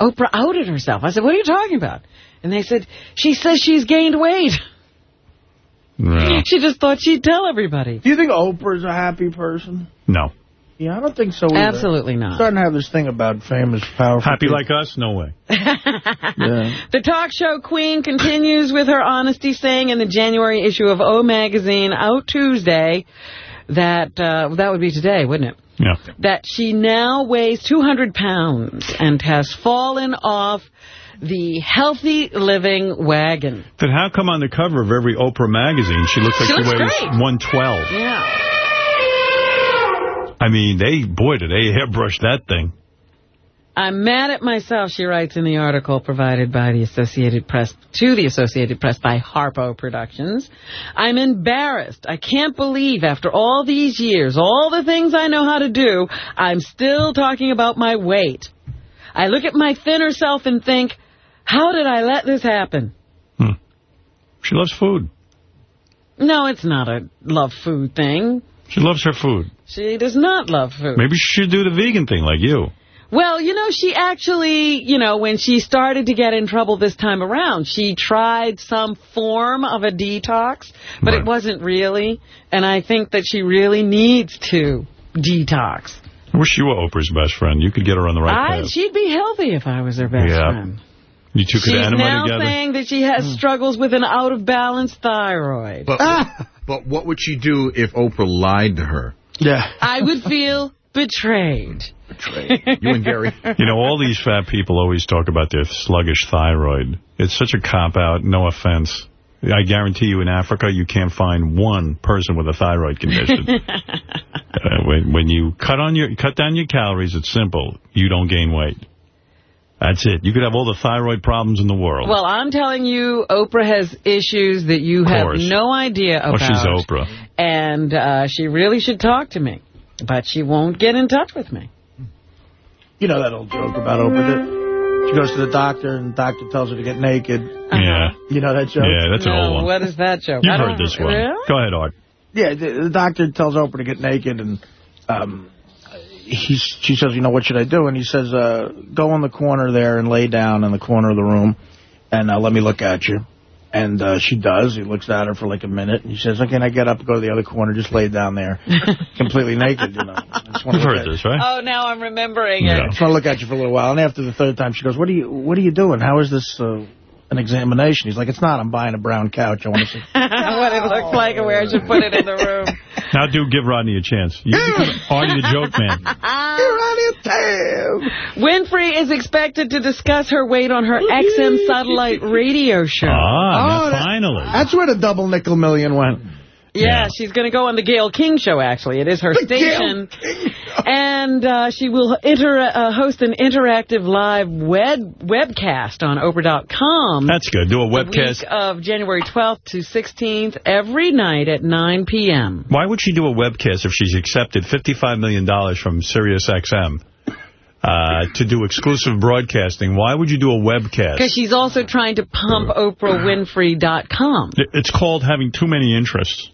Oprah outed herself. I said, what are you talking about? And they said, she says she's gained weight. Yeah. She just thought she'd tell everybody. Do you think Oprah's a happy person? No. Yeah, I don't think so either. Absolutely not. starting to have this thing about famous, powerful Happy people. like us? No way. Yeah. The talk show queen continues with her honesty, saying in the January issue of O Magazine, out Tuesday, that uh, that would be today, wouldn't it? Yeah. That she now weighs 200 pounds and has fallen off the healthy living wagon. Then how come on the cover of every Oprah magazine she looks like She she, looks weighs great. 112? Yeah. I mean, they, boy, did they airbrush that thing. I'm mad at myself, she writes in the article provided by the Associated Press, to the Associated Press by Harpo Productions. I'm embarrassed. I can't believe after all these years, all the things I know how to do, I'm still talking about my weight. I look at my thinner self and think, how did I let this happen? Hmm. She loves food. No, it's not a love food thing. She loves her food. She does not love food. Maybe she should do the vegan thing like you. Well, you know, she actually, you know, when she started to get in trouble this time around, she tried some form of a detox, but it wasn't really. And I think that she really needs to detox. I wish you were Oprah's best friend. You could get her on the right I, path. she'd be healthy if I was her best friend. Yeah. friend. You two could She's now together. saying that she has hmm. struggles with an out-of-balance thyroid. But, but what would she do if Oprah lied to her? Yeah. I would feel betrayed. Betrayed. You and Gary. You know, all these fat people always talk about their sluggish thyroid. It's such a cop-out, no offense. I guarantee you in Africa, you can't find one person with a thyroid condition. uh, when, when you cut on your cut down your calories, it's simple. You don't gain weight. That's it. You could have all the thyroid problems in the world. Well, I'm telling you, Oprah has issues that you have no idea about. Well, she's Oprah. And uh, she really should talk to me. But she won't get in touch with me. You know that old joke about Oprah that she goes to the doctor and the doctor tells her to get naked. Yeah. You know that joke? Yeah, that's an no, old one. what is that joke? You've heard this one. Really? Go ahead, Art. Yeah, the, the doctor tells Oprah to get naked, and um, he's, she says, you know, what should I do? And he says, uh, go in the corner there and lay down in the corner of the room, and uh, let me look at you. And uh, she does. He looks at her for like a minute, and he says, okay, and I get up and go to the other corner, just lay down there, completely naked, you know. I just wanna You've heard this, right? Oh, now I'm remembering I it. just want to look at you for a little while. And after the third time, she goes, what are you, what are you doing? How is this uh, an examination? He's like, it's not. I'm buying a brown couch. I want to see. what it looks like and where I should put it in the room. Now do give Rodney a chance. You become Artie the joke man. Winfrey is expected to discuss her weight on her XM satellite radio show. Ah, Oh, now that- finally. That's where the double nickel million went. Yeah, she's going to go on the Gail King show, actually. It is her station. And uh, she will inter uh, host an interactive live web webcast on Oprah.com. That's good. Do a the webcast. week of January 12th to 16th, every night at 9 p.m. Why would she do a webcast if she's accepted $55 million from SiriusXM uh, to do exclusive broadcasting? Why would you do a webcast? Because she's also trying to pump OprahWinfrey.com It- It's called having too many interests.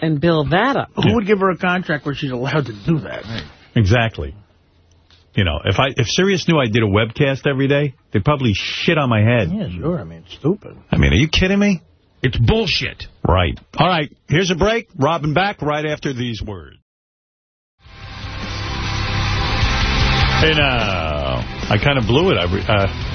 And build that up. Who would give her a contract where she's allowed to do that? Exactly. You know, if I if Sirius knew I did a webcast every day, they'd probably shit on my head. Yeah, sure. I mean, it's stupid. I mean, are you kidding me? It's bullshit. Right. All right, here's a break. Robin back right after these words. Hey, now, I kind of blew it. I, uh,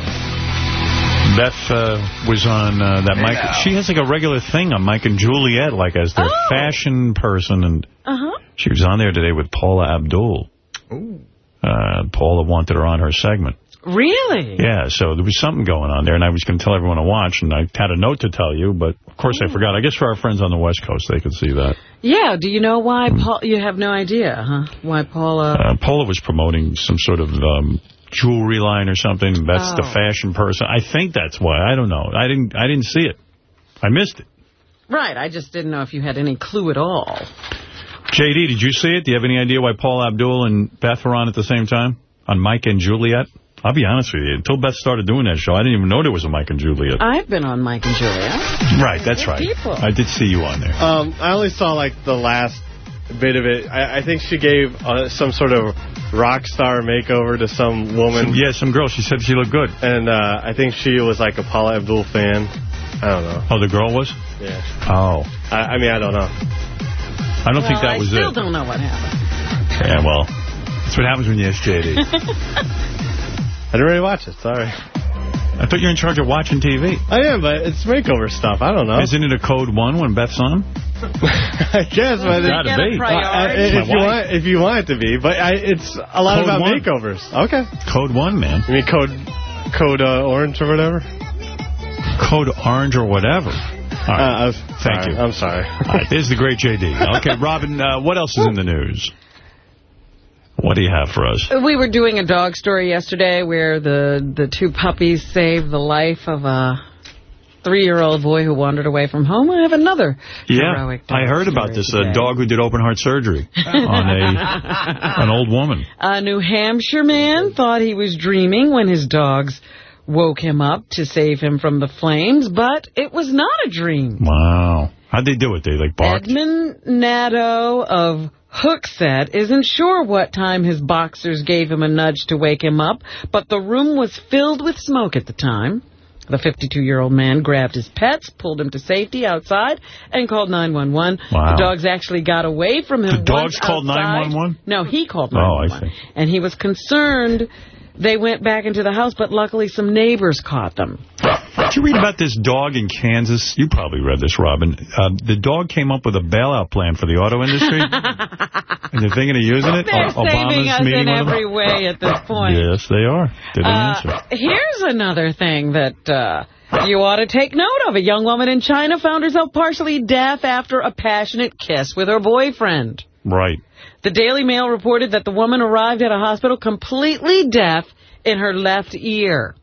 Beth uh, was on uh, that Mike. She has like a regular thing on Mike and Juliet, like as their fashion person, and Uh-huh. she was on there today with Paula Abdul. Uh, Paula wanted her on her segment. Really? Yeah, so there was something going on there, and I was going to tell everyone to watch, and I had a note to tell you, but of course I forgot. I guess for our friends on the West Coast, they could see that. Yeah, do you know why Paul... You have no idea, huh? Why Paula... Uh, Paula was promoting some sort of um, jewelry line or something. That's the Oh. fashion person. I think that's why. I don't know. I didn't. I didn't see it. I missed it. Right, I just didn't know if you had any clue at all. JD, did you see it? Do you have any idea why Paul Abdul and Beth were on at the same time on Mike and Juliet? I'll be honest with you. Until Beth started doing that show, I didn't even know there was a Mike and Juliet. I've been on Mike and Juliet. right, that's right. people. I did see you on there. Um, I only saw like the last bit of it. I, I think she gave uh, some sort of rock star makeover to some woman. yeah, some girl. She said she looked good. And uh, I think she was like a Paula Abdul fan. I don't know. Oh, the girl was? Yeah. Oh. I, I mean, I don't know. I don't think Well, that was it. I still don't know what happened. Yeah, well, that's what happens when you ask JD. I didn't really watch it. Sorry. I thought you were in charge of watching TV. I am, but it's makeover stuff. I don't know. Isn't it a code one when Beth's on? I guess, but It's gotta be. Uh, if you wife. want, if you want it to be, but I, it's a lot Code about one. makeovers. Okay. Code one, man. You mean code, code uh, orange or whatever? Code orange or whatever. All right. Uh, Thank sorry. you. I'm sorry. All right, there's the great JD. Okay, Robin, uh, what else is in the news? What do you have for us? We were doing a dog story yesterday where the, the two puppies saved the life of a three-year-old boy who wandered away from home. I have another Yeah, I heard about this. Uh, a dog who did open heart surgery on a an old woman. A New Hampshire man thought he was dreaming when his dogs woke him up to save him from the flames, but it was not a dream. Wow. How'd they do it? They like barked? Edmund Nadeau of Hooksett isn't sure what time his boxers gave him a nudge to wake him up, but the room was filled with smoke at the time. The 52-year-old man grabbed his pets, pulled him to safety outside, and called 911. Wow. The dogs actually got away from him. The dogs called outside. 911? No, he called Oh, I 911. And he was concerned they went back into the house, but luckily some neighbors caught them. Did you read about this dog in Kansas? You probably read this, Robin. Uh, the dog came up with a bailout plan for the auto industry. and they're thinking of using it? They're O- saving us meeting in every way at this point. Yes, they are. Didn't Uh, answer. here's another thing that uh, you ought to take note of. A young woman in China found herself partially deaf after a passionate kiss with her boyfriend. Right. The Daily Mail reported that the woman arrived at a hospital completely deaf in her left ear.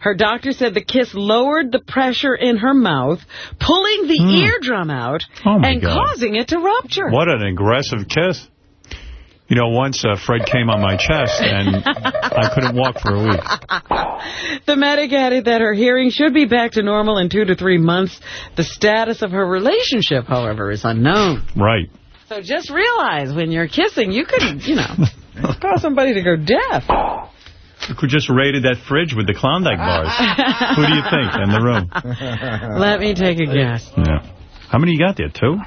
Her doctor said the kiss lowered the pressure in her mouth, pulling the eardrum out Oh, and God. causing it to rupture. What an aggressive kiss. You know, once uh, Fred came on my chest, and I couldn't walk for a week. The medic added that her hearing should be back to normal in two to three months. The status of her relationship, however, is unknown. Right. So just realize when you're kissing, you could, you know, cause somebody to go deaf. You could just raided that fridge with the Klondike bars. Who do you think in the room? Let me take a guess. Yeah. How many you got there? Two?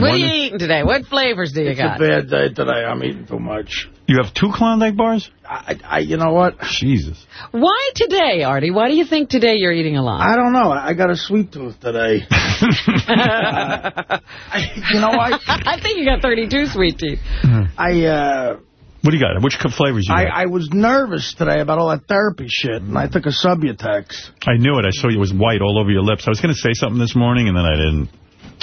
What are you eating today? What flavors do you It's got? a bad day today. I'm eating too much. You have two Klondike bars? I, I, you know what? Jesus. Why today, Artie? Why do you think today you're eating a lot? I don't know. I got a sweet tooth today. you know, I I think you got 32 sweet teeth. I uh, What do you got? Which flavors you I, got? I was nervous today about all that therapy shit, and I took a Subutex. I knew it. I saw you was white all over your lips. I was going to say something this morning, and then I didn't.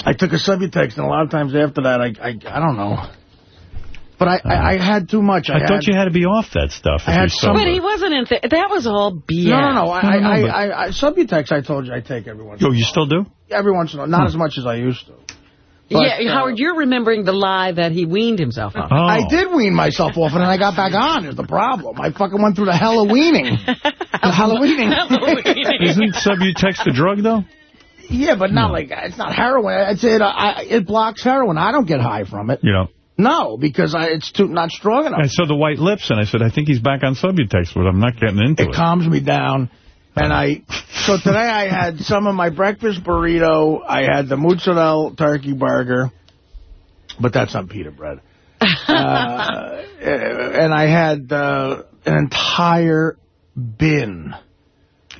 I took a Subutex, and a lot of times after that, I I, I don't know. But I, I, I had too much. I, I, thought had, you had to be off that stuff. I had you're some- But he wasn't in... Th that was all BS. No, no, no. I, No, no, I, but- I, I, I, Subutex, I told you I take every once in Oh, you still do? Every once in a while. Not as much as I used to. But, yeah, uh, Howard, you're remembering the lie that he weaned himself off. Oh. I did wean myself off, and then I got back on. Is the problem? I fucking went through the hell of weaning. the Halloweening. Isn't Subutex the drug, though? yeah, but not like it's not heroin. It's it. I, it blocks heroin. I don't get high from it. You know. No, because I, it's too not strong enough. I saw the white lips, and I said, I think he's back on Subutex, but I'm not getting into It it. calms me down. And I, so today I had some of my breakfast burrito. I had the mozzarella turkey burger, but that's not pita bread. Uh, and I had uh, an entire bin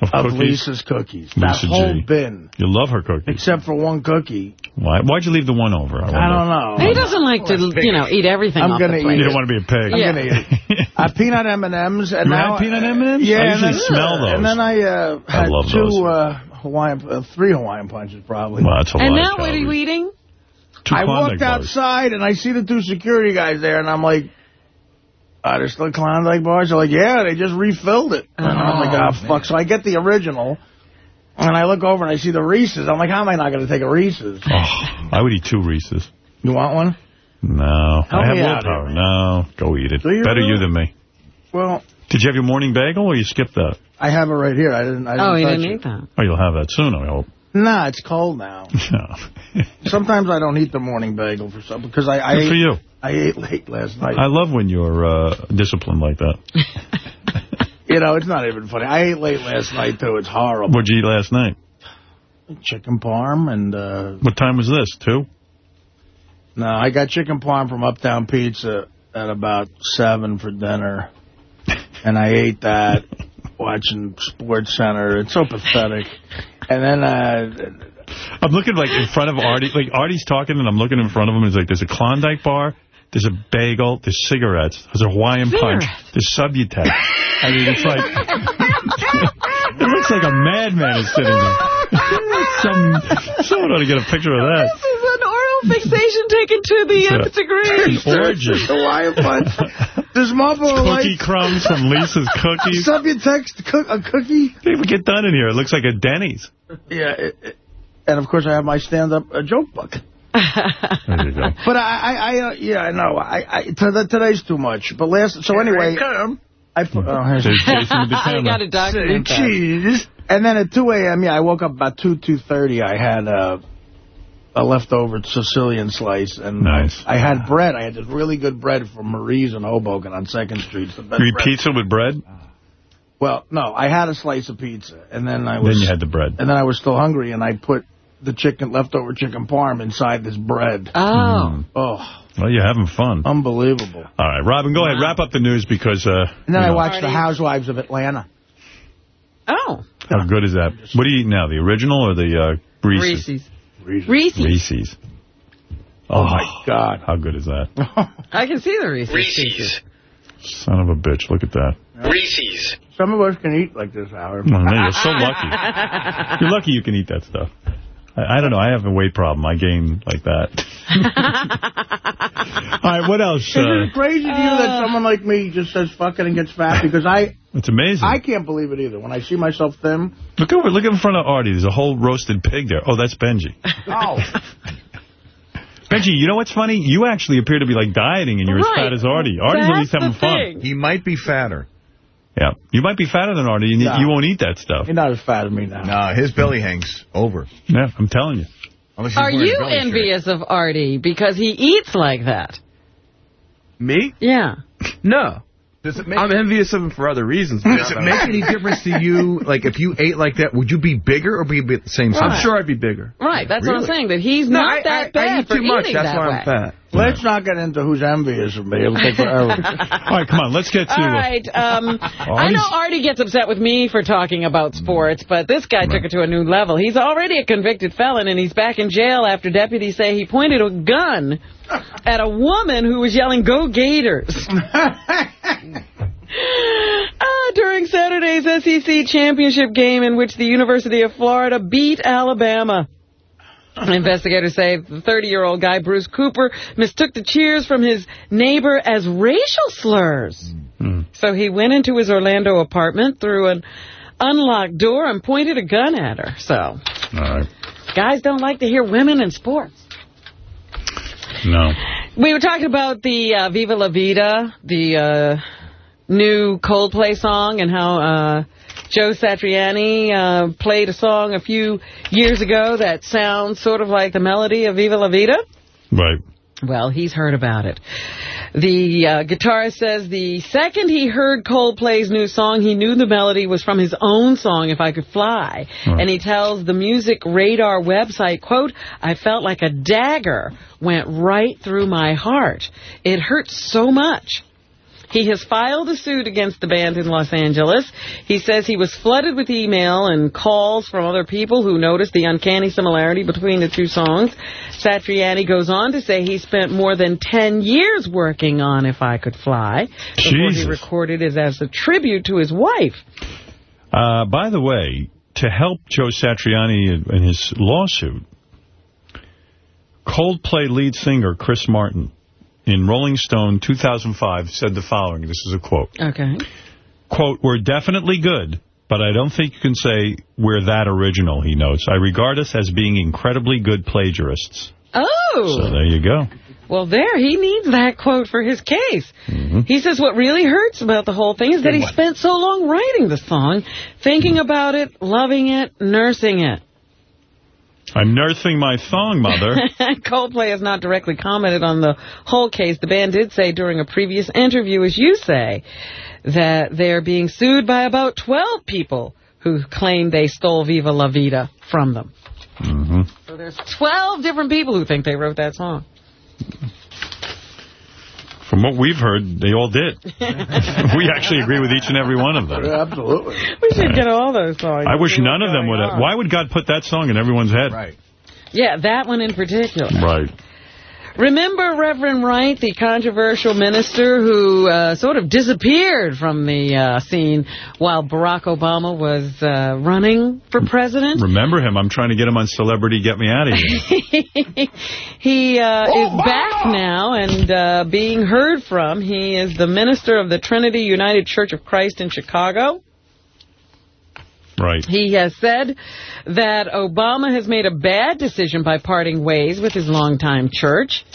Of of cookies? Lisa's cookies. That Lisa whole G. bin, You love her cookies. except for one cookie. Why? Why'd you leave the one over? I don't know. He doesn't like to, you know, eat everything I'm gonna eat plate. You don't want to be a pig. I'm Yeah. gonna eat it. Uh, peanut M&Ms. And You now, had peanut M&Ms? Yeah. I and usually then, smell those. And then I uh, I had love two those. Uh, Hawaiian, uh, three Hawaiian punches probably. Well, that's a And lot now of what are you eating? Two I walked outside and I see the two security guys there, and I'm like, "Are there still Klondike bars?" They're like, "Yeah, they just refilled it." And I'm oh, like, "Oh fuck!" So I get the original, and I look over and I see the Reese's. I'm like, "How am I not going to take a Reese's?" Oh, I would eat two Reese's. You want one? No. Help I have me out willpower. No. Go eat it. Do you Better you really? than me. Well, Did you have your morning bagel, or you skipped that? I have it right here. I didn't. I oh, didn't Oh, he touch didn't it. eat that. Oh, you'll have that soon, I hope. Nah, it's cold now. Sometimes I don't eat the morning bagel for some because I I Good for ate, you. I ate late last night. I love when you're uh, disciplined like that. you know, it's not even funny. I ate late last night too. It's horrible. What'd you eat last night? chicken parm, and... Uh, What time was this, two? no, I got chicken parm from Uptown Pizza at about 7 for dinner. And I ate that watching Sports Center. It's so pathetic. And then... Uh, I'm looking like in front of Artie. Like Artie's talking, and I'm looking in front of him. And it's like there's a Klondike bar, there's a bagel, there's cigarettes, there's a Hawaiian punch, there's Subutex. I mean, it's like it looks like a madman is sitting there. Some someone ought to get a picture of that. Fixation taken to the nth degree. An orgy. Hawaiian punch. There's Marlboro Cookie crumbs from Lisa's Cookies. Subutex cook a cookie. People get done in here. It looks like a Denny's. Yeah, it, it, and of course I have my stand-up uh, joke book. There you go. But I, I, I uh, yeah, I know. I, I today's too much. But last, so anyway, I put. Oh, here's Jason with the I got a document that. cheese. And then at 2 a.m., yeah, I woke up about 2, 2.30. I had uh, a leftover Sicilian slice. and Nice. I had bread. I had this really good bread from Marie's in Hoboken on 2nd Street. It's the best You eat bread. pizza with bread? Well, no, I had a slice of pizza. And then I was... Then you had the bread. And then I was still hungry, and I put the chicken, leftover chicken parm inside this bread. Oh. Oh, Well, you're having fun. unbelievable. All right, Robin, go ahead. Wrap up the news because... Uh, And then I know, watched The Housewives of Atlanta. Oh. How good is that? What do you eat now, the original or the uh, Reese's? Reese's. Reese's. Reese's. Oh, oh, my God. How good is that? I can see the Reese's. pieces. Son of a bitch. Look at that. Reese's. Some of us can eat like this, Howard. Well, no, you're so lucky. You're lucky you can eat that stuff. I, I don't know. I have a weight problem. I gain like that. All right, what else? Isn't Uh, it crazy to you that someone like me just says fuck it and gets fat? Because I it's amazing. I can't believe it either. When I see myself thin, Look over. Look in front of Artie. There's a whole roasted pig there. Oh, that's Benji. oh, Benji, you know what's funny? You actually appear to be like dieting and you're as fat as Artie. Artie's at least having fun. He might be fatter. Yeah. You might be fatter than Artie and you- No. you won't eat that stuff. you're not as fat as me now. Nah, his belly hangs over. Yeah, I'm telling you. Are you belly shirt. envious of Artie because he eats like that? Me? Yeah. No. Does it make I'm envious of him for other reasons. Does it make any difference to you? Like, if you ate like that, would you be bigger or be at the same size? I'm sure I'd be bigger. Right, that's what I'm saying, that he's No, not I, that I, bad I eat for too much. eating That's that why way. I'm fat. Let's not get into who's envious of me. It'll take forever. All right, come on. Let's get to... All uh, right. Um, I know Artie gets upset with me for talking about sports, but this guy took it to a new level. He's already a convicted felon, and he's back in jail after deputies say he pointed a gun at a woman who was yelling, Go Gators! Ah, during Saturday's SEC championship game in which the University of Florida beat Alabama. Investigators say the 30-year-old guy, Bruce Cooper, mistook the cheers from his neighbor as racial slurs. So he went into his Orlando apartment through an unlocked door and pointed a gun at her. So right. guys don't like to hear women in sports. No. We were talking about the uh, Viva La Vida, the uh, new Coldplay song, and how uh, Joe Satriani uh, played a song a few years ago that sounds sort of like the melody of Viva La Vida. Right. Well, he's heard about it. The uh, guitarist says the second he heard Coldplay's new song, he knew the melody was from his own song, If I Could Fly. And he tells the Music Radar website, quote, I felt like a dagger went right through my heart. It hurt so much. He has filed a suit against the band in Los Angeles. He says he was flooded with email and calls from other people who noticed the uncanny similarity between the two songs. Satriani goes on to say he spent more than 10 years working on If I Could Fly before he recorded it as a tribute to his wife. Uh, by the way, to help Joe Satriani in his lawsuit, Coldplay lead singer Chris Martin in Rolling Stone 2005 said the following. This is a quote. Okay. Quote, we're definitely good, but I don't think you can say we're that original, he notes. I regard us as being incredibly good plagiarists. Oh! So there you go. Well, there, he needs that quote for his case. Mm-hmm. He says what really hurts about the whole thing is that he spent so long writing the song, thinking about it, loving it, nursing it. I'm nursing my song, mother. Coldplay has not directly commented on the whole case. The band did say during a previous interview, as you say, that they're being sued by about 12 people who claim they stole Viva La Vida from them. Mm-hmm. So there's 12 different people who think they wrote that song. From what we've heard, they all did. we actually agree with each and every one of them. absolutely. We should get all those songs. I wish none of them would have. Why would God put that song in everyone's head? Right. Yeah, that one in particular. Right. Remember Reverend Wright, the controversial minister who uh, sort of disappeared from the uh, scene while Barack Obama was uh, running for president? Remember him. I'm trying to get him on Celebrity Get Me Out of Here. he uh, is back now and uh, being heard from. He is the minister of the Trinity United Church of Christ in Chicago. Right. He has said that Obama has made a bad decision by parting ways with his longtime church.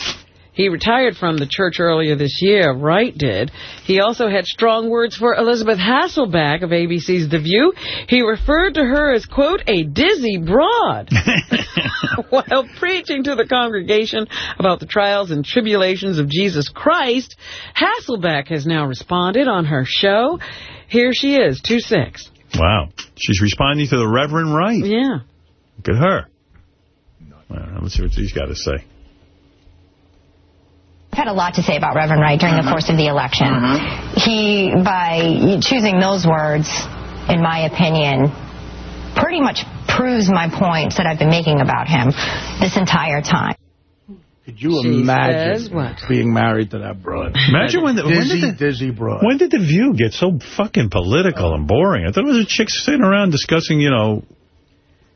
He retired from the church earlier this year, Wright did. He also had strong words for Elizabeth Hasselbeck of ABC's The View. He referred to her as, quote, a dizzy broad, while preaching to the congregation about the trials and tribulations of Jesus Christ. Hasselbeck has now responded on her show. Here she is, 2-6. Wow. She's responding to the Reverend Wright. Yeah. Look at her. Well, let's see what he's got to say. I've had a lot to say about Reverend Wright during the uh-huh. course of the election. Uh-huh. He, by choosing those words, in my opinion, pretty much proves my points that I've been making about him this entire time. Could you She imagine being married to that broad? Imagine when the- when did the- dizzy broad. When did The View get so fucking political and boring? I thought it was a chick sitting around discussing, you know,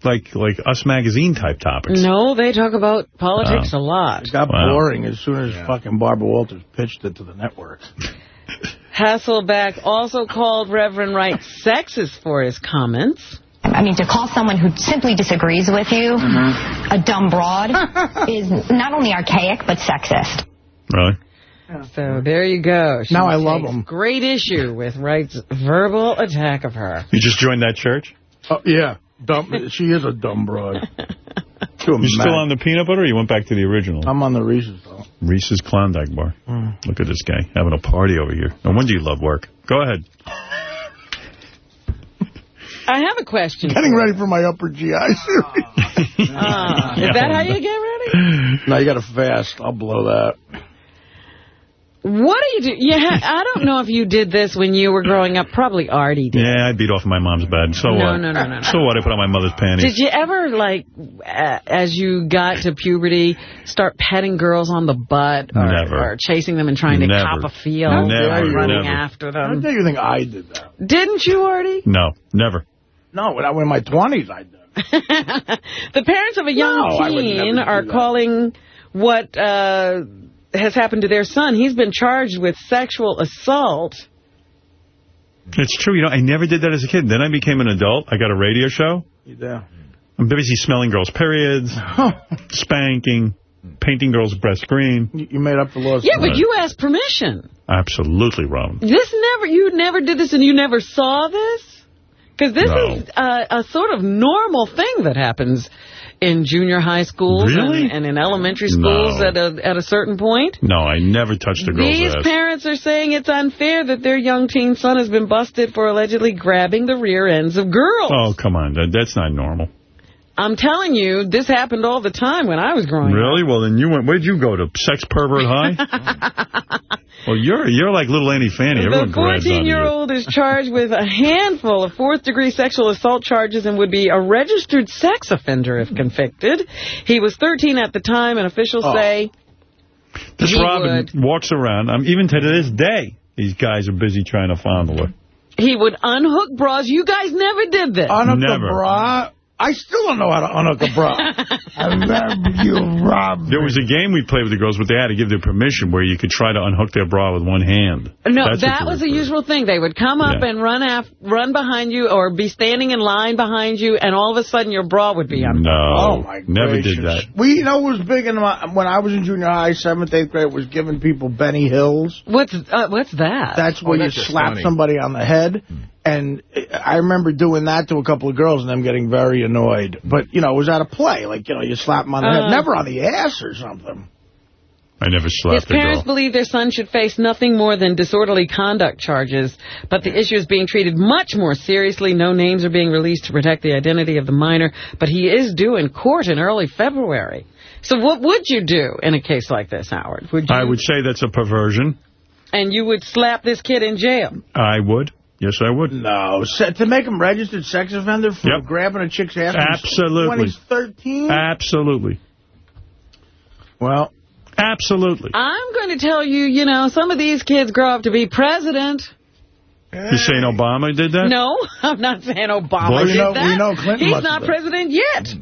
like like Us Magazine type topics. No, they talk about politics Wow. a lot. It got Wow. boring as soon as fucking Barbara Walters pitched it to the network. Hasselbeck also called Reverend Wright sexist for his comments. I mean, to call someone who simply disagrees with you mm-hmm. a dumb broad is not only archaic, but sexist. Really? Oh, so there you go. She Now I love takes him. Great issue with Wright's verbal attack of her. You just joined that church? Oh, yeah. Dumb, she is a dumb broad. You still on the peanut butter or you went back to the original? I'm on the Reese's, though. Reese's Klondike bar. Mm. Look at this guy having a party over here. No wonder you love work. Go ahead. I have a question. Getting ready for my upper GI series. Ah, is that how you get ready? no, you got to fast. I'll blow that. What do you do? Yeah, I don't know if you did this when you were growing up. Probably Artie did. Yeah, I beat off my mom's bed. So No, what? no, no, no, no. So what? I put on my mother's panties. Did you ever, like, uh, as you got to puberty, start petting girls on the butt? Or, Never. Or chasing them and trying to Never. cop a feel? Never, or running never. after How them? do you think I did that? Didn't you, Artie? No, never. No, when I was in my 20s, I did. the parents of a young No, teen are calling what uh, has happened to their son. He's been charged with sexual assault. It's true. You know, I never did that as a kid. Then I became an adult. I got a radio show. Yeah. I'm busy smelling girls' periods, spanking, painting girls' breasts green. You you made up the laws. Yeah, but you asked permission. Absolutely wrong. This never, you never did this and you never saw this? Because this No. is a, a sort of normal thing that happens in junior high schools Really? and, and in elementary schools No. at a at a certain point. No, I never touched a girl's These ass. parents are saying it's unfair that their young teen son has been busted for allegedly grabbing the rear ends of girls. Oh, come on. That, that's not normal. I'm telling you, this happened all the time when I was growing up. Really? Well, then you went, where'd you go, to Sex Pervert High? well, you're you're like little Annie Fanny. Everyone The grabs onto you. 14-year-old is charged with a handful of fourth-degree sexual assault charges and would be a registered sex offender if convicted. He was 13 at the time, and officials Oh. say This he Robin walks around. Um, even to this day, these guys are busy trying to fondle her. he would unhook bras. You guys never did this. Unhook Never. a bra? I still don't know how to unhook a bra. I love you, Rob. There was a game we played with the girls, but they had to give their permission where you could try to unhook their bra with one hand. No, That's that was were- a usual thing. They would come up Yeah. and run af run behind you or be standing in line behind you, and all of a sudden your bra would be unhooked. No, Oh, my never gracious. did that. We, you know, what was big in my, when I was in junior high, seventh, eighth grade, was giving people Benny Hills. What's uh, what's that? That's where Oh, you that's just slap funny. somebody on the head. And I remember doing that to a couple of girls and them getting very annoyed. But, you know, it was at a play. Like, you know, you slap them on the Uh. head. Never on the ass or something. I never slapped His parents believe their son should face nothing more than disorderly conduct charges, but the issue is being treated much more seriously. No names are being released to protect the identity of the minor, but he is due in court in early February. So what would you do in a case like this, Howard? Would you, I would say that's a perversion. and you would slap this kid in jail? I would. Yes, I would. No, se- to make him registered sex offender for Yep. grabbing a chick's ass when he's- Absolutely. when he's 13? Absolutely. Well, absolutely. I'm going to tell you, you know, some of these kids grow up to be president. You're saying Obama did that? No, I'm not saying Obama Bush? did We know- that. we know Clinton He's not have president yet.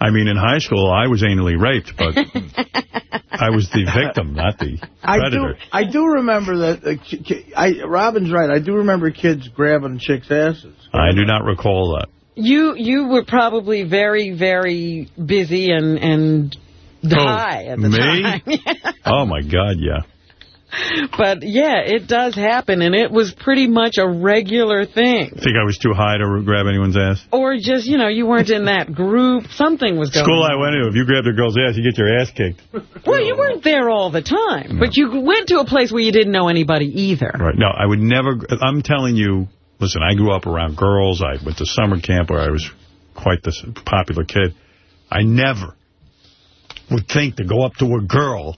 I mean, in high school, I was anally raped, but I was the victim, not the predator. I do. I do remember that. Uh, ki- ki- I, Robin's right. I do remember kids grabbing chicks' asses. I do not recall that. You you were probably very, very busy and, and high at the me? time. Oh, my God, yeah. but, yeah, it does happen, and it was pretty much a regular thing. Think I was too high to grab anyone's ass? Or just, you know, you weren't in that group. Something was going School on. I went to, if you grabbed a girl's ass, you get your ass kicked. Well, you weren't there all the time, but you went to a place where you didn't know anybody either. Right. No, I would never, I'm telling you, listen, I grew up around girls. I went to summer camp where I was quite the popular kid. I never would think to go up to a girl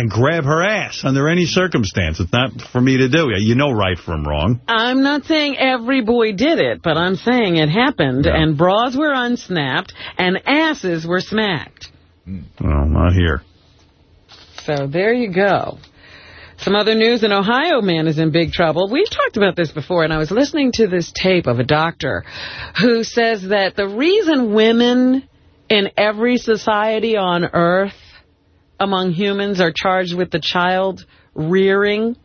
and grab her ass under any circumstance. It's not for me to do. You know right from wrong. I'm not saying every boy did it, but I'm saying it happened, and bras were unsnapped, and asses were smacked. Hmm. Well, not here. So there you go. Some other news, an Ohio man is in big trouble. We've talked about this before, and I was listening to this tape of a doctor who says that the reason women in every society on earth among humans are charged with the child rearing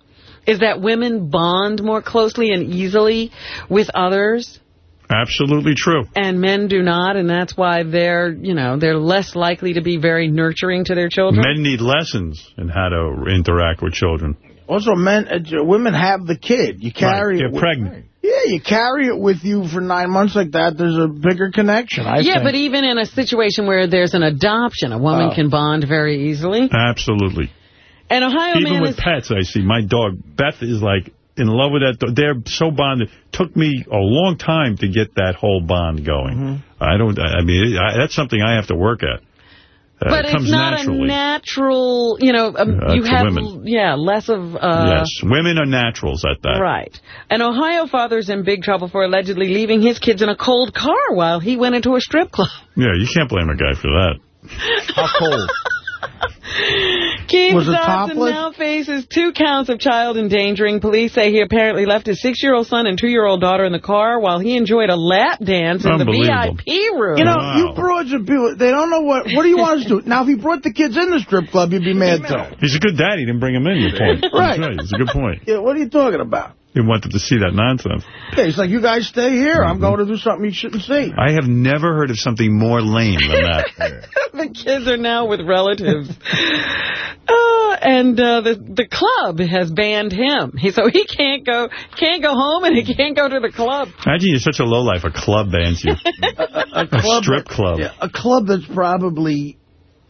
is that women bond more closely and easily with others Absolutely true. and men do not, and that's why they're, you know, they're less likely to be very nurturing to their children. Men need lessons in how to interact with children. Also, men, uh, women have the kid. You carry Right, it. get with- pregnant. Yeah, you carry it with you for nine months like that. There's a bigger connection. I yeah, think. but even in a situation where there's an adoption, a woman Oh. can bond very easily. Absolutely. And Ohio Even man with is pets, I see. My dog, Beth, is like in love with that dog. They're so bonded. Took me a long time to get that whole bond going. Mm-hmm. I don't, I mean, I, that's something I have to work at. Uh, but it comes it's not naturally. a natural, you know, um, Uh, you have, women. yeah, less of, uh, yes, women are naturals at that. Right. An Ohio father's in big trouble for allegedly leaving his kids in a cold car while he went into a strip club. Yeah, you can't blame a guy for that. How cold? Keith Was it now faces two counts of child endangering. Police say he apparently left his six-year-old son and two-year-old daughter in the car while he enjoyed a lap dance in the VIP room. You know, you broads are people, they don't know what, what do you want us to do? Now, if he brought the kids in the strip club, you'd be mad, though. He's a good dad. He didn't bring him in. Your point. Right. That's It's a good point. Yeah, what are you talking about? He wanted to see that nonsense. Yeah, he's like, you guys stay here. Mm-hmm. I'm going to do something you shouldn't see. I have never heard of something more lame than that. the kids are now with relatives. Uh, and uh, the the club has banned him. He, so he can't go can't go home and he can't go to the club. Imagine you're such a lowlife. A club bans you. a, A strip club. Yeah, a club that's probably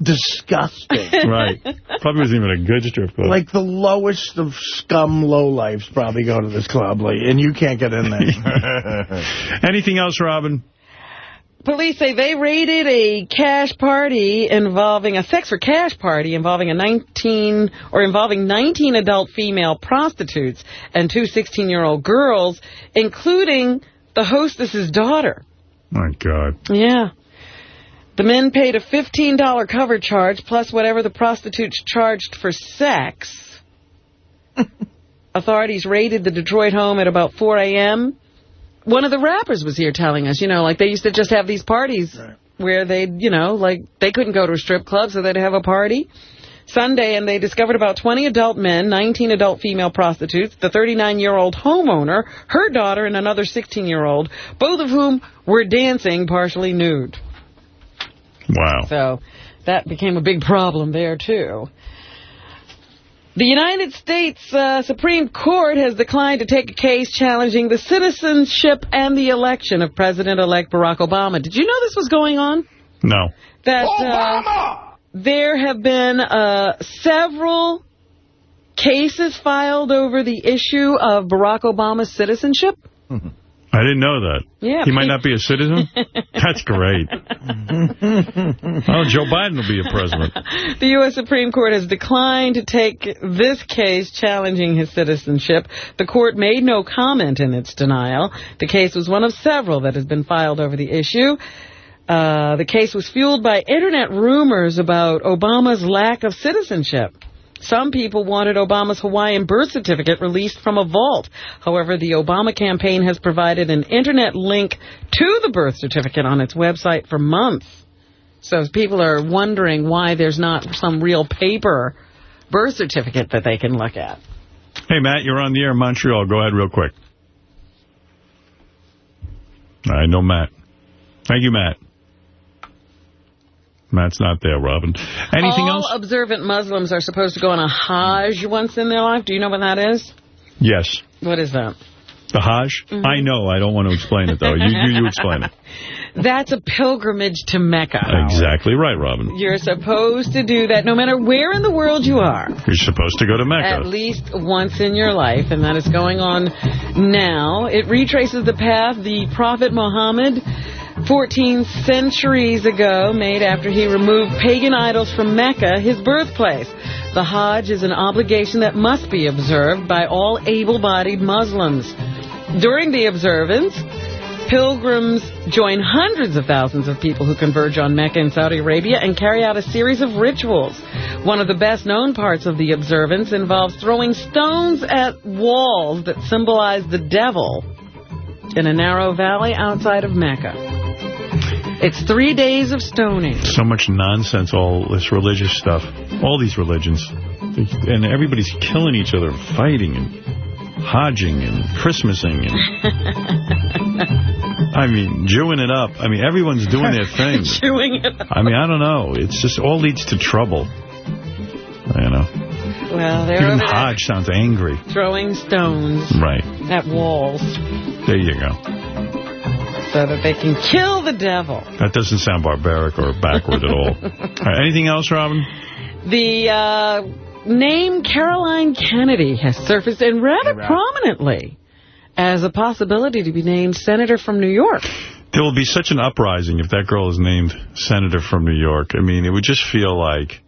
disgusting. Right. Probably wasn't even a good strip club. Like the lowest of scum lowlifes probably go to this club, like, and you can't get in there. Anything else, Robin? Police say they raided a cash party involving a sex for cash party involving a 19 or involving 19 adult female prostitutes and two 16-year-old girls, including the hostess's daughter. My God. Yeah. The men paid a $15 cover charge plus whatever the prostitutes charged for sex. Authorities raided the Detroit home at about 4 a.m. One of the rappers was here telling us, you know, like they used to just have these parties where they, you know, like they couldn't go to a strip club, so they'd have a party. Sunday, and they discovered about 20 adult men, 19 adult female prostitutes, the 39-year-old homeowner, her daughter, and another 16-year-old, both of whom were dancing partially nude. Wow. So that became a big problem there, too. The United States uh, Supreme Court has declined to take a case challenging the citizenship and the election of President-elect Barack Obama. Did you know this was going on? No. That uh, there have been uh, several cases filed over the issue of Barack Obama's citizenship. I didn't know that. Yeah, He might not be a citizen? That's great. Oh, Joe Biden will be a president. The U.S. Supreme Court has declined to take this case challenging his citizenship. The court made no comment in its denial. The case was one of several that has been filed over the issue. Uh, the case was fueled by Internet rumors about Obama's lack of citizenship. Some people wanted Obama's Hawaiian birth certificate released from a vault. However, the Obama campaign has provided an Internet link to the birth certificate on its website for months. So people are wondering why there's not some real paper birth certificate that they can look at. Hey, Matt, you're on the air in Montreal. Go ahead real quick. I know Matt. Thank you, Matt. Matt's not there, Robin. Anything All else? observant Muslims are supposed to go on a Hajj once in their life. Do you know what that is? Yes. What is that? The Hajj? Mhm. I know. I don't want to explain it, though. You, you, you explain it. That's a pilgrimage to Mecca. Exactly right, Robin. You're supposed to do that no matter where in the world you are. You're supposed to go to Mecca. At least once in your life, and that is going on now. It retraces the path the Prophet Muhammad, 14 centuries ago, made after he removed pagan idols from Mecca, his birthplace. The Hajj is an obligation that must be observed by all able-bodied Muslims. During the observance, pilgrims join hundreds of thousands of people who converge on Mecca in Saudi Arabia and carry out a series of rituals. One of the best known parts of the observance involves throwing stones at walls that symbolize the devil in a narrow valley outside of Mecca. It's three days of stoning. So much nonsense, all this religious stuff. All these religions. And everybody's killing each other, fighting and hodging and Christmasing and, I mean, Jewing it up. I mean, everyone's doing their thing. Chewing it up. I mean, I don't know. It's just all leads to trouble. You know. Well, they're Even Hodge sounds angry. throwing stones Right. at walls There you go. So that they can kill the devil. That doesn't sound barbaric or backward at all. all right, anything else, Robin? The uh, name Caroline Kennedy has surfaced and rather prominently as a possibility to be named senator from New York. There will be such an uprising if that girl is named senator from New York. I mean, it would just feel like,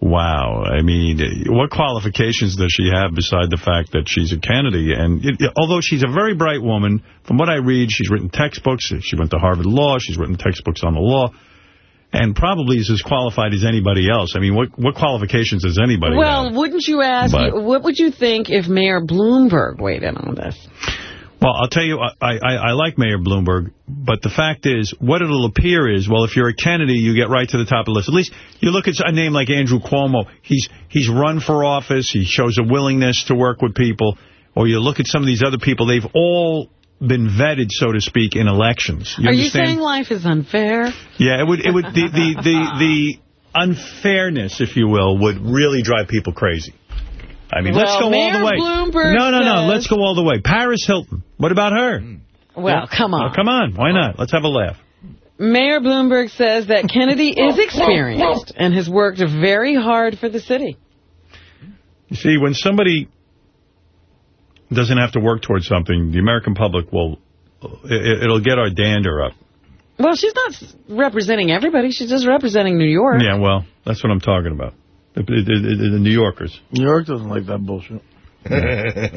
wow. I mean, what qualifications does she have beside the fact that she's a Kennedy? And it, although she's a very bright woman, from what I read, she's written textbooks. She went to Harvard Law. She's written textbooks on the law. And probably is as qualified as anybody else. I mean, what what qualifications does anybody have? Well, wouldn't you ask, But- what would you think if Mayor Bloomberg weighed in on this? Well, I'll tell you, I, I, I like Mayor Bloomberg, but the fact is, what it'll appear is, well, if you're a Kennedy, you get right to the top of the list. At least you look at a name like Andrew Cuomo. He's he's run for office. He shows a willingness to work with people. Or you look at some of these other people. They've all been vetted, so to speak, in elections. You Are you saying life is unfair? Yeah, it would. It would. The the the, the unfairness, if you will, would really drive people crazy. I mean, let's Well, go all the way. Bloomberg no, no, no. Let's go all the way. Paris Hilton. What about her? Mm. Well, come on. Oh, come on. Why not? Let's have a laugh. Mayor Bloomberg says that Kennedy is experienced and has worked very hard for the city. You see, when somebody doesn't have to work towards something, the American public will, it, it'll get our dander up. Well, she's not representing everybody. She's just representing New York. Yeah, well, that's what I'm talking about. The, the, the, the New Yorkers. New York doesn't like that bullshit.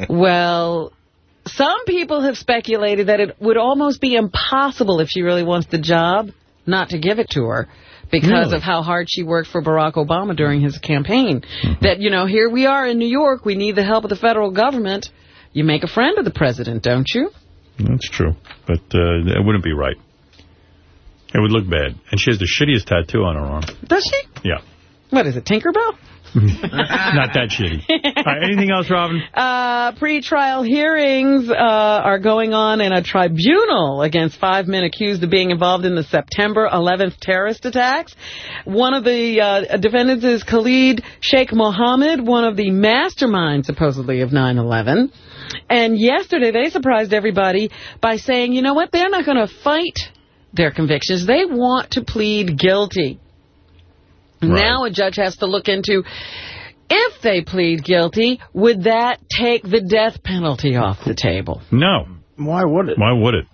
Well, some people have speculated that it would almost be impossible if she really wants the job not to give it to her because Really? of how hard she worked for Barack Obama during his campaign. Mm-hmm. That, you know, here we are in New York. We need the help of the federal government. You make a friend of the president, don't you? That's true. But uh, it wouldn't be right. It would look bad. And she has the shittiest tattoo on her arm. Does she? Yeah. What is it, Tinkerbell? Not that shitty. All right, anything else, Robin? Uh, pre-trial hearings uh, are going on in a tribunal against five men accused of being involved in the September 11th terrorist attacks. One of the uh, defendants is Khalid Sheikh Mohammed, one of the masterminds, supposedly, of 9-11. And yesterday they surprised everybody by saying, you know what, they're not going to fight their convictions. They want to plead guilty. Now a judge has to look into if they plead guilty, would that take the death penalty off the table? No. Why would it? Why would it?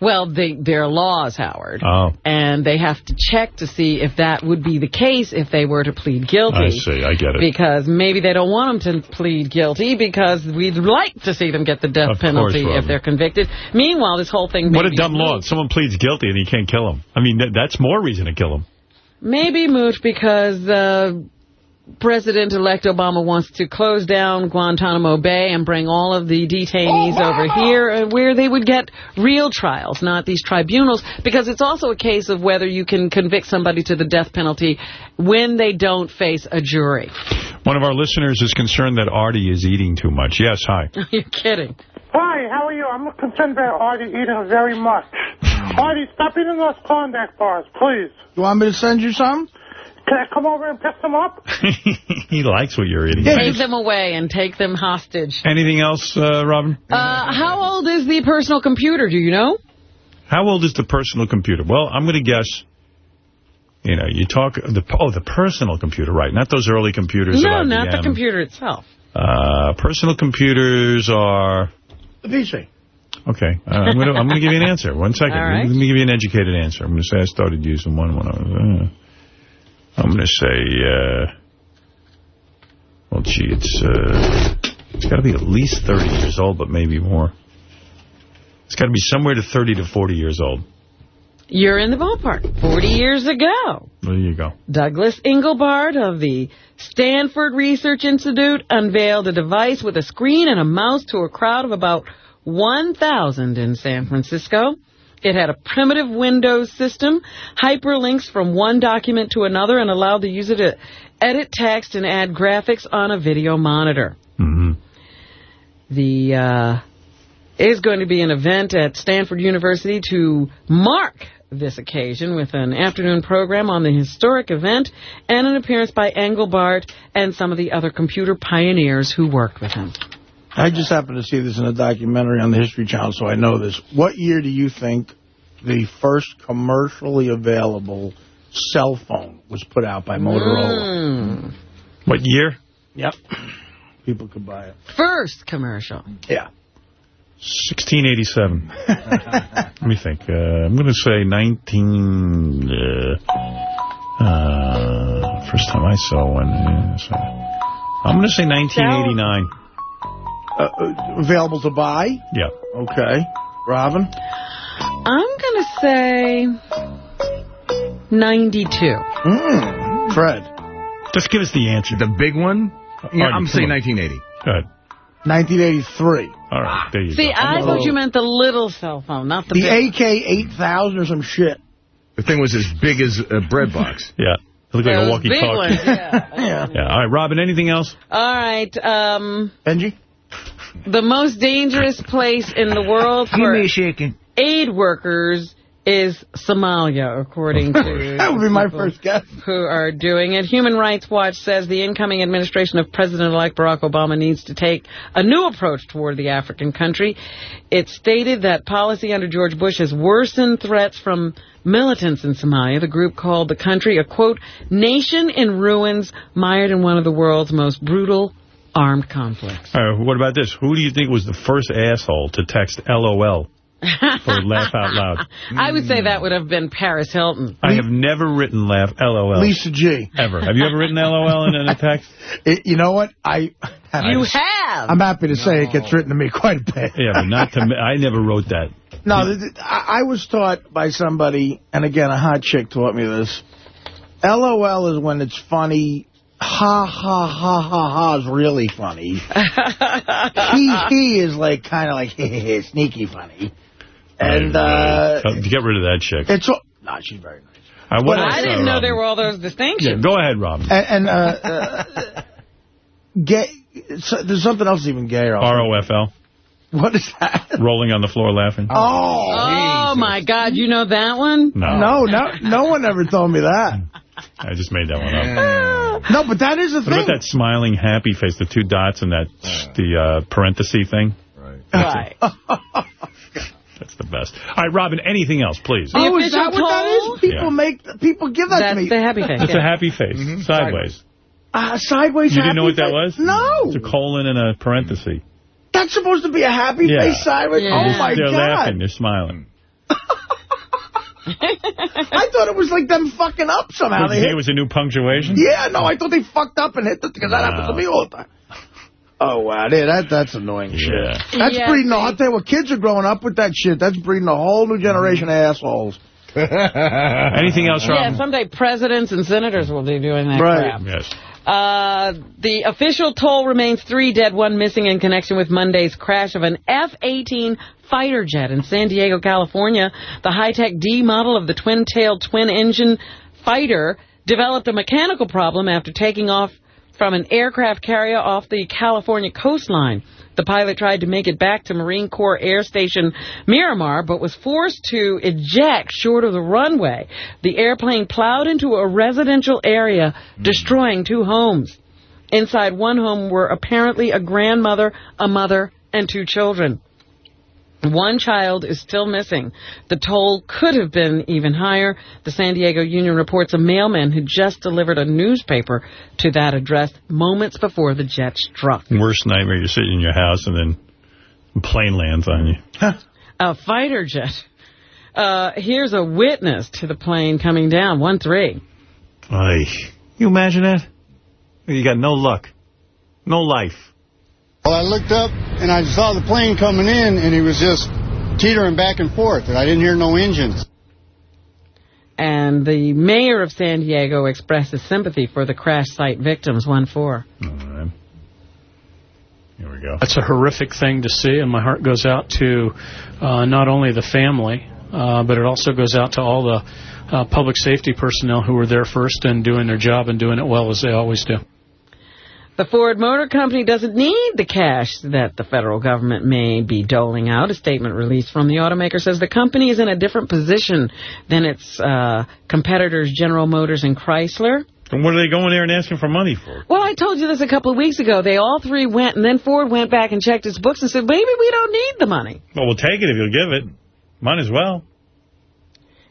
Well, they, they're laws, Howard. Oh. And they have to check to see if that would be the case if they were to plead guilty. I see. I get it. Because maybe they don't want them to plead guilty because we'd like to see them get the death Of course, penalty if they're convicted. Meanwhile, this whole thing... What a dumb law. Someone pleads guilty and you can't kill him. I mean, th- that's more reason to kill him. Maybe moot because uh, President-elect Obama wants to close down Guantanamo Bay and bring all of the detainees over here uh, where they would get real trials, not these tribunals, because it's also a case of whether you can convict somebody to the death penalty when they don't face a jury. One of our listeners is concerned that Artie is eating too much. Yes, hi. You're kidding. Hi, how are you? I'm concerned about Artie eating very much. Artie, stop eating those Klondike bars, please. You want me to send you some? Can I come over and pick them up? he likes what you're eating. Take them away and take them hostage. Anything else, uh, Robin? Uh, how old is the personal computer, do you know? How old is the personal computer? Well, I'm going to guess, you know, you talk, the oh, the personal computer, right, not those early computers No, at not the computer itself. Uh, personal computers are... The PC. Okay, uh, I'm going to I'm to give you an answer. One second. All right. Let me give you an educated answer. I'm going to say I started using one when I was... Uh, I'm going to say... Uh, well, gee, it's uh, it's got to be at least 30 years old, but maybe more. It's got to be somewhere to 30 to 40 years old. You're in the ballpark. 40 years ago, There you go. Douglas Engelbart of the Stanford Research Institute unveiled a device with a screen and a mouse to a crowd of about 1,000 in San Francisco. It had a primitive Windows system, hyperlinks from one document to another, and allowed the user to edit text and add graphics on a video monitor. The uh, is going to be an event at Stanford University to mark this occasion with an afternoon program on the historic event and an appearance by Engelbart and some of the other computer pioneers who worked with him. I just happened to see this in a documentary on the History Channel, so I know this. What year do you think the first commercially available cell phone was put out by Motorola? Hmm. What year? Yep. People could buy it. First commercial. Yeah. 1687. Let me think. Uh, I'm going to say 19... Uh, uh, first time I saw one. yeah, so- I'm going to say 1989. Uh, uh, available to buy? Yeah. Okay. Robin? I'm going to say 92. Mm. Fred? Just give us the answer. The big one? Yeah, Artie, I'm saying on. 1980. Go ahead. 1983. All right, there you See, go. I thought you meant the little cell phone, not the, The big. AK-8000 or some shit. The thing was as big as a bread box. Yeah. It looked like a walkie-talkie. ones, yeah. yeah. Yeah. All right, Robin, anything else? All right. Um, Benji? the most dangerous place in the world Give for me a shaking. aid workers is Somalia, according to That would be my first guess. who are doing it. Human Rights Watch says the incoming administration of President-elect Barack Obama needs to take a new approach toward the African country. It stated that policy under George Bush has worsened threats from militants in Somalia. The group called the country a, quote, nation in ruins mired in one of the world's most brutal armed conflicts. All right, what about this? Who do you think was the first asshole to text LOL for laugh out loud? I would say that would have been Paris Hilton. I have never written laugh LOL. Lisa G. Ever. Have you ever written LOL in, in a text? It, you know what? I. You have. I'm happy to say it gets written to me quite a bit. Yeah, but not to me. I never wrote that. No, th- th- I I was taught by somebody, and again, a hot chick taught me this. LOL is when it's funny. Ha, ha, ha, ha, ha is really funny. he, he is like kind of like sneaky funny. And uh, Uh, get rid of that chick. it's all... No, she's very nice. What But else, I uh, didn't know Robin? there were all those Yeah, distinctions. go ahead, Robin. And, and uh, uh, gay, so, there's something else even gayer. also. ROFL. What is that? Rolling on the floor laughing. Oh, Oh, my God. You know that one? No. no, no, no one ever told me that. I just made that one up. No, but that is a What about thing. that smiling happy face, the two dots and that the uh, parenthesis thing? Right. That's the best. All right, Robin, anything else, please? oh, is that what that is? People Yeah. make people give that That's to me. That's the happy face. It's a happy face, sideways. Uh, sideways. You didn't know happy what that was? No. It's a colon and a parenthesis. That's supposed to be a happy Yeah. face sideways. They're Oh just- my They're god! laughing. They're smiling. I thought it was like them fucking up somehow. What, They you think it was a new punctuation? Yeah, no, I thought they fucked up and hit it because that happens to Wow. me all the time. Oh wow, yeah, that that's annoying shit. Yeah. That's Yeah, breeding. see. I'll tell you what, kids are growing up with that shit. That's breeding a whole new generation of assholes. Anything else, Yeah, someday presidents and senators will be doing that Right. crap. Yes. Uh, the official toll remains three dead, one missing in connection with Monday's crash of an F-18 fighter jet in San Diego, California. The high-tech D model of the twin-tailed twin-engine fighter developed a mechanical problem after taking off from an aircraft carrier off the California coastline. The pilot tried to make it back to Marine Corps Air Station Miramar, but was forced to eject short of the runway. The airplane plowed into a residential area, hmm. destroying two homes. Inside one home were apparently a grandmother, a mother, and two children. One child is still missing. The toll could have been even higher. The San Diego Union reports a mailman who just delivered a newspaper to that address moments before the jet struck. Worst nightmare, you're sitting in your house and then a plane lands on you. A fighter jet. Uh, here's a witness to the plane coming down, 1-3. Ay, you imagine that? You got no luck. No life. Well, I looked up and I saw the plane coming in, and he was just teetering back and forth, and I didn't hear no engines. And the mayor of San Diego expresses sympathy for the crash site victims, 1-4. Here we go. That's a horrific thing to see, and my heart goes out to uh, not only the family, uh, but it also goes out to all the uh, public safety personnel who were there first and doing their job and doing it well as they always do. The Ford Motor Company doesn't need the cash that the federal government may be doling out. A statement released from the automaker says the company is in a different position than its uh, competitors General Motors and Chrysler. And what are they going there and asking for money for? Well, I told you this a couple of weeks ago. They all three went, and then Ford went back and checked his books and said, maybe we don't need the money. Well, we'll take it if you'll give it. Might as well.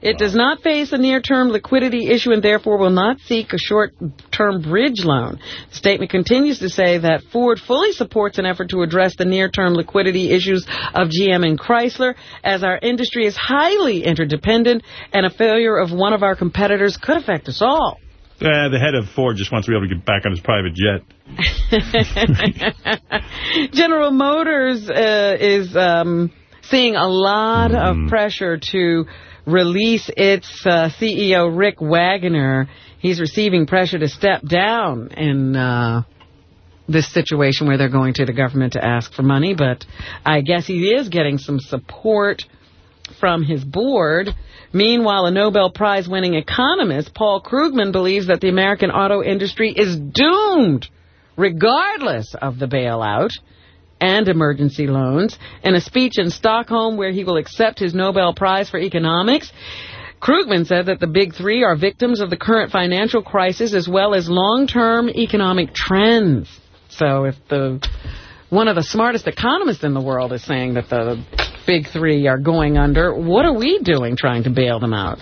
It does not face a near-term liquidity issue and therefore will not seek a short-term bridge loan. The statement continues to say that Ford fully supports an effort to address the near-term liquidity issues of GM and Chrysler as our industry is highly interdependent and a failure of one of our competitors could affect us all. Uh, the head of Ford just wants to be able to get back on his private jet. General Motors uh, is um, seeing a lot Mm-hmm. of pressure to release its uh, CEO, Rick Wagoner. He's receiving pressure to step down in uh, this situation where they're going to the government to ask for money, but I guess he is getting some support from his board. Meanwhile, a Nobel Prize-winning economist, Paul Krugman, believes that the American auto industry is doomed, regardless of the bailout and emergency loans. In a speech in Stockholm where he will accept his Nobel Prize for economics, Krugman said that the big three are victims of the current financial crisis as well as long-term economic trends. So if the one of the smartest economists in the world is saying that the big three are going under, what are we doing trying to bail them out?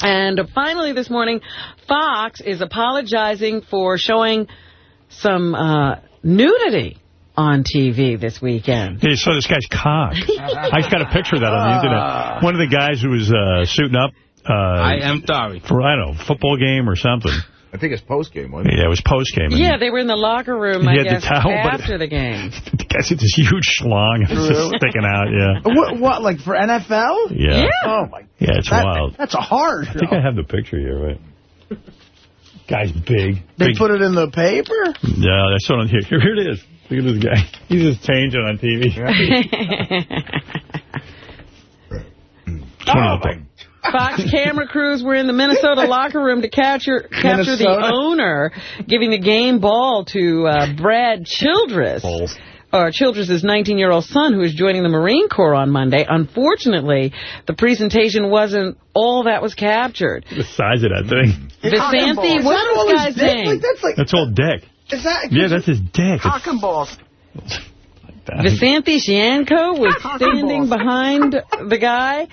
And finally this morning, Fox is apologizing for showing some uh, nudity on TV this weekend. Hey, you saw this guy's cock. I just got a picture of that on the internet. One of the guys who was uh, suiting up. Uh, I am sorry. For, I don't know, football game or something. I think it's post-game, wasn't it? Yeah, it was post-game. and Yeah, they were in the locker room, He I had the guess, towel, but- after the game. The guy's got this huge schlong. It's just sticking out, yeah. What, what, like for NFL? Yeah. Oh, my Yeah, it's that- wild. That's a hard. I think I have the picture here, right? Guy's big. They big. put it in the paper? Yeah, that's what I'm here. Here, here it is. Look at this guy. He's just changing on TV. It's one Fox camera crews were in the Minnesota locker room to capture capture the owner giving the game ball to uh, Brad Childress. Or Childress' 19-year-old son, who is joining the Marine Corps on Monday. Unfortunately, the presentation wasn't all that was captured. the size of that thing. Visanthe, Is what's that all this his guy's name? Like, that's like, That's all dick. Is that, Yeah, that's his dick. cock and balls. Visanthe Shiancoe was standing behind the guy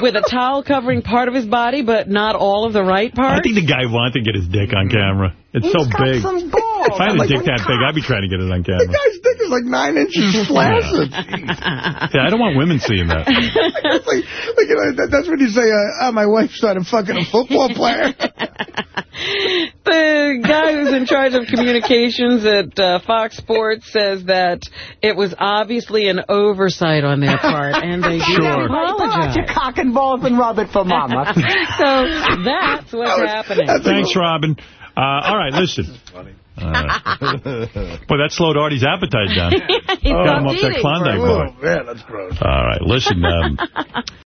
with a towel covering part of his body, but not all of the right part. I think the guy wanted to get his dick on mm-hmm. camera. It's so big. some balls. If I had a Like, dick that big, I'd be trying to get it on The camera. guy's dick is like nine inches flaccid. Yeah, I don't want women seeing that. Like, like, you know, that, that's when you say, uh, oh, my wife started fucking a football player. The guy who's in charge of communications at uh, Fox Sports says that it was obviously an oversight on their part, and they do Sure. apologize. your cock and balls and rub it for mama. so that's what's happening. Thanks, Robin. Uh, all right, listen. All right. Boy, that slowed Artie's appetite down. He Got him up that eating Klondike bar. Oh, man, that's gross. All right, listen. Um,